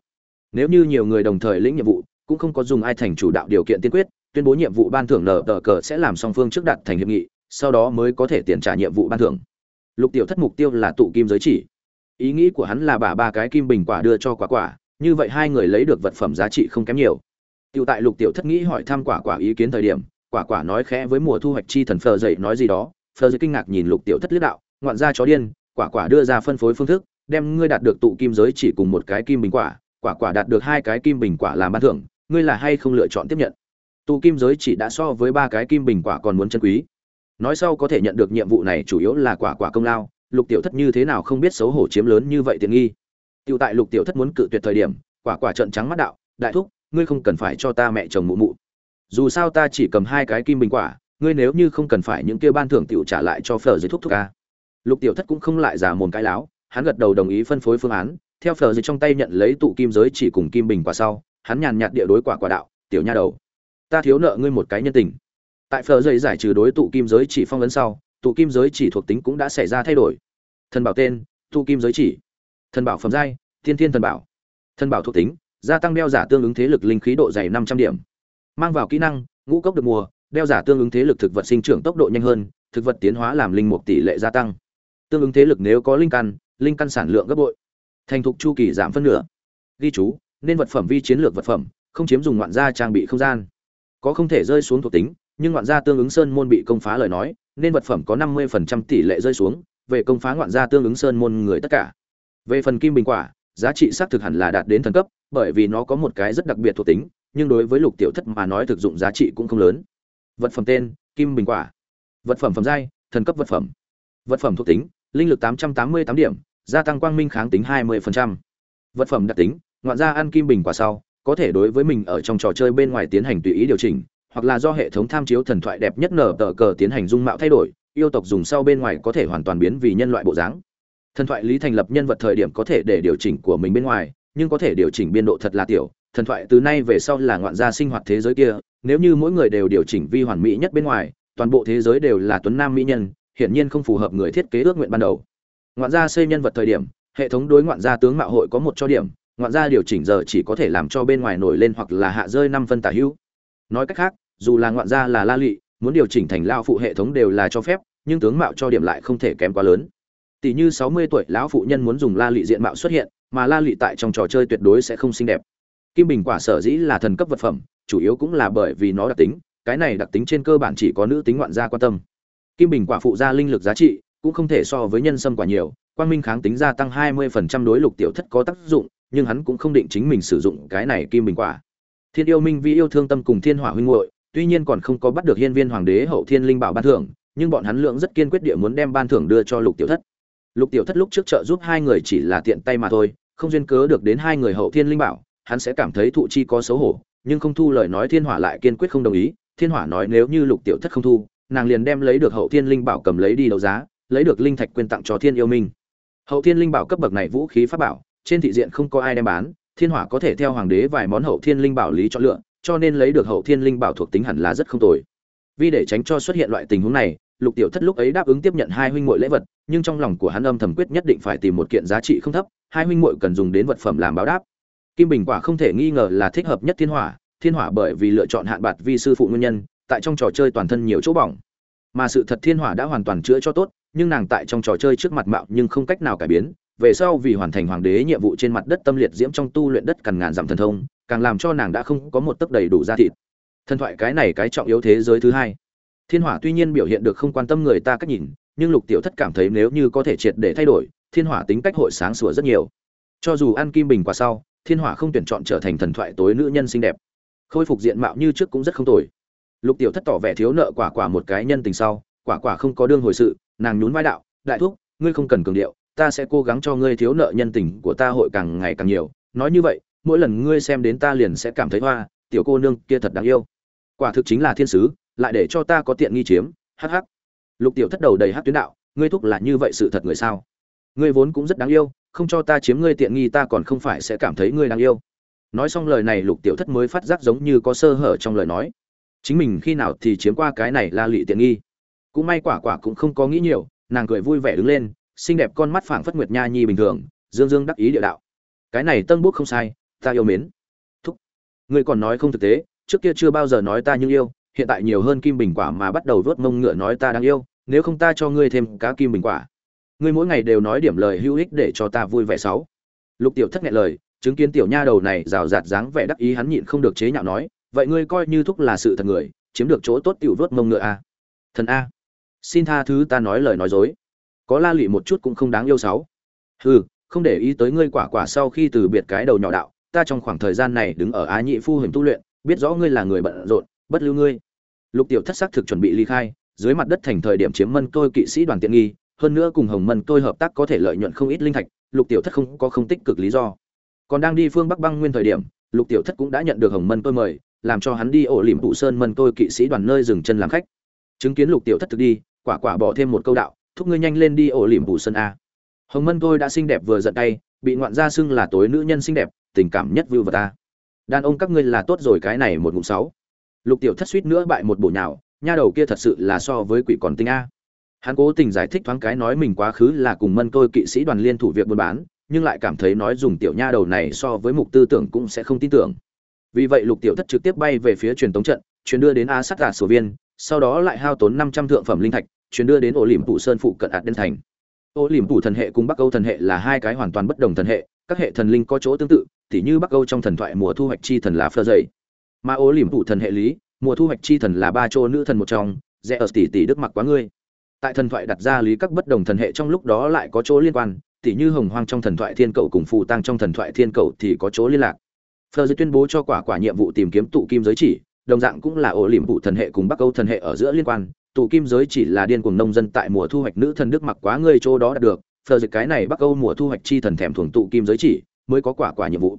Nếu như nhiều người đồng thời lĩnh nhiệm vụ, cũng không có dùng ai thành chủ đạo điều kiện tiên quyết, tuyên bố nhiệm vụ ban thưởng nở tờ cờ sẽ làm song phương trước đặt thành hiệp nghị, sau đó mới có thể tiền trả nhiệm vụ ban thưởng lục tiểu thất mục tiêu là tụ kim giới chỉ. Ý nghĩ của hắn là bả ba cái kim bình quả đưa cho quả quả như vậy hai người lấy được vật phẩm giá trị không kém nhiều. Tiểu tại Lục Tiểu Thất nghĩ hỏi thăm quả quả ý kiến thời điểm, quả quả nói khẽ với mùa thu hoạch chi thần phờ dậy nói gì đó, phờ dậy kinh ngạc nhìn Lục Tiểu Thất liếc đạo, ngoạn ra chó điên, quả quả đưa ra phân phối phương thức, đem ngươi đạt được tụ kim giới chỉ cùng một cái kim bình quả, quả quả đạt được hai cái kim bình quả làm ban thưởng, ngươi là hay không lựa chọn tiếp nhận? Tụ kim giới chỉ đã so với ba cái kim bình quả còn muốn chân quý nói sau có thể nhận được nhiệm vụ này chủ yếu là quả quả công lao, lục tiểu thất như thế nào không biết xấu hổ chiếm lớn như vậy tiện nghi. Tựu tại lục tiểu thất muốn cự tuyệt thời điểm, quả quả trận trắng mắt đạo, đại thúc, ngươi không cần phải cho ta mẹ chồng mụ mụ. Dù sao ta chỉ cầm hai cái kim bình quả, ngươi nếu như không cần phải những kia ban thưởng tiểu trả lại cho phở dưới thúc thúc ca. Lục tiểu thất cũng không lại giả mồm cái láo, hắn gật đầu đồng ý phân phối phương án, theo phở dưới trong tay nhận lấy tụ kim giới chỉ cùng kim bình quả sau, hắn nhàn nhạt địa đối quả quả đạo, tiểu nha đầu, ta thiếu nợ ngươi một cái nhân tình tại phờ dây giải trừ đối tụ kim giới chỉ phong ấn sau, tụ kim giới chỉ thuộc tính cũng đã xảy ra thay đổi. Thần bảo tên, tụ kim giới chỉ. Thần bảo phẩm giai thiên thiên thần bảo. Thần bảo thuộc tính, gia tăng đeo giả tương ứng thế lực linh khí độ dày năm trăm điểm. Mang vào kỹ năng, ngũ cốc được mùa, đeo giả tương ứng thế lực thực vật sinh trưởng tốc độ nhanh hơn, thực vật tiến hóa làm linh mục tỷ lệ gia tăng. Tương ứng thế lực nếu có linh căn linh căn sản lượng gấp bội. Thành thục chu kỳ giảm phân nửa. Ghi chú, nên vật phẩm vi chiến lược vật phẩm, không chiếm dùng ngoạn gia trang bị không gian. Có không thể rơi xuống thuộc tính nhưng ngoạn gia tương ứng sơn môn bị công phá lời nói, nên vật phẩm có năm mươi phần trăm tỷ lệ rơi xuống, về công phá ngoạn gia tương ứng sơn môn người tất cả. Về phần kim bình quả, giá trị xác thực hẳn là đạt đến thần cấp, bởi vì nó có một cái rất đặc biệt thuộc tính, nhưng đối với lục tiểu thất mà nói thực dụng giá trị cũng không lớn. Vật phẩm tên, kim bình quả. Vật phẩm phẩm giai, thần cấp vật phẩm. Vật phẩm thuộc tính, linh lực tám trăm tám mươi tám điểm, gia tăng quang minh kháng tính hai mươi phần trăm. vật phẩm đặc tính, ngoạn gia ăn kim bình quả sau, có thể đối với mình ở trong trò chơi bên ngoài tiến hành tùy ý điều chỉnh hoặc là do hệ thống tham chiếu thần thoại đẹp nhất nở tờ cờ tiến hành dung mạo thay đổi, yêu tộc dùng sau bên ngoài có thể hoàn toàn biến vì nhân loại bộ dáng. Thần thoại lý thành lập nhân vật thời điểm có thể để điều chỉnh của mình bên ngoài, nhưng có thể điều chỉnh biên độ thật là tiểu. Thần thoại từ nay về sau là ngoạn gia sinh hoạt thế giới kia, nếu như mỗi người đều điều chỉnh vi hoàn mỹ nhất bên ngoài, toàn bộ thế giới đều là tuấn nam mỹ nhân, hiển nhiên không phù hợp người thiết kế ước nguyện ban đầu. Ngoạn gia xây nhân vật thời điểm, hệ thống đối ngoạn gia tướng mạo hội có một cho điểm, ngoạn gia điều chỉnh giờ chỉ có thể làm cho bên ngoài nổi lên hoặc là hạ rơi năm phân tả hữu. Nói cách khác dù là ngoạn gia là la lị muốn điều chỉnh thành lao phụ hệ thống đều là cho phép nhưng tướng mạo cho điểm lại không thể kém quá lớn. Tỷ như sáu mươi tuổi lão phụ nhân muốn dùng la lị diện mạo xuất hiện mà la lị tại trong trò chơi tuyệt đối sẽ không xinh đẹp. Kim bình quả sở dĩ là thần cấp vật phẩm chủ yếu cũng là bởi vì nó đặc tính cái này đặc tính trên cơ bản chỉ có nữ tính ngoạn gia quan tâm. Kim bình quả phụ gia linh lực giá trị cũng không thể so với nhân sâm quả nhiều quang minh kháng tính gia tăng 20% đối lục tiểu thất có tác dụng nhưng hắn cũng không định chính mình sử dụng cái này kim bình quả. Thiên yêu minh Vi yêu thương tâm cùng thiên hỏa huynh muội, tuy nhiên còn không có bắt được hiên viên hoàng đế hậu thiên linh bảo ban thưởng, nhưng bọn hắn lượng rất kiên quyết địa muốn đem ban thưởng đưa cho Lục Tiểu Thất. Lục Tiểu Thất lúc trước trợ giúp hai người chỉ là tiện tay mà thôi, không duyên cớ được đến hai người hậu thiên linh bảo, hắn sẽ cảm thấy thụ chi có xấu hổ, nhưng không thu lời nói thiên hỏa lại kiên quyết không đồng ý, thiên hỏa nói nếu như Lục Tiểu Thất không thu, nàng liền đem lấy được hậu thiên linh bảo cầm lấy đi đấu giá, lấy được linh thạch quyên tặng cho thiên yêu minh. Hậu thiên linh bảo cấp bậc này vũ khí pháp bảo, trên thị diện không có ai đem bán thiên hỏa có thể theo hoàng đế vài món hậu thiên linh bảo lý chọn lựa cho nên lấy được hậu thiên linh bảo thuộc tính hẳn là rất không tồi. Vì để tránh cho xuất hiện loại tình huống này, lục tiểu thất lúc ấy đáp ứng tiếp nhận hai huynh muội lễ vật, nhưng trong lòng của hắn âm thầm quyết nhất định phải tìm một kiện giá trị không thấp, hai huynh muội cần dùng đến vật phẩm làm báo đáp. Kim bình quả không thể nghi ngờ là thích hợp nhất thiên hỏa thiên hỏa bởi vì lựa chọn hạn bạc vi sư phụ nguyên nhân, tại trong trò chơi toàn thân nhiều chỗ bỏng. Mà sự thật thiên hỏa đã hoàn toàn chữa cho tốt, nhưng nàng tại trong trò chơi trước mặt mạo nhưng không cách nào cải biến về sau vì hoàn thành hoàng đế nhiệm vụ trên mặt đất tâm liệt diễm trong tu luyện đất cằn ngàn dặm thần thông, càng làm cho nàng đã không có một tấc đầy đủ da thịt. Thần thoại cái này cái trọng yếu thế giới thứ hai. Thiên hỏa tuy nhiên biểu hiện được không quan tâm người ta cách nhìn, nhưng lục tiểu thất cảm thấy nếu như có thể triệt để thay đổi, thiên hỏa tính cách hội sáng sủa rất nhiều. Cho dù ăn kim bình quả sau, thiên hỏa không tuyển chọn trở thành thần thoại tối nữ nhân xinh đẹp. Khôi phục diện mạo như trước cũng rất không tồi. Lục tiểu thất tỏ vẻ thiếu nợ quả quả một cái nhân tình sau, quả quả không có đương hồi sự, nàng nhún vai đạo, đại thúc, ngươi không cần cường điệu ta sẽ cố gắng cho ngươi thiếu nợ nhân tình của ta hội càng ngày càng nhiều. Nói như vậy, mỗi lần ngươi xem đến ta liền sẽ cảm thấy hoa, tiểu cô nương kia thật đáng yêu. Quả thực chính là thiên sứ, lại để cho ta có tiện nghi chiếm, hắc hắc. Lục tiểu thất đầu đầy hắc tuyến đạo, ngươi thúc là như vậy sự thật người sao? Ngươi vốn cũng rất đáng yêu, không cho ta chiếm ngươi tiện nghi ta còn không phải sẽ cảm thấy ngươi đáng yêu. Nói xong lời này lục tiểu thất mới phát giác giống như có sơ hở trong lời nói. Chính mình khi nào thì chiếm qua cái này la lị tiện nghi. Cũng may quả quả cũng không có nghĩ nhiều, nàng cười vui vẻ đứng lên xinh đẹp con mắt phảng phất nguyệt nha nhi bình thường, dương dương đắc ý địa đạo. Cái này tân bút không sai, ta yêu mến. Thúc. Ngươi còn nói không thực tế, trước kia chưa bao giờ nói ta như yêu, hiện tại nhiều hơn kim bình quả mà bắt đầu vớt mông ngựa nói ta đang yêu, nếu không ta cho ngươi thêm cá kim bình quả. Ngươi mỗi ngày đều nói điểm lời hữu ích để cho ta vui vẻ sáu. Lục tiểu thất nghẹn lời, chứng kiến tiểu nha đầu này rào rạt dáng vẻ đắc ý hắn nhịn không được chế nhạo nói, vậy ngươi coi như thúc là sự thật người, chiếm được chỗ tốt tiểu vớt mông ngựa a. À? thần a. Xin tha thứ ta nói lời nói dối có la lụy một chút cũng không đáng yêu sáu. Hừ, không để ý tới ngươi quả quả sau khi từ biệt cái đầu nhỏ đạo, ta trong khoảng thời gian này đứng ở á nhị phu hình tu luyện, biết rõ ngươi là người bận rộn, bất lưu ngươi. Lục tiểu thất sắc thực chuẩn bị ly khai, dưới mặt đất thành thời điểm chiếm mân tôi kỵ sĩ đoàn tiện nghi, hơn nữa cùng hồng mân tôi hợp tác có thể lợi nhuận không ít linh thạch, lục tiểu thất không có không tích cực lý do. Còn đang đi phương bắc băng nguyên thời điểm, lục tiểu thất cũng đã nhận được hồng mân tôi mời, làm cho hắn đi ổ lỉm phụ sơn mân tôi kỵ sĩ đoàn nơi dừng chân làm khách. Chứng kiến lục tiểu thất thực đi, quả quả bỏ thêm một câu đạo thúc ngươi nhanh lên đi ổ liềm bù sân a. Hồng mân tôi đã xinh đẹp vừa giận tay, bị ngoạn gia xưng là tối nữ nhân xinh đẹp, tình cảm nhất vưu vật ta. Đàn ông các ngươi là tốt rồi, cái này một ngụm sáu. Lục tiểu thất suýt nữa bại một bổ nhào, nha đầu kia thật sự là so với quỷ còn tinh a. Hắn cố tình giải thích thoáng cái nói mình quá khứ là cùng mân tôi kỵ sĩ đoàn liên thủ việc buôn bán, nhưng lại cảm thấy nói dùng tiểu nha đầu này so với mục tư tưởng cũng sẽ không tin tưởng. Vì vậy lục tiểu thất trực tiếp bay về phía truyền tống trận chuyển đưa đến a sát gà sổ viên, sau đó lại hao tốn năm trăm thượng phẩm linh thạch chuyển đưa đến ổ liềm phủ sơn phụ cận ạt đen thành ổ liềm phủ thần hệ cùng bắc âu thần hệ là hai cái hoàn toàn bất đồng thần hệ, các hệ thần linh có chỗ tương tự, tỉ như bắc âu trong thần thoại mùa thu hoạch chi thần là phơ dày. Mà ổ liềm phủ thần hệ lý, mùa thu hoạch chi thần là ba chỗ nữ thần một trong rẽ ở tỷ tỷ đức mặc quá ngươi. Tại thần thoại đặt ra lý các bất đồng thần hệ trong lúc đó lại có chỗ liên quan, tỉ như hồng hoang trong thần thoại thiên cầu cùng phù tăng trong thần thoại thiên cầu thì có chỗ liên lạc. Phơ giới tuyên bố cho quả quả nhiệm vụ tìm kiếm tụ kim giới chỉ, đồng dạng cũng là ổ liềm phủ thần hệ cùng bắc âu thần hệ ở giữa liên quan tụ kim giới chỉ là điên cuồng nông dân tại mùa thu hoạch nữ thần đức mặc quá ngươi chỗ đó đạt được, phờ dịch cái này bắc âu mùa thu hoạch chi thần thèm thuồng tụ kim giới chỉ, mới có quả quả nhiệm vụ.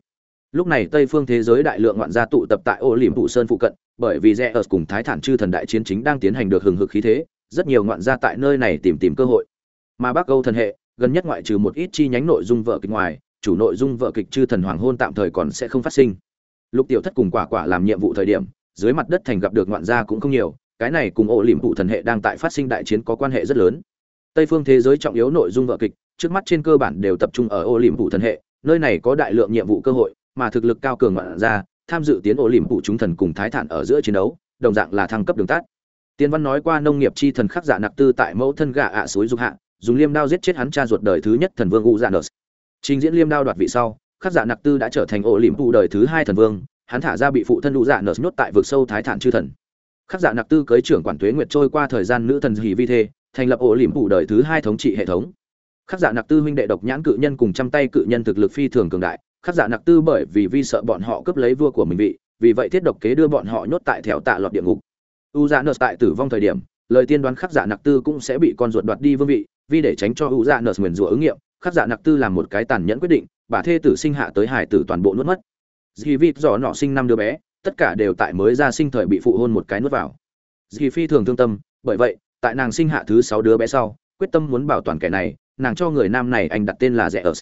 Lúc này tây phương thế giới đại lượng ngoạn gia tụ tập tại Ô liềm vụ sơn phụ cận, bởi vì rẽ ở cùng thái thản chư thần đại chiến chính đang tiến hành được hừng hực khí thế, rất nhiều ngoạn gia tại nơi này tìm tìm cơ hội. Mà bắc âu thần hệ, gần nhất ngoại trừ một ít chi nhánh nội dung vợ kịch ngoài, chủ nội dung vợ kịch chư thần hoàng hôn tạm thời còn sẽ không phát sinh. Lục tiểu thất cùng quả quả làm nhiệm vụ thời điểm, dưới mặt đất thành gặp được ngoạn gia cũng không nhiều cái này cùng ổ liềm phụ thần hệ đang tại phát sinh đại chiến có quan hệ rất lớn. Tây phương thế giới trọng yếu nội dung vợ kịch trước mắt trên cơ bản đều tập trung ở ổ liềm phụ thần hệ nơi này có đại lượng nhiệm vụ cơ hội mà thực lực cao cường ngoạn ra, tham dự tiến ổ liềm phụ chúng thần cùng thái thản ở giữa chiến đấu đồng dạng là thăng cấp đường tắt. Tiên văn nói qua nông nghiệp chi thần khắc giả nặc tư tại mẫu thân gạ ạ suối dục hạ dùng liêm đao giết chết hắn cha ruột đời thứ nhất thần vương u dạ nợ trình diễn liêm đao đoạt vị sau khắc giả nặc tư đã trở thành ổ liềm phụ đời thứ hai thần vương hắn thả ra bị phụ thân u dạ nợ nhốt tại vực sâu thái thản chư thần khắc giả nặc tư cưới trưởng quản tuế nguyệt trôi qua thời gian nữ thần hỉ vi thê, thành lập ổ liềm phủ đời thứ hai thống trị hệ thống. Khắc giả nặc tư huynh đệ độc nhãn cự nhân cùng trăm tay cự nhân thực lực phi thường cường đại. Khắc giả nặc tư bởi vì vi sợ bọn họ cướp lấy vua của mình vị, vì vậy thiết độc kế đưa bọn họ nhốt tại thẻo tạ lọt địa ngục. U dạ nợ tại tử vong thời điểm, lời tiên đoán khắc giả nặc tư cũng sẽ bị con ruột đoạt đi vương vị, vì để tránh cho u dạ nợ nguyền rủa ứng nghiệm, khắc giả nặc tư làm một cái tàn nhẫn quyết định, bà thê tử sinh hạ tới hải tử toàn bộ nuốt mất. Dì vịt dò nọ sinh năm đứa bé tất cả đều tại mới ra sinh thời bị phụ hôn một cái nuốt vào. Dì phi thường thương tâm, bởi vậy, tại nàng sinh hạ thứ sáu đứa bé sau, quyết tâm muốn bảo toàn kẻ này, nàng cho người nam này anh đặt tên là rẻ ớt.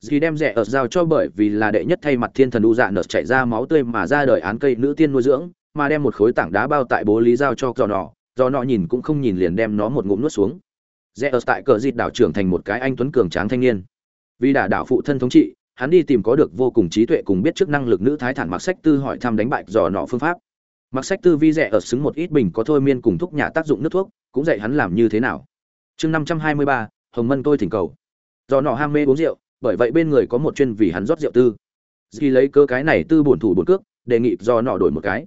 Dì đem rẻ ớt giao cho bởi vì là đệ nhất thay mặt thiên thần u dạ nợt chạy ra máu tươi mà ra đời án cây nữ tiên nuôi dưỡng, mà đem một khối tảng đá bao tại bố lý giao cho giò nọ. Do nọ nhìn cũng không nhìn liền đem nó một ngụm nuốt xuống. Rẽ ở tại cờ dịt đảo trưởng thành một cái anh tuấn cường tráng thanh niên. Vì đả đảo phụ thân thống trị hắn đi tìm có được vô cùng trí tuệ cùng biết chức năng lực nữ thái thản mặc sách tư hỏi thăm đánh bại dò nọ phương pháp. Mặc sách tư vi rẻ ở xứng một ít bình có thôi miên cùng thuốc nhà tác dụng nước thuốc, cũng dạy hắn làm như thế nào. Chương năm trăm hai mươi ba, hồng mân tôi thỉnh cầu. Do nọ ham mê uống rượu, bởi vậy bên người có một chuyên vì hắn rót rượu tư. Dì lấy cơ cái này tư bổn thủ bổn cước, đề nghị do nọ đổi một cái.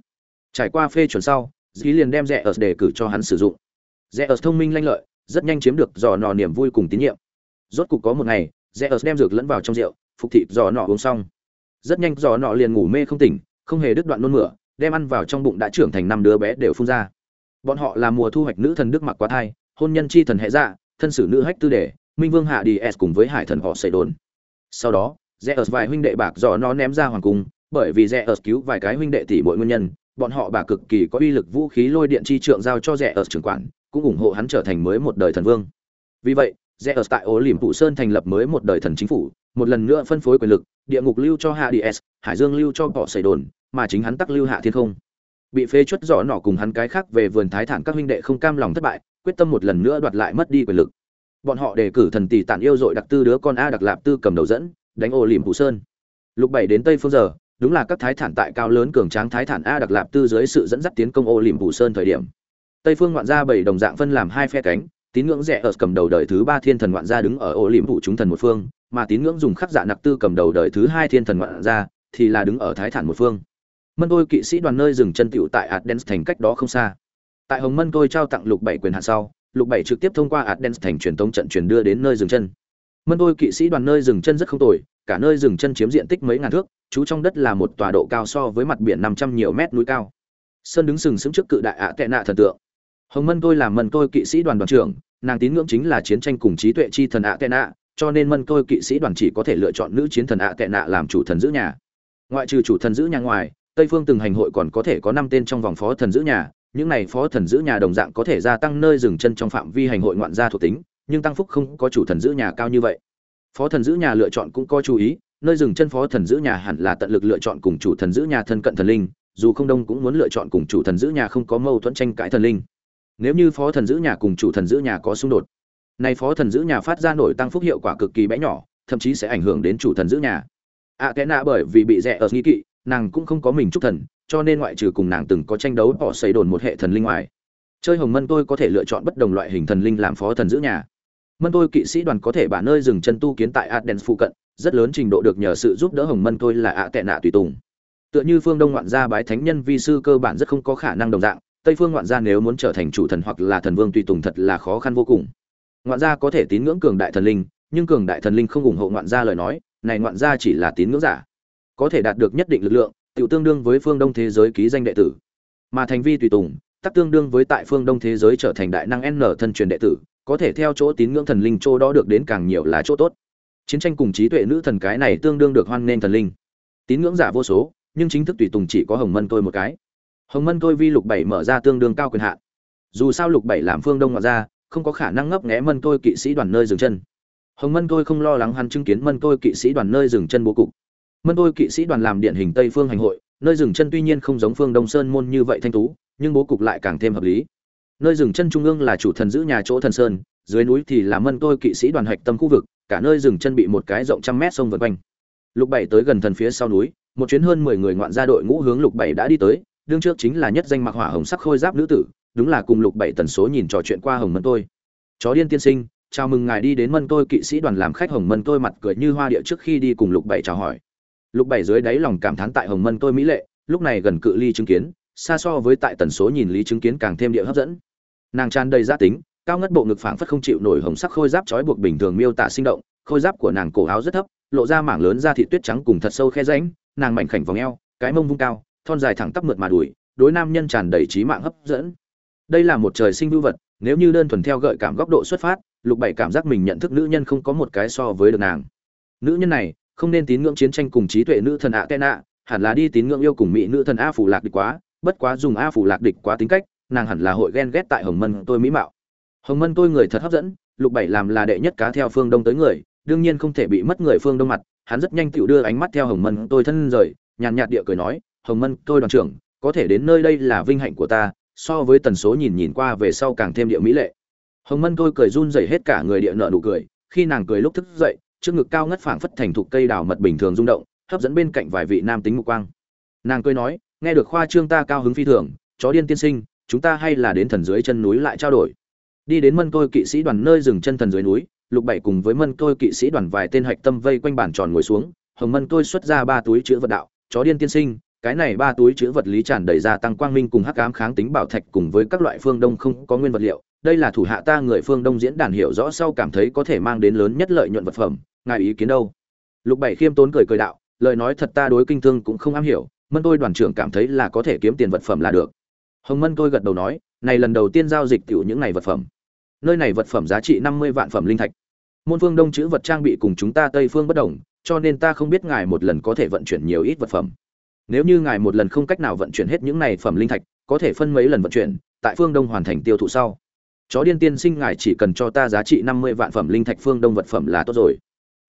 Trải qua phê chuẩn sau dì liền đem rẻ ở đề cử cho hắn sử dụng. Rẻ ở thông minh lanh lợi, rất nhanh chiếm được dò nọ niềm vui cùng tín nhiệm. Rốt cục có một ngày, rẻ ở đem dược lẫn vào trong rượu phục thị giò nọ uống xong. Rất nhanh giò nọ liền ngủ mê không tỉnh không hề đứt đoạn nôn mửa đem ăn vào trong bụng đã trưởng thành năm đứa bé đều phun ra. Bọn họ là mùa thu hoạch nữ thần đức mặc quá thai hôn nhân chi thần hệ dạ thân sử nữ hách tư đề minh vương hạ đi s cùng với hải thần họ xây đồn. Sau đó rẽ ớt vài huynh đệ bạc giò nó ném ra hoàng cung bởi vì rẽ ớt cứu vài cái huynh đệ tỷ bội nguyên nhân bọn họ bà cực kỳ có uy lực vũ khí lôi điện chi trượng giao cho rẽ ớt trưởng quản cũng ủng hộ hắn trở thành mới một đời thần vương. Vì vậy Zeus tại ô Liềm phụ Sơn thành lập mới một đời thần chính phủ, một lần nữa phân phối quyền lực, địa ngục lưu cho hạ ds hải dương lưu cho Bỏ Sẩy Đồn, mà chính hắn tắc lưu hạ thiên không. Bị phế chuất giỏ nọ cùng hắn cái khác về vườn thái thản các huynh đệ không cam lòng thất bại, quyết tâm một lần nữa đoạt lại mất đi quyền lực. Bọn họ đề cử thần tỷ tản yêu dội đặc tư đứa con A đặc lạp tư cầm đầu dẫn, đánh ô lìm Phủ Sơn. Lúc bảy đến Tây phương giờ, đúng là các thái thản tại cao lớn cường tráng thái thản A đặc lạp tư dưới sự dẫn dắt tiến công ô lìm Phủ Sơn thời điểm. Tây phương ngoạn gia bảy đồng dạng phân làm hai phe cánh, tín ngưỡng rẻ ở cầm đầu đời thứ ba thiên thần ngoạn gia đứng ở ô lìm vụ chúng thần một phương mà tín ngưỡng dùng khắc dạ nặc tư cầm đầu đời thứ hai thiên thần ngoạn ra thì là đứng ở thái thản một phương. Mân tôi kỵ sĩ đoàn nơi dừng chân tựu tại adens thành cách đó không xa. Tại hồng mân tôi trao tặng lục bảy quyền hạn sau, lục bảy trực tiếp thông qua adens thành truyền tống trận truyền đưa đến nơi dừng chân. Mân tôi kỵ sĩ đoàn nơi dừng chân rất không tồi, cả nơi dừng chân chiếm diện tích mấy ngàn thước trú trong đất là một tòa độ cao so với mặt biển năm trăm nhiều mét núi cao. Sơn đứng sừng sững trước cự đại ạ tệ nạ thần tượng. Hồng mân tôi làm mân tôi kỵ sĩ đoàn đoàn trưởng, nàng tín ngưỡng chính là chiến tranh cùng trí tuệ chi thần ạ tệ nạ cho nên mân tôi kỵ sĩ đoàn chỉ có thể lựa chọn nữ chiến thần ạ tệ nạ làm chủ thần giữ nhà ngoại trừ chủ thần giữ nhà ngoài tây phương từng hành hội còn có thể có năm tên trong vòng phó thần giữ nhà những này phó thần giữ nhà đồng dạng có thể gia tăng nơi dừng chân trong phạm vi hành hội ngoạn gia thuộc tính nhưng tăng phúc không có chủ thần giữ nhà cao như vậy phó thần giữ nhà lựa chọn cũng có chú ý nơi dừng chân phó thần giữ nhà hẳn là tận lực lựa chọn cùng chủ thần giữ nhà thân cận thần linh dù không đông cũng muốn lựa chọn cùng chủ thần giữ nhà không có mâu thuẫn tranh cãi thần linh nếu như phó thần giữ nhà cùng chủ thần giữ nhà có xung đột nay phó thần giữ nhà phát ra nổi tăng phúc hiệu quả cực kỳ bé nhỏ, thậm chí sẽ ảnh hưởng đến chủ thần giữ nhà. Ạ kẽ nạ bởi vì bị rẻ ở nghi kỵ, nàng cũng không có mình chúc thần, cho nên ngoại trừ cùng nàng từng có tranh đấu bỏ xây đồn một hệ thần linh ngoài. Chơi hồng mân tôi có thể lựa chọn bất đồng loại hình thần linh làm phó thần giữ nhà. Mân tôi kỵ sĩ đoàn có thể bả nơi dừng chân tu kiến tại Aden phụ cận, rất lớn trình độ được nhờ sự giúp đỡ hồng mân tôi là ạ tệ nạ tùy tùng. Tựa như phương đông ngoạn gia bái thánh nhân vi sư cơ bản rất không có khả năng đồng dạng, tây phương ngoạn gia nếu muốn trở thành chủ thần hoặc là thần vương tùy tùng thật là khó khăn vô cùng ngoạn gia có thể tín ngưỡng cường đại thần linh, nhưng cường đại thần linh không ủng hộ ngoạn gia lời nói, này ngoạn gia chỉ là tín ngưỡng giả. Có thể đạt được nhất định lực lượng tự tương đương với phương đông thế giới ký danh đệ tử. Mà thành vi tùy tùng, tắc tương đương với tại phương đông thế giới trở thành đại năng n thân truyền đệ tử, có thể theo chỗ tín ngưỡng thần linh chỗ đó được đến càng nhiều là chỗ tốt. Chiến tranh cùng trí tuệ nữ thần cái này tương đương được hoan nghênh thần linh. Tín ngưỡng giả vô số, nhưng chính thức tùy tùng chỉ có hồng mân tôi một cái. Hồng mân tôi vi lục bảy mở ra tương đương cao quyền hạn. Dù sao lục bảy làm phương đông ngoại ra không có khả năng ngấp nghé mân tôi kỵ sĩ đoàn nơi dừng chân. Hồng mân tôi không lo lắng hắn chứng kiến mân tôi kỵ sĩ đoàn nơi dừng chân bố cục. Mân tôi kỵ sĩ đoàn làm điển hình tây phương hành hội, nơi dừng chân tuy nhiên không giống phương đông sơn môn như vậy thanh tú, nhưng bố cục lại càng thêm hợp lý. Nơi dừng chân trung ương là chủ thần giữ nhà chỗ thần sơn, dưới núi thì là mân tôi kỵ sĩ đoàn hạch tâm khu vực, cả nơi dừng chân bị một cái rộng trăm mét sông vượt quanh. Lục bảy tới gần thần phía sau núi, một chuyến hơn mười người ngoạn gia đội ngũ hướng lục bảy đã đi tới, đương trước chính là nhất danh mặc hỏa hồng sắc khôi giáp nữ tử đúng là cùng lục bảy tần số nhìn trò chuyện qua hồng mân tôi. Chó điên tiên sinh, chào mừng ngài đi đến mân tôi kỵ sĩ đoàn làm khách hồng mân tôi mặt cười như hoa địa trước khi đi cùng lục bảy chào hỏi. Lục bảy dưới đáy lòng cảm thán tại hồng mân tôi mỹ lệ, lúc này gần cự ly chứng kiến, xa so với tại tần số nhìn lý chứng kiến càng thêm địa hấp dẫn. Nàng tràn đầy gia tính, cao ngất bộ ngực phảng phất không chịu nổi hồng sắc khôi giáp trói buộc bình thường miêu tả sinh động, khôi giáp của nàng cổ áo rất thấp, lộ ra mảng lớn da thịt tuyết trắng cùng thật sâu khe ránh nàng mảnh khảnh vòng eo, cái mông vung cao, thon dài thẳng tắp mượt mà đùi, đối nam nhân tràn đầy trí mạng hấp dẫn đây là một trời sinh vưu vật, nếu như đơn thuần theo gợi cảm góc độ xuất phát, lục bảy cảm giác mình nhận thức nữ nhân không có một cái so với được nàng. Nữ nhân này, không nên tín ngưỡng chiến tranh cùng trí tuệ nữ thần ạ tên ạ hẳn là đi tín ngưỡng yêu cùng mỹ nữ thần a phủ lạc địch quá, bất quá dùng a phủ lạc địch quá tính cách, nàng hẳn là hội ghen ghét tại hồng mân tôi mỹ mạo. Hồng mân tôi người thật hấp dẫn, lục bảy làm là đệ nhất cá theo phương đông tới người, đương nhiên không thể bị mất người phương đông mặt, hắn rất nhanh tựu đưa ánh mắt theo hồng mân tôi thân rời, nhàn nhạt địa cười nói, hồng mân tôi đoàn trưởng, có thể đến nơi đây là vinh hạnh của ta so với tần số nhìn nhìn qua về sau càng thêm địa mỹ lệ. Hồng mân tôi cười run rẩy hết cả người địa nợ nụ cười, khi nàng cười lúc thức dậy, trước ngực cao ngất phảng phất thành thục cây đào mật bình thường rung động, hấp dẫn bên cạnh vài vị nam tính mục quang. Nàng cười nói, nghe được khoa trương ta cao hứng phi thường, chó điên tiên sinh, chúng ta hay là đến thần dưới chân núi lại trao đổi. Đi đến mân tôi kỵ sĩ đoàn nơi dừng chân thần dưới núi, lục bảy cùng với mân tôi kỵ sĩ đoàn vài tên hạch tâm vây quanh bàn tròn ngồi xuống, hồng mân tôi xuất ra ba túi chứa vật đạo, chó điên tiên sinh cái này ba túi chứa vật lý tràn đầy ra tăng quang minh cùng hắc ám kháng tính bảo thạch cùng với các loại phương đông không có nguyên vật liệu. Đây là thủ hạ ta người phương đông diễn đàn hiểu rõ sau cảm thấy có thể mang đến lớn nhất lợi nhuận vật phẩm. Ngài ý kiến đâu? Lục bảy khiêm tốn cười cười đạo, lời nói thật ta đối kinh thương cũng không am hiểu, mân tôi đoàn trưởng cảm thấy là có thể kiếm tiền vật phẩm là được. Hồng mân tôi gật đầu nói, này lần đầu tiên giao dịch tiểu những này vật phẩm. Nơi này vật phẩm giá trị năm mươi vạn phẩm linh thạch. Môn phương đông chữ vật trang bị cùng chúng ta tây phương bất đồng, cho nên ta không biết ngài một lần có thể vận chuyển nhiều ít vật phẩm nếu như ngài một lần không cách nào vận chuyển hết những này phẩm linh thạch, có thể phân mấy lần vận chuyển, tại phương đông hoàn thành tiêu thụ sau. Chó điên tiên sinh ngài chỉ cần cho ta giá trị năm mươi vạn phẩm linh thạch phương đông vật phẩm là tốt rồi.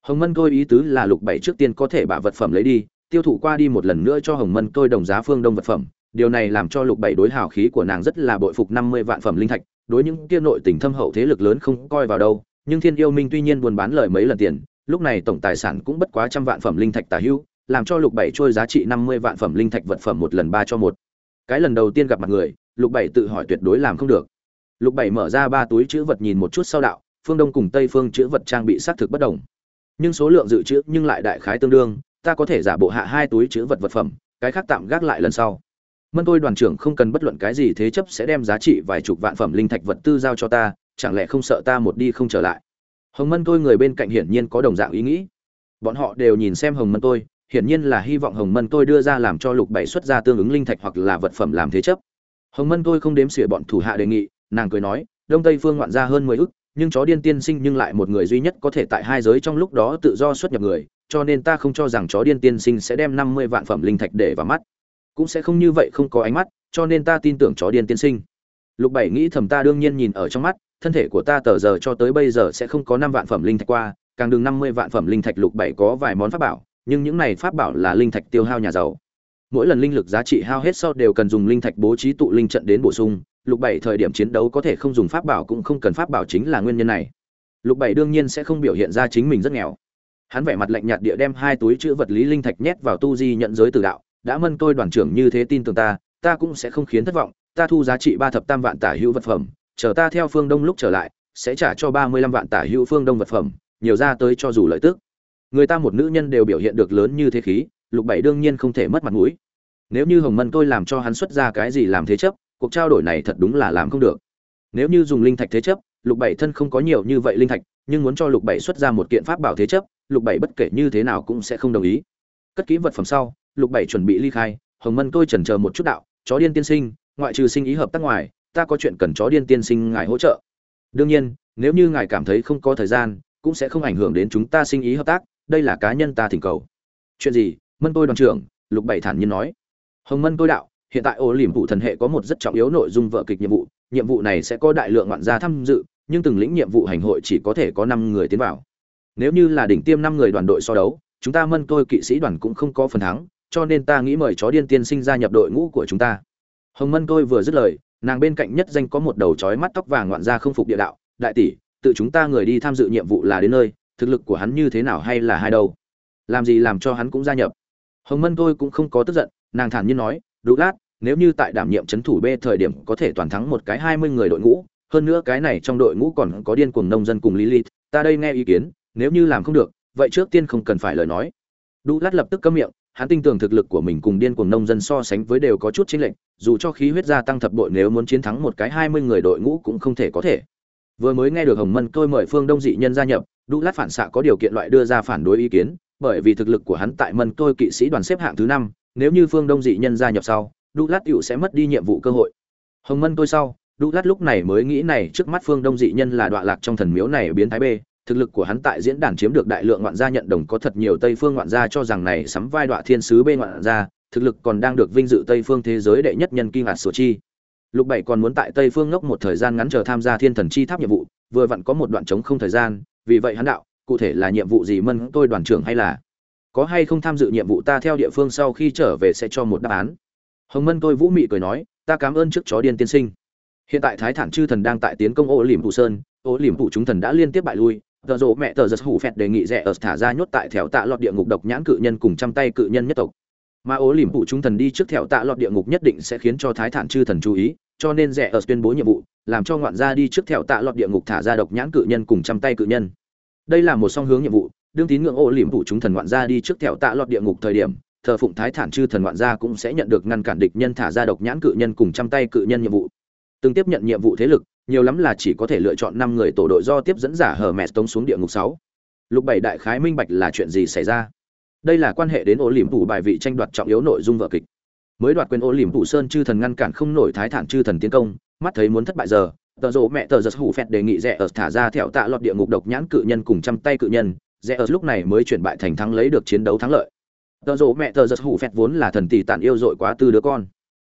Hồng mân tôi ý tứ là lục bảy trước tiên có thể bạ vật phẩm lấy đi, tiêu thụ qua đi một lần nữa cho hồng mân tôi đồng giá phương đông vật phẩm. Điều này làm cho lục bảy đối hào khí của nàng rất là bội phục năm mươi vạn phẩm linh thạch, đối những kia nội tình thâm hậu thế lực lớn không coi vào đâu. Nhưng thiên yêu minh tuy nhiên buôn bán lời mấy lần tiền, lúc này tổng tài sản cũng bất quá trăm vạn phẩm linh thạch tả hữu làm cho lục bảy trôi giá trị năm mươi vạn phẩm linh thạch vật phẩm một lần ba cho một. Cái lần đầu tiên gặp mặt người, lục bảy tự hỏi tuyệt đối làm không được. Lục bảy mở ra ba túi chữ vật nhìn một chút sau đạo, phương đông cùng tây phương chữ vật trang bị xác thực bất đồng. Nhưng số lượng dự trữ nhưng lại đại khái tương đương, ta có thể giả bộ hạ hai túi chữ vật vật phẩm, cái khác tạm gác lại lần sau. Mân tôi đoàn trưởng không cần bất luận cái gì thế chấp sẽ đem giá trị vài chục vạn phẩm linh thạch vật tư giao cho ta, chẳng lẽ không sợ ta một đi không trở lại? Hồng mân tôi người bên cạnh hiển nhiên có đồng dạng ý nghĩ. Bọn họ đều nhìn xem hồng mân tôi hiển nhiên là hy vọng hồng mân tôi đưa ra làm cho lục bảy xuất ra tương ứng linh thạch hoặc là vật phẩm làm thế chấp. Hồng mân tôi không đếm xỉa bọn thủ hạ đề nghị, nàng cười nói, đông tây phương ngoạn ra hơn mười ức, nhưng chó điên tiên sinh nhưng lại một người duy nhất có thể tại hai giới trong lúc đó tự do xuất nhập người, cho nên ta không cho rằng chó điên tiên sinh sẽ đem năm mươi vạn phẩm linh thạch để vào mắt. Cũng sẽ không như vậy không có ánh mắt, cho nên ta tin tưởng chó điên tiên sinh. Lục bảy nghĩ thầm ta đương nhiên nhìn ở trong mắt, thân thể của ta tờ giờ cho tới bây giờ sẽ không có năm vạn phẩm linh thạch qua, càng đừng năm mươi vạn phẩm linh thạch lục bảy có vài món pháp bảo nhưng những này pháp bảo là linh thạch tiêu hao nhà giàu. Mỗi lần linh lực giá trị hao hết sau đều cần dùng linh thạch bố trí tụ linh trận đến bổ sung, lục bảy thời điểm chiến đấu có thể không dùng pháp bảo cũng không cần pháp bảo chính là nguyên nhân này. Lục bảy đương nhiên sẽ không biểu hiện ra chính mình rất nghèo. Hắn vẻ mặt lạnh nhạt địa đem hai túi chữ vật lý linh thạch nhét vào tu di nhận giới từ đạo, đã mân tôi đoàn trưởng như thế tin tưởng ta ta cũng sẽ không khiến thất vọng, ta thu giá trị ba thập tam vạn tả hữu vật phẩm, chờ ta theo phương đông lúc trở lại, sẽ trả cho ba mươi lăm vạn tả hữu phương đông vật phẩm, nhiều ra tới cho dù lợi tức người ta một nữ nhân đều biểu hiện được lớn như thế khí, lục bảy đương nhiên không thể mất mặt mũi. Nếu như hồng mân tôi làm cho hắn xuất ra cái gì làm thế chấp, cuộc trao đổi này thật đúng là làm không được. Nếu như dùng linh thạch thế chấp, lục bảy thân không có nhiều như vậy linh thạch, nhưng muốn cho lục bảy xuất ra một kiện pháp bảo thế chấp, lục bảy bất kể như thế nào cũng sẽ không đồng ý. Cất kỹ vật phẩm sau, lục bảy chuẩn bị ly khai, hồng mân tôi chần chờ một chút đạo, chó điên tiên sinh, ngoại trừ sinh ý hợp tác ngoài, ta có chuyện cần chó điên tiên sinh ngài hỗ trợ. Đương nhiên, nếu như ngài cảm thấy không có thời gian, cũng sẽ không ảnh hưởng đến chúng ta sinh ý hợp tác đây là cá nhân ta thỉnh cầu. Chuyện gì? Mân tôi đoàn trưởng, lục bảy thản nhiên nói. Hồng mân tôi đạo, hiện tại ô liềm vụ thần hệ có một rất trọng yếu nội dung vợ kịch nhiệm vụ. Nhiệm vụ này sẽ có đại lượng ngoạn gia tham dự, nhưng từng lĩnh nhiệm vụ hành hội chỉ có thể có năm người tiến vào. Nếu như là đỉnh tiêm năm người đoàn đội so đấu, chúng ta mân tôi kỵ sĩ đoàn cũng không có phần thắng, cho nên ta nghĩ mời chó điên tiên sinh gia nhập đội ngũ của chúng ta. Hồng mân tôi vừa dứt lời, nàng bên cạnh nhất danh có một đầu trói mắt tóc vàng ngoạn gia không phục địa đạo, đại tỷ, tự chúng ta người đi tham dự nhiệm vụ là đến nơi thực lực của hắn như thế nào hay là hai đâu làm gì làm cho hắn cũng gia nhập hồng mân tôi cũng không có tức giận nàng thản nhiên nói đủ lát nếu như tại đảm nhiệm chấn thủ B thời điểm có thể toàn thắng một cái hai mươi người đội ngũ, hơn nữa cái này trong đội ngũ còn có điên cuồng nông dân cùng Lilith, ta đây nghe ý kiến, nếu như làm không được, vậy trước tiên không cần phải lời nói. Đu Lát lập tức câm miệng, hắn tin tưởng thực lực của mình cùng điên cuồng nông dân so sánh với đều có chút chênh lệch, dù cho khí huyết gia tăng thập đội nếu muốn chiến thắng một cái hai mươi người đội ngũ cũng không thể có thể. Vừa mới nghe được Hồng Mân tôi mời Phương Đông dị nhân gia nhập, Đu Lát phản xạ có điều kiện loại đưa ra phản đối ý kiến, bởi vì thực lực của hắn tại Mân tôi kỵ sĩ đoàn xếp hạng thứ năm, nếu như Phương Đông dị nhân gia nhập sau, đu lát cựu sẽ mất đi nhiệm vụ cơ hội. Hồng mân tôi sau đu lát lúc này mới nghĩ này trước mắt phương đông dị nhân là đoạn lạc trong thần miếu này biến thái b thực lực của hắn tại diễn đàn chiếm được đại lượng ngoạn gia nhận đồng có thật nhiều tây phương ngoạn gia cho rằng này sắm vai đoạn thiên sứ Bê ngoạn gia thực lực còn đang được vinh dự tây phương thế giới đệ nhất nhân kinh ngạc sổ chi lục bảy còn muốn tại tây phương ngốc một thời gian ngắn chờ tham gia thiên thần chi tháp nhiệm vụ, vừa vặn có một đoạn trống không thời gian, vì vậy hắn đạo, cụ thể là nhiệm vụ gì mân tôi đoàn trưởng hay là? Có hay không tham dự nhiệm vụ ta theo địa phương sau khi trở về sẽ cho một đáp án. Hồng mân tôi vũ mị cười nói, ta cảm ơn trước chó điên tiên sinh. Hiện tại thái thản chư thần đang tại tiến công ô liềm phủ sơn, ô liềm phủ chúng thần đã liên tiếp bại lui. Tờ rộ mẹ tờ giật hủ phẹt đề nghị rẻ ở thả ra nhốt tại thẻo tạ lọt địa ngục độc nhãn cự nhân cùng trăm tay cự nhân nhất tộc mà ố liềm phụ chúng thần đi trước thẻo tạ lọt địa ngục nhất định sẽ khiến cho thái thản chư thần chú ý, cho nên rẻ ở tuyên bố nhiệm vụ, làm cho ngoạn gia đi trước thẻo tạ lọt địa ngục thả ra độc nhãn cự nhân cùng trăm tay cự nhân. Đây là một song hướng nhiệm vụ, đương tín ngưỡng ố liềm phụ chúng thần ngoạn gia đi trước thẻo tạ lọt địa ngục thời điểm, thờ phụng thái thản chư thần ngoạn gia cũng sẽ nhận được ngăn cản địch nhân thả ra độc nhãn cự nhân cùng trăm tay cự nhân nhiệm vụ. Từng tiếp nhận nhiệm vụ thế lực, nhiều lắm là chỉ có thể lựa chọn năm người tổ đội do tiếp dẫn giả hở mẹ tống xuống địa ngục sáu. Lục bảy đại khái minh bạch là chuyện gì xảy ra đây là quan hệ đến ô liềm phủ bài vị tranh đoạt trọng yếu nội dung vở kịch. Mới đoạt quyền ô liềm phủ sơn chư thần ngăn cản không nổi thái thản chư thần tiến công, mắt thấy muốn thất bại giờ, tờ rộ mẹ tờ giật hủ phẹt đề nghị rẽ ở thả ra thẹo tạ lọt địa ngục độc nhãn cự nhân cùng trăm tay cự nhân. Rẽ ở lúc này mới chuyển bại thành thắng lấy được chiến đấu thắng lợi. Tờ rộ mẹ tờ giật hủ phẹt vốn là thần tỷ tản yêu dội quá tư đứa con.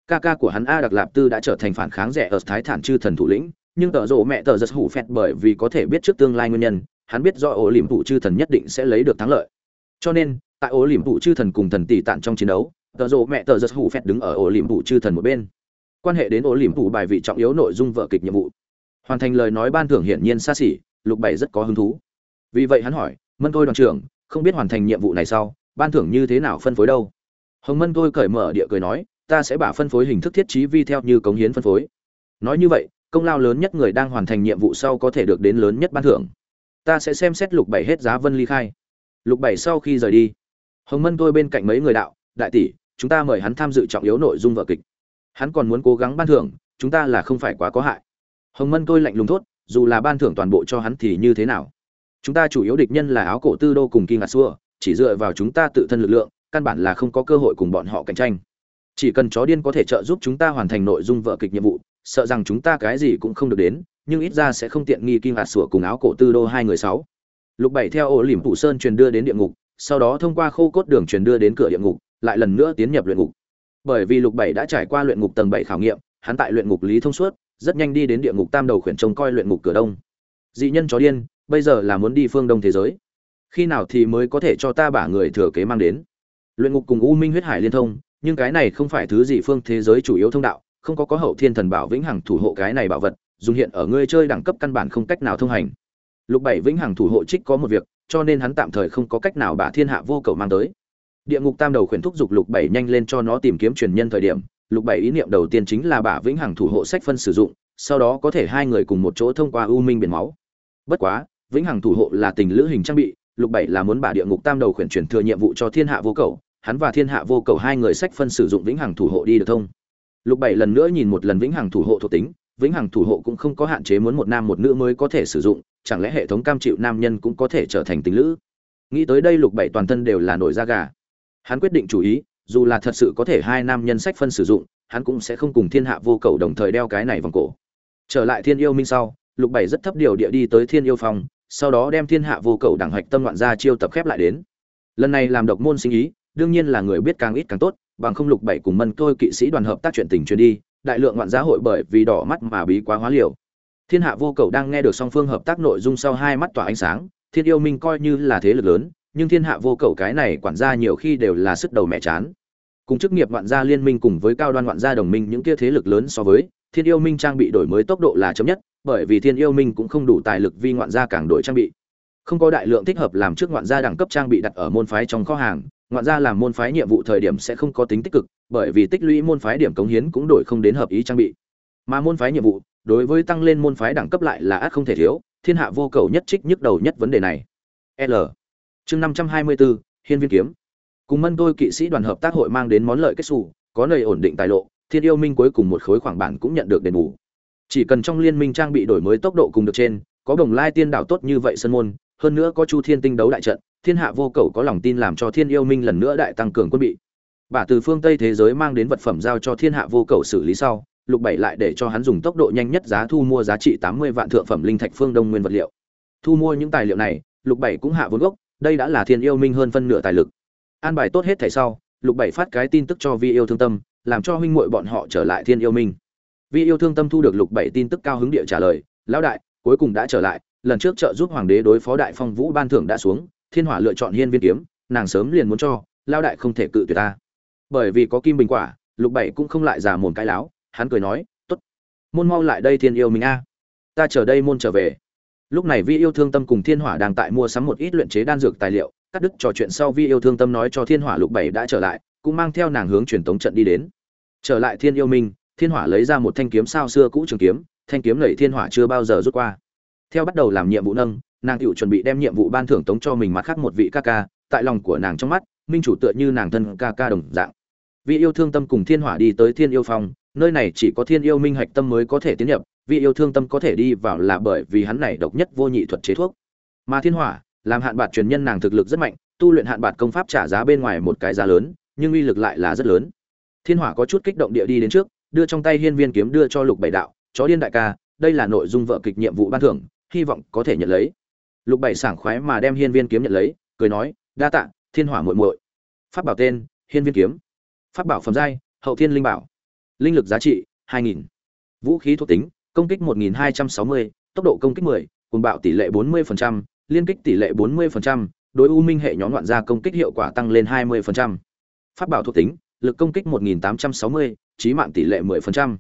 Ca ca của hắn a đặc lạp tư đã trở thành phản kháng rẻ ở thái thản chư thần thủ lĩnh, nhưng tờ rộ mẹ tờ giật hủ phẹt bởi vì có thể biết trước tương lai nguyên nhân, hắn biết do ổ liềm phụ chư thần nhất định sẽ lấy được thắng lợi. Cho nên tại ổ liềm vụ chư thần cùng thần tỷ tạn trong chiến đấu, tờ rộ mẹ tờ giật hủ phẹt đứng ở ổ liềm vụ chư thần một bên. Quan hệ đến ổ liềm vụ bài vị trọng yếu nội dung vợ kịch nhiệm vụ. Hoàn thành lời nói ban thưởng hiển nhiên xa xỉ, lục bảy rất có hứng thú. Vì vậy hắn hỏi, mân tôi đoàn trưởng, không biết hoàn thành nhiệm vụ này sau, ban thưởng như thế nào phân phối đâu? Hồng mân tôi cởi mở địa cười nói, ta sẽ bả phân phối hình thức thiết trí vi theo như cống hiến phân phối. Nói như vậy, công lao lớn nhất người đang hoàn thành nhiệm vụ sau có thể được đến lớn nhất ban thưởng. Ta sẽ xem xét lục bảy hết giá vân ly khai. Lục bảy sau khi rời đi hồng mân tôi bên cạnh mấy người đạo, đại tỷ, chúng ta mời hắn tham dự trọng yếu nội dung vở kịch. Hắn còn muốn cố gắng ban thưởng, chúng ta là không phải quá có hại. Hồng mân tôi lạnh lùng thốt, dù là ban thưởng toàn bộ cho hắn thì như thế nào? Chúng ta chủ yếu địch nhân là áo cổ tư đô cùng kim ngạc xua, chỉ dựa vào chúng ta tự thân lực lượng, căn bản là không có cơ hội cùng bọn họ cạnh tranh. Chỉ cần chó điên có thể trợ giúp chúng ta hoàn thành nội dung vở kịch nhiệm vụ, sợ rằng chúng ta cái gì cũng không được đến, nhưng ít ra sẽ không tiện nghi kim hạt sủa cùng áo cổ tư đô hai người sáu. Lục bảy theo ổ lỉm phủ sơn truyền đưa đến địa ngục sau đó thông qua khô cốt đường truyền đưa đến cửa địa ngục, lại lần nữa tiến nhập luyện ngục. Bởi vì lục bảy đã trải qua luyện ngục tầng bảy khảo nghiệm, hắn tại luyện ngục lý thông suốt, rất nhanh đi đến địa ngục tam đầu khuyển trông coi luyện ngục cửa đông. Dị nhân chó điên, bây giờ là muốn đi phương đông thế giới. Khi nào thì mới có thể cho ta bả người thừa kế mang đến? Luyện ngục cùng u minh huyết hải liên thông, nhưng cái này không phải thứ gì phương thế giới chủ yếu thông đạo, không có có hậu thiên thần bảo vĩnh hằng thủ hộ cái này bảo vật, dùng hiện ở ngươi chơi đẳng cấp căn bản không cách nào thông hành. Lục bảy vĩnh hằng thủ hộ trích có một việc cho nên hắn tạm thời không có cách nào bả thiên hạ vô cầu mang tới. Địa ngục tam đầu khuyển thúc giục lục bảy nhanh lên cho nó tìm kiếm truyền nhân thời điểm, lục bảy ý niệm đầu tiên chính là bả vĩnh hằng thủ hộ sách phân sử dụng, sau đó có thể hai người cùng một chỗ thông qua u minh biển máu. Bất quá, vĩnh hằng thủ hộ là tình lữ hình trang bị, lục bảy là muốn bả địa ngục tam đầu khuyển chuyển thừa nhiệm vụ cho thiên hạ vô cầu, hắn và thiên hạ vô cầu hai người sách phân sử dụng vĩnh hằng thủ hộ đi được thông. Lục bảy lần nữa nhìn một lần vĩnh hằng thủ hộ thuộc tính vĩnh hằng thủ hộ cũng không có hạn chế muốn một nam một nữ mới có thể sử dụng, chẳng lẽ hệ thống cam chịu nam nhân cũng có thể trở thành tính nữ nghĩ tới đây lục bảy toàn thân đều là nổi da gà. Hắn quyết định chủ ý, dù là thật sự có thể hai nam nhân sách phân sử dụng, hắn cũng sẽ không cùng thiên hạ vô cầu đồng thời đeo cái này vòng cổ. Trở lại thiên yêu minh sau, lục bảy rất thấp điều địa đi tới thiên yêu phòng sau đó đem thiên hạ vô cầu đảng hoạch tâm loạn ra chiêu tập khép lại đến. Lần này làm độc môn sinh ý, đương nhiên là người biết càng ít càng tốt, bằng không lục bảy cùng mân tôi kỵ sĩ đoàn hợp tác chuyện tình truyền đi đại lượng ngoạn giá hội bởi vì đỏ mắt mà bí quá hóa liều. Thiên hạ vô cầu đang nghe được song phương hợp tác nội dung sau hai mắt tỏa ánh sáng, thiên yêu minh coi như là thế lực lớn, nhưng thiên hạ vô cầu cái này quản gia nhiều khi đều là sức đầu mẹ chán. Cùng chức nghiệp ngoạn gia liên minh cùng với cao đoan ngoạn gia đồng minh những kia thế lực lớn so với, thiên yêu minh trang bị đổi mới tốc độ là chấm nhất, bởi vì thiên yêu minh cũng không đủ tài lực vi ngoạn gia càng đổi trang bị không có đại lượng thích hợp làm trước ngoạn gia đẳng cấp trang bị đặt ở môn phái trong kho hàng, ngoạn gia làm môn phái nhiệm vụ thời điểm sẽ không có tính tích cực, bởi vì tích lũy môn phái điểm cống hiến cũng đổi không đến hợp ý trang bị. Mà môn phái nhiệm vụ, đối với tăng lên môn phái đẳng cấp lại là át không thể thiếu, thiên hạ vô cầu nhất trích nhức đầu nhất vấn đề này. L. Chương năm trăm hai mươi bốn hiên viên kiếm. Cùng mân tôi kỵ sĩ đoàn hợp tác hội mang đến món lợi kết xù, có nơi ổn định tài lộ, thiên yêu minh cuối cùng một khối khoảng bản cũng nhận được đền bù. Chỉ cần trong liên minh trang bị đổi mới tốc độ cùng được trên, có đồng lai tiên đảo tốt như vậy sân môn hơn nữa có chu thiên tinh đấu đại trận, thiên hạ vô cầu có lòng tin làm cho thiên yêu minh lần nữa đại tăng cường quân bị. Bả từ phương tây thế giới mang đến vật phẩm giao cho thiên hạ vô cầu xử lý sau, lục bảy lại để cho hắn dùng tốc độ nhanh nhất giá thu mua giá trị tám mươi vạn thượng phẩm linh thạch phương đông nguyên vật liệu. Thu mua những tài liệu này, lục bảy cũng hạ vốn gốc, đây đã là thiên yêu minh hơn phân nửa tài lực. An bài tốt hết thảy sau, lục bảy phát cái tin tức cho vi yêu thương tâm, làm cho huynh muội bọn họ trở lại thiên yêu minh. Vi yêu thương tâm thu được lục bảy tin tức cao hứng địa trả lời, lão đại, cuối cùng đã trở lại lần trước trợ giúp hoàng đế đối phó đại phong vũ ban thưởng đã xuống, thiên hỏa lựa chọn hiên viên kiếm, nàng sớm liền muốn cho, lao đại không thể cự tuyệt ta. Bởi vì có kim bình quả, lục bảy cũng không lại giả mồn cái láo, hắn cười nói, tốt, môn mau lại đây thiên yêu minh a. Ta chờ đây môn trở về. Lúc này vi yêu thương tâm cùng thiên hỏa đang tại mua sắm một ít luyện chế đan dược tài liệu, cắt đứt trò chuyện sau vi yêu thương tâm nói cho thiên hỏa lục bảy đã trở lại, cũng mang theo nàng hướng truyền tống trận đi đến. Trở lại thiên yêu minh, thiên hỏa lấy ra một thanh kiếm sao xưa cũ trường kiếm, thanh kiếm lẩy thiên hỏa chưa bao giờ rút qua theo bắt đầu làm nhiệm vụ nâng, nàng tựu chuẩn bị đem nhiệm vụ ban thưởng tống cho mình mặt khác một vị ca ca, tại lòng của nàng trong mắt, minh chủ tựa như nàng thân ca ca đồng dạng. Vì yêu thương tâm cùng thiên hỏa đi tới thiên yêu phong nơi này chỉ có thiên yêu minh hạch tâm mới có thể tiến nhập vì yêu thương tâm có thể đi vào là bởi vì hắn này độc nhất vô nhị thuật chế thuốc. Mà thiên hỏa, làm hạn bạt truyền nhân nàng thực lực rất mạnh, tu luyện hạn bạt công pháp trả giá bên ngoài một cái giá lớn, nhưng uy lực lại là rất lớn. Thiên hỏa có chút kích động địa đi đến trước, đưa trong tay hiên viên kiếm đưa cho lục bảy đạo, chó điên đại ca, đây là nội dung vợ kịch nhiệm vụ ban thưởng hy vọng có thể nhận lấy lục bảy sảng khoái mà đem hiên viên kiếm nhận lấy cười nói đa tạ thiên hỏa muội muội pháp bảo tên hiên viên kiếm pháp bảo phẩm giai hậu thiên linh bảo linh lực giá trị 2000. vũ khí thuộc tính công kích 1260, tốc độ công kích 10, cuồng bạo tỷ lệ 40%, liên kích tỷ lệ 40%, đối u minh hệ nhóm loạn gia công kích hiệu quả tăng lên 20%. pháp bảo thuộc tính lực công kích 1860, trí mạng tỷ lệ 10%.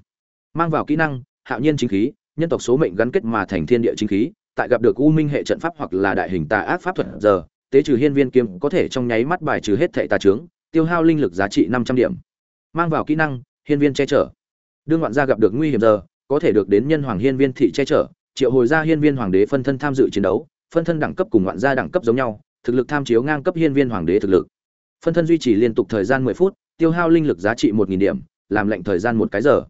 mang vào kỹ năng hạo nhiên chính khí nhân tộc số mệnh gắn kết mà thành thiên địa chính khí tại gặp được u minh hệ trận pháp hoặc là đại hình tà ác pháp thuật giờ tế trừ hiên viên kiếm có thể trong nháy mắt bài trừ hết thệ tà chướng, tiêu hao linh lực giá trị năm trăm điểm. Mang vào kỹ năng hiên viên che chở. Đương ngoạn gia gặp được nguy hiểm giờ có thể được đến nhân hoàng hiên viên thị che chở triệu hồi ra hiên viên hoàng đế phân thân tham dự chiến đấu phân thân đẳng cấp cùng ngoạn gia đẳng cấp giống nhau thực lực tham chiếu ngang cấp hiên viên hoàng đế thực lực. Phân thân duy trì liên tục thời gian mười phút tiêu hao linh lực giá trị một nghìn điểm làm lệnh thời gian một cái giờ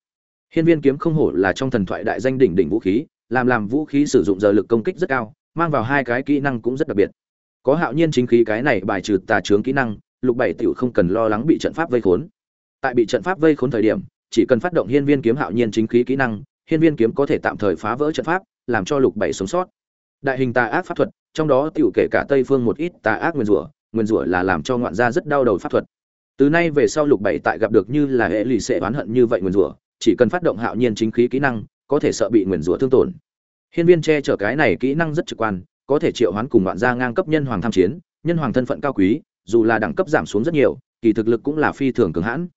hiên viên kiếm không hổ là trong thần thoại đại danh đỉnh đỉnh vũ khí, làm làm vũ khí sử dụng giờ lực công kích rất cao, mang vào hai cái kỹ năng cũng rất đặc biệt. Có hạo nhiên chính khí cái này bài trừ tà trướng kỹ năng, lục bảy tiểu không cần lo lắng bị trận pháp vây khốn. Tại bị trận pháp vây khốn thời điểm, chỉ cần phát động hiên viên kiếm hạo nhiên chính khí kỹ năng, hiên viên kiếm có thể tạm thời phá vỡ trận pháp, làm cho lục bảy sống sót. Đại hình tà ác pháp thuật, trong đó tiểu kể cả tây phương một ít tà ác nguyên rủa nguyên rủa là làm cho ngoạn gia rất đau đầu pháp thuật. Từ nay về sau lục bảy tại gặp được như là hệ lụy sẽ oán hận như vậy nguyên rủa chỉ cần phát động hạo nhiên chính khí kỹ năng, có thể sợ bị nguyền rủa thương tổn. Hiên viên che chở cái này kỹ năng rất trực quan, có thể triệu hoán cùng ngoạn gia ngang cấp nhân hoàng tham chiến, nhân hoàng thân phận cao quý, dù là đẳng cấp giảm xuống rất nhiều, kỳ thực lực cũng là phi thường cường hãn.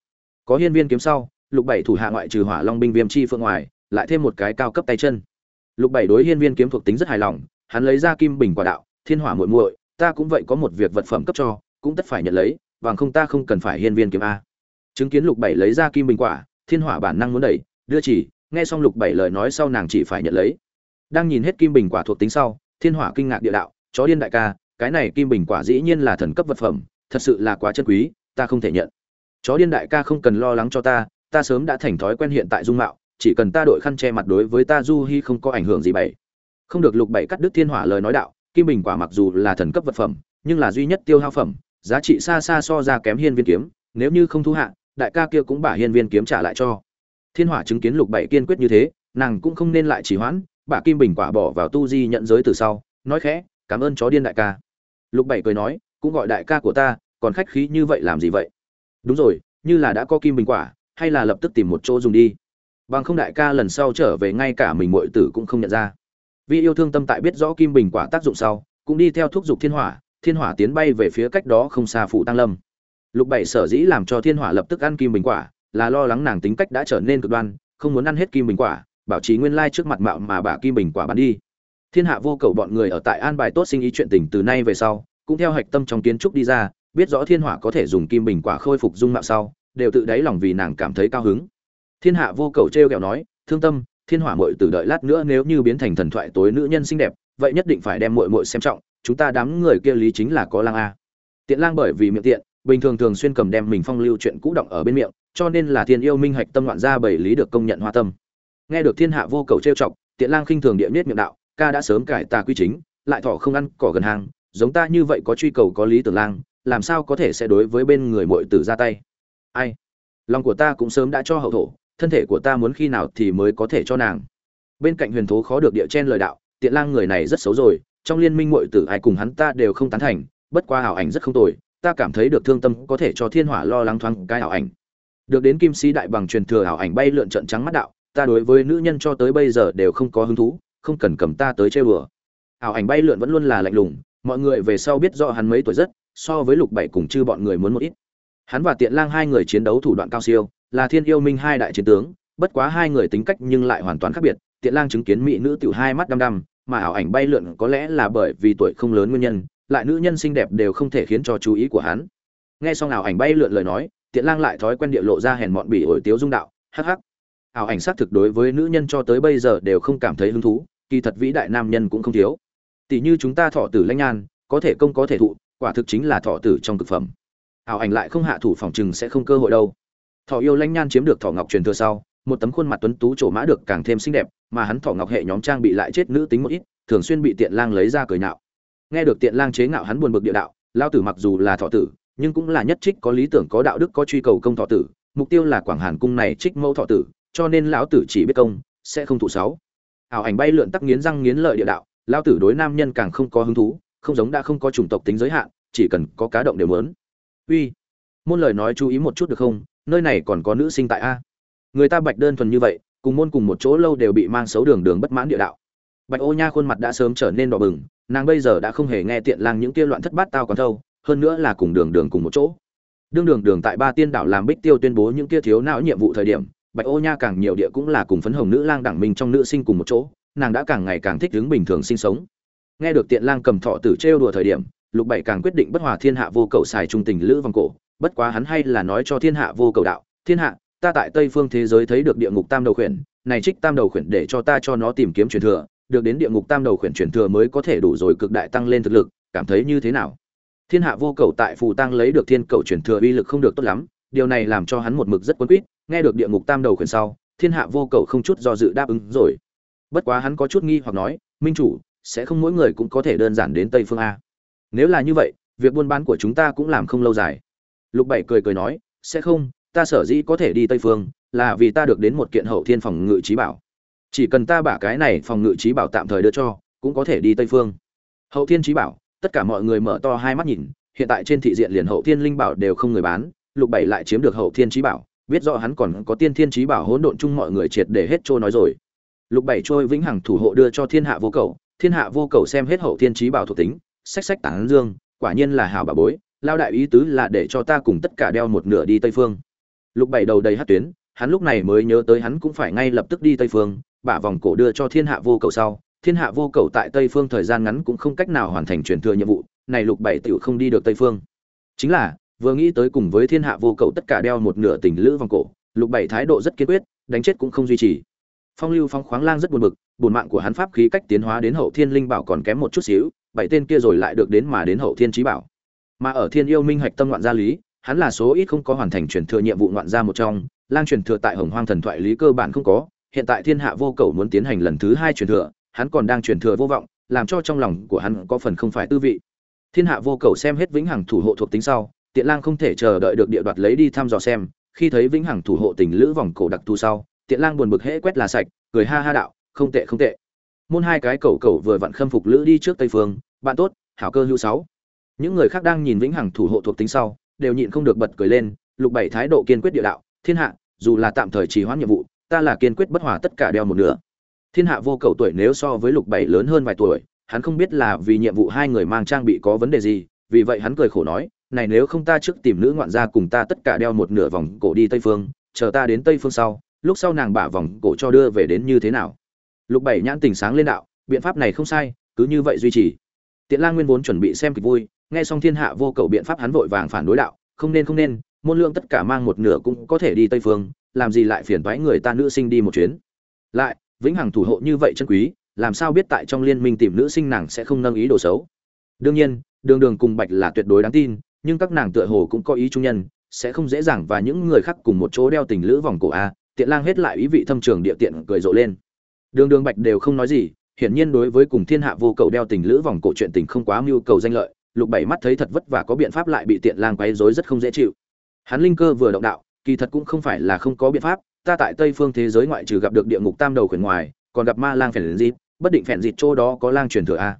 Có hiên viên kiếm sau, lục bảy thủ hạ ngoại trừ hỏa long binh viêm chi phương ngoài, lại thêm một cái cao cấp tay chân. Lục bảy đối hiên viên kiếm thuộc tính rất hài lòng, hắn lấy ra kim bình quả đạo, thiên hỏa muội muội, ta cũng vậy có một việc vật phẩm cấp cho, cũng tất phải nhận lấy, bằng không ta không cần phải hiên viên kiếm a. Chứng kiến lục bảy lấy ra kim bình quả thiên hỏa bản năng muốn đẩy, đưa chỉ, nghe xong lục bảy lời nói sau nàng chỉ phải nhận lấy. Đang nhìn hết kim bình quả thuộc tính sau, thiên hỏa kinh ngạc địa đạo, chó điên đại ca, cái này kim bình quả dĩ nhiên là thần cấp vật phẩm, thật sự là quá chân quý, ta không thể nhận. Chó điên đại ca không cần lo lắng cho ta ta sớm đã thành thói quen hiện tại dung mạo, chỉ cần ta đội khăn che mặt đối với ta du hi không có ảnh hưởng gì bảy không được lục bảy cắt đứt thiên hỏa lời nói đạo, kim bình quả mặc dù là thần cấp vật phẩm, nhưng là duy nhất tiêu hao phẩm, giá trị xa xa so ra kém hiên viên kiếm, nếu như không thu hạ đại ca kia cũng bả hiên viên kiếm trả lại cho. Thiên hỏa chứng kiến lục bảy kiên quyết như thế, nàng cũng không nên lại chỉ hoãn, bả kim bình quả bỏ vào tu di nhận giới từ sau, nói khẽ, cảm ơn chó điên đại ca. Lục bảy cười nói, cũng gọi đại ca của ta, còn khách khí như vậy làm gì vậy? Đúng rồi, như là đã có kim bình quả, hay là lập tức tìm một chỗ dùng đi. Bằng không đại ca lần sau trở về ngay cả mình muội tử cũng không nhận ra. Vì yêu thương tâm tại biết rõ kim bình quả tác dụng sau, cũng đi theo thúc giục thiên hỏa thiên hỏa tiến bay về phía cách đó không xa phủ tăng lâm lục bảy sở dĩ làm cho thiên hỏa lập tức ăn kim bình quả, là lo lắng nàng tính cách đã trở nên cực đoan, không muốn ăn hết kim bình quả, bảo trì nguyên lai trước mặt mạo mà bà kim bình quả bán đi. Thiên hạ vô cầu bọn người ở tại an bài tốt sinh ý chuyện tình từ nay về sau, cũng theo hạch tâm trong kiến trúc đi ra, biết rõ thiên hỏa có thể dùng kim bình quả khôi phục dung mạo sau, đều tự đáy lòng vì nàng cảm thấy cao hứng. Thiên hạ vô cầu trêu ghẹo nói, thương tâm, thiên hỏa muội tử đợi lát nữa nếu như biến thành thần thoại tối nữ nhân xinh đẹp, vậy nhất định phải đem muội muội xem trọng, chúng ta đám người kia lý chính là có lang a. Tiện lang bởi vì miệng tiện bình thường thường xuyên cầm đem mình phong lưu chuyện cũ động ở bên miệng, cho nên là thiên yêu minh hạch tâm loạn ra bảy lý được công nhận hoa tâm. Nghe được thiên hạ vô cầu trêu chọc, tiện lang khinh thường địa nết miệng đạo, ca đã sớm cải tà quy chính, lại thỏ không ăn cỏ gần hàng, giống ta như vậy có truy cầu có lý tưởng lang, làm sao có thể sẽ đối với bên người muội tử ra tay? Ai? Lòng của ta cũng sớm đã cho hậu thổ, thân thể của ta muốn khi nào thì mới có thể cho nàng. Bên cạnh huyền thố khó được địa chen lời đạo, tiện lang người này rất xấu rồi, trong liên minh muội tử ai cùng hắn ta đều không tán thành, bất qua hảo ảnh rất không tồi ta cảm thấy được thương tâm có thể cho thiên hỏa lo lắng thoáng cái ảo ảnh. Được đến kim sĩ đại bằng truyền thừa ảo ảnh bay lượn trận trắng mắt đạo, ta đối với nữ nhân cho tới bây giờ đều không có hứng thú, không cần cầm ta tới chơi bừa ảo ảnh bay lượn vẫn luôn là lạnh lùng, mọi người về sau biết rõ hắn mấy tuổi rất, so với lục bảy cùng chư bọn người muốn một ít. Hắn và tiện lang hai người chiến đấu thủ đoạn cao siêu, là thiên yêu minh hai đại chiến tướng, bất quá hai người tính cách nhưng lại hoàn toàn khác biệt. Tiện lang chứng kiến mỹ nữ tiểu hai mắt đăm đăm, mà ảo ảnh bay lượn có lẽ là bởi vì tuổi không lớn nguyên nhân lại nữ nhân xinh đẹp đều không thể khiến cho chú ý của hắn. Nghe xong ảo ảnh bay lượn lời nói, tiện lang lại thói quen địa lộ ra hèn mọn bỉ ổi tiếu dung đạo, hắc hắc. Ảo ảnh xác thực đối với nữ nhân cho tới bây giờ đều không cảm thấy hứng thú, kỳ thật vĩ đại nam nhân cũng không thiếu. Tỷ như chúng ta thọ tử lanh nhan có thể công có thể thụ, quả thực chính là thọ tử trong thực phẩm. Ảo ảnh lại không hạ thủ phòng chừng sẽ không cơ hội đâu. Thọ yêu lanh nhan chiếm được thọ ngọc truyền thừa sau, một tấm khuôn mặt tuấn tú trổ mã được càng thêm xinh đẹp, mà hắn thọ ngọc hệ nhóm trang bị lại chết nữ tính một ít, thường xuyên bị tiện lang lấy ra cười nhạo nghe được tiện lang chế ngạo hắn buồn bực địa đạo lao tử mặc dù là thọ tử, nhưng cũng là nhất trích có lý tưởng, có đạo đức, có truy cầu công thọ tử. Mục tiêu là quảng hàn cung này trích mẫu thọ tử, cho nên lão tử chỉ biết công, sẽ không thụ sáu. Ảo ảnh bay lượn tắc nghiến răng nghiến lợi địa đạo lao tử đối nam nhân càng không có hứng thú, không giống đã không có chủng tộc tính giới hạn, chỉ cần có cá động đều lớn uy, môn lời nói chú ý một chút được không? Nơi này còn có nữ sinh tại a. Người ta bạch đơn thuần như vậy, cùng môn cùng một chỗ lâu đều bị mang xấu đường đường bất mãn địa đạo. Bạch ô nha khuôn mặt đã sớm trở nên đỏ bừng nàng bây giờ đã không hề nghe tiện lang những kia loạn thất bát tao còn thâu, hơn nữa là cùng đường đường cùng một chỗ. Đương đường đường tại ba tiên đảo làm bích tiêu tuyên bố những kia thiếu não nhiệm vụ thời điểm, bạch ô nha càng nhiều địa cũng là cùng phấn hồng nữ lang đẳng minh trong nữ sinh cùng một chỗ, nàng đã càng ngày càng thích hướng bình thường sinh sống. Nghe được tiện lang cầm thọ tử trêu đùa thời điểm, lục bảy càng quyết định bất hòa thiên hạ vô cầu xài trung tình lữ vòng cổ, bất quá hắn hay là nói cho thiên hạ vô cầu đạo, thiên hạ, ta tại tây phương thế giới thấy được địa ngục tam đầu khuyển, này trích tam đầu khuyển để cho ta cho nó tìm kiếm truyền thừa được đến địa ngục tam đầu khuyển truyền thừa mới có thể đủ rồi cực đại tăng lên thực lực, cảm thấy như thế nào? Thiên hạ vô cầu tại phù tăng lấy được thiên cầu truyền thừa uy lực không được tốt lắm, điều này làm cho hắn một mực rất quấn quýt, nghe được địa ngục tam đầu khuyển sau, thiên hạ vô cầu không chút do dự đáp ứng rồi. Bất quá hắn có chút nghi hoặc nói, minh chủ, sẽ không mỗi người cũng có thể đơn giản đến tây phương a. Nếu là như vậy, việc buôn bán của chúng ta cũng làm không lâu dài. Lục bảy cười cười nói, sẽ không, ta sở dĩ có thể đi tây phương, là vì ta được đến một kiện hậu thiên phòng ngự trí bảo chỉ cần ta bả cái này phòng ngự trí bảo tạm thời đưa cho, cũng có thể đi tây phương. Hậu thiên trí bảo, tất cả mọi người mở to hai mắt nhìn, hiện tại trên thị diện liền hậu thiên linh bảo đều không người bán, lục bảy lại chiếm được hậu thiên trí bảo, biết rõ hắn còn có tiên thiên trí bảo hỗn độn chung mọi người triệt để hết trôi nói rồi. Lục bảy trôi vĩnh hằng thủ hộ đưa cho thiên hạ vô cầu, thiên hạ vô cầu xem hết hậu thiên trí bảo thuộc tính sách sách tản dương, quả nhiên là hảo bà bối, lao đại ý tứ là để cho ta cùng tất cả đeo một nửa đi tây phương. Lục bảy đầu đầy hát tuyến, hắn lúc này mới nhớ tới hắn cũng phải ngay lập tức đi tây phương bả vòng cổ đưa cho thiên hạ vô cầu sau, thiên hạ vô cầu tại tây phương thời gian ngắn cũng không cách nào hoàn thành truyền thừa nhiệm vụ, này lục bảy tiểu không đi được tây phương. Chính là, vừa nghĩ tới cùng với thiên hạ vô cầu tất cả đeo một nửa tình lữ vòng cổ, lục bảy thái độ rất kiên quyết, đánh chết cũng không duy trì. Phong lưu phong khoáng lang rất buồn bực, bổn mạng của hắn pháp khí cách tiến hóa đến hậu thiên linh bảo còn kém một chút xíu, bảy tên kia rồi lại được đến mà đến hậu thiên trí bảo. Mà ở thiên yêu minh hạch tâm ngoạn gia lý, hắn là số ít không có hoàn thành truyền thừa nhiệm vụ ngoạn gia một trong, lang truyền thừa tại hồng hoang thần thoại lý cơ bản không có hiện tại thiên hạ vô cầu muốn tiến hành lần thứ hai truyền thừa, hắn còn đang truyền thừa vô vọng, làm cho trong lòng của hắn có phần không phải tư vị. Thiên hạ vô cầu xem hết vĩnh hằng thủ hộ thuộc tính sau, tiện lang không thể chờ đợi được địa đoạt lấy đi thăm dò xem, khi thấy vĩnh hằng thủ hộ tình lữ vòng cổ đặc thù sau, tiện lang buồn bực hễ quét là sạch, cười ha ha đạo, không tệ không tệ. Môn hai cái cầu cầu vừa vặn khâm phục lữ đi trước tây phương, bạn tốt, hảo cơ hữu sáu. Những người khác đang nhìn vĩnh hằng thủ hộ thuộc tính sau, đều nhịn không được bật cười lên, lục bảy thái độ kiên quyết địa đạo, thiên hạ, dù là tạm thời trì hoãn nhiệm vụ ta là kiên quyết bất hòa tất cả đeo một nửa. Thiên hạ vô cầu tuổi nếu so với lục bảy lớn hơn vài tuổi, hắn không biết là vì nhiệm vụ hai người mang trang bị có vấn đề gì, vì vậy hắn cười khổ nói, này nếu không ta trước tìm nữ ngoạn gia cùng ta tất cả đeo một nửa vòng cổ đi tây phương, chờ ta đến tây phương sau, lúc sau nàng bả vòng cổ cho đưa về đến như thế nào? Lục bảy nhãn tình sáng lên đạo, biện pháp này không sai, cứ như vậy duy trì. Tiện lang nguyên vốn chuẩn bị xem kịch vui, nghe xong thiên hạ vô cầu biện pháp hắn vội vàng phản đối đạo, không nên không nên, môn lượng tất cả mang một nửa cũng có thể đi tây phương làm gì lại phiền toái người ta nữ sinh đi một chuyến? Lại, vĩnh hằng thủ hộ như vậy chân quý, làm sao biết tại trong liên minh tìm nữ sinh nàng sẽ không nâng ý đồ xấu? Đương nhiên, đường đường cùng bạch là tuyệt đối đáng tin, nhưng các nàng tựa hồ cũng có ý trung nhân, sẽ không dễ dàng và những người khác cùng một chỗ đeo tình lữ vòng cổ a, tiện lang hết lại ý vị thâm trường địa tiện cười rộ lên. Đường đường bạch đều không nói gì, hiển nhiên đối với cùng thiên hạ vô cầu đeo tình lữ vòng cổ chuyện tình không quá mưu cầu danh lợi, lục bảy mắt thấy thật vất và có biện pháp lại bị tiện lang quấy rối rất không dễ chịu. Hắn linh cơ vừa động đạo kỳ thật cũng không phải là không có biện pháp, ta tại tây phương thế giới ngoại trừ gặp được địa ngục tam đầu khuyển ngoài, còn gặp ma lang phèn dịp bất định phèn dịp chỗ đó có lang truyền thừa a.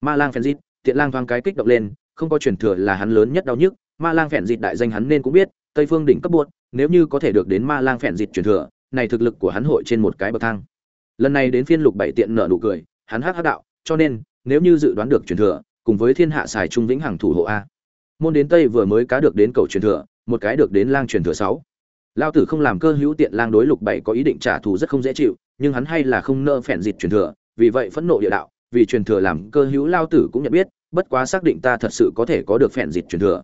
Ma lang phèn dịp tiện lang thoáng cái kích động lên, không có truyền thừa là hắn lớn nhất đau nhức, ma lang phèn dịp đại danh hắn nên cũng biết, tây phương đỉnh cấp buốt nếu như có thể được đến ma lang phèn dịp truyền thừa, này thực lực của hắn hội trên một cái bậc thang. Lần này đến phiên lục bảy tiện nở nụ cười, hắn hắc hắc đạo, cho nên, nếu như dự đoán được truyền thừa, cùng với thiên hạ xài trung vĩnh hằng thủ hộ a. Môn đến tây vừa mới cá được đến cầu truyền thừa một cái được đến lang truyền thừa sáu. Lao tử không làm cơ hữu tiện lang đối lục bảy có ý định trả thù rất không dễ chịu, nhưng hắn hay là không nợ phèn dịt truyền thừa, vì vậy phẫn nộ địa đạo, vì truyền thừa làm cơ hữu lao tử cũng nhận biết, bất quá xác định ta thật sự có thể có được phèn dịt truyền thừa.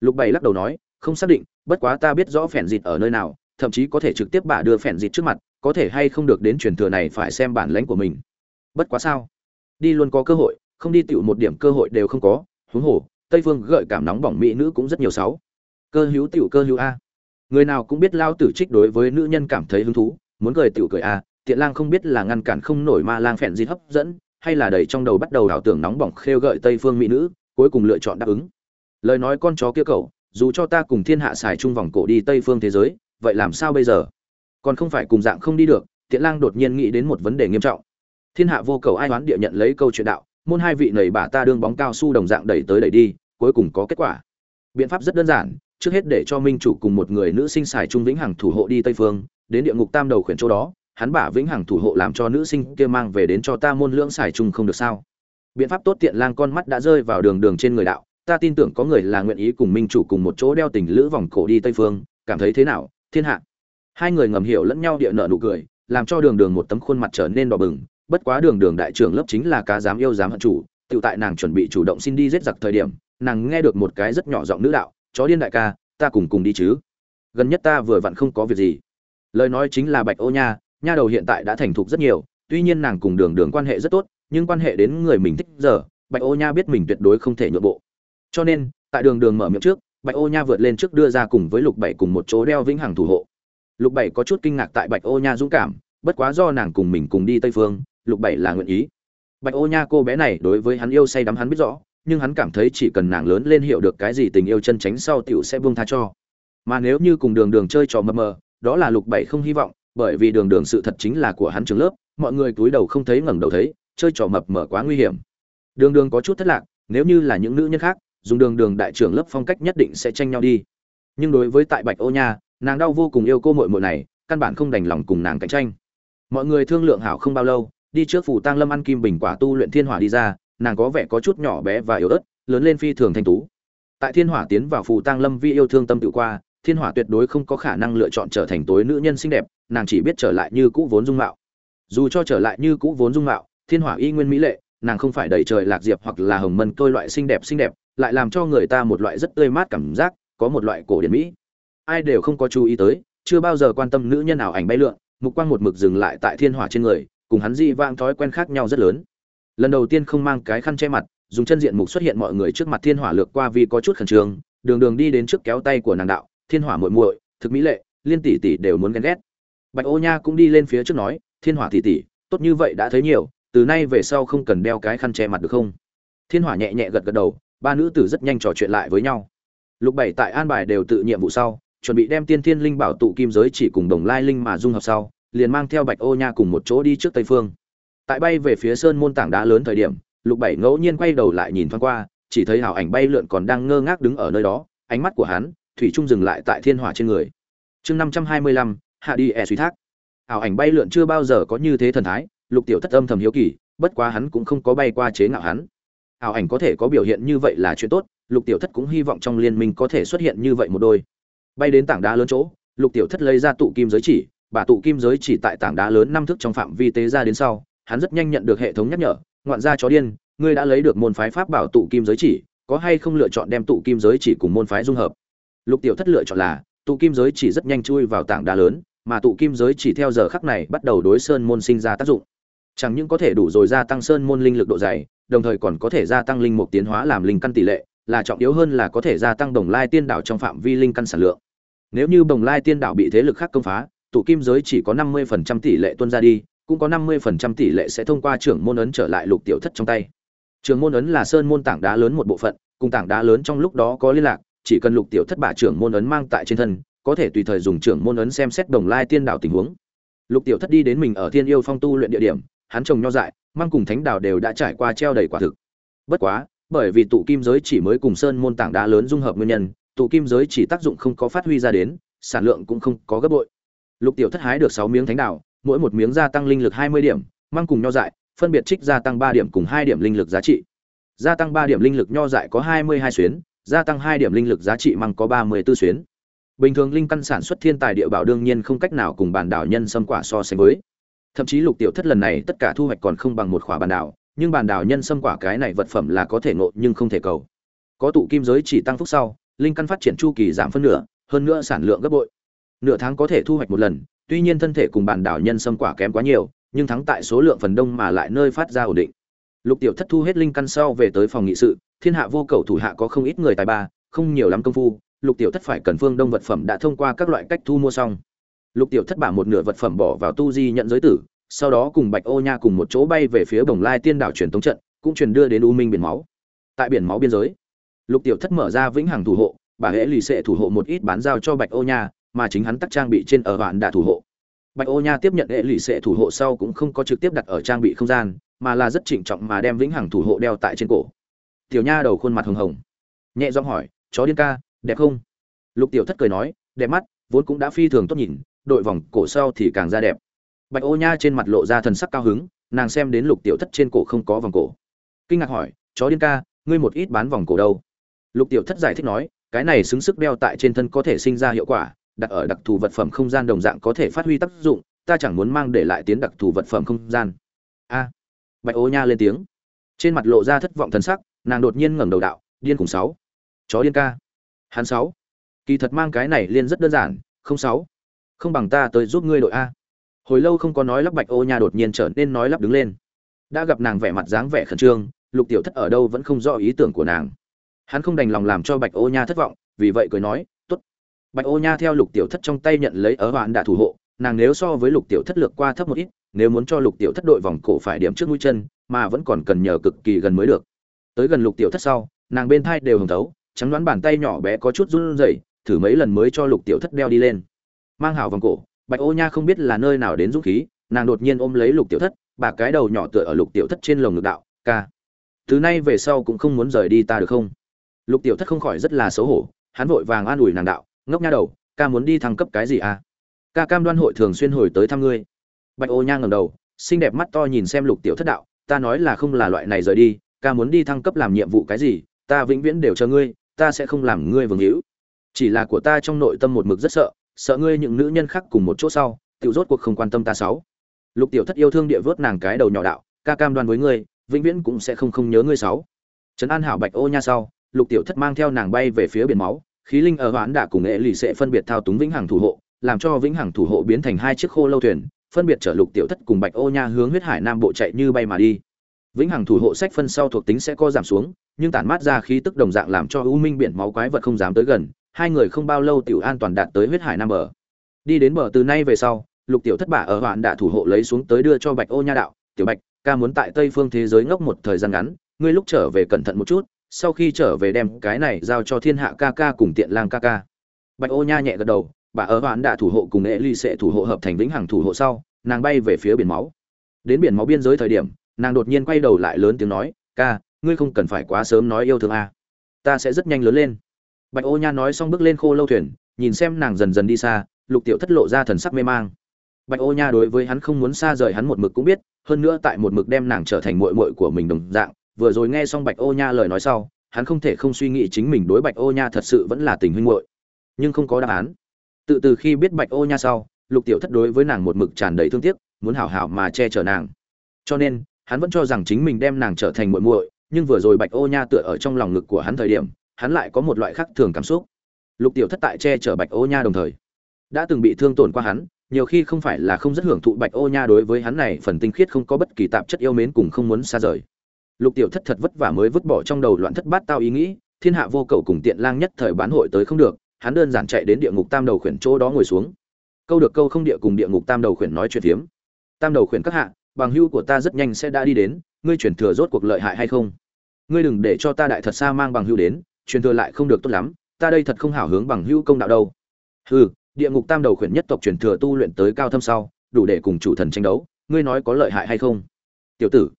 Lục bảy lắc đầu nói, không xác định, bất quá ta biết rõ phèn dịt ở nơi nào, thậm chí có thể trực tiếp bả đưa phèn dịt trước mặt, có thể hay không được đến truyền thừa này phải xem bản lãnh của mình. Bất quá sao? Đi luôn có cơ hội, không đi tựu một điểm cơ hội đều không có, huống hồ, tây phương gợi cảm nóng bỏng mỹ nữ cũng rất nhiều sáu cơ hữu tiểu cơ hữu a. Người nào cũng biết lao tử trích đối với nữ nhân cảm thấy hứng thú, muốn cười tiểu cười a, tiện lang không biết là ngăn cản không nổi ma lang phèn gì hấp dẫn, hay là đầy trong đầu bắt đầu đảo tưởng nóng bỏng khêu gợi tây phương mỹ nữ, cuối cùng lựa chọn đáp ứng. Lời nói con chó kia cậu, dù cho ta cùng thiên hạ xài chung vòng cổ đi tây phương thế giới, vậy làm sao bây giờ? Còn không phải cùng dạng không đi được, tiện lang đột nhiên nghĩ đến một vấn đề nghiêm trọng. Thiên hạ vô cầu ai đoán địa nhận lấy câu chuyện đạo, môn hai vị nầy bà ta đương bóng cao su đồng dạng đẩy tới đẩy đi, cuối cùng có kết quả. Biện pháp rất đơn giản trước hết để cho minh chủ cùng một người nữ sinh xài chung vĩnh hằng thủ hộ đi tây phương, đến địa ngục tam đầu khuyển chỗ đó, hắn bả vĩnh hằng thủ hộ làm cho nữ sinh kia mang về đến cho ta môn lưỡng xài chung không được sao? Biện pháp tốt tiện lang con mắt đã rơi vào đường đường trên người đạo, ta tin tưởng có người là nguyện ý cùng minh chủ cùng một chỗ đeo tình lữ vòng cổ đi tây phương, cảm thấy thế nào? Thiên hạ. Hai người ngầm hiểu lẫn nhau địa nợ nụ cười, làm cho đường đường một tấm khuôn mặt trở nên đỏ bừng, bất quá đường đường đại trưởng lớp chính là cá dám yêu dám hận chủ tự tại nàng chuẩn bị chủ động xin đi giết giặc thời điểm, nàng nghe được một cái rất nhỏ giọng nữ đạo chó điên đại ca, ta cùng cùng đi chứ. Gần nhất ta vừa vặn không có việc gì. Lời nói chính là bạch ô nha nha đầu hiện tại đã thành thục rất nhiều, tuy nhiên nàng cùng đường đường quan hệ rất tốt, nhưng quan hệ đến người mình thích giờ, bạch ô nha biết mình tuyệt đối không thể nhượng bộ. Cho nên, tại đường đường mở miệng trước, bạch ô nha vượt lên trước đưa ra cùng với lục bảy cùng một chỗ đeo vĩnh hằng thủ hộ. Lục bảy có chút kinh ngạc tại bạch ô nha dũng cảm, bất quá do nàng cùng mình cùng đi tây phương, lục bảy là nguyện ý. Bạch ô nha cô bé này đối với hắn yêu say đắm hắn biết rõ nhưng hắn cảm thấy chỉ cần nàng lớn lên hiểu được cái gì tình yêu chân tránh sau tiểu sẽ buông tha cho. Mà nếu như cùng đường đường chơi trò mờ mờ, đó là lục bảy không hy vọng, bởi vì đường đường sự thật chính là của hắn trường lớp, mọi người cúi đầu không thấy ngẩng đầu thấy, chơi trò mập mờ quá nguy hiểm. Đường đường có chút thất lạc, nếu như là những nữ nhân khác, dùng đường đường đại trưởng lớp phong cách nhất định sẽ tranh nhau đi. Nhưng đối với tại bạch ô nha, nàng đau vô cùng yêu cô muội muội này, căn bản không đành lòng cùng nàng cạnh tranh. Mọi người thương lượng hảo không bao lâu, đi trước phủ tăng lâm ăn kim bình quả tu luyện thiên hỏa đi ra nàng có vẻ có chút nhỏ bé và yếu ớt, lớn lên phi thường thanh tú. Tại thiên hỏa tiến vào phù tăng lâm vi yêu thương tâm tự qua, thiên hỏa tuyệt đối không có khả năng lựa chọn trở thành tối nữ nhân xinh đẹp, nàng chỉ biết trở lại như cũ vốn dung mạo. Dù cho trở lại như cũ vốn dung mạo, thiên hỏa y nguyên mỹ lệ, nàng không phải đầy trời lạc diệp hoặc là hồng mân tôi loại xinh đẹp xinh đẹp, lại làm cho người ta một loại rất tươi mát cảm giác, có một loại cổ điển mỹ. Ai đều không có chú ý tới, chưa bao giờ quan tâm nữ nhân nào ảnh bay lượn, mục quang một mực dừng lại tại thiên hỏa trên người, cùng hắn di vang thói quen khác nhau rất lớn lần đầu tiên không mang cái khăn che mặt, dùng chân diện mục xuất hiện mọi người trước mặt thiên hỏa lược qua vì có chút khẩn trương, đường đường đi đến trước kéo tay của nàng đạo, thiên hỏa muội muội, thực mỹ lệ, liên tỷ tỷ đều muốn ghen ghét. Bạch ô nha cũng đi lên phía trước nói, thiên hỏa tỷ tỷ, tốt như vậy đã thấy nhiều, từ nay về sau không cần đeo cái khăn che mặt được không? Thiên hỏa nhẹ nhẹ gật gật đầu, ba nữ tử rất nhanh trò chuyện lại với nhau. Lục bảy tại an bài đều tự nhiệm vụ sau, chuẩn bị đem tiên thiên linh bảo tụ kim giới chỉ cùng đồng lai linh mà dung hợp sau, liền mang theo bạch ô nha cùng một chỗ đi trước tây phương tại bay về phía sơn môn tảng đá lớn thời điểm, lục bảy ngẫu nhiên quay đầu lại nhìn thoáng qua, chỉ thấy hảo ảnh bay lượn còn đang ngơ ngác đứng ở nơi đó, ánh mắt của hắn, thủy trung dừng lại tại thiên hỏa trên người. Chương năm trăm hai mươi lăm, hạ đi e suy thác. Hào ảnh bay lượn chưa bao giờ có như thế thần thái, lục tiểu thất âm thầm hiếu kỳ, bất quá hắn cũng không có bay qua chế ngạo hắn. Hào ảnh có thể có biểu hiện như vậy là chuyện tốt, lục tiểu thất cũng hy vọng trong liên minh có thể xuất hiện như vậy một đôi. Bay đến tảng đá lớn chỗ, lục tiểu thất lấy ra tụ kim giới chỉ, bà tụ kim giới chỉ tại tảng đá lớn năm thước trong phạm vi tế ra đến sau hắn rất nhanh nhận được hệ thống nhắc nhở, ngoạn gia chó điên, ngươi đã lấy được môn phái pháp bảo tụ kim giới chỉ, có hay không lựa chọn đem tụ kim giới chỉ cùng môn phái dung hợp? Lục tiểu thất lựa chọn là, tụ kim giới chỉ rất nhanh chui vào tảng đá lớn, mà tụ kim giới chỉ theo giờ khắc này bắt đầu đối sơn môn sinh ra tác dụng. Chẳng những có thể đủ rồi gia tăng sơn môn linh lực độ dày, đồng thời còn có thể gia tăng linh mục tiến hóa làm linh căn tỷ lệ, là trọng yếu hơn là có thể gia tăng đồng lai tiên đảo trong phạm vi linh căn sản lượng. Nếu như đồng lai tiên đảo bị thế lực khác công phá, tụ kim giới chỉ có năm mươi phần trăm tỷ lệ tuân ra đi cũng có năm mươi phần trăm tỷ lệ sẽ thông qua trưởng môn ấn trở lại lục tiểu thất trong tay. Trưởng môn ấn là sơn môn tảng đá lớn một bộ phận, cùng tảng đá lớn trong lúc đó có liên lạc, chỉ cần lục tiểu thất bả trưởng môn ấn mang tại trên thân, có thể tùy thời dùng trưởng môn ấn xem xét đồng lai tiên đảo tình huống. Lục tiểu thất đi đến mình ở thiên yêu phong tu luyện địa điểm, hắn trồng nho dại, mang cùng thánh đào đều đã trải qua treo đầy quả thực. Bất quá, bởi vì tụ kim giới chỉ mới cùng sơn môn tảng đá lớn dung hợp nguyên nhân, tụ kim giới chỉ tác dụng không có phát huy ra đến, sản lượng cũng không có gấp bội. Lục tiểu thất hái được sáu miếng thánh đào mỗi một miếng gia tăng linh lực hai mươi điểm mang cùng nho dại, phân biệt trích gia tăng ba điểm cùng hai điểm linh lực giá trị. Gia tăng ba điểm linh lực nho dại có hai mươi hai xuyến, gia tăng hai điểm linh lực giá trị mang có ba mươi 34 xuyến. Bình thường linh căn sản xuất thiên tài địa bảo đương nhiên không cách nào cùng bản đảo nhân sâm quả so sánh với. Thậm chí lục tiểu thất lần này tất cả thu hoạch còn không bằng một quả bản đảo, nhưng bản đảo nhân sâm quả cái này vật phẩm là có thể ngộ nhưng không thể cầu. Có tụ kim giới chỉ tăng phúc sau, linh căn phát triển chu kỳ giảm phân nửa, hơn nữa sản lượng gấp bội. Nửa tháng có thể thu hoạch một lần tuy nhiên thân thể cùng bản đảo nhân sâm quả kém quá nhiều, nhưng thắng tại số lượng phần đông mà lại nơi phát ra ổn định. Lục tiểu thất thu hết linh căn sau về tới phòng nghị sự, thiên hạ vô cầu thủ hạ có không ít người tài ba, không nhiều lắm công phu, lục tiểu thất phải cần phương đông vật phẩm đã thông qua các loại cách thu mua xong. Lục tiểu thất bả một nửa vật phẩm bỏ vào tu di nhận giới tử, sau đó cùng bạch ô nha cùng một chỗ bay về phía bồng lai tiên đảo truyền tống trận, cũng truyền đưa đến u minh biển máu. Tại biển máu biên giới, lục tiểu thất mở ra vĩnh hằng thủ hộ, bà hễ lì xệ thủ hộ một ít bán giao cho bạch ô nha mà chính hắn tắc trang bị trên ở vạn đạ thủ hộ. Bạch ô nha tiếp nhận hệ lụy sệ thủ hộ sau cũng không có trực tiếp đặt ở trang bị không gian, mà là rất trịnh trọng mà đem vĩnh hằng thủ hộ đeo tại trên cổ. Tiểu nha đầu khuôn mặt hồng hồng, nhẹ giọng hỏi, chó điên ca, đẹp không? Lục tiểu thất cười nói, đẹp mắt, vốn cũng đã phi thường tốt nhìn, đội vòng cổ sau thì càng ra đẹp. Bạch ô nha trên mặt lộ ra thần sắc cao hứng, nàng xem đến lục tiểu thất trên cổ không có vòng cổ. Kinh ngạc hỏi, chó điên ca, ngươi một ít bán vòng cổ đâu? Lục tiểu thất giải thích nói, cái này xứng sức đeo tại trên thân có thể sinh ra hiệu quả đặt ở đặc thù vật phẩm không gian đồng dạng có thể phát huy tác dụng, ta chẳng muốn mang để lại tiến đặc thù vật phẩm không gian. A. Bạch ô nha lên tiếng. Trên mặt lộ ra thất vọng thần sắc, nàng đột nhiên ngẩng đầu đạo, điên cùng sáu. Chó điên ca. Hắn sáu. Kỳ thật mang cái này liên rất đơn giản, không sáu. Không bằng ta tới giúp ngươi đội a. Hồi lâu không có nói lắp bạch ô nha đột nhiên trở nên nói lắp đứng lên. Đã gặp nàng vẻ mặt dáng vẻ khẩn trương, lục tiểu thất ở đâu vẫn không rõ ý tưởng của nàng. Hắn không đành lòng làm cho bạch ô nha thất vọng, vì vậy cười nói bạch ô nha theo lục tiểu thất trong tay nhận lấy ở bạn đã thủ hộ, nàng nếu so với lục tiểu thất lược qua thấp một ít, nếu muốn cho lục tiểu thất đội vòng cổ phải điểm trước mũi chân, mà vẫn còn cần nhờ cực kỳ gần mới được. Tới gần lục tiểu thất sau, nàng bên thai đều hồng thấu, trắng đoán bàn tay nhỏ bé có chút run rẩy, thử mấy lần mới cho lục tiểu thất đeo đi lên. Mang hảo vòng cổ, bạch ô nha không biết là nơi nào đến dũng khí, nàng đột nhiên ôm lấy lục tiểu thất, bà cái đầu nhỏ tựa ở lục tiểu thất trên lồng ngực đạo, ca, từ nay về sau cũng không muốn rời đi ta được không? Lục tiểu thất không khỏi rất là xấu hổ, hắn vội vàng an ủi nàng đạo ngốc nha đầu, ca muốn đi thăng cấp cái gì à? Ca cam đoan hội thường xuyên hồi tới thăm ngươi. Bạch ô nha ngầm đầu, xinh đẹp mắt to nhìn xem lục tiểu thất đạo, ta nói là không là loại này rời đi, ca muốn đi thăng cấp làm nhiệm vụ cái gì, ta vĩnh viễn đều chờ ngươi, ta sẽ không làm ngươi vương hữu. Chỉ là của ta trong nội tâm một mực rất sợ sợ ngươi những nữ nhân khác cùng một chỗ sau tự rốt cuộc không quan tâm ta sáu. Lục tiểu thất yêu thương địa vớt nàng cái đầu nhỏ đạo, ca cam đoan với ngươi, vĩnh viễn cũng sẽ không không nhớ ngươi sáu. Trấn an hảo bạch ô nha sau, lục tiểu thất mang theo nàng bay về phía biển máu khí linh ở hoãn đã cùng nghệ lì sẽ phân biệt thao túng vĩnh hằng thủ hộ, làm cho vĩnh hằng thủ hộ biến thành hai chiếc khô lâu thuyền, phân biệt chở lục tiểu thất cùng bạch ô nha hướng huyết hải nam bộ chạy như bay mà đi. Vĩnh hằng thủ hộ sách phân sau thuộc tính sẽ co giảm xuống, nhưng tản mát ra khí tức đồng dạng làm cho u minh biển máu quái vật không dám tới gần, hai người không bao lâu tiểu an toàn đạt tới huyết hải nam bờ. Đi đến bờ từ nay về sau, lục tiểu thất bả ở hoạn đã thủ hộ lấy xuống tới đưa cho bạch ô nha đạo, tiểu bạch, ca muốn tại tây phương thế giới ngốc một thời gian ngắn, ngươi lúc trở về cẩn thận một chút sau khi trở về đem cái này giao cho thiên hạ ca ca cùng tiện lang ca ca. Bạch ô nha nhẹ gật đầu, bà ở hoãn đã thủ hộ cùng nghệ ly sẽ thủ hộ hợp thành vĩnh hằng thủ hộ sau, nàng bay về phía biển máu. Đến biển máu biên giới thời điểm, nàng đột nhiên quay đầu lại lớn tiếng nói, ca, ngươi không cần phải quá sớm nói yêu thương a. Ta sẽ rất nhanh lớn lên. Bạch ô nha nói xong bước lên khô lâu thuyền, nhìn xem nàng dần dần đi xa, lục tiểu thất lộ ra thần sắc mê mang. Bạch ô nha đối với hắn không muốn xa rời hắn một mực cũng biết, hơn nữa tại một mực đem nàng trở thành muội muội của mình đồng dạng vừa rồi nghe xong bạch ô nha lời nói sau, hắn không thể không suy nghĩ chính mình đối bạch ô nha thật sự vẫn là tình huynh muội, nhưng không có đáp án. Tự từ khi biết bạch ô nha sau, lục tiểu thất đối với nàng một mực tràn đầy thương tiếc, muốn hảo hảo mà che chở nàng. Cho nên, hắn vẫn cho rằng chính mình đem nàng trở thành muội muội, nhưng vừa rồi bạch ô nha tựa ở trong lòng ngực của hắn thời điểm, hắn lại có một loại khác thường cảm xúc. Lục tiểu thất tại che chở bạch ô nha đồng thời, đã từng bị thương tổn qua hắn, nhiều khi không phải là không rất hưởng thụ bạch ô nha đối với hắn này phần tinh khiết không có bất kỳ tạp chất yêu mến cùng không muốn xa rời lục tiểu thất thật vất vả mới vứt bỏ trong đầu loạn thất bát tao ý nghĩ, thiên hạ vô cầu cùng tiện lang nhất thời bán hội tới không được, hắn đơn giản chạy đến địa ngục tam đầu khuyển chỗ đó ngồi xuống. Câu được câu không địa cùng địa ngục tam đầu khuyển nói chuyện phiếm. Tam đầu khuyển các hạ, bằng hưu của ta rất nhanh sẽ đã đi đến, ngươi chuyển thừa rốt cuộc lợi hại hay không? Ngươi đừng để cho ta đại thật xa mang bằng hưu đến, truyền thừa lại không được tốt lắm, ta đây thật không hảo hướng bằng hưu công đạo đâu. Hừ, địa ngục tam đầu khuyển nhất tộc truyền thừa tu luyện tới cao thâm sau, đủ để cùng chủ thần tranh đấu, ngươi nói có lợi hại hay không? Tiểu tử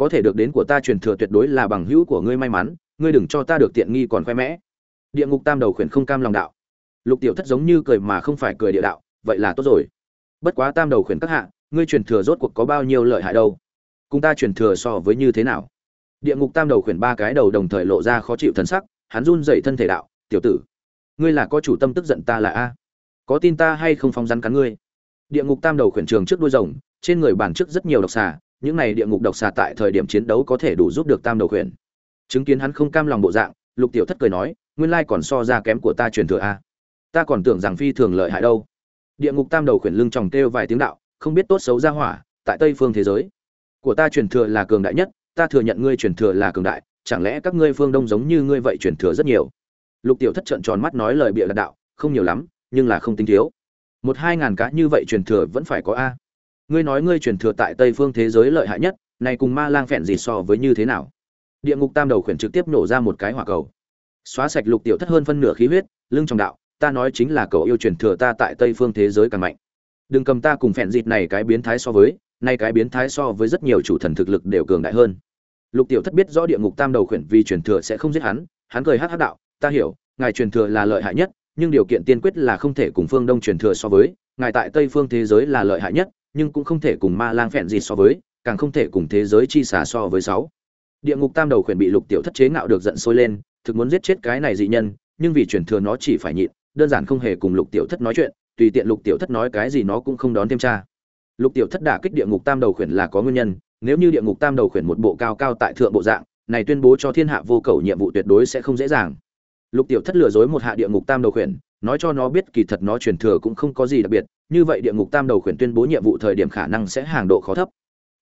có thể được đến của ta truyền thừa tuyệt đối là bằng hữu của ngươi may mắn, ngươi đừng cho ta được tiện nghi còn khoe mẽ. Địa ngục tam đầu khuyển không cam lòng đạo. Lục tiểu thất giống như cười mà không phải cười địa đạo, vậy là tốt rồi. Bất quá tam đầu khuyển các hạ, ngươi truyền thừa rốt cuộc có bao nhiêu lợi hại đâu? Cùng ta truyền thừa so với như thế nào? Địa ngục tam đầu khuyển ba cái đầu đồng thời lộ ra khó chịu thần sắc, hắn run dậy thân thể đạo, tiểu tử, ngươi là có chủ tâm tức giận ta là a? Có tin ta hay không phong rắn cắn ngươi? Địa ngục tam đầu khuyển trường trước đuôi rồng, trên người bản trước rất nhiều độc xà những này địa ngục độc xà tại thời điểm chiến đấu có thể đủ giúp được tam đầu khuyển. Chứng kiến hắn không cam lòng bộ dạng, lục tiểu thất cười nói, nguyên lai còn so ra kém của ta truyền thừa a. Ta còn tưởng rằng phi thường lợi hại đâu. Địa ngục tam đầu khuyển lưng tròng kêu vài tiếng đạo, không biết tốt xấu ra hỏa, tại tây phương thế giới. Của ta truyền thừa là cường đại nhất, ta thừa nhận ngươi truyền thừa là cường đại, chẳng lẽ các ngươi phương đông giống như ngươi vậy truyền thừa rất nhiều? Lục tiểu thất trợn tròn mắt nói lời bịa đặt đạo, không nhiều lắm, nhưng là không tính thiếu. Một hai ngàn cá như vậy truyền thừa vẫn phải có a ngươi nói ngươi truyền thừa tại tây phương thế giới lợi hại nhất, này cùng ma lang phẹn gì so với như thế nào? Địa ngục tam đầu khuyển trực tiếp nổ ra một cái hỏa cầu. Xóa sạch lục tiểu thất hơn phân nửa khí huyết, lưng trong đạo, ta nói chính là cậu yêu truyền thừa ta tại tây phương thế giới càng mạnh. Đừng cầm ta cùng phẹn dịt này cái biến thái so với nay cái biến thái so với rất nhiều chủ thần thực lực đều cường đại hơn. Lục tiểu thất biết rõ địa ngục tam đầu khuyển vì truyền thừa sẽ không giết hắn hắn cười hát hát đạo, ta hiểu, ngài truyền thừa là lợi hại nhất, nhưng điều kiện tiên quyết là không thể cùng phương đông truyền thừa so với, ngài tại tây phương thế giới là lợi hại nhất nhưng cũng không thể cùng ma lang phẹn gì so với, càng không thể cùng thế giới chi xả so với sáu. Địa ngục tam đầu khuyển bị lục tiểu thất chế ngạo được giận sôi lên, thực muốn giết chết cái này dị nhân, nhưng vì truyền thừa nó chỉ phải nhịn, đơn giản không hề cùng lục tiểu thất nói chuyện, tùy tiện lục tiểu thất nói cái gì nó cũng không đón thêm tra lục tiểu thất đả kích địa ngục tam đầu khuyển là có nguyên nhân, nếu như địa ngục tam đầu khuyển một bộ cao cao tại thượng bộ dạng, này tuyên bố cho thiên hạ vô cầu nhiệm vụ tuyệt đối sẽ không dễ dàng. Lục tiểu thất lừa dối một hạ địa ngục tam đầu khuyển, nói cho nó biết kỳ thật nó truyền thừa cũng không có gì đặc biệt như vậy địa ngục tam đầu khuyển tuyên bố nhiệm vụ thời điểm khả năng sẽ hàng độ khó thấp.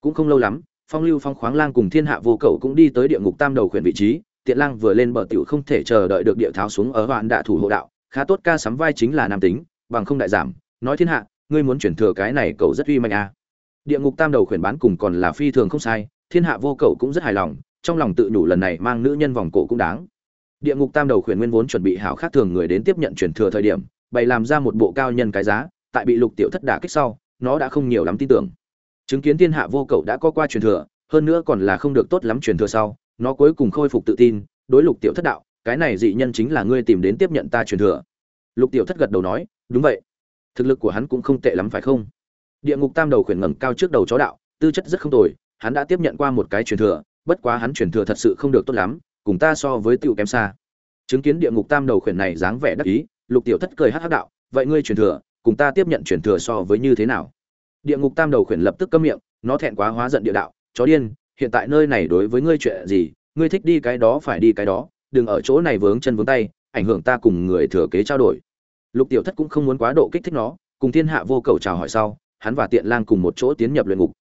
Cũng không lâu lắm, phong lưu phong khoáng lang cùng thiên hạ vô cầu cũng đi tới địa ngục tam đầu khuyển vị trí. Tiện lang vừa lên bờ tiểu không thể chờ đợi được địa tháo xuống ở đoạn đạ thủ hộ đạo. Khá tốt ca sắm vai chính là nam tính, bằng không đại giảm. Nói thiên hạ, ngươi muốn chuyển thừa cái này cậu rất uy mạnh à. địa ngục tam đầu khuyển bán cùng còn là phi thường không sai, thiên hạ vô cầu cũng rất hài lòng, trong lòng tự nhủ lần này mang nữ nhân vòng cổ cũng đáng. Địa ngục tam đầu khuyển nguyên vốn chuẩn bị hảo khác thường người đến tiếp nhận chuyển thừa thời điểm, bày làm ra một bộ cao nhân cái giá tại bị lục tiểu thất đả kích sau, nó đã không nhiều lắm tin tưởng. Chứng kiến thiên hạ vô cậu đã có qua truyền thừa, hơn nữa còn là không được tốt lắm truyền thừa sau, nó cuối cùng khôi phục tự tin, đối lục tiểu thất đạo, cái này dị nhân chính là ngươi tìm đến tiếp nhận ta truyền thừa. Lục tiểu thất gật đầu nói, đúng vậy. Thực lực của hắn cũng không tệ lắm phải không? Địa ngục tam đầu khuyển ngẩng cao trước đầu chó đạo, tư chất rất không tồi, hắn đã tiếp nhận qua một cái truyền thừa, bất quá hắn truyền thừa thật sự không được tốt lắm, cùng ta so với tựu kém xa. Chứng kiến địa ngục tam đầu khuyển này dáng vẻ đắc ý, lục tiểu thất cười hắc hắc đạo, vậy ngươi truyền thừa cùng ta tiếp nhận chuyển thừa so với như thế nào. Địa ngục tam đầu khuyển lập tức câm miệng, nó thẹn quá hóa giận địa đạo, chó điên, hiện tại nơi này đối với ngươi chuyện gì? Ngươi thích đi cái đó phải đi cái đó, đừng ở chỗ này vướng chân vướng tay, ảnh hưởng ta cùng người thừa kế trao đổi. Lục tiểu thất cũng không muốn quá độ kích thích nó, cùng thiên hạ vô cầu chào hỏi sau, hắn và tiện lang cùng một chỗ tiến nhập luyện ngục.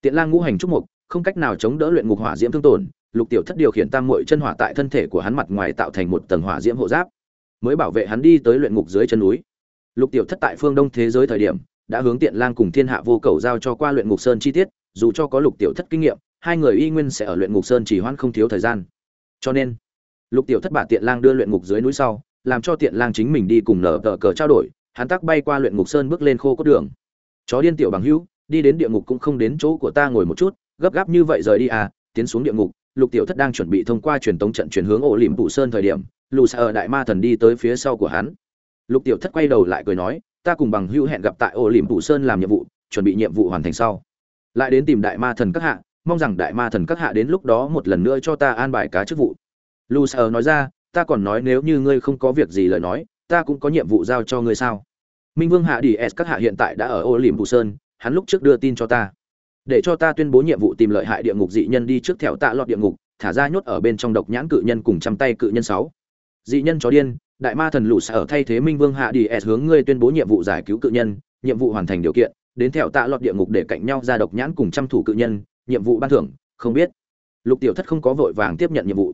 Tiện lang ngũ hành trúc mục, không cách nào chống đỡ luyện ngục hỏa diễm thương tổn, lục tiểu thất điều khiển tam muội chân hỏa tại thân thể của hắn mặt ngoài tạo thành một tầng hỏa diễm hộ giáp, mới bảo vệ hắn đi tới luyện ngục dưới chân núi lục tiểu thất tại phương đông thế giới thời điểm, đã hướng tiện lang cùng thiên hạ vô cầu giao cho qua luyện ngục sơn chi tiết, dù cho có lục tiểu thất kinh nghiệm, hai người y nguyên sẽ ở luyện ngục sơn chỉ hoãn không thiếu thời gian. Cho nên, lục tiểu thất bả tiện lang đưa luyện ngục dưới núi sau, làm cho tiện lang chính mình đi cùng nở tờ cờ trao đổi, hắn tắc bay qua luyện ngục sơn bước lên khô cốt đường. Chó điên tiểu bằng hữu, đi đến địa ngục cũng không đến chỗ của ta ngồi một chút, gấp gáp như vậy rời đi à tiến xuống địa ngục, lục tiểu thất đang chuẩn bị thông qua truyền tống trận chuyển hướng ổ lìm phụ sơn thời điểm, lù xa ở đại ma thần đi tới phía sau của hắn lục tiểu thất quay đầu lại cười nói, ta cùng bằng hữu hẹn gặp tại Ô lìm phụ sơn làm nhiệm vụ, chuẩn bị nhiệm vụ hoàn thành sau. Lại đến tìm đại ma thần các hạ, mong rằng đại ma thần các hạ đến lúc đó một lần nữa cho ta an bài cá chức vụ. Lù xa nói ra, ta còn nói nếu như ngươi không có việc gì lời nói, ta cũng có nhiệm vụ giao cho ngươi sao? Minh vương hạ đi s các hạ hiện tại đã ở ô liềm phụ sơn, hắn lúc trước đưa tin cho ta. Để cho ta tuyên bố nhiệm vụ tìm lợi hại địa ngục dị nhân đi trước thẹo tạ lọt địa ngục, thả ra nhốt ở bên trong độc nhãn cự nhân cùng trăm tay cự nhân sáu. Dị nhân chó điên đại ma thần lũ sở thay thế minh vương hạ đi s hướng ngươi tuyên bố nhiệm vụ giải cứu cự nhân, nhiệm vụ hoàn thành điều kiện, đến theo tạ lọt địa ngục để cạnh nhau ra độc nhãn cùng chăm thủ cự nhân, nhiệm vụ ban thưởng, không biết. Lục tiểu thất không có vội vàng tiếp nhận nhiệm vụ.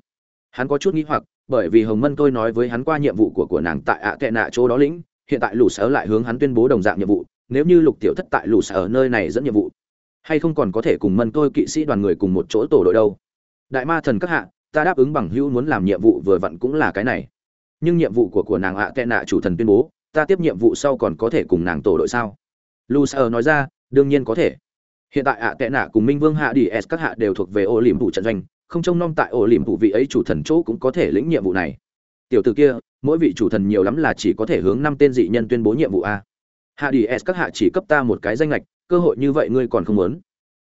Hắn có chút nghĩ hoặc, bởi vì hồng mân tôi nói với hắn qua nhiệm vụ của của nàng tại ạ tệ nạ chỗ đó lĩnh, hiện tại lũ sở lại hướng hắn tuyên bố đồng dạng nhiệm vụ, nếu như lục tiểu thất tại lũ sở ở nơi này dẫn nhiệm vụ, hay không còn có thể cùng mân tôi kỵ sĩ đoàn người cùng một chỗ tổ đội đâu. Đại ma thần các hạ, ta đáp ứng bằng hữu muốn làm nhiệm vụ vừa vặn cũng là cái này nhưng nhiệm vụ của của nàng ạ tệ nạ chủ thần tuyên bố, ta tiếp nhiệm vụ sau còn có thể cùng nàng tổ đội sao? Lũ nói ra, đương nhiên có thể. Hiện tại ạ tệ nạ cùng minh vương hạ đi s các hạ đều thuộc về ô liềm vụ trận doanh, không trông nom tại ổ liềm vụ vị ấy chủ thần chỗ cũng có thể lĩnh nhiệm vụ này. Tiểu tử kia, mỗi vị chủ thần nhiều lắm là chỉ có thể hướng năm tên dị nhân tuyên bố nhiệm vụ a. Hạ đi s các hạ chỉ cấp ta một cái danh lệch cơ hội như vậy ngươi còn không muốn?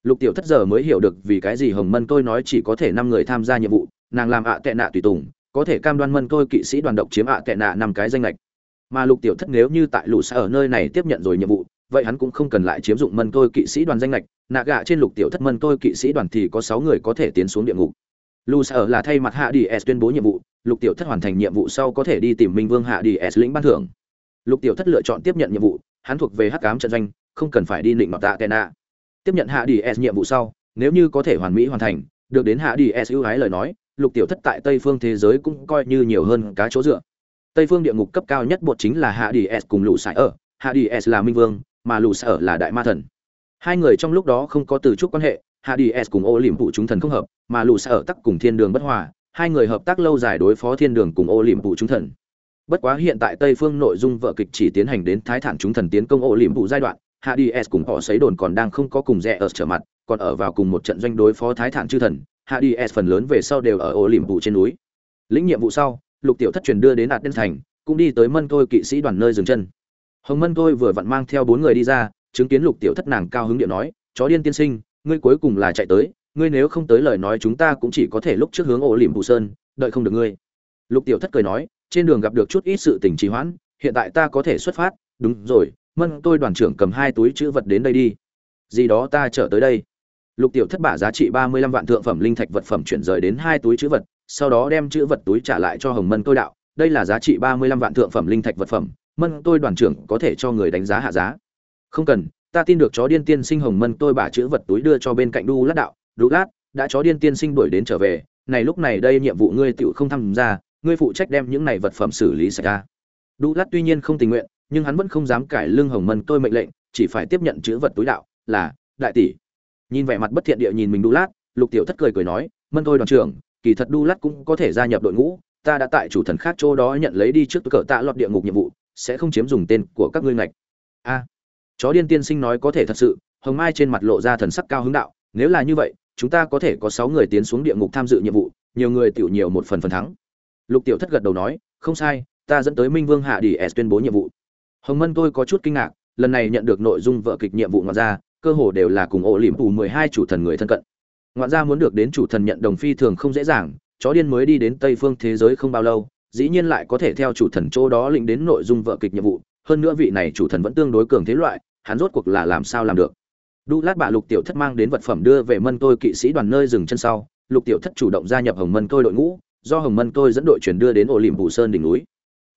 Lục tiểu thất giờ mới hiểu được vì cái gì hồng mân tôi nói chỉ có thể năm người tham gia nhiệm vụ, nàng làm ạ tệ nạ tùy tùng có thể cam đoan mân tôi kỵ sĩ đoàn độc chiếm ạ tệ nạ năm cái danh lệch. Mà lục tiểu thất nếu như tại lũ xa ở nơi này tiếp nhận rồi nhiệm vụ, vậy hắn cũng không cần lại chiếm dụng mân tôi kỵ sĩ đoàn danh lệch. Nạ gạ trên lục tiểu thất mân tôi kỵ sĩ đoàn thì có sáu người có thể tiến xuống địa ngục. Lũ xa ở là thay mặt hạ đi s tuyên bố nhiệm vụ, lục tiểu thất hoàn thành nhiệm vụ sau có thể đi tìm minh vương hạ đi s lĩnh ban thưởng. Lục tiểu thất lựa chọn tiếp nhận nhiệm vụ, hắn thuộc về hắc cám trận doanh, không cần phải đi định mặt tạ tệ nạ. Tiếp nhận hạ đi s nhiệm vụ sau, nếu như có thể hoàn mỹ hoàn thành, được đến hạ đi s ưu ái lời nói lục tiểu thất tại tây phương thế giới cũng coi như nhiều hơn cá chỗ dựa. Tây phương địa ngục cấp cao nhất bột chính là hạ đi s cùng lũ sải ở. Hạ đi s là minh vương, mà lũ sải ở là đại ma thần. Hai người trong lúc đó không có từ chúc quan hệ, hạ đi s cùng ô liềm phụ chúng thần không hợp, mà lũ sải ở tắc cùng thiên đường bất hòa, hai người hợp tác lâu dài đối phó thiên đường cùng ô liềm phụ chúng thần. Bất quá hiện tại tây phương nội dung vợ kịch chỉ tiến hành đến thái thản chúng thần tiến công ô liềm phụ giai đoạn, hạ đi s cùng họ xấy đồn còn đang không có cùng rẽ ở trở mặt, còn ở vào cùng một trận doanh đối phó thái thản chư thần hạ đi phần lớn về sau đều ở ổ liềm phụ trên núi. Lĩnh nhiệm vụ sau, lục tiểu thất truyền đưa đến đạt thành, cũng đi tới mân Thôi kỵ sĩ đoàn nơi dừng chân. Hồng mân Thôi vừa vặn mang theo bốn người đi ra, chứng kiến lục tiểu thất nàng cao hứng điệu nói, chó điên tiên sinh, ngươi cuối cùng là chạy tới, ngươi nếu không tới lời nói chúng ta cũng chỉ có thể lúc trước hướng ổ liềm phụ sơn, đợi không được ngươi. Lục tiểu thất cười nói, trên đường gặp được chút ít sự tình trì hoãn, hiện tại ta có thể xuất phát. Đúng rồi, mân tôi đoàn trưởng cầm hai túi chữ vật đến đây đi. Gì đó ta trở tới đây lục tiểu thất bả giá trị ba mươi lăm vạn thượng phẩm linh thạch vật phẩm chuyển rời đến hai túi chữ vật, sau đó đem chữ vật túi trả lại cho hồng mân tôi đạo. Đây là giá trị ba mươi lăm vạn thượng phẩm linh thạch vật phẩm, mân tôi đoàn trưởng có thể cho người đánh giá hạ giá. Không cần, ta tin được chó điên tiên sinh hồng mân tôi bả chữ vật túi đưa cho bên cạnh đu lát đạo. Đu lát, đã chó điên tiên sinh đuổi đến trở về. Này lúc này đây nhiệm vụ ngươi tự không tham gia, ngươi phụ trách đem những này vật phẩm xử lý sạch ra. Đu lát tuy nhiên không tình nguyện, nhưng hắn vẫn không dám cải lương hồng mân tôi mệnh lệnh, chỉ phải tiếp nhận chữ vật túi đạo, là, đại tỷ nhìn vẻ mặt bất thiện địa nhìn mình đu lát, lục tiểu thất cười cười nói, mân tôi đoàn trưởng, kỳ thật đu lát cũng có thể gia nhập đội ngũ, ta đã tại chủ thần khác chỗ đó nhận lấy đi trước cỡ tạ lọt địa ngục nhiệm vụ, sẽ không chiếm dùng tên của các ngươi ngạch. A, chó điên tiên sinh nói có thể thật sự. Hồng mai trên mặt lộ ra thần sắc cao hứng đạo, nếu là như vậy, chúng ta có thể có sáu người tiến xuống địa ngục tham dự nhiệm vụ, nhiều người tiểu nhiều một phần phần thắng. Lục tiểu thất gật đầu nói, không sai, ta dẫn tới minh vương hạ đi s tuyên bố nhiệm vụ. Hồng mân tôi có chút kinh ngạc, lần này nhận được nội dung vợ kịch nhiệm vụ ngoài ra cơ hồ đều là cùng ổ liềm tù mười hai chủ thần người thân cận. Ngoạn gia muốn được đến chủ thần nhận đồng phi thường không dễ dàng, chó điên mới đi đến tây phương thế giới không bao lâu, dĩ nhiên lại có thể theo chủ thần chỗ đó lĩnh đến nội dung vợ kịch nhiệm vụ, hơn nữa vị này chủ thần vẫn tương đối cường thế loại, hắn rốt cuộc là làm sao làm được. Đu lát bạ lục tiểu thất mang đến vật phẩm đưa về mân tôi kỵ sĩ đoàn nơi dừng chân sau, lục tiểu thất chủ động gia nhập hồng mân tôi đội ngũ, do hồng mân tôi dẫn đội chuyển đưa đến ổ liềm phủ sơn đỉnh núi.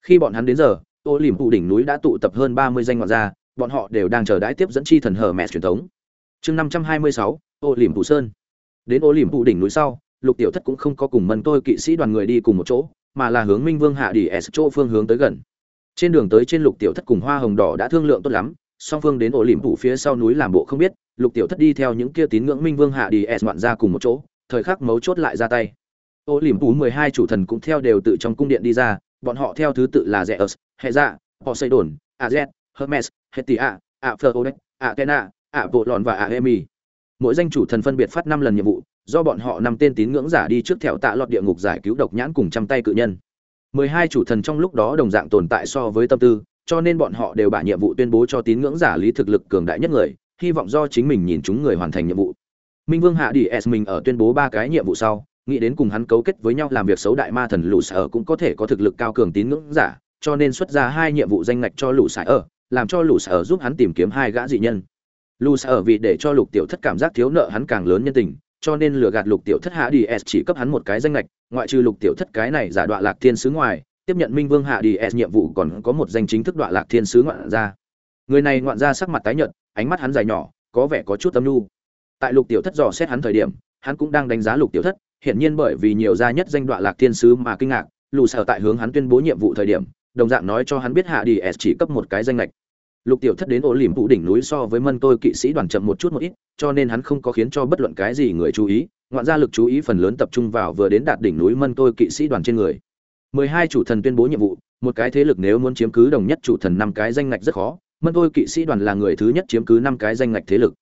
Khi bọn hắn đến giờ, ổ liềm phủ đỉnh núi đã tụ tập hơn ba mươi danh ngoại gia bọn họ đều đang chờ đãi tiếp dẫn chi thần hờ mẹ truyền thống. Chương năm trăm hai mươi sáu ô liềm phủ sơn. Đến ô liềm phủ đỉnh núi sau lục tiểu thất cũng không có cùng mân tôi kỵ sĩ đoàn người đi cùng một chỗ mà là hướng minh vương hạ đi s chỗ phương hướng tới gần. Trên đường tới trên lục tiểu thất cùng hoa hồng đỏ đã thương lượng tốt lắm song phương đến ổ liềm phủ phía sau núi làm bộ không biết lục tiểu thất đi theo những kia tín ngưỡng minh vương hạ đi s ngoạn ra cùng một chỗ thời khắc mấu chốt lại ra tay. Ổ liềm phủ mười hai chủ thần cũng theo đều tự trong cung điện đi ra bọn họ theo thứ tự là Zeus, hệ dạ họ xây đồn a z hermes hetia aphrodite athena apollon và aemi mỗi danh chủ thần phân biệt phát năm lần nhiệm vụ, do bọn họ năm tên tín ngưỡng giả đi trước theo tạ lọt địa ngục giải cứu độc nhãn cùng trăm tay cự nhân. Mười hai chủ thần trong lúc đó đồng dạng tồn tại so với tâm tư, cho nên bọn họ đều bả nhiệm vụ tuyên bố cho tín ngưỡng giả lý thực lực cường đại nhất người, hy vọng do chính mình nhìn chúng người hoàn thành nhiệm vụ. Minh vương hạ đi s mình ở tuyên bố ba cái nhiệm vụ sau, nghĩ đến cùng hắn cấu kết với nhau làm việc xấu đại ma thần lũ sở cũng có thể có thực lực cao cường tín ngưỡng giả, cho nên xuất ra hai nhiệm vụ danh ngạch cho lũ sở làm cho lù sở giúp hắn tìm kiếm hai gã dị nhân. Lù sở vì để cho lục tiểu thất cảm giác thiếu nợ hắn càng lớn nhân tình, cho nên lừa gạt lục tiểu thất hạ đi s chỉ cấp hắn một cái danh lệch ngoại trừ lục tiểu thất cái này giả đoạn lạc thiên sứ ngoài, tiếp nhận minh vương hạ đi s nhiệm vụ còn có một danh chính thức đoạn lạc thiên sứ ngoạn gia. Người này ngoạn gia sắc mặt tái nhợt, ánh mắt hắn dài nhỏ, có vẻ có chút tâm nhu. Tại lục tiểu thất dò xét hắn thời điểm, hắn cũng đang đánh giá lục tiểu thất, hiển nhiên bởi vì nhiều gia nhất danh đoạn lạc thiên sứ mà kinh ngạc lù sở tại hướng hắn tuyên bố nhiệm vụ thời điểm, đồng dạng nói cho hắn biết hạ đi s chỉ cấp một cái danh lệch lục tiểu thất đến ổ liềm phụ đỉnh núi so với mân tôi kỵ sĩ đoàn chậm một chút một ít, cho nên hắn không có khiến cho bất luận cái gì người chú ý, ngoạn gia lực chú ý phần lớn tập trung vào vừa đến đạt đỉnh núi mân tôi kỵ sĩ đoàn trên người. Mười hai chủ thần tuyên bố nhiệm vụ, một cái thế lực nếu muốn chiếm cứ đồng nhất chủ thần năm cái danh ngạch rất khó, mân tôi kỵ sĩ đoàn là người thứ nhất chiếm cứ năm cái danh ngạch thế lực.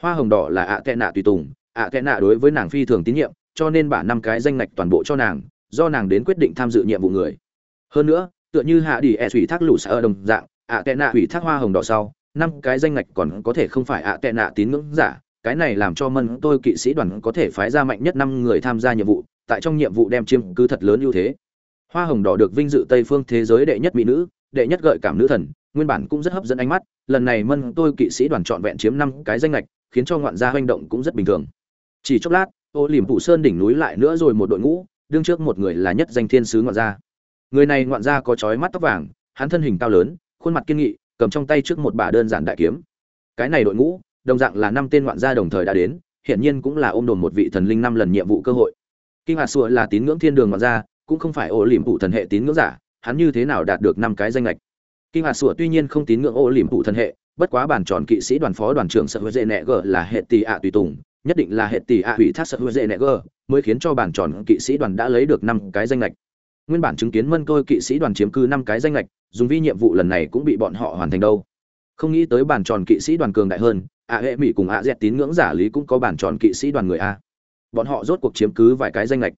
Hoa hồng đỏ là ạ tệ nạ tùy tùng, ạ tệ nạ đối với nàng phi thường tín nhiệm, cho nên bả năm cái danh ngạch toàn bộ cho nàng, do nàng đến quyết định tham dự nhiệm vụ người. Hơn nữa, tựa như hạ đi e thủy thác lũ sở đồng dạng ạ tệ nạ hủy thác hoa hồng đỏ sau, năm cái danh ngạch còn có thể không phải ạ tệ nạ tín ngưỡng giả, cái này làm cho mân tôi kỵ sĩ đoàn có thể phái ra mạnh nhất năm người tham gia nhiệm vụ, tại trong nhiệm vụ đem chiếm cứ thật lớn ưu thế. Hoa hồng đỏ được vinh dự tây phương thế giới đệ nhất mỹ nữ, đệ nhất gợi cảm nữ thần, nguyên bản cũng rất hấp dẫn ánh mắt, lần này mân tôi kỵ sĩ đoàn trọn vẹn chiếm năm cái danh lệch khiến cho ngoạn gia hoành động cũng rất bình thường. Chỉ chốc lát, ô liềm phủ sơn đỉnh núi lại nữa rồi một đội ngũ, đương trước một người là nhất danh thiên sứ ngoạn gia. Người này ngoạn gia có trói mắt tóc vàng, hắn thân hình cao lớn khuôn mặt kiên nghị, cầm trong tay trước một bả đơn giản đại kiếm. Cái này đội ngũ, đồng dạng là năm tên ngoạn gia đồng thời đã đến, hiển nhiên cũng là ôm đồn một vị thần linh năm lần nhiệm vụ cơ hội. Kinh hạt sùa là tín ngưỡng thiên đường ngoạn gia, cũng không phải ô liềm phụ thần hệ tín ngưỡng giả, hắn như thế nào đạt được năm cái danh lệch kinh hạt sùa tuy nhiên không tín ngưỡng ô liềm phụ thần hệ, bất quá bản tròn kỵ sĩ đoàn phó đoàn trưởng sợ hứa dễ nẹ gờ là hệ tỷ ạ tùy tùng, nhất định là hệ tỷ ạ hủy thác sợ hứa dễ nẹ gờ mới khiến cho bản tròn kỵ sĩ đoàn đã lấy được năm cái danh lệch nguyên bản chứng kiến mân tôi kỵ sĩ đoàn chiếm cư năm cái danh lệch, dùng vi nhiệm vụ lần này cũng bị bọn họ hoàn thành đâu. Không nghĩ tới bản tròn kỵ sĩ đoàn cường đại hơn ạ hệ mỹ cùng ạ dẹt tín ngưỡng giả lý cũng có bản tròn kỵ sĩ đoàn người a. Bọn họ rốt cuộc chiếm cứ vài cái danh lệch.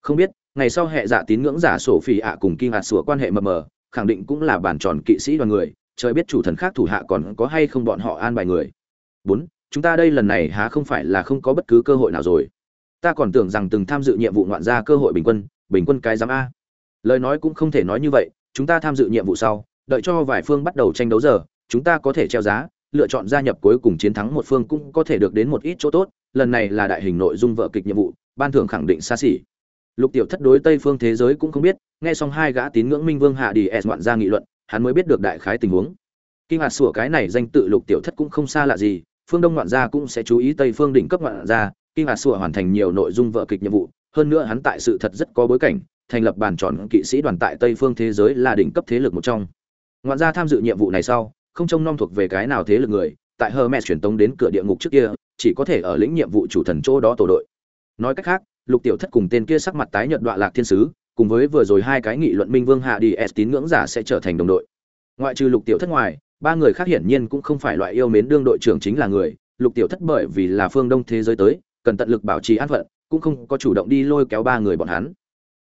Không biết, ngày sau hệ giả tín ngưỡng giả sổ phi ạ cùng kinh hạt sủa quan hệ mờ mờ, khẳng định cũng là bản tròn kỵ sĩ đoàn người, trời biết chủ thần khác thủ hạ còn có hay không bọn họ an bài người. Bốn, chúng ta đây lần này há không phải là không có bất cứ cơ hội nào rồi. Ta còn tưởng rằng từng tham dự nhiệm vụ ngoạn gia cơ hội bình quân bình quân cái giám a lời nói cũng không thể nói như vậy, chúng ta tham dự nhiệm vụ sau, đợi cho vài phương bắt đầu tranh đấu giờ, chúng ta có thể treo giá, lựa chọn gia nhập cuối cùng chiến thắng một phương cũng có thể được đến một ít chỗ tốt, lần này là đại hình nội dung vợ kịch nhiệm vụ, ban thưởng khẳng định xa xỉ. Lục tiểu thất đối tây phương thế giới cũng không biết, nghe xong hai gã tín ngưỡng minh vương hạ đi s ngoạn gia nghị luận, hắn mới biết được đại khái tình huống. Kinh hạt sủa cái này danh tự lục tiểu thất cũng không xa lạ gì, phương đông ngoạn gia cũng sẽ chú ý tây phương đỉnh cấp ngoạn gia, kinh hạt sủa hoàn thành nhiều nội dung vợ kịch nhiệm vụ, hơn nữa hắn tại sự thật rất có bối cảnh thành lập bàn tròn kỵ sĩ đoàn tại tây phương thế giới là đỉnh cấp thế lực một trong. Ngoạn gia tham dự nhiệm vụ này sau, không trông nom thuộc về cái nào thế lực người, tại hermes truyền tống đến cửa địa ngục trước kia, chỉ có thể ở lĩnh nhiệm vụ chủ thần chỗ đó tổ đội. Nói cách khác, lục tiểu thất cùng tên kia sắc mặt tái nhợt đoạn lạc thiên sứ, cùng với vừa rồi hai cái nghị luận minh vương hạ đi s tín ngưỡng giả sẽ trở thành đồng đội. Ngoại trừ lục tiểu thất ngoài, ba người khác hiển nhiên cũng không phải loại yêu mến đương đội trưởng chính là người. Lục tiểu thất bởi vì là phương đông thế giới tới, cần tận lực bảo trì an phận, cũng không có chủ động đi lôi kéo ba người bọn hắn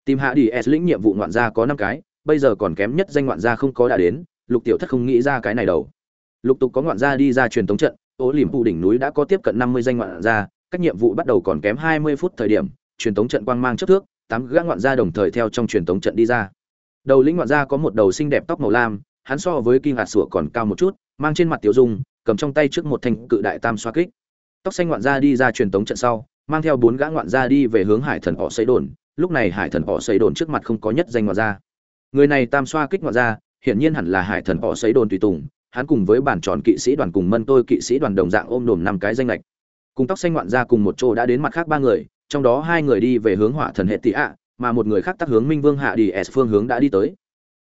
tìm hạ đi s lĩnh nhiệm vụ ngoạn gia có năm cái, bây giờ còn kém nhất danh ngoạn gia không có đã đến, lục tiểu thất không nghĩ ra cái này đâu. Lục tục có ngoạn gia đi ra truyền tống trận ố liềm phụ đỉnh núi đã có tiếp cận năm mươi danh ngoạn gia các nhiệm vụ bắt đầu còn kém hai mươi phút thời điểm, truyền tống trận quang mang chất thước, tám gã ngoạn gia đồng thời theo trong truyền tống trận đi ra. Đầu lĩnh ngoạn gia có một đầu xinh đẹp tóc màu lam, hắn so với kim hạt sủa còn cao một chút, mang trên mặt tiểu dung, cầm trong tay trước một thanh cự đại tam xoa kích. Tóc xanh ngoạn gia đi ra truyền tống trận sau, mang theo bốn gã ngoạn gia đi về hướng hải thần họ xây đồn lúc này hải thần họ xây đồn trước mặt không có nhất danh ngoại gia. Người này tam xoa kích ngoại gia, hiển nhiên hẳn là hải thần họ xây đồn tùy tùng, hắn cùng với bản tròn kỵ sĩ đoàn cùng mân tôi kỵ sĩ đoàn đồng dạng ôm đồm năm cái danh lệch. Cùng tóc xanh ngoạn gia cùng một chỗ đã đến mặt khác ba người, trong đó hai người đi về hướng hỏa thần hệ tị ạ, mà một người khác tắc hướng minh vương hạ đi s phương hướng đã đi tới.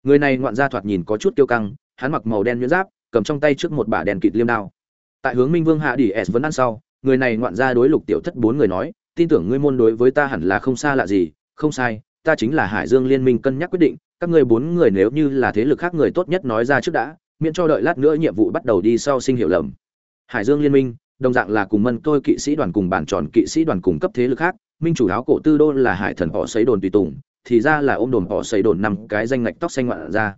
Người này ngoạn gia thoạt nhìn có chút kiêu căng, hắn mặc màu đen nhuyễn giáp, cầm trong tay trước một bả đèn kịt liêm đao. Tại hướng minh vương hạ đi s vẫn ăn sau, người này ngoạn gia đối lục tiểu thất bốn người nói, tin tưởng ngươi môn đối với ta hẳn là không xa lạ gì không sai, ta chính là hải dương liên minh cân nhắc quyết định, các ngươi bốn người nếu như là thế lực khác người tốt nhất nói ra trước đã, miễn cho đợi lát nữa nhiệm vụ bắt đầu đi sau sinh hiệu lầm. Hải dương liên minh, đồng dạng là cùng mân tôi kỵ sĩ đoàn cùng bản tròn kỵ sĩ đoàn cùng cấp thế lực khác, minh chủ áo cổ tư đô là hải thần họ xấy đồn tùy tùng, thì ra là ôm đồn họ xấy đồn năm cái danh ngạch tóc xanh ngoạn ra.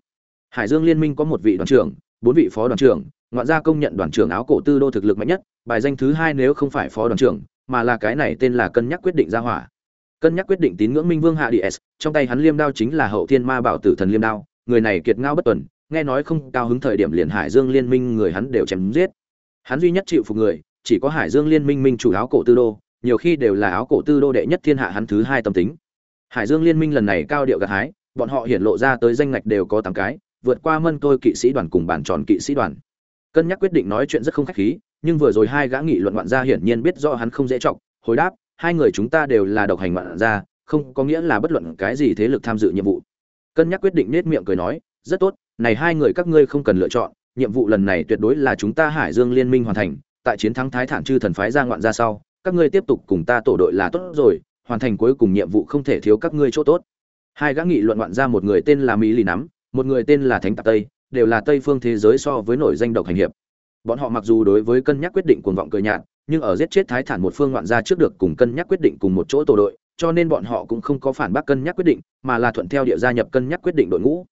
Hải dương liên minh có một vị đoàn trưởng, bốn vị phó đoàn trưởng, ngoạn gia công nhận đoàn trưởng áo cổ tư đô thực lực mạnh nhất, bài danh thứ hai nếu không phải phó đoàn trưởng, mà là cái này tên là cân nhắc quyết định ra hỏa cân nhắc quyết định tín ngưỡng minh vương hạ ds trong tay hắn liêm đao chính là hậu thiên ma bảo tử thần liêm đao, người này kiệt ngao bất tuần, nghe nói không cao hứng thời điểm liền hải dương liên minh người hắn đều chém giết. Hắn duy nhất chịu phục người, chỉ có hải dương liên minh minh chủ áo cổ tư đô, nhiều khi đều là áo cổ tư đô đệ nhất thiên hạ hắn thứ hai tâm tính. Hải dương liên minh lần này cao điệu gặt hái, bọn họ hiện lộ ra tới danh ngạch đều có tám cái, vượt qua mân tôi kỵ sĩ đoàn cùng bản tròn kỵ sĩ đoàn. Cân nhắc quyết định nói chuyện rất không khách khí, nhưng vừa rồi hai gã nghị luận ngoạn gia hiển nhiên biết rõ hắn không dễ trọng hồi đáp hai người chúng ta đều là độc hành ngoạn gia không có nghĩa là bất luận cái gì thế lực tham dự nhiệm vụ. Cân nhắc quyết định nết miệng cười nói, rất tốt, này hai người các ngươi không cần lựa chọn, nhiệm vụ lần này tuyệt đối là chúng ta hải dương liên minh hoàn thành, tại chiến thắng thái thản chư thần phái ra ngoạn ra sau, các ngươi tiếp tục cùng ta tổ đội là tốt rồi, hoàn thành cuối cùng nhiệm vụ không thể thiếu các ngươi chỗ tốt. Hai gã nghị luận ngoạn ra một người tên là mỹ lì nắm, một người tên là thánh tạp tây, đều là tây phương thế giới so với nổi danh độc hành hiệp. Bọn họ mặc dù đối với cân nhắc quyết định cuồng vọng cười nhạt nhưng ở giết chết thái thản một phương ngoạn gia trước được cùng cân nhắc quyết định cùng một chỗ tổ đội, cho nên bọn họ cũng không có phản bác cân nhắc quyết định, mà là thuận theo địa gia nhập cân nhắc quyết định đội ngũ.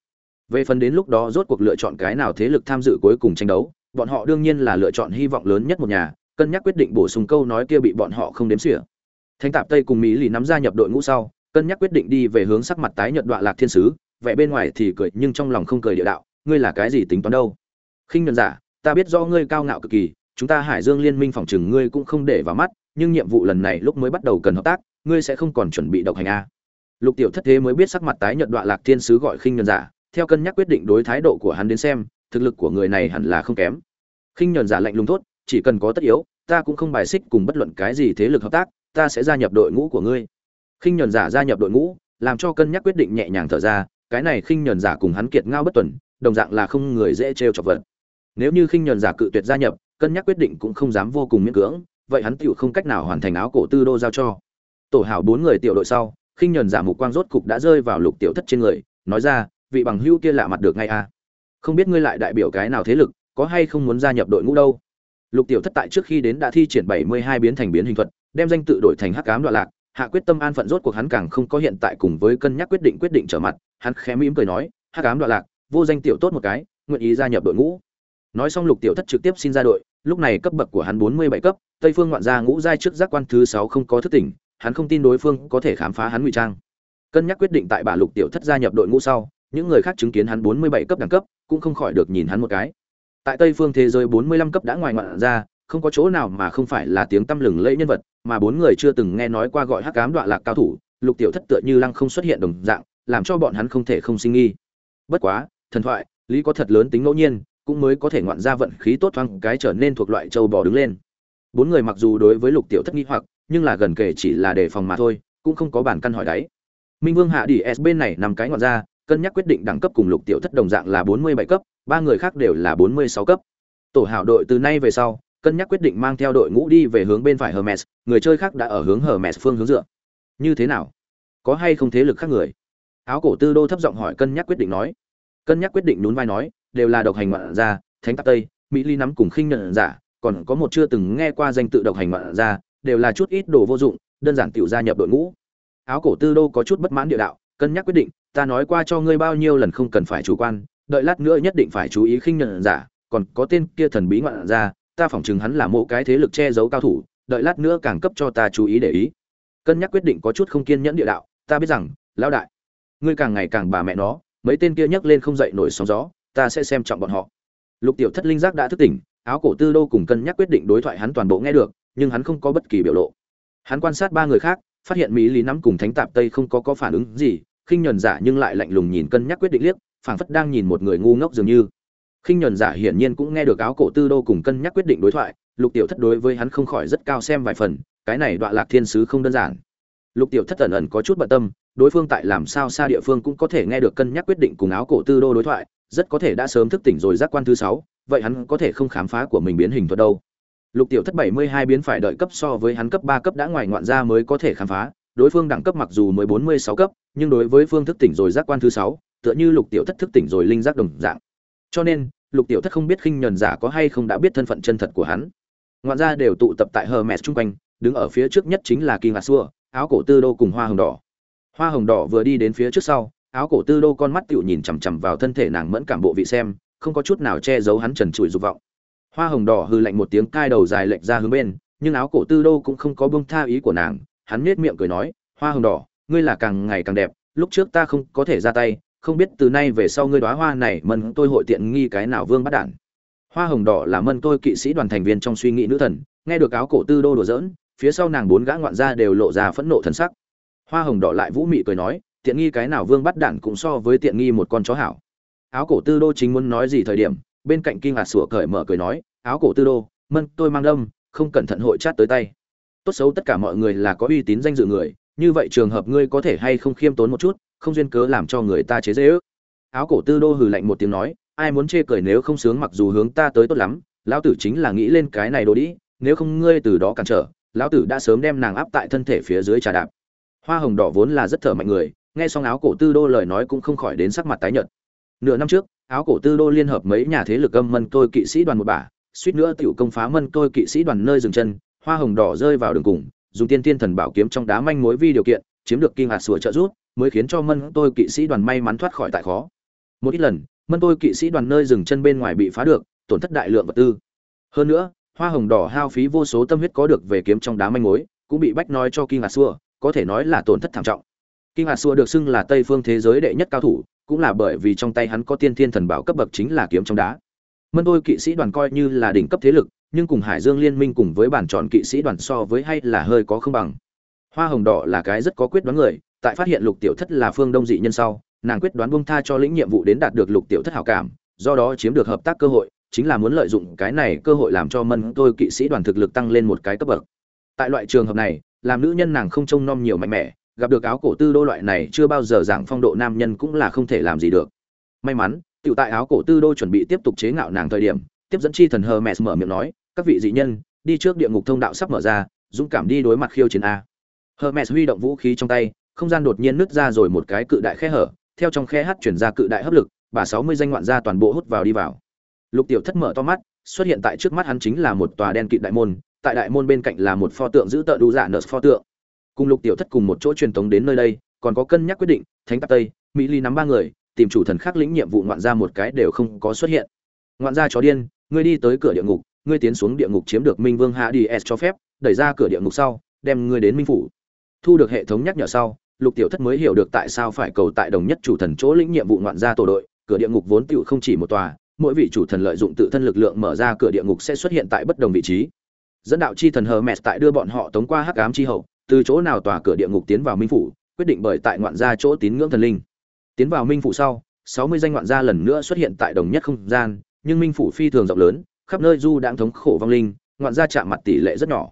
Về phần đến lúc đó rốt cuộc lựa chọn cái nào thế lực tham dự cuối cùng tranh đấu, bọn họ đương nhiên là lựa chọn hy vọng lớn nhất một nhà, cân nhắc quyết định bổ sung câu nói kia bị bọn họ không đếm xỉa. Thanh tạp tây cùng mỹ lì nắm gia nhập đội ngũ sau, cân nhắc quyết định đi về hướng sắc mặt tái nhợt đoạn lạc thiên sứ, vẻ bên ngoài thì cười nhưng trong lòng không cười địa đạo, ngươi là cái gì tính toán đâu? Khinh nhuận giả, ta biết do ngươi cao ngạo cực kỳ chúng ta hải dương liên minh phòng chừng ngươi cũng không để vào mắt, nhưng nhiệm vụ lần này lúc mới bắt đầu cần hợp tác, ngươi sẽ không còn chuẩn bị độc hành a. Lục tiểu thất thế mới biết sắc mặt tái nhợt đoạn lạc thiên sứ gọi khinh nhuần giả theo cân nhắc quyết định đối thái độ của hắn đến xem, thực lực của người này hẳn là không kém. Khinh nhuần giả lạnh lùng thốt, chỉ cần có tất yếu, ta cũng không bài xích cùng bất luận cái gì thế lực hợp tác, ta sẽ gia nhập đội ngũ của ngươi. Khinh nhuần giả gia nhập đội ngũ, làm cho cân nhắc quyết định nhẹ nhàng thở ra, cái này khinh nhuần giả cùng hắn kiệt ngao bất tuần, đồng dạng là không người dễ trêu chọc vật. Nếu như khinh nhuần giả cự tuyệt gia nhập cân nhắc quyết định cũng không dám vô cùng miễn cưỡng, vậy hắn tựu không cách nào hoàn thành áo cổ tư đô giao cho. Tổ hảo bốn người tiểu đội sau, khinh nhuần giả mục quang rốt cục đã rơi vào lục tiểu thất trên người, nói ra, vị bằng hưu kia lạ mặt được ngay a à. không biết ngươi lại đại biểu cái nào thế lực, có hay không muốn gia nhập đội ngũ đâu? Lục tiểu thất tại trước khi đến đã thi triển bảy mươi hai biến thành biến hình thuật, đem danh tự đổi thành hắc ám đoạn lạc, hạ quyết tâm an phận rốt cuộc hắn càng không có hiện tại cùng với cân nhắc quyết định quyết định trở mặt, hắn khẽ mỉm cười nói, hắc ám đoạn lạc, vô danh tiểu tốt một cái, nguyện ý gia nhập đội ngũ. Nói xong lục tiểu thất trực tiếp xin ra đội lúc này cấp bậc của hắn bốn mươi bảy cấp, tây phương ngoạn gia ngũ giai trước giác quan thứ sáu không có thức tỉnh, hắn không tin đối phương có thể khám phá hắn ngụy trang. Cân nhắc quyết định tại bà lục tiểu thất gia nhập đội ngũ sau, những người khác chứng kiến hắn bốn mươi bảy cấp đẳng cấp, cũng không khỏi được nhìn hắn một cái. Tại tây phương thế giới bốn mươi lăm cấp đã ngoài ngoạn ra không có chỗ nào mà không phải là tiếng tăm lừng lẫy nhân vật, mà bốn người chưa từng nghe nói qua gọi hắc Ám đoạn lạc cao thủ, lục tiểu thất tựa như lăng không xuất hiện đồng dạng, làm cho bọn hắn không thể không sinh nghi. Bất quá, thần thoại, lý có thật lớn tính ngẫu nhiên cũng mới có thể ngoạn ra vận khí tốt thoáng cái trở nên thuộc loại châu bò đứng lên. Bốn người mặc dù đối với lục tiểu thất nghi hoặc, nhưng là gần kể chỉ là đề phòng mà thôi, cũng không có bản căn hỏi đáy. Minh vương hạ đi s bên này nằm cái ngoạn ra, cân nhắc quyết định đẳng cấp cùng lục tiểu thất đồng dạng là bốn mươi bảy cấp, ba người khác đều là bốn mươi sáu cấp. Tổ hảo đội từ nay về sau, cân nhắc quyết định mang theo đội ngũ đi về hướng bên phải hermes, người chơi khác đã ở hướng hermes phương hướng dựa. Như thế nào? Có hay không thế lực khác người? Áo cổ tư đô thấp giọng hỏi cân nhắc quyết định nói. Cân nhắc quyết định nhún vai nói đều là độc hành ngoạn gia, thánh tắc tây, mỹ ly nắm cùng khinh nhận giả, còn có một chưa từng nghe qua danh tự độc hành ngoạn gia, đều là chút ít đồ vô dụng, đơn giản tiểu gia nhập đội ngũ. Áo cổ tư đô có chút bất mãn địa đạo, cân nhắc quyết định, ta nói qua cho ngươi bao nhiêu lần không cần phải chủ quan, đợi lát nữa nhất định phải chú ý khinh nhận giả, còn có tên kia thần bí ngoạn gia, ta phỏng chừng hắn là mộ cái thế lực che giấu cao thủ, đợi lát nữa càng cấp cho ta chú ý để ý. Cân nhắc quyết định có chút không kiên nhẫn địa đạo, ta biết rằng, lão đại, ngươi càng ngày càng bà mẹ nó, mấy tên kia nhấc lên không dậy nổi sóng gió ta sẽ xem trọng bọn họ. Lục tiểu thất linh giác đã thức tỉnh, áo cổ tư đô cùng cân nhắc quyết định đối thoại hắn toàn bộ nghe được, nhưng hắn không có bất kỳ biểu lộ. Hắn quan sát ba người khác, phát hiện mỹ lý nắm cùng thánh tạp tây không có có phản ứng gì, khinh nhuần giả nhưng lại lạnh lùng nhìn cân nhắc quyết định liếc, phảng phất đang nhìn một người ngu ngốc dường như. Khinh nhuần giả hiển nhiên cũng nghe được áo cổ tư đô cùng cân nhắc quyết định đối thoại, lục tiểu thất đối với hắn không khỏi rất cao xem vài phần, cái này đoạn lạc thiên sứ không đơn giản. Lục tiểu thất ẩn ẩn có chút bận tâm, đối phương tại làm sao xa địa phương cũng có thể nghe được cân nhắc quyết định cùng áo cổ tư đô đối thoại rất có thể đã sớm thức tỉnh rồi giác quan thứ sáu, vậy hắn có thể không khám phá của mình biến hình thuật đâu. Lục tiểu thất bảy mươi hai biến phải đợi cấp so với hắn cấp ba cấp đã ngoài ngoạn ra mới có thể khám phá, đối phương đẳng cấp mặc dù mới bốn mươi sáu cấp, nhưng đối với phương thức tỉnh rồi giác quan thứ sáu, tựa như lục tiểu thất thức tỉnh rồi linh giác đồng dạng. Cho nên, lục tiểu thất không biết khinh nhẫn giả có hay không đã biết thân phận chân thật của hắn. Ngoạn ra đều tụ tập tại hờ mẹ chung quanh, đứng ở phía trước nhất chính là kim ngạc xua áo cổ tư đô cùng hoa hồng đỏ. Hoa hồng đỏ vừa đi đến phía trước sau áo cổ tư đô con mắt tựu nhìn chằm chằm vào thân thể nàng mẫn cảm bộ vị xem, không có chút nào che giấu hắn trần trụi dục vọng. Hoa hồng đỏ hư lạnh một tiếng cai đầu dài lệch ra hướng bên, nhưng áo cổ tư đô cũng không có bông tha ý của nàng, hắn nết miệng cười nói, hoa hồng đỏ, ngươi là càng ngày càng đẹp, lúc trước ta không có thể ra tay, không biết từ nay về sau ngươi đoá hoa này mân tôi hội tiện nghi cái nào vương bắt đản. Hoa hồng đỏ là mân tôi kỵ sĩ đoàn thành viên trong suy nghĩ nữ thần, nghe được áo cổ tư đô đùa giỡn, phía sau nàng bốn gã ngoạn gia đều lộ ra phẫn nộ thần sắc. Hoa hồng đỏ lại vũ mị cười nói tiện nghi cái nào vương bắt đản cũng so với tiện nghi một con chó hảo. Áo cổ tư đô chính muốn nói gì thời điểm, bên cạnh kinh ngạc sủa cởi mở cười nói, áo cổ tư đô, mân, tôi mang đâm, không cẩn thận hội chát tới tay. Tốt xấu tất cả mọi người là có uy tín danh dự người, như vậy trường hợp ngươi có thể hay không khiêm tốn một chút, không duyên cớ làm cho người ta chế dễ ước. Áo cổ tư đô hừ lạnh một tiếng nói, ai muốn chê cười nếu không sướng mặc dù hướng ta tới tốt lắm, lão tử chính là nghĩ lên cái này đồ đĩ nếu không ngươi từ đó cản trở, lão tử đã sớm đem nàng áp tại thân thể phía dưới trà đạp. Hoa hồng đỏ vốn là rất thở mạnh người nghe xong áo cổ tư đô lời nói cũng không khỏi đến sắc mặt tái nhợt. Nửa năm trước, áo cổ tư đô liên hợp mấy nhà thế lực âm mân tôi kỵ sĩ đoàn một bả, suýt nữa tiểu công phá mân tôi kỵ sĩ đoàn nơi dừng chân, hoa hồng đỏ rơi vào đường cùng, dùng tiên tiên thần bảo kiếm trong đá manh mối vi điều kiện, chiếm được kinh hạt sủa trợ giúp, mới khiến cho mân tôi kỵ sĩ đoàn may mắn thoát khỏi tại khó. Một ít lần, mân tôi kỵ sĩ đoàn nơi dừng chân bên ngoài bị phá được, tổn thất đại lượng vật tư. Hơn nữa, hoa hồng đỏ hao phí vô số tâm huyết có được về kiếm trong đá manh mối, cũng bị bách nói cho kinh hạt xua có thể nói là tổn thất thảm trọng kinh hạt xua được xưng là tây phương thế giới đệ nhất cao thủ, cũng là bởi vì trong tay hắn có tiên thiên thần bảo cấp bậc chính là kiếm trong đá. Mân đôi kỵ sĩ đoàn coi như là đỉnh cấp thế lực, nhưng cùng hải dương liên minh cùng với bản tròn kỵ sĩ đoàn so với hay là hơi có không bằng. Hoa hồng đỏ là cái rất có quyết đoán người, tại phát hiện lục tiểu thất là phương đông dị nhân sau, nàng quyết đoán bông tha cho lĩnh nhiệm vụ đến đạt được lục tiểu thất hảo cảm, do đó chiếm được hợp tác cơ hội, chính là muốn lợi dụng cái này cơ hội làm cho mân tôi kỵ sĩ đoàn thực lực tăng lên một cái cấp bậc. Tại loại trường hợp này, làm nữ nhân nàng không trông nom nhiều mạnh mẽ gặp được áo cổ tư đô loại này chưa bao giờ dạng phong độ nam nhân cũng là không thể làm gì được. May mắn, tiểu tại áo cổ tư đô chuẩn bị tiếp tục chế ngạo nàng thời điểm, tiếp dẫn chi thần hermes mở miệng nói, các vị dị nhân, đi trước địa ngục thông đạo sắp mở ra, dũng cảm đi đối mặt khiêu chiến a. Hermes huy động vũ khí trong tay, không gian đột nhiên nứt ra rồi một cái cự đại khe hở, theo trong khe hắt chuyển ra cự đại hấp lực, bà sáu mươi danh ngoạn gia toàn bộ hút vào đi vào. Lục tiểu thất mở to mắt, xuất hiện tại trước mắt hắn chính là một tòa đen kịt đại môn, tại đại môn bên cạnh là một pho tượng giữ tợ đủ dạ nợ pho tượng cùng lục tiểu thất cùng một chỗ truyền tống đến nơi đây, còn có cân nhắc quyết định, thánh tạp tây, mỹ ly nắm ba người, tìm chủ thần khác lĩnh nhiệm vụ ngoạn gia một cái đều không có xuất hiện. Ngoạn gia chó điên, ngươi đi tới cửa địa ngục, ngươi tiến xuống địa ngục chiếm được minh vương hạ đi s cho phép, đẩy ra cửa địa ngục sau, đem ngươi đến minh phủ. Thu được hệ thống nhắc nhở sau, lục tiểu thất mới hiểu được tại sao phải cầu tại đồng nhất chủ thần chỗ lĩnh nhiệm vụ ngoạn gia tổ đội, cửa địa ngục vốn tựu không chỉ một tòa, mỗi vị chủ thần lợi dụng tự thân lực lượng mở ra cửa địa ngục sẽ xuất hiện tại bất đồng vị trí. Dẫn đạo chi thần hờ mẹt tại đưa bọn họ tống qua hắc ám chi hậu từ chỗ nào tòa cửa địa ngục tiến vào minh phủ, quyết định bởi tại ngoạn gia chỗ tín ngưỡng thần linh. Tiến vào minh phủ sau, sáu mươi danh ngoạn gia lần nữa xuất hiện tại đồng nhất không gian, nhưng minh phủ phi thường rộng lớn, khắp nơi du đãng thống khổ vong linh, ngoạn gia chạm mặt tỷ lệ rất nhỏ.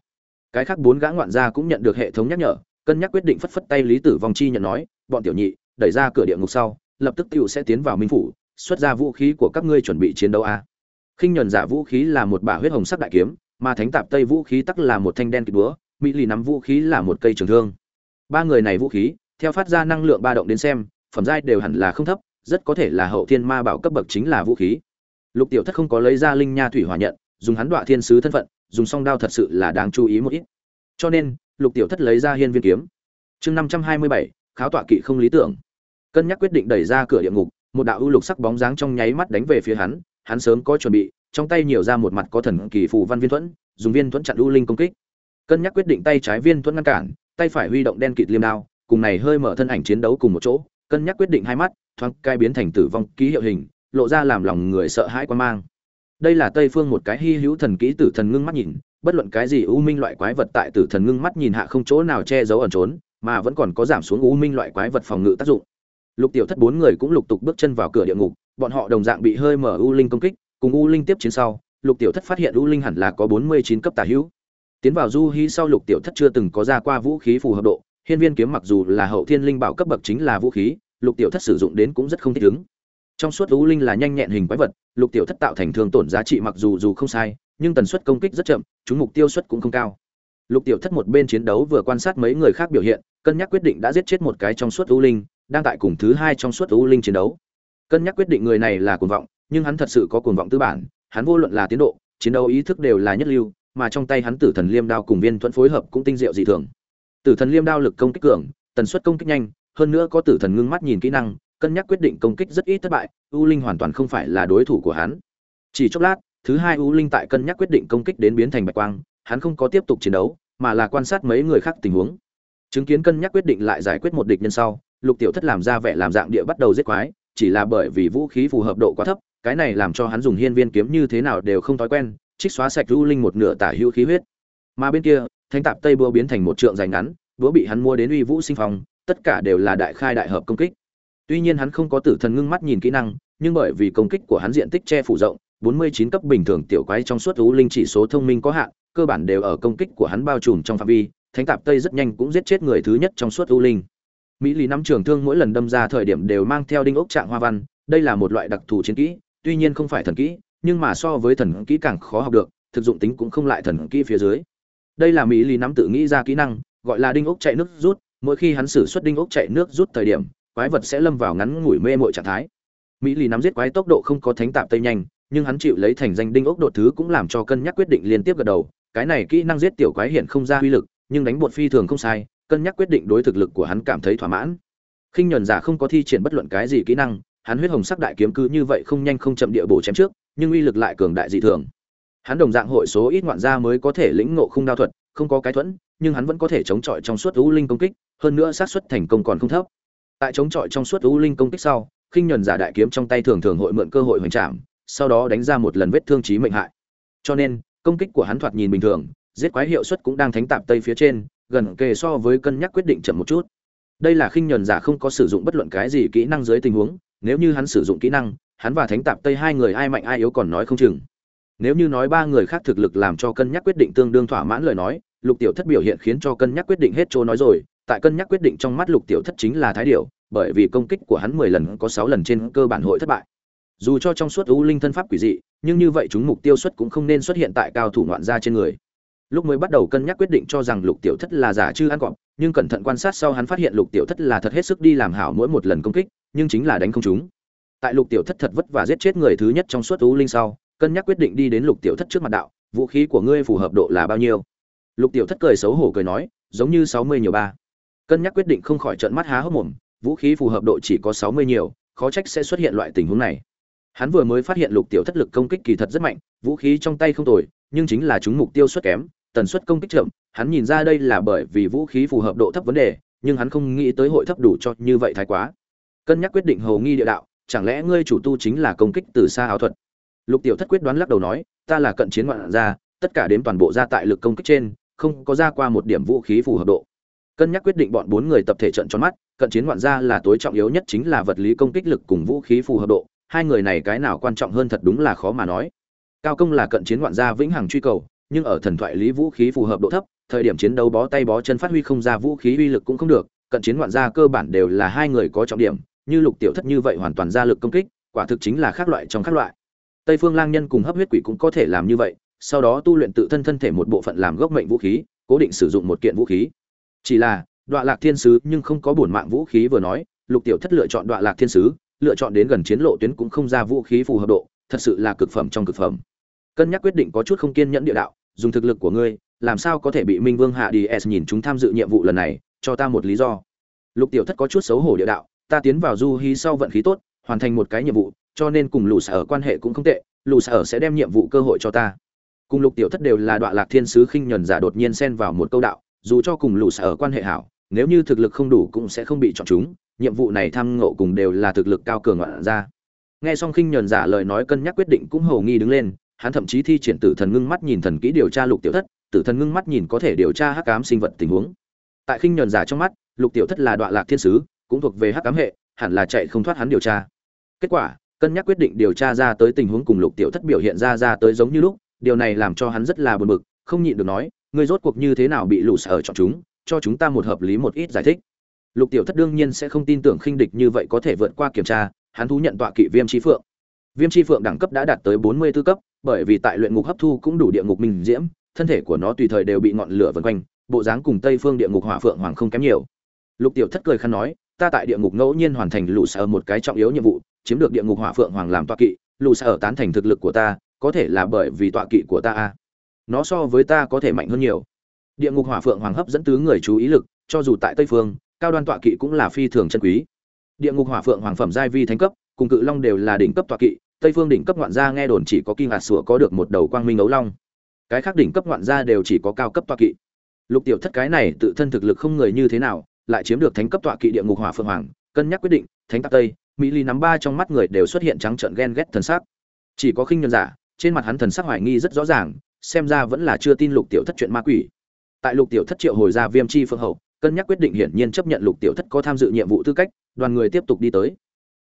Cái khác bốn gã ngoạn gia cũng nhận được hệ thống nhắc nhở, cân nhắc quyết định phất phất tay lý tử vong chi nhận nói, bọn tiểu nhị, đẩy ra cửa địa ngục sau, lập tức tiểu sẽ tiến vào minh phủ, xuất ra vũ khí của các ngươi chuẩn bị chiến đấu a. Khinh nhuần giả vũ khí là một bả huyết hồng sắc đại kiếm, mà thánh tạp tây vũ khí tắc là một thanh đen kịp búa mỹ lì nắm vũ khí là một cây trường thương. Ba người này vũ khí, theo phát ra năng lượng ba động đến xem, phẩm giai đều hẳn là không thấp, rất có thể là hậu thiên ma bảo cấp bậc chính là vũ khí. Lục tiểu thất không có lấy ra linh nha thủy hỏa nhận, dùng hắn đọa thiên sứ thân phận, dùng song đao thật sự là đáng chú ý một ít. Cho nên, lục tiểu thất lấy ra hiên viên kiếm. Chương năm trăm hai mươi bảy, kháo tọa kỵ không lý tưởng. Cân nhắc quyết định đẩy ra cửa địa ngục, một đạo ưu lục sắc bóng dáng trong nháy mắt đánh về phía hắn hắn sớm có chuẩn bị, trong tay nhiều ra một mặt có thần kỳ phù văn viên thuẫn, dùng viên thuẫn chặn ưu linh công kích cân nhắc quyết định tay trái viên thuẫn ngăn cản, tay phải huy động đen kịt liêm đao, cùng này hơi mở thân ảnh chiến đấu cùng một chỗ, cân nhắc quyết định hai mắt, thoáng cai biến thành tử vong ký hiệu hình, lộ ra làm lòng người sợ hãi quan mang. Đây là tây phương một cái hy hữu thần kỹ tử thần ngưng mắt nhìn, bất luận cái gì u minh loại quái vật tại tử thần ngưng mắt nhìn hạ không chỗ nào che giấu ẩn trốn, mà vẫn còn có giảm xuống u minh loại quái vật phòng ngự tác dụng. Lục tiểu thất bốn người cũng lục tục bước chân vào cửa địa ngục, bọn họ đồng dạng bị hơi mở u linh công kích, cùng u linh tiếp chiến sau, lục tiểu thất phát hiện u linh hẳn là có bốn mươi chín cấp tả hữu tiến vào du hí sau lục tiểu thất chưa từng có ra qua vũ khí phù hợp độ, hiên viên kiếm mặc dù là hậu thiên linh bảo cấp bậc chính là vũ khí, lục tiểu thất sử dụng đến cũng rất không thích ứng. Trong suốt u linh là nhanh nhẹn hình quái vật, lục tiểu thất tạo thành thương tổn giá trị mặc dù dù không sai, nhưng tần suất công kích rất chậm, chúng mục tiêu suất cũng không cao. Lục tiểu thất một bên chiến đấu vừa quan sát mấy người khác biểu hiện, cân nhắc quyết định đã giết chết một cái trong suốt u linh, đang tại cùng thứ hai trong suốt u linh chiến đấu. Cân nhắc quyết định người này là cuồng vọng, nhưng hắn thật sự có cuồng vọng tư bản, hắn vô luận là tiến độ, chiến đấu ý thức đều là nhất lưu mà trong tay hắn tử thần liêm đao cùng viên thuẫn phối hợp cũng tinh diệu dị thường. Tử thần liêm đao lực công kích cường, tần suất công kích nhanh, hơn nữa có tử thần ngưng mắt nhìn kỹ năng, cân nhắc quyết định công kích rất ít thất bại, u linh hoàn toàn không phải là đối thủ của hắn. Chỉ chốc lát, thứ hai u linh tại cân nhắc quyết định công kích đến biến thành bạch quang, hắn không có tiếp tục chiến đấu, mà là quan sát mấy người khác tình huống. Chứng kiến cân nhắc quyết định lại giải quyết một địch nhân sau, lục tiểu thất làm ra vẻ làm dạng địa bắt đầu giết quái, chỉ là bởi vì vũ khí phù hợp độ quá thấp, cái này làm cho hắn dùng hiên viên kiếm như thế nào đều không thói quen trích xóa sạch u linh một nửa tả hữu khí huyết. Mà bên kia, Thánh tạp tây búa biến thành một trượng dài ngắn, búa bị hắn mua đến uy vũ sinh phong, tất cả đều là đại khai đại hợp công kích. Tuy nhiên hắn không có tử thần ngưng mắt nhìn kỹ năng, nhưng bởi vì công kích của hắn diện tích che phủ rộng 49 cấp bình thường tiểu quái trong suốt u linh chỉ số thông minh có hạn, cơ bản đều ở công kích của hắn bao trùm trong phạm vi, thánh tạp tây rất nhanh cũng giết chết người thứ nhất trong suốt u linh. Mỹ lý năm trường thương mỗi lần đâm ra thời điểm đều mang theo đinh ốc trạng hoa văn, đây là một loại đặc thù chiến kỹ, tuy nhiên không phải thần kỹ nhưng mà so với thần kỹ càng khó học được, thực dụng tính cũng không lại thần kỹ phía dưới. Đây là mỹ lý nắm tự nghĩ ra kỹ năng, gọi là đinh ốc chạy nước rút, mỗi khi hắn sử xuất đinh ốc chạy nước rút thời điểm, quái vật sẽ lâm vào ngắn ngủi mê mội trạng thái. Mỹ lý nắm giết quái tốc độ không có thánh tạp tây nhanh, nhưng hắn chịu lấy thành danh đinh ốc đột thứ cũng làm cho cân nhắc quyết định liên tiếp gật đầu. Cái này kỹ năng giết tiểu quái hiện không ra uy lực, nhưng đánh bột phi thường không sai, cân nhắc quyết định đối thực lực của hắn cảm thấy thỏa mãn. Khinh nhuần giả không có thi triển bất luận cái gì kỹ năng, hắn huyết hồng sắc đại kiếm cứ như vậy không nhanh không chậm địa bổ chém trước nhưng uy lực lại cường đại dị thường. Hắn đồng dạng hội số ít ngoạn gia mới có thể lĩnh ngộ khung đao thuật, không có cái thuẫn, nhưng hắn vẫn có thể chống chọi trong suốt u linh công kích, hơn nữa xác suất thành công còn không thấp. Tại chống chọi trong suốt u linh công kích sau, khinh nhuần giả đại kiếm trong tay thường thường hội mượn cơ hội hoành trảm, sau đó đánh ra một lần vết thương chí mệnh hại. Cho nên, công kích của hắn thoạt nhìn bình thường, giết quái hiệu suất cũng đang thánh tạp tây phía trên, gần kề so với cân nhắc quyết định chậm một chút. Đây là khinh nhuần giả không có sử dụng bất luận cái gì kỹ năng dưới tình huống, nếu như hắn sử dụng kỹ năng hắn và thánh tạp tây hai người ai mạnh ai yếu còn nói không chừng. Nếu như nói ba người khác thực lực làm cho cân nhắc quyết định tương đương thỏa mãn lời nói, lục tiểu thất biểu hiện khiến cho cân nhắc quyết định hết chỗ nói rồi, tại cân nhắc quyết định trong mắt lục tiểu thất chính là thái điệu bởi vì công kích của hắn mười lần có sáu lần trên cơ bản hội thất bại. Dù cho trong suốt u linh thân pháp quỷ dị, nhưng như vậy chúng mục tiêu xuất cũng không nên xuất hiện tại cao thủ ngoạn gia trên người. Lúc mới bắt đầu cân nhắc quyết định cho rằng lục tiểu thất là giả chư ăn cọp, nhưng cẩn thận quan sát sau hắn phát hiện lục tiểu thất là thật hết sức đi làm hảo mỗi một lần công kích, nhưng chính là đánh không chúng tại lục tiểu thất thật vất và giết chết người thứ nhất trong suốt tú linh sau, cân nhắc quyết định đi đến lục tiểu thất trước mặt đạo, vũ khí của ngươi phù hợp độ là bao nhiêu? Lục tiểu thất cười xấu hổ cười nói, giống như sáu mươi nhiều ba. Cân nhắc quyết định không khỏi trợn mắt há hốc mồm, vũ khí phù hợp độ chỉ có sáu mươi nhiều, khó trách sẽ xuất hiện loại tình huống này. Hắn vừa mới phát hiện lục tiểu thất lực công kích kỳ thật rất mạnh, vũ khí trong tay không tồi, nhưng chính là chúng mục tiêu suất kém, tần suất công kích chậm, hắn nhìn ra đây là bởi vì vũ khí phù hợp độ thấp vấn đề, nhưng hắn không nghĩ tới hội thấp đủ cho như vậy thái quá. Cân nhắc quyết định hầu nghi địa đạo chẳng lẽ ngươi chủ tu chính là công kích từ xa áo thuật? Lục tiểu thất quyết đoán lắc đầu nói, ta là cận chiến ngoạn gia, tất cả đến toàn bộ ra tại lực công kích trên, không có ra qua một điểm vũ khí phù hợp độ. Cân nhắc quyết định bọn bốn người tập thể trận tròn mắt, cận chiến ngoạn gia là tối trọng yếu nhất chính là vật lý công kích lực cùng vũ khí phù hợp độ, hai người này cái nào quan trọng hơn thật đúng là khó mà nói. Cao công là cận chiến ngoạn gia vĩnh hằng truy cầu, nhưng ở thần thoại lý vũ khí phù hợp độ thấp, thời điểm chiến đấu bó tay bó chân phát huy không ra vũ khí uy lực cũng không được, cận chiến ngoạn gia cơ bản đều là hai người có trọng điểm như lục tiểu thất như vậy hoàn toàn ra lực công kích, quả thực chính là khác loại trong các loại. Tây phương lang nhân cùng hấp huyết quỷ cũng có thể làm như vậy, sau đó tu luyện tự thân thân thể một bộ phận làm gốc mệnh vũ khí, cố định sử dụng một kiện vũ khí. Chỉ là đoạn lạc thiên sứ nhưng không có bổn mạng vũ khí vừa nói, lục tiểu thất lựa chọn đoạn lạc thiên sứ, lựa chọn đến gần chiến lộ tuyến cũng không ra vũ khí phù hợp độ, thật sự là cực phẩm trong cực phẩm. Cân nhắc quyết định có chút không kiên nhẫn địa đạo, dùng thực lực của ngươi, làm sao có thể bị minh vương hạ đi s nhìn chúng tham dự nhiệm vụ lần này, cho ta một lý do. Lục tiểu thất có chút xấu hổ địa đạo ta tiến vào du hí sau vận khí tốt, hoàn thành một cái nhiệm vụ, cho nên cùng lù sở quan hệ cũng không tệ lù sở sẽ đem nhiệm vụ cơ hội cho ta. Cùng lục tiểu thất đều là đoạn lạc thiên sứ khinh nhuần giả đột nhiên xen vào một câu đạo, dù cho cùng lù sở quan hệ hảo, nếu như thực lực không đủ cũng sẽ không bị chọn chúng, nhiệm vụ này tham ngộ cùng đều là thực lực cao cường ngoạn ra. Nghe xong khinh nhuần giả lời nói cân nhắc quyết định cũng hầu nghi đứng lên, hắn thậm chí thi triển tử thần ngưng mắt nhìn thần kỹ điều tra lục tiểu thất, tử thần ngưng mắt nhìn có thể điều tra hắc ám sinh vật tình huống. Tại khinh nhuần giả trong mắt, lục tiểu thất là đoạn lạc thiên sứ cũng thuộc về hắc ám hệ, hẳn là chạy không thoát hắn điều tra. Kết quả, cân nhắc quyết định điều tra ra tới tình huống cùng lục tiểu thất biểu hiện ra ra tới giống như lúc, điều này làm cho hắn rất là buồn bực, không nhịn được nói, ngươi rốt cuộc như thế nào bị lũ sở chọn chúng, cho chúng ta một hợp lý một ít giải thích. Lục tiểu thất đương nhiên sẽ không tin tưởng khinh địch như vậy có thể vượt qua kiểm tra, hắn thú nhận tọa kỵ viêm chi phượng. Viêm chi phượng đẳng cấp đã đạt tới bốn mươi tư cấp, bởi vì tại luyện ngục hấp thu cũng đủ địa ngục minh diễm, thân thể của nó tùy thời đều bị ngọn lửa vần quanh, bộ dáng cùng tây phương địa ngục hỏa phượng hoàng không kém nhiều. Lục tiểu thất cười khăn nói ta tại địa ngục ngẫu nhiên hoàn thành lũ sở một cái trọng yếu nhiệm vụ, chiếm được địa ngục hỏa phượng hoàng làm tọa kỵ, lũ sở tán thành thực lực của ta, có thể là bởi vì tọa kỵ của ta a. Nó so với ta có thể mạnh hơn nhiều. Địa ngục hỏa phượng hoàng hấp dẫn tứ người chú ý lực, cho dù tại tây phương, cao đoan tọa kỵ cũng là phi thường chân quý. Địa ngục hỏa phượng hoàng phẩm giai vi thánh cấp, cùng cự long đều là đỉnh cấp tọa kỵ, tây phương đỉnh cấp ngoạn gia nghe đồn chỉ có kim hạt sủa có được một đầu quang minh ấu long. Cái khác đỉnh cấp ngoạn gia đều chỉ có cao cấp tọa kỵ. Lục tiểu thất cái này tự thân thực lực không người như thế nào lại chiếm được thánh cấp tọa kỵ địa ngục hỏa phượng hoàng, cân nhắc quyết định, thánh tạc tây, mỹ ly nắm ba trong mắt người đều xuất hiện trắng trợn ghen ghét thần sắc. Chỉ có khinh nhân giả, trên mặt hắn thần sắc hoài nghi rất rõ ràng, xem ra vẫn là chưa tin lục tiểu thất chuyện ma quỷ. Tại lục tiểu thất triệu hồi ra viêm chi phương hậu, cân nhắc quyết định hiển nhiên chấp nhận lục tiểu thất có tham dự nhiệm vụ tư cách, đoàn người tiếp tục đi tới.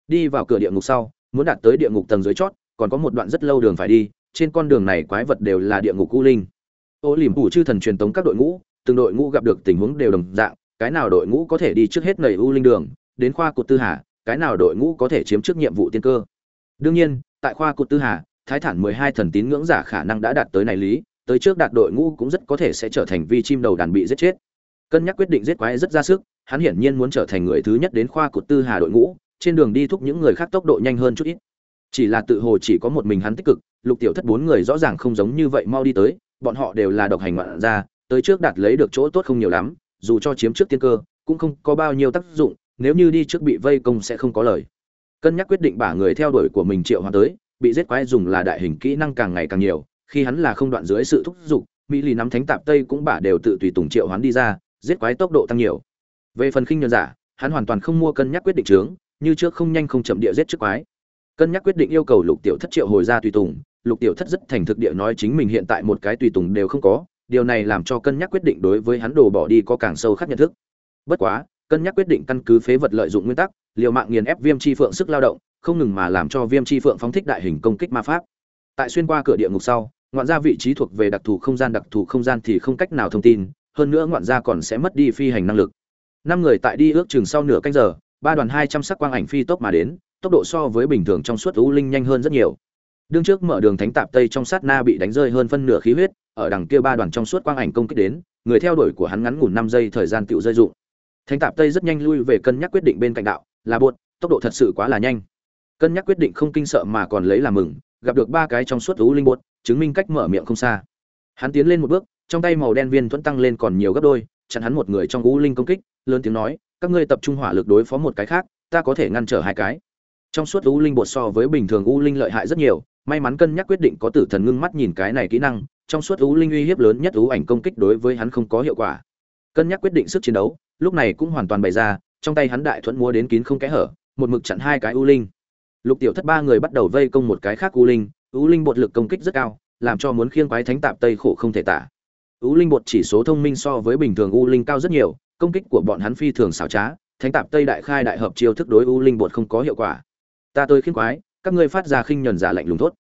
Đi vào cửa địa ngục sau, muốn đạt tới địa ngục tầng dưới chót, còn có một đoạn rất lâu đường phải đi, trên con đường này quái vật đều là địa ngục u linh. Ô liềm phủ chư thần truyền tống các đội ngũ, từng đội ngũ gặp được tình huống đều đồng dạng cái nào đội ngũ có thể đi trước hết nầy u linh đường, đến khoa cụt tư hà, cái nào đội ngũ có thể chiếm trước nhiệm vụ tiên cơ. Đương nhiên, tại khoa cụt tư hà, thái thản mười hai thần tín ngưỡng giả khả năng đã đạt tới này lý, tới trước đạt đội ngũ cũng rất có thể sẽ trở thành vi chim đầu đàn bị giết chết. Cân nhắc quyết định giết quái rất ra sức, hắn hiển nhiên muốn trở thành người thứ nhất đến khoa cụt tư hà đội ngũ, trên đường đi thúc những người khác tốc độ nhanh hơn chút ít. Chỉ là tự hồ chỉ có một mình hắn tích cực, lục tiểu thất bốn người rõ ràng không giống như vậy mau đi tới, bọn họ đều là độc hành ngoạn ra, tới trước đạt lấy được chỗ tốt không nhiều lắm dù cho chiếm trước tiên cơ, cũng không có bao nhiêu tác dụng, nếu như đi trước bị vây công sẽ không có lời. Cân nhắc quyết định bả người theo đuổi của mình triệu hoán tới, bị giết quái dùng là đại hình kỹ năng càng ngày càng nhiều, khi hắn là không đoạn dưới sự thúc giục, mỹ lì nắm thánh tạp tây cũng bả đều tự tùy tùng triệu hoán đi ra, giết quái tốc độ tăng nhiều. Về phần khinh nhân giả, hắn hoàn toàn không mua cân nhắc quyết định trướng như trước không nhanh không chậm địa giết trước quái. Cân nhắc quyết định yêu cầu lục tiểu thất triệu hồi ra tùy tùng, lục tiểu thất rất thành thực địa nói chính mình hiện tại một cái tùy tùng đều không có điều này làm cho cân nhắc quyết định đối với hắn đồ bỏ đi có càng sâu khắc nhận thức. Bất quá, cân nhắc quyết định căn cứ phế vật lợi dụng nguyên tắc, liều mạng nghiền ép viêm chi phượng sức lao động, không ngừng mà làm cho viêm chi phượng phóng thích đại hình công kích ma pháp. Tại xuyên qua cửa địa ngục sau, ngoạn gia vị trí thuộc về đặc thù không gian, đặc thù không gian thì không cách nào thông tin, hơn nữa ngoạn gia còn sẽ mất đi phi hành năng lực. Năm người tại đi ước chừng sau nửa canh giờ, ba đoàn hai trăm sắc quang ảnh phi tốc mà đến, tốc độ so với bình thường trong suốt u linh nhanh hơn rất nhiều. Đương trước mở đường thánh tạp tây trong sát na bị đánh rơi hơn phân nửa khí huyết ở đằng kia ba đoàn trong suốt quang ảnh công kích đến, người theo đuổi của hắn ngắn ngủn năm giây thời gian tiểu rơi dụng. Thánh tạp tây rất nhanh lui về cân nhắc quyết định bên cạnh đạo, là buột, tốc độ thật sự quá là nhanh. Cân nhắc quyết định không kinh sợ mà còn lấy làm mừng, gặp được ba cái trong suốt u linh bột chứng minh cách mở miệng không xa. Hắn tiến lên một bước, trong tay màu đen viên thuẫn tăng lên còn nhiều gấp đôi, chặn hắn một người trong u linh công kích, lớn tiếng nói, các ngươi tập trung hỏa lực đối phó một cái khác, ta có thể ngăn trở hai cái. Trong suốt u linh bột so với bình thường u linh lợi hại rất nhiều, may mắn cân nhắc quyết định có tử thần ngưng mắt nhìn cái này kỹ năng trong suốt u linh uy hiếp lớn nhất u ảnh công kích đối với hắn không có hiệu quả. Cân nhắc quyết định sức chiến đấu, lúc này cũng hoàn toàn bày ra, trong tay hắn đại thuẫn múa đến kín không kẽ hở, một mực chặn hai cái u linh. Lục tiểu thất ba người bắt đầu vây công một cái khác u linh u linh bột lực công kích rất cao, làm cho muốn khiêng quái thánh tạp tây khổ không thể tả. U linh bột chỉ số thông minh so với bình thường u linh cao rất nhiều, công kích của bọn hắn phi thường xảo trá, thánh tạp tây đại khai đại hợp chiêu thức đối u linh bột không có hiệu quả. Ta tới khiêng quái, các ngươi phát ra khinh nhẫn giả lạnh lùng thốt.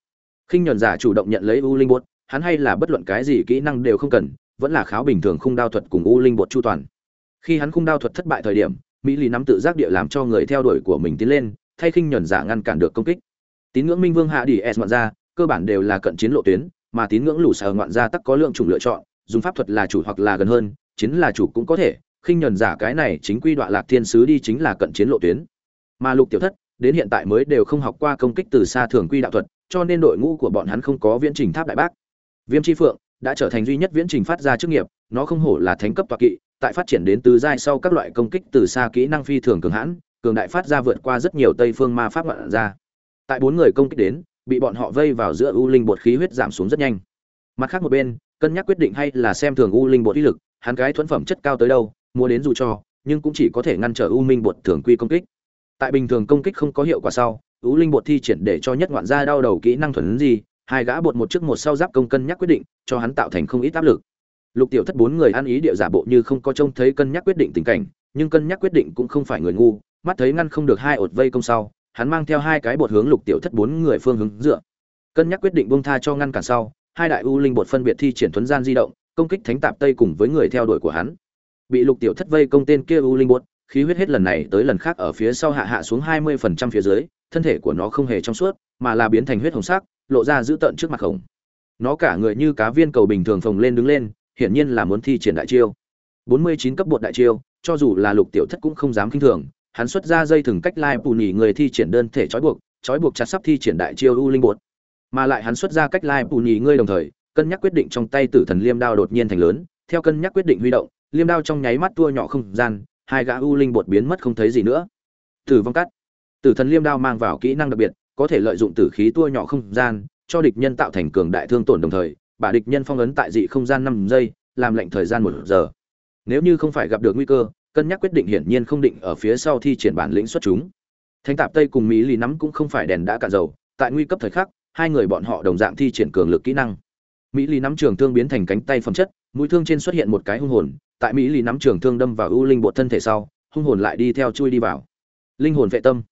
Khinh nhẫn giả chủ động nhận lấy u linh bột hắn hay là bất luận cái gì kỹ năng đều không cần, vẫn là kháo bình thường khung đao thuật cùng u linh bột chu toàn. Khi hắn khung đao thuật thất bại thời điểm, mỹ lì nắm tự giác địa làm cho người theo đuổi của mình tiến lên, thay khinh nhẫn giả ngăn cản được công kích. Tín ngưỡng minh vương hạ đi s ngoạn ra cơ bản đều là cận chiến lộ tuyến, mà tín ngưỡng lũ sở ngoạn ra tắc có lượng chủng lựa chọn, dùng pháp thuật là chủ hoặc là gần hơn, chiến là chủ cũng có thể, khinh nhẫn giả cái này chính quy đoạn lạc thiên sứ đi chính là cận chiến lộ tuyến. Mà lục tiểu thất, đến hiện tại mới đều không học qua công kích từ xa thường quy đạo thuật, cho nên đội ngũ của bọn hắn không có viễn trình tháp đại bác viêm tri phượng đã trở thành duy nhất viễn trình phát ra chức nghiệp, nó không hổ là thánh cấp toạc kỵ, tại phát triển đến tứ giai sau các loại công kích từ xa kỹ năng phi thường cường hãn, cường đại phát ra vượt qua rất nhiều tây phương ma pháp ngoạn ra tại bốn người công kích đến, bị bọn họ vây vào giữa u linh bột khí huyết giảm xuống rất nhanh. Mặt khác một bên, cân nhắc quyết định hay là xem thường u linh bột uy lực, hắn cái thuẫn phẩm chất cao tới đâu, mua đến dù cho, nhưng cũng chỉ có thể ngăn trở u minh bột thường quy công kích. Tại bình thường công kích không có hiệu quả sau, u linh bột thi triển để cho nhất ngoạn gia đau đầu kỹ năng thuần gì hai gã bột một trước một sau giáp công cân nhắc quyết định, cho hắn tạo thành không ít áp lực. Lục tiểu thất bốn người ăn ý địa giả bộ như không có trông thấy cân nhắc quyết định tình cảnh, nhưng cân nhắc quyết định cũng không phải người ngu, mắt thấy ngăn không được hai ột vây công sau, hắn mang theo hai cái bột hướng lục tiểu thất bốn người phương hướng dựa. Cân nhắc quyết định buông tha cho ngăn cản sau, hai đại u linh bột phân biệt thi triển thuấn gian di động, công kích thánh tạp tây cùng với người theo đuổi của hắn. Bị lục tiểu thất vây công tên kia u linh bột, khí huyết hết lần này tới lần khác ở phía sau hạ hạ xuống hai mươi phần trăm phía dưới, thân thể của nó không hề trong suốt, mà là biến thành huyết hồng sắc lộ ra dữ tợn trước mặt khổng. Nó cả người như cá viên cầu bình thường phồng lên đứng lên, hiển nhiên là muốn thi triển đại chiêu. Bốn mươi chín cấp bột đại chiêu, cho dù là lục tiểu thất cũng không dám kinh thường, hắn xuất ra dây thừng cách lai bù nhì người thi triển đơn thể trói buộc trói buộc chặt sắp thi triển đại chiêu u linh bột. Mà lại hắn xuất ra cách lai bù nhì ngươi đồng thời, cân nhắc quyết định trong tay tử thần liêm đao đột nhiên thành lớn, theo cân nhắc quyết định huy động, liêm đao trong nháy mắt tua nhỏ không gian, hai gã u linh bột biến mất không thấy gì nữa. Tử vong cắt. Tử thần liêm đao mang vào kỹ năng đặc biệt có thể lợi dụng tử khí tua nhỏ không gian, cho địch nhân tạo thành cường đại thương tổn đồng thời, bà địch nhân phong ấn tại dị không gian năm giây, làm lệnh thời gian một giờ. Nếu như không phải gặp được nguy cơ, cân nhắc quyết định hiển nhiên không định ở phía sau thi triển bản lĩnh xuất chúng. Thánh tạp tây cùng mỹ lì nắm cũng không phải đèn đã cạn dầu, tại nguy cấp thời khắc, hai người bọn họ đồng dạng thi triển cường lực kỹ năng. Mỹ lì nắm trường thương biến thành cánh tay phẩm chất, mũi thương trên xuất hiện một cái hung hồn, tại mỹ lì nắm trường thương đâm vào ưu linh bộ thân thể sau, hung hồn lại đi theo chui đi vào. Linh hồn vệ tâm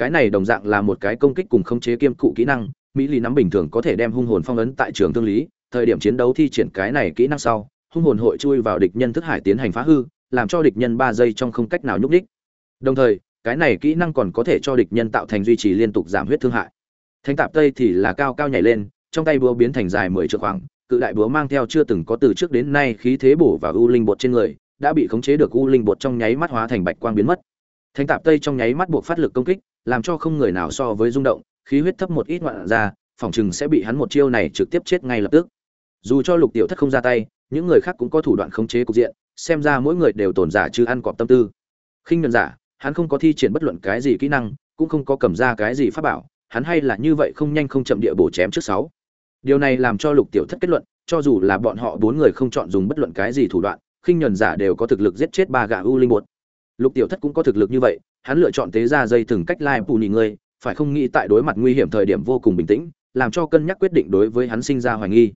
cái này đồng dạng là một cái công kích cùng khống chế kiêm cụ kỹ năng, mỹ lì nắm bình thường có thể đem hung hồn phong ấn tại trường thương lý, thời điểm chiến đấu thi triển cái này kỹ năng sau, hung hồn hội chui vào địch nhân thức hải tiến hành phá hư, làm cho địch nhân ba giây trong không cách nào nhúc đích đồng thời, cái này kỹ năng còn có thể cho địch nhân tạo thành duy trì liên tục giảm huyết thương hại. Thánh tạp tây thì là cao cao nhảy lên, trong tay búa biến thành dài mười trượng khoảng, cự đại búa mang theo chưa từng có từ trước đến nay khí thế bổ và u linh bột trên người, đã bị khống chế được u linh bột trong nháy mắt hóa thành bạch quang biến mất. Thánh tạp tây trong nháy mắt buộc phát lực công kích làm cho không người nào so với rung động, khí huyết thấp một ít ngoạn ra, phòng chừng sẽ bị hắn một chiêu này trực tiếp chết ngay lập tức. Dù cho lục tiểu thất không ra tay, những người khác cũng có thủ đoạn khống chế cục diện, xem ra mỗi người đều tồn giả chứ ăn cọp tâm tư. Khinh nhuận giả, hắn không có thi triển bất luận cái gì kỹ năng, cũng không có cầm ra cái gì pháp bảo, hắn hay là như vậy không nhanh không chậm địa bổ chém trước sáu. Điều này làm cho lục tiểu thất kết luận, cho dù là bọn họ bốn người không chọn dùng bất luận cái gì thủ đoạn, khinh nhuận giả đều có thực lực giết chết ba gã u linh bột. Lục tiểu thất cũng có thực lực như vậy hắn lựa chọn tế ra dây từng cách lai bù nhị ngươi, phải không nghĩ tại đối mặt nguy hiểm thời điểm vô cùng bình tĩnh, làm cho cân nhắc quyết định đối với hắn sinh ra hoài nghi.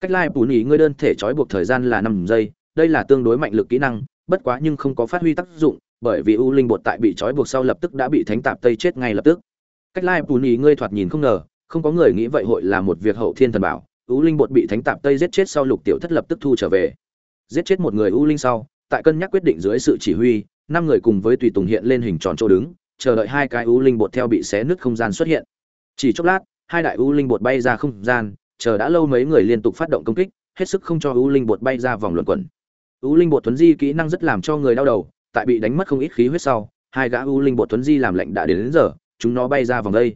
Cách lai bù nhị ngươi đơn thể trói buộc thời gian là năm giây, đây là tương đối mạnh lực kỹ năng, bất quá nhưng không có phát huy tác dụng, bởi vì u linh bột tại bị trói buộc sau lập tức đã bị thánh tạp tây chết ngay lập tức. Cách lai bù nhị ngươi thoạt nhìn không ngờ, không có người nghĩ vậy hội là một việc hậu thiên thần bảo, u linh bột bị thánh tạp tây giết chết sau lục tiểu thất lập tức thu trở về. Giết chết một người u linh sau, tại cân nhắc quyết định dưới sự chỉ huy năm người cùng với tùy tùng hiện lên hình tròn chỗ đứng chờ đợi hai cái u linh bột theo bị xé nứt không gian xuất hiện. Chỉ chốc lát hai đại u linh bột bay ra không gian chờ đã lâu mấy người liên tục phát động công kích hết sức không cho u linh bột bay ra vòng luẩn quẩn. U linh bột thuấn di kỹ năng rất làm cho người đau đầu tại bị đánh mất không ít khí huyết sau hai gã u linh bột thuấn di làm lệnh đã đến, đến giờ chúng nó bay ra vòng đây.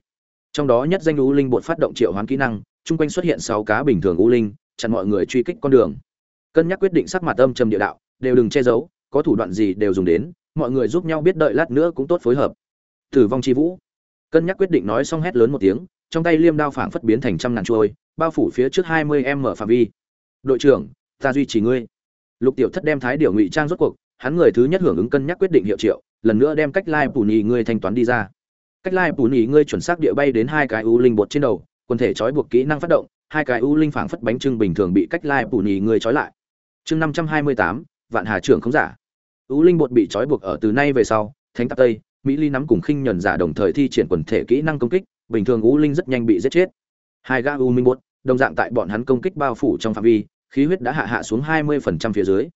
Trong đó nhất danh u linh bột phát động triệu hoán kỹ năng chung quanh xuất hiện sáu cá bình thường u linh chặn mọi người truy kích con đường. Cân nhắc quyết định sắc mặt âm trầm địa đạo đều đừng che giấu có thủ đoạn gì đều dùng đến, mọi người giúp nhau biết đợi lát nữa cũng tốt phối hợp. Tử vong chi vũ. Cân nhắc quyết định nói xong hét lớn một tiếng, trong tay liêm đao phảng phất biến thành trăm ngàn trôi bao phủ phía trước hai mươi em mở phạm vi. Đội trưởng, ta duy trì ngươi. Lục tiểu thất đem thái điều ngụy trang rốt cuộc, hắn người thứ nhất hưởng ứng cân nhắc quyết định hiệu triệu, lần nữa đem cách lai bù nhì ngươi thanh toán đi ra. Cách lai bù nhì ngươi chuẩn xác địa bay đến hai cái u linh bột trên đầu, quần thể trói buộc kỹ năng phát động, hai cái u linh phảng phất bánh trưng bình thường bị cách lai bù nhì ngươi trói lại. Chương năm trăm hai mươi tám vạn hà trưởng không giả. U linh bột bị trói buộc ở từ nay về sau thánh tạp tây mỹ ly nắm cùng khinh nhuần giả đồng thời thi triển quần thể kỹ năng công kích bình thường u linh rất nhanh bị giết chết. Hai gã u minh bột đồng dạng tại bọn hắn công kích bao phủ trong phạm vi khí huyết đã hạ hạ xuống hai mươi phần trăm phía dưới.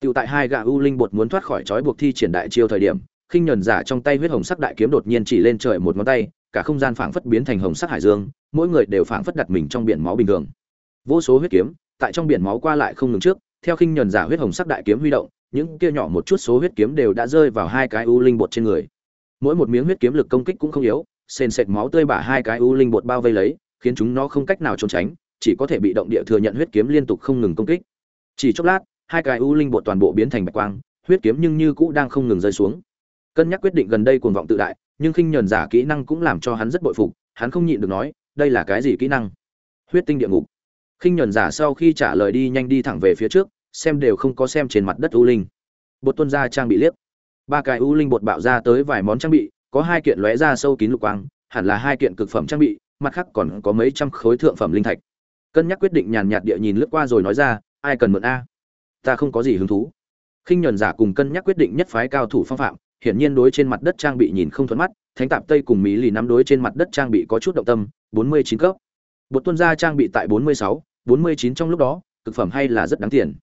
Tiểu tại hai gã u linh bột muốn thoát khỏi trói buộc thi triển đại chiêu thời điểm, khinh nhẫn giả trong tay huyết hồng sắc đại kiếm đột nhiên chỉ lên trời một ngón tay, cả không gian phảng phất biến thành hồng sắc hải dương, mỗi người đều phảng phất đặt mình trong biển máu bình thường. Vô số huyết kiếm, tại trong biển máu qua lại không ngừng trước, theo khinh nhuần giả huyết hồng sắc đại kiếm huy động, những kia nhỏ một chút số huyết kiếm đều đã rơi vào hai cái u linh bột trên người. Mỗi một miếng huyết kiếm lực công kích cũng không yếu, sền sệt máu tươi bả hai cái u linh bột bao vây lấy, khiến chúng nó không cách nào trốn tránh, chỉ có thể bị động địa thừa nhận huyết kiếm liên tục không ngừng công kích. Chỉ chốc lát, hai cái u linh bột toàn bộ biến thành bạch quang, huyết kiếm nhưng như cũ đang không ngừng rơi xuống. Cân nhắc quyết định gần đây cuồng vọng tự đại, nhưng khinh nhẫn giả kỹ năng cũng làm cho hắn rất bội phục, hắn không nhịn được nói, đây là cái gì kỹ năng? Huyết tinh địa ngục. Khinh nhẫn giả sau khi trả lời đi nhanh đi thẳng về phía trước, xem đều không có xem trên mặt đất u linh. Bột tuân ra trang bị liếc. Ba cái u linh bột bạo ra tới vài món trang bị, có hai kiện lóe ra sâu kín lục quang, hẳn là hai kiện cực phẩm trang bị, mặt khác còn có mấy trăm khối thượng phẩm linh thạch. Cân nhắc quyết định nhàn nhạt địa nhìn lướt qua rồi nói ra, ai cần mượn a? ta không có gì hứng thú khinh nhuần giả cùng cân nhắc quyết định nhất phái cao thủ phong phạm hiển nhiên đối trên mặt đất trang bị nhìn không thuận mắt thánh tạp tây cùng mỹ lì nắm đối trên mặt đất trang bị có chút động tâm 49 cấp bột tuân gia trang bị tại 46, 49 trong lúc đó thực phẩm hay là rất đáng tiền.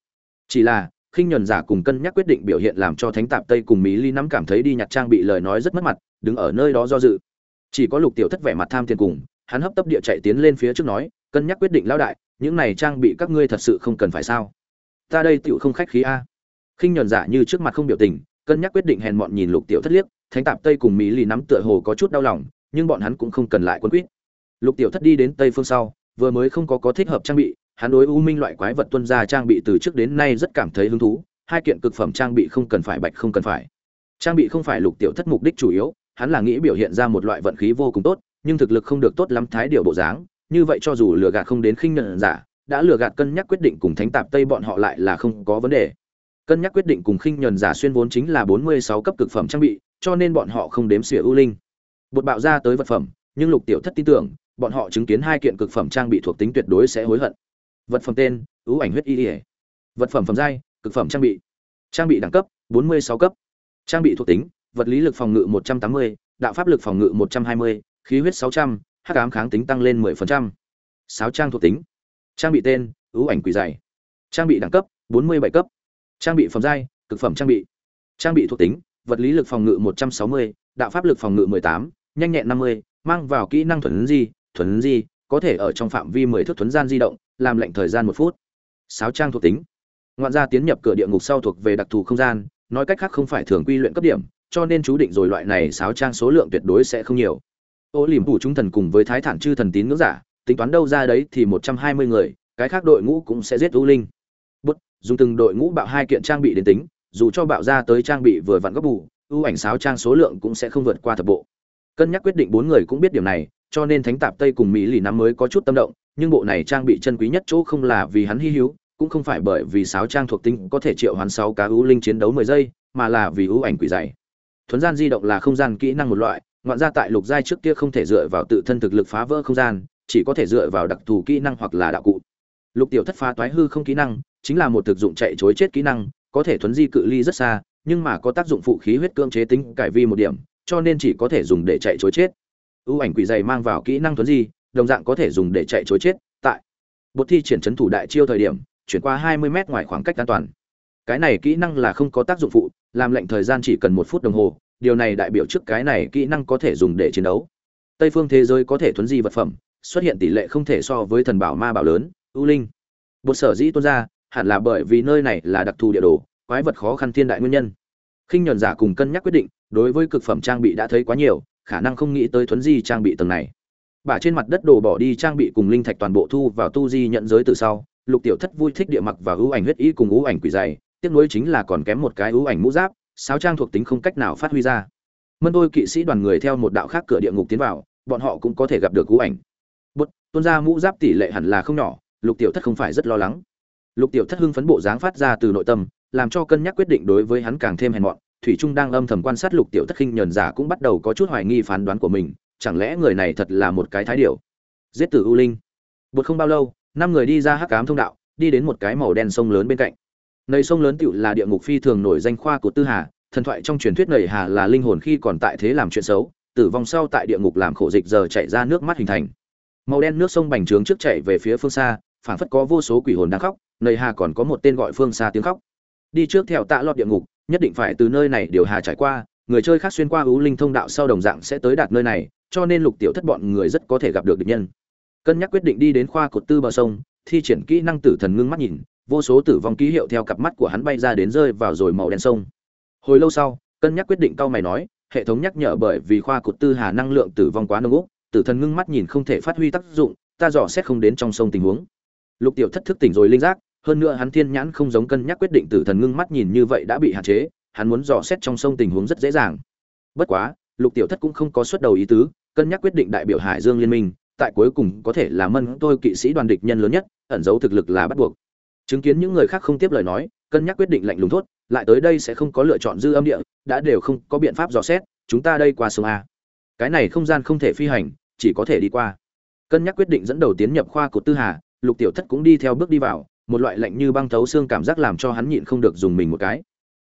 Chỉ là khinh nhuần giả cùng cân nhắc quyết định biểu hiện làm cho thánh tạp tây cùng mỹ ly nắm cảm thấy đi nhặt trang bị lời nói rất mất mặt đứng ở nơi đó do dự. Chỉ có lục tiểu thất vẻ mặt tham tiền cùng hắn hấp tấp địa chạy tiến lên phía trước nói cân nhắc quyết định lão đại những này trang bị các ngươi thật sự không cần phải sao? Ta đây tựu không khách khí a. Khinh nhuần giả như trước mặt không biểu tình cân nhắc quyết định hèn mọn nhìn lục tiểu thất liếc thánh tạp tây cùng mỹ lì nắm tựa hồ có chút đau lòng nhưng bọn hắn cũng không cần lại quân quýt lục tiểu thất đi đến tây phương sau, vừa mới không có có thích hợp trang bị, hắn đối u minh loại quái vật tuân ra trang bị từ trước đến nay rất cảm thấy hứng thú, hai kiện cực phẩm trang bị không cần phải bạch không cần phải. Trang bị không phải lục tiểu thất mục đích chủ yếu, hắn là nghĩ biểu hiện ra một loại vận khí vô cùng tốt, nhưng thực lực không được tốt lắm thái điều bộ dáng, như vậy cho dù lừa gạt không đến khinh nhận giả, đã lừa gạt cân nhắc quyết định cùng thánh tạp tây bọn họ lại là không có vấn đề. Cân nhắc quyết định cùng khinh nhẫn giả xuyên vốn chính là bốn mươi sáu cấp cực phẩm trang bị, cho nên bọn họ không đếm xỉa ưu linh. Bột bạo ra tới vật phẩm, nhưng lục tiểu thất tin tưởng bọn họ chứng kiến hai kiện cực phẩm trang bị thuộc tính tuyệt đối sẽ hối hận. Vật phẩm tên ưu ảnh huyết y ỉa vật phẩm phẩm giai cực phẩm trang bị. Trang bị đẳng cấp bốn mươi sáu cấp. Trang bị thuộc tính vật lý lực phòng ngự một trăm tám mươi đạo pháp lực phòng ngự một trăm hai mươi khí huyết sáu trăm ám kháng tính tăng lên 10%. sáu trang thuộc tính. Trang bị tên ưu ảnh quỷ dày. Trang bị đẳng cấp 47 cấp. Trang bị phẩm giai cực phẩm trang bị. Trang bị thuộc tính vật lý lực phòng ngự 160, đạo pháp lực phòng ngự 18, nhanh nhẹn 50, mang vào kỹ năng thuần gì, Thuấn di có thể ở trong phạm vi 10 thước thuấn gian di động làm lệnh thời gian một phút sáo trang thuộc tính ngoạn gia tiến nhập cửa địa ngục sau thuộc về đặc thù không gian nói cách khác không phải thường quy luyện cấp điểm cho nên chú định rồi loại này sáo trang số lượng tuyệt đối sẽ không nhiều ô liềm phủ trung thần cùng với thái thản chư thần tín ngưỡng giả tính toán đâu ra đấy thì một trăm hai mươi người, cái khác đội ngũ cũng sẽ giết U Linh. Bút, dùng từng đội ngũ bạo hai kiện trang bị đến tính, dù cho bạo ra tới trang bị vừa vặn gấp bù, ưu ảnh sáo trang số lượng cũng sẽ không vượt qua thập bộ. Cân nhắc quyết định bốn người cũng biết điểm này, cho nên Thánh Tạp Tây cùng Mỹ lì năm mới có chút tâm động, nhưng bộ này trang bị chân quý nhất chỗ không là vì hắn hy hữu, cũng không phải bởi vì sáo trang thuộc tính có thể triệu hoán sáu cá ưu linh chiến đấu mười giây, mà là vì ưu ảnh quỷ dày. thuấn gian di động là không gian kỹ năng một loại ngoạn ra tại lục giai trước kia không thể dựa vào tự thân thực lực phá vỡ không gian chỉ có thể dựa vào đặc thù kỹ năng hoặc là đạo cụ lục tiểu thất phá toái hư không kỹ năng chính là một thực dụng chạy chối chết kỹ năng có thể thuấn di cự ly rất xa nhưng mà có tác dụng phụ khí huyết cưỡng chế tính cải vi một điểm cho nên chỉ có thể dùng để chạy chối chết. Ưu ảnh quỷ dày mang vào kỹ năng thuấn di, đồng dạng có thể dùng để chạy chối chết, tại bột thi triển chấn thủ đại chiêu thời điểm, chuyển qua 20m ngoài khoảng cách an toàn. Cái này kỹ năng là không có tác dụng phụ, làm lệnh thời gian chỉ cần một phút đồng hồ, điều này đại biểu trước cái này kỹ năng có thể dùng để chiến đấu. Tây phương thế giới có thể thuấn di vật phẩm, xuất hiện tỷ lệ không thể so với thần bảo ma bảo lớn, ưu linh. Bột sở dĩ tuôn ra, hẳn là bởi vì nơi này là đặc thù địa đồ, quái vật khó khăn thiên đại nguyên nhân khinh nhuần giả cùng cân nhắc quyết định, đối với cực phẩm trang bị đã thấy quá nhiều, khả năng không nghĩ tới thuấn di trang bị tầng này. Bả trên mặt đất đổ bỏ đi trang bị cùng linh thạch toàn bộ thu vào tu di nhận giới từ sau, lục tiểu thất vui thích địa mặc và ưu ảnh huyết y cùng ưu ảnh quỷ dày tiếc nuối chính là còn kém một cái ưu ảnh mũ giáp, sáo trang thuộc tính không cách nào phát huy ra. Mân đôi kỵ sĩ đoàn người theo một đạo khác cửa địa ngục tiến vào, bọn họ cũng có thể gặp được ưu ảnh. Bút, tuôn ra mũ giáp tỷ lệ hẳn là không nhỏ, lục tiểu thất không phải rất lo lắng. Lục tiểu thất hưng phấn bộ dáng phát ra từ nội tâm làm cho cân nhắc quyết định đối với hắn càng thêm hèn mọn. Thủy trung đang âm thầm quan sát lục tiểu thất khinh nhờn giả cũng bắt đầu có chút hoài nghi phán đoán của mình. Chẳng lẽ người này thật là một cái thái điểu? Giết tử u linh. Bột không bao lâu, năm người đi ra hắc cám thông đạo, đi đến một cái màu đen sông lớn bên cạnh. Nơi sông lớn tựu là địa ngục phi thường nổi danh khoa của tư hà. Thần thoại trong truyền thuyết nầy hà là linh hồn khi còn tại thế làm chuyện xấu, tử vong sau tại địa ngục làm khổ dịch giờ chạy ra nước mắt hình thành. Màu đen nước sông bành trướng trước chạy về phía phương xa, phảng phất có vô số quỷ hồn đang khóc nầy hà còn có một tên gọi phương xa tiếng khóc đi trước theo tạ lọt địa ngục, nhất định phải từ nơi này điều hà trải qua, người chơi khác xuyên qua ưu linh thông đạo sau đồng dạng sẽ tới đạt nơi này, cho nên lục tiểu thất bọn người rất có thể gặp được địch nhân. Cân nhắc quyết định đi đến khoa cột tư bờ sông, thi triển kỹ năng tử thần ngưng mắt nhìn, vô số tử vong ký hiệu theo cặp mắt của hắn bay ra đến rơi vào rồi màu đen sông. Hồi lâu sau, cân nhắc quyết định cao mày nói, hệ thống nhắc nhở bởi vì khoa cột tư hà năng lượng tử vong quá nông úc, tử thần ngưng mắt nhìn không thể phát huy tác dụng, ta dò xét không đến trong sông tình huống. Lục tiểu thất thức tỉnh rồi linh giác hơn nữa hắn thiên nhãn không giống cân nhắc quyết định tử thần ngưng mắt nhìn như vậy đã bị hạn chế, hắn muốn dò xét trong sông tình huống rất dễ dàng. Bất quá, lục tiểu thất cũng không có xuất đầu ý tứ, cân nhắc quyết định đại biểu hải dương liên minh, tại cuối cùng có thể là mân tôi kỵ sĩ đoàn địch nhân lớn nhất, ẩn giấu thực lực là bắt buộc. Chứng kiến những người khác không tiếp lời nói, cân nhắc quyết định lạnh lùng thốt, lại tới đây sẽ không có lựa chọn dư âm địa, đã đều không có biện pháp dò xét, chúng ta đây qua sông a. Cái này không gian không thể phi hành, chỉ có thể đi qua. Cân nhắc quyết định dẫn đầu tiến nhập khoa của tư hà, lục tiểu thất cũng đi theo bước đi vào một loại lạnh như băng thấu xương cảm giác làm cho hắn nhịn không được dùng mình một cái.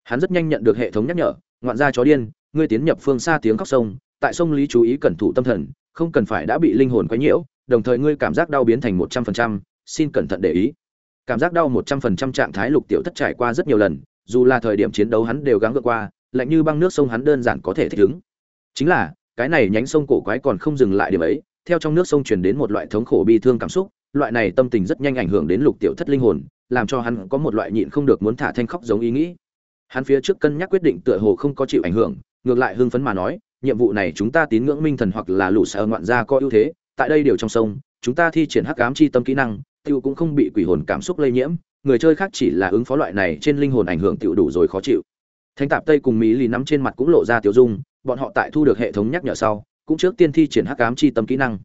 Hắn rất nhanh nhận được hệ thống nhắc nhở, ngoạn gia chó điên, ngươi tiến nhập phương xa tiếng khóc sông, tại sông lý chú ý cẩn thủ tâm thần, không cần phải đã bị linh hồn quấy nhiễu, đồng thời ngươi cảm giác đau biến thành một trăm phần trăm, xin cẩn thận để ý. Cảm giác đau một trăm phần trăm trạng thái lục tiểu thất trải qua rất nhiều lần, dù là thời điểm chiến đấu hắn đều gắng vượt qua, lạnh như băng nước sông hắn đơn giản có thể thích ứng. Chính là, cái này nhánh sông cổ quái còn không dừng lại điểm ấy, theo trong nước sông truyền đến một loại thống khổ bi thương cảm xúc loại này tâm tình rất nhanh ảnh hưởng đến lục tiểu thất linh hồn, làm cho hắn có một loại nhịn không được muốn thả thanh khóc giống ý nghĩ. Hắn phía trước cân nhắc quyết định tựa hồ không có chịu ảnh hưởng, ngược lại hưng phấn mà nói, nhiệm vụ này chúng ta tín ngưỡng minh thần hoặc là lũ sợ ngoạn gia có ưu thế, tại đây đều trong sông, chúng ta thi triển hắc ám chi tâm kỹ năng, tiêu cũng không bị quỷ hồn cảm xúc lây nhiễm, người chơi khác chỉ là ứng phó loại này trên linh hồn ảnh hưởng tiêu đủ rồi khó chịu. Thanh tạp tây cùng mỹ lì nắm trên mặt cũng lộ ra tiểu dung, bọn họ tại thu được hệ thống nhắc nhở sau, cũng trước tiên thi triển hắc ám chi tâm kỹ năng.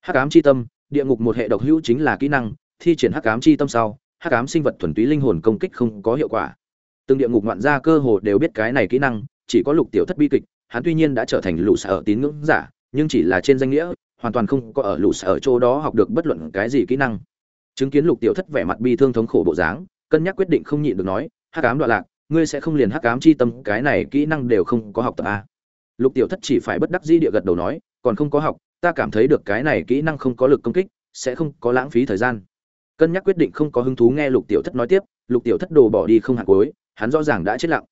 Hắc ám chi tâm địa ngục một hệ độc hữu chính là kỹ năng, thi triển hắc ám chi tâm sau, hắc ám sinh vật thuần túy linh hồn công kích không có hiệu quả từng địa ngục ngoạn gia cơ hồ đều biết cái này kỹ năng, chỉ có lục tiểu thất bi kịch, hắn tuy nhiên đã trở thành lũ sở tín ngưỡng giả, nhưng chỉ là trên danh nghĩa, hoàn toàn không có ở lũ sở chỗ đó học được bất luận cái gì kỹ năng chứng kiến lục tiểu thất vẻ mặt bi thương thống khổ bộ dáng, cân nhắc quyết định không nhịn được nói, hắc ám đoạn lạc, ngươi sẽ không liền hắc ám chi tâm, cái này kỹ năng đều không có học tập a à. lục tiểu thất chỉ phải bất đắc dĩ địa gật đầu nói, còn không có học ta cảm thấy được cái này kỹ năng không có lực công kích, sẽ không có lãng phí thời gian. Cân nhắc quyết định không có hứng thú nghe lục tiểu thất nói tiếp, lục tiểu thất đồ bỏ đi không hạt cối hắn rõ ràng đã chết lặng.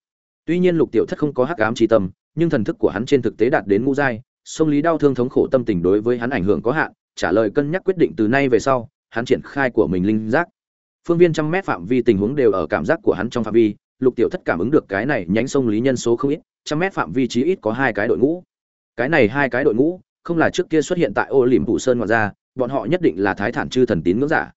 Tuy nhiên lục tiểu thất không có hắc ám trí tâm, nhưng thần thức của hắn trên thực tế đạt đến ngũ giai, sông lý đau thương thống khổ tâm tình đối với hắn ảnh hưởng có hạn, trả lời cân nhắc quyết định từ nay về sau, hắn triển khai của mình linh giác. Phương viên trăm mét phạm vi tình huống đều ở cảm giác của hắn trong phạm vi, lục tiểu thất cảm ứng được cái này nhánh sông lý nhân số không ít, trăm mét phạm vi chí ít có hai cái đội ngũ. Cái này hai cái đội ngũ không là trước kia xuất hiện tại ô liềm phủ sơn ngoài ra bọn họ nhất định là thái thản chư thần tín ngưỡng giả.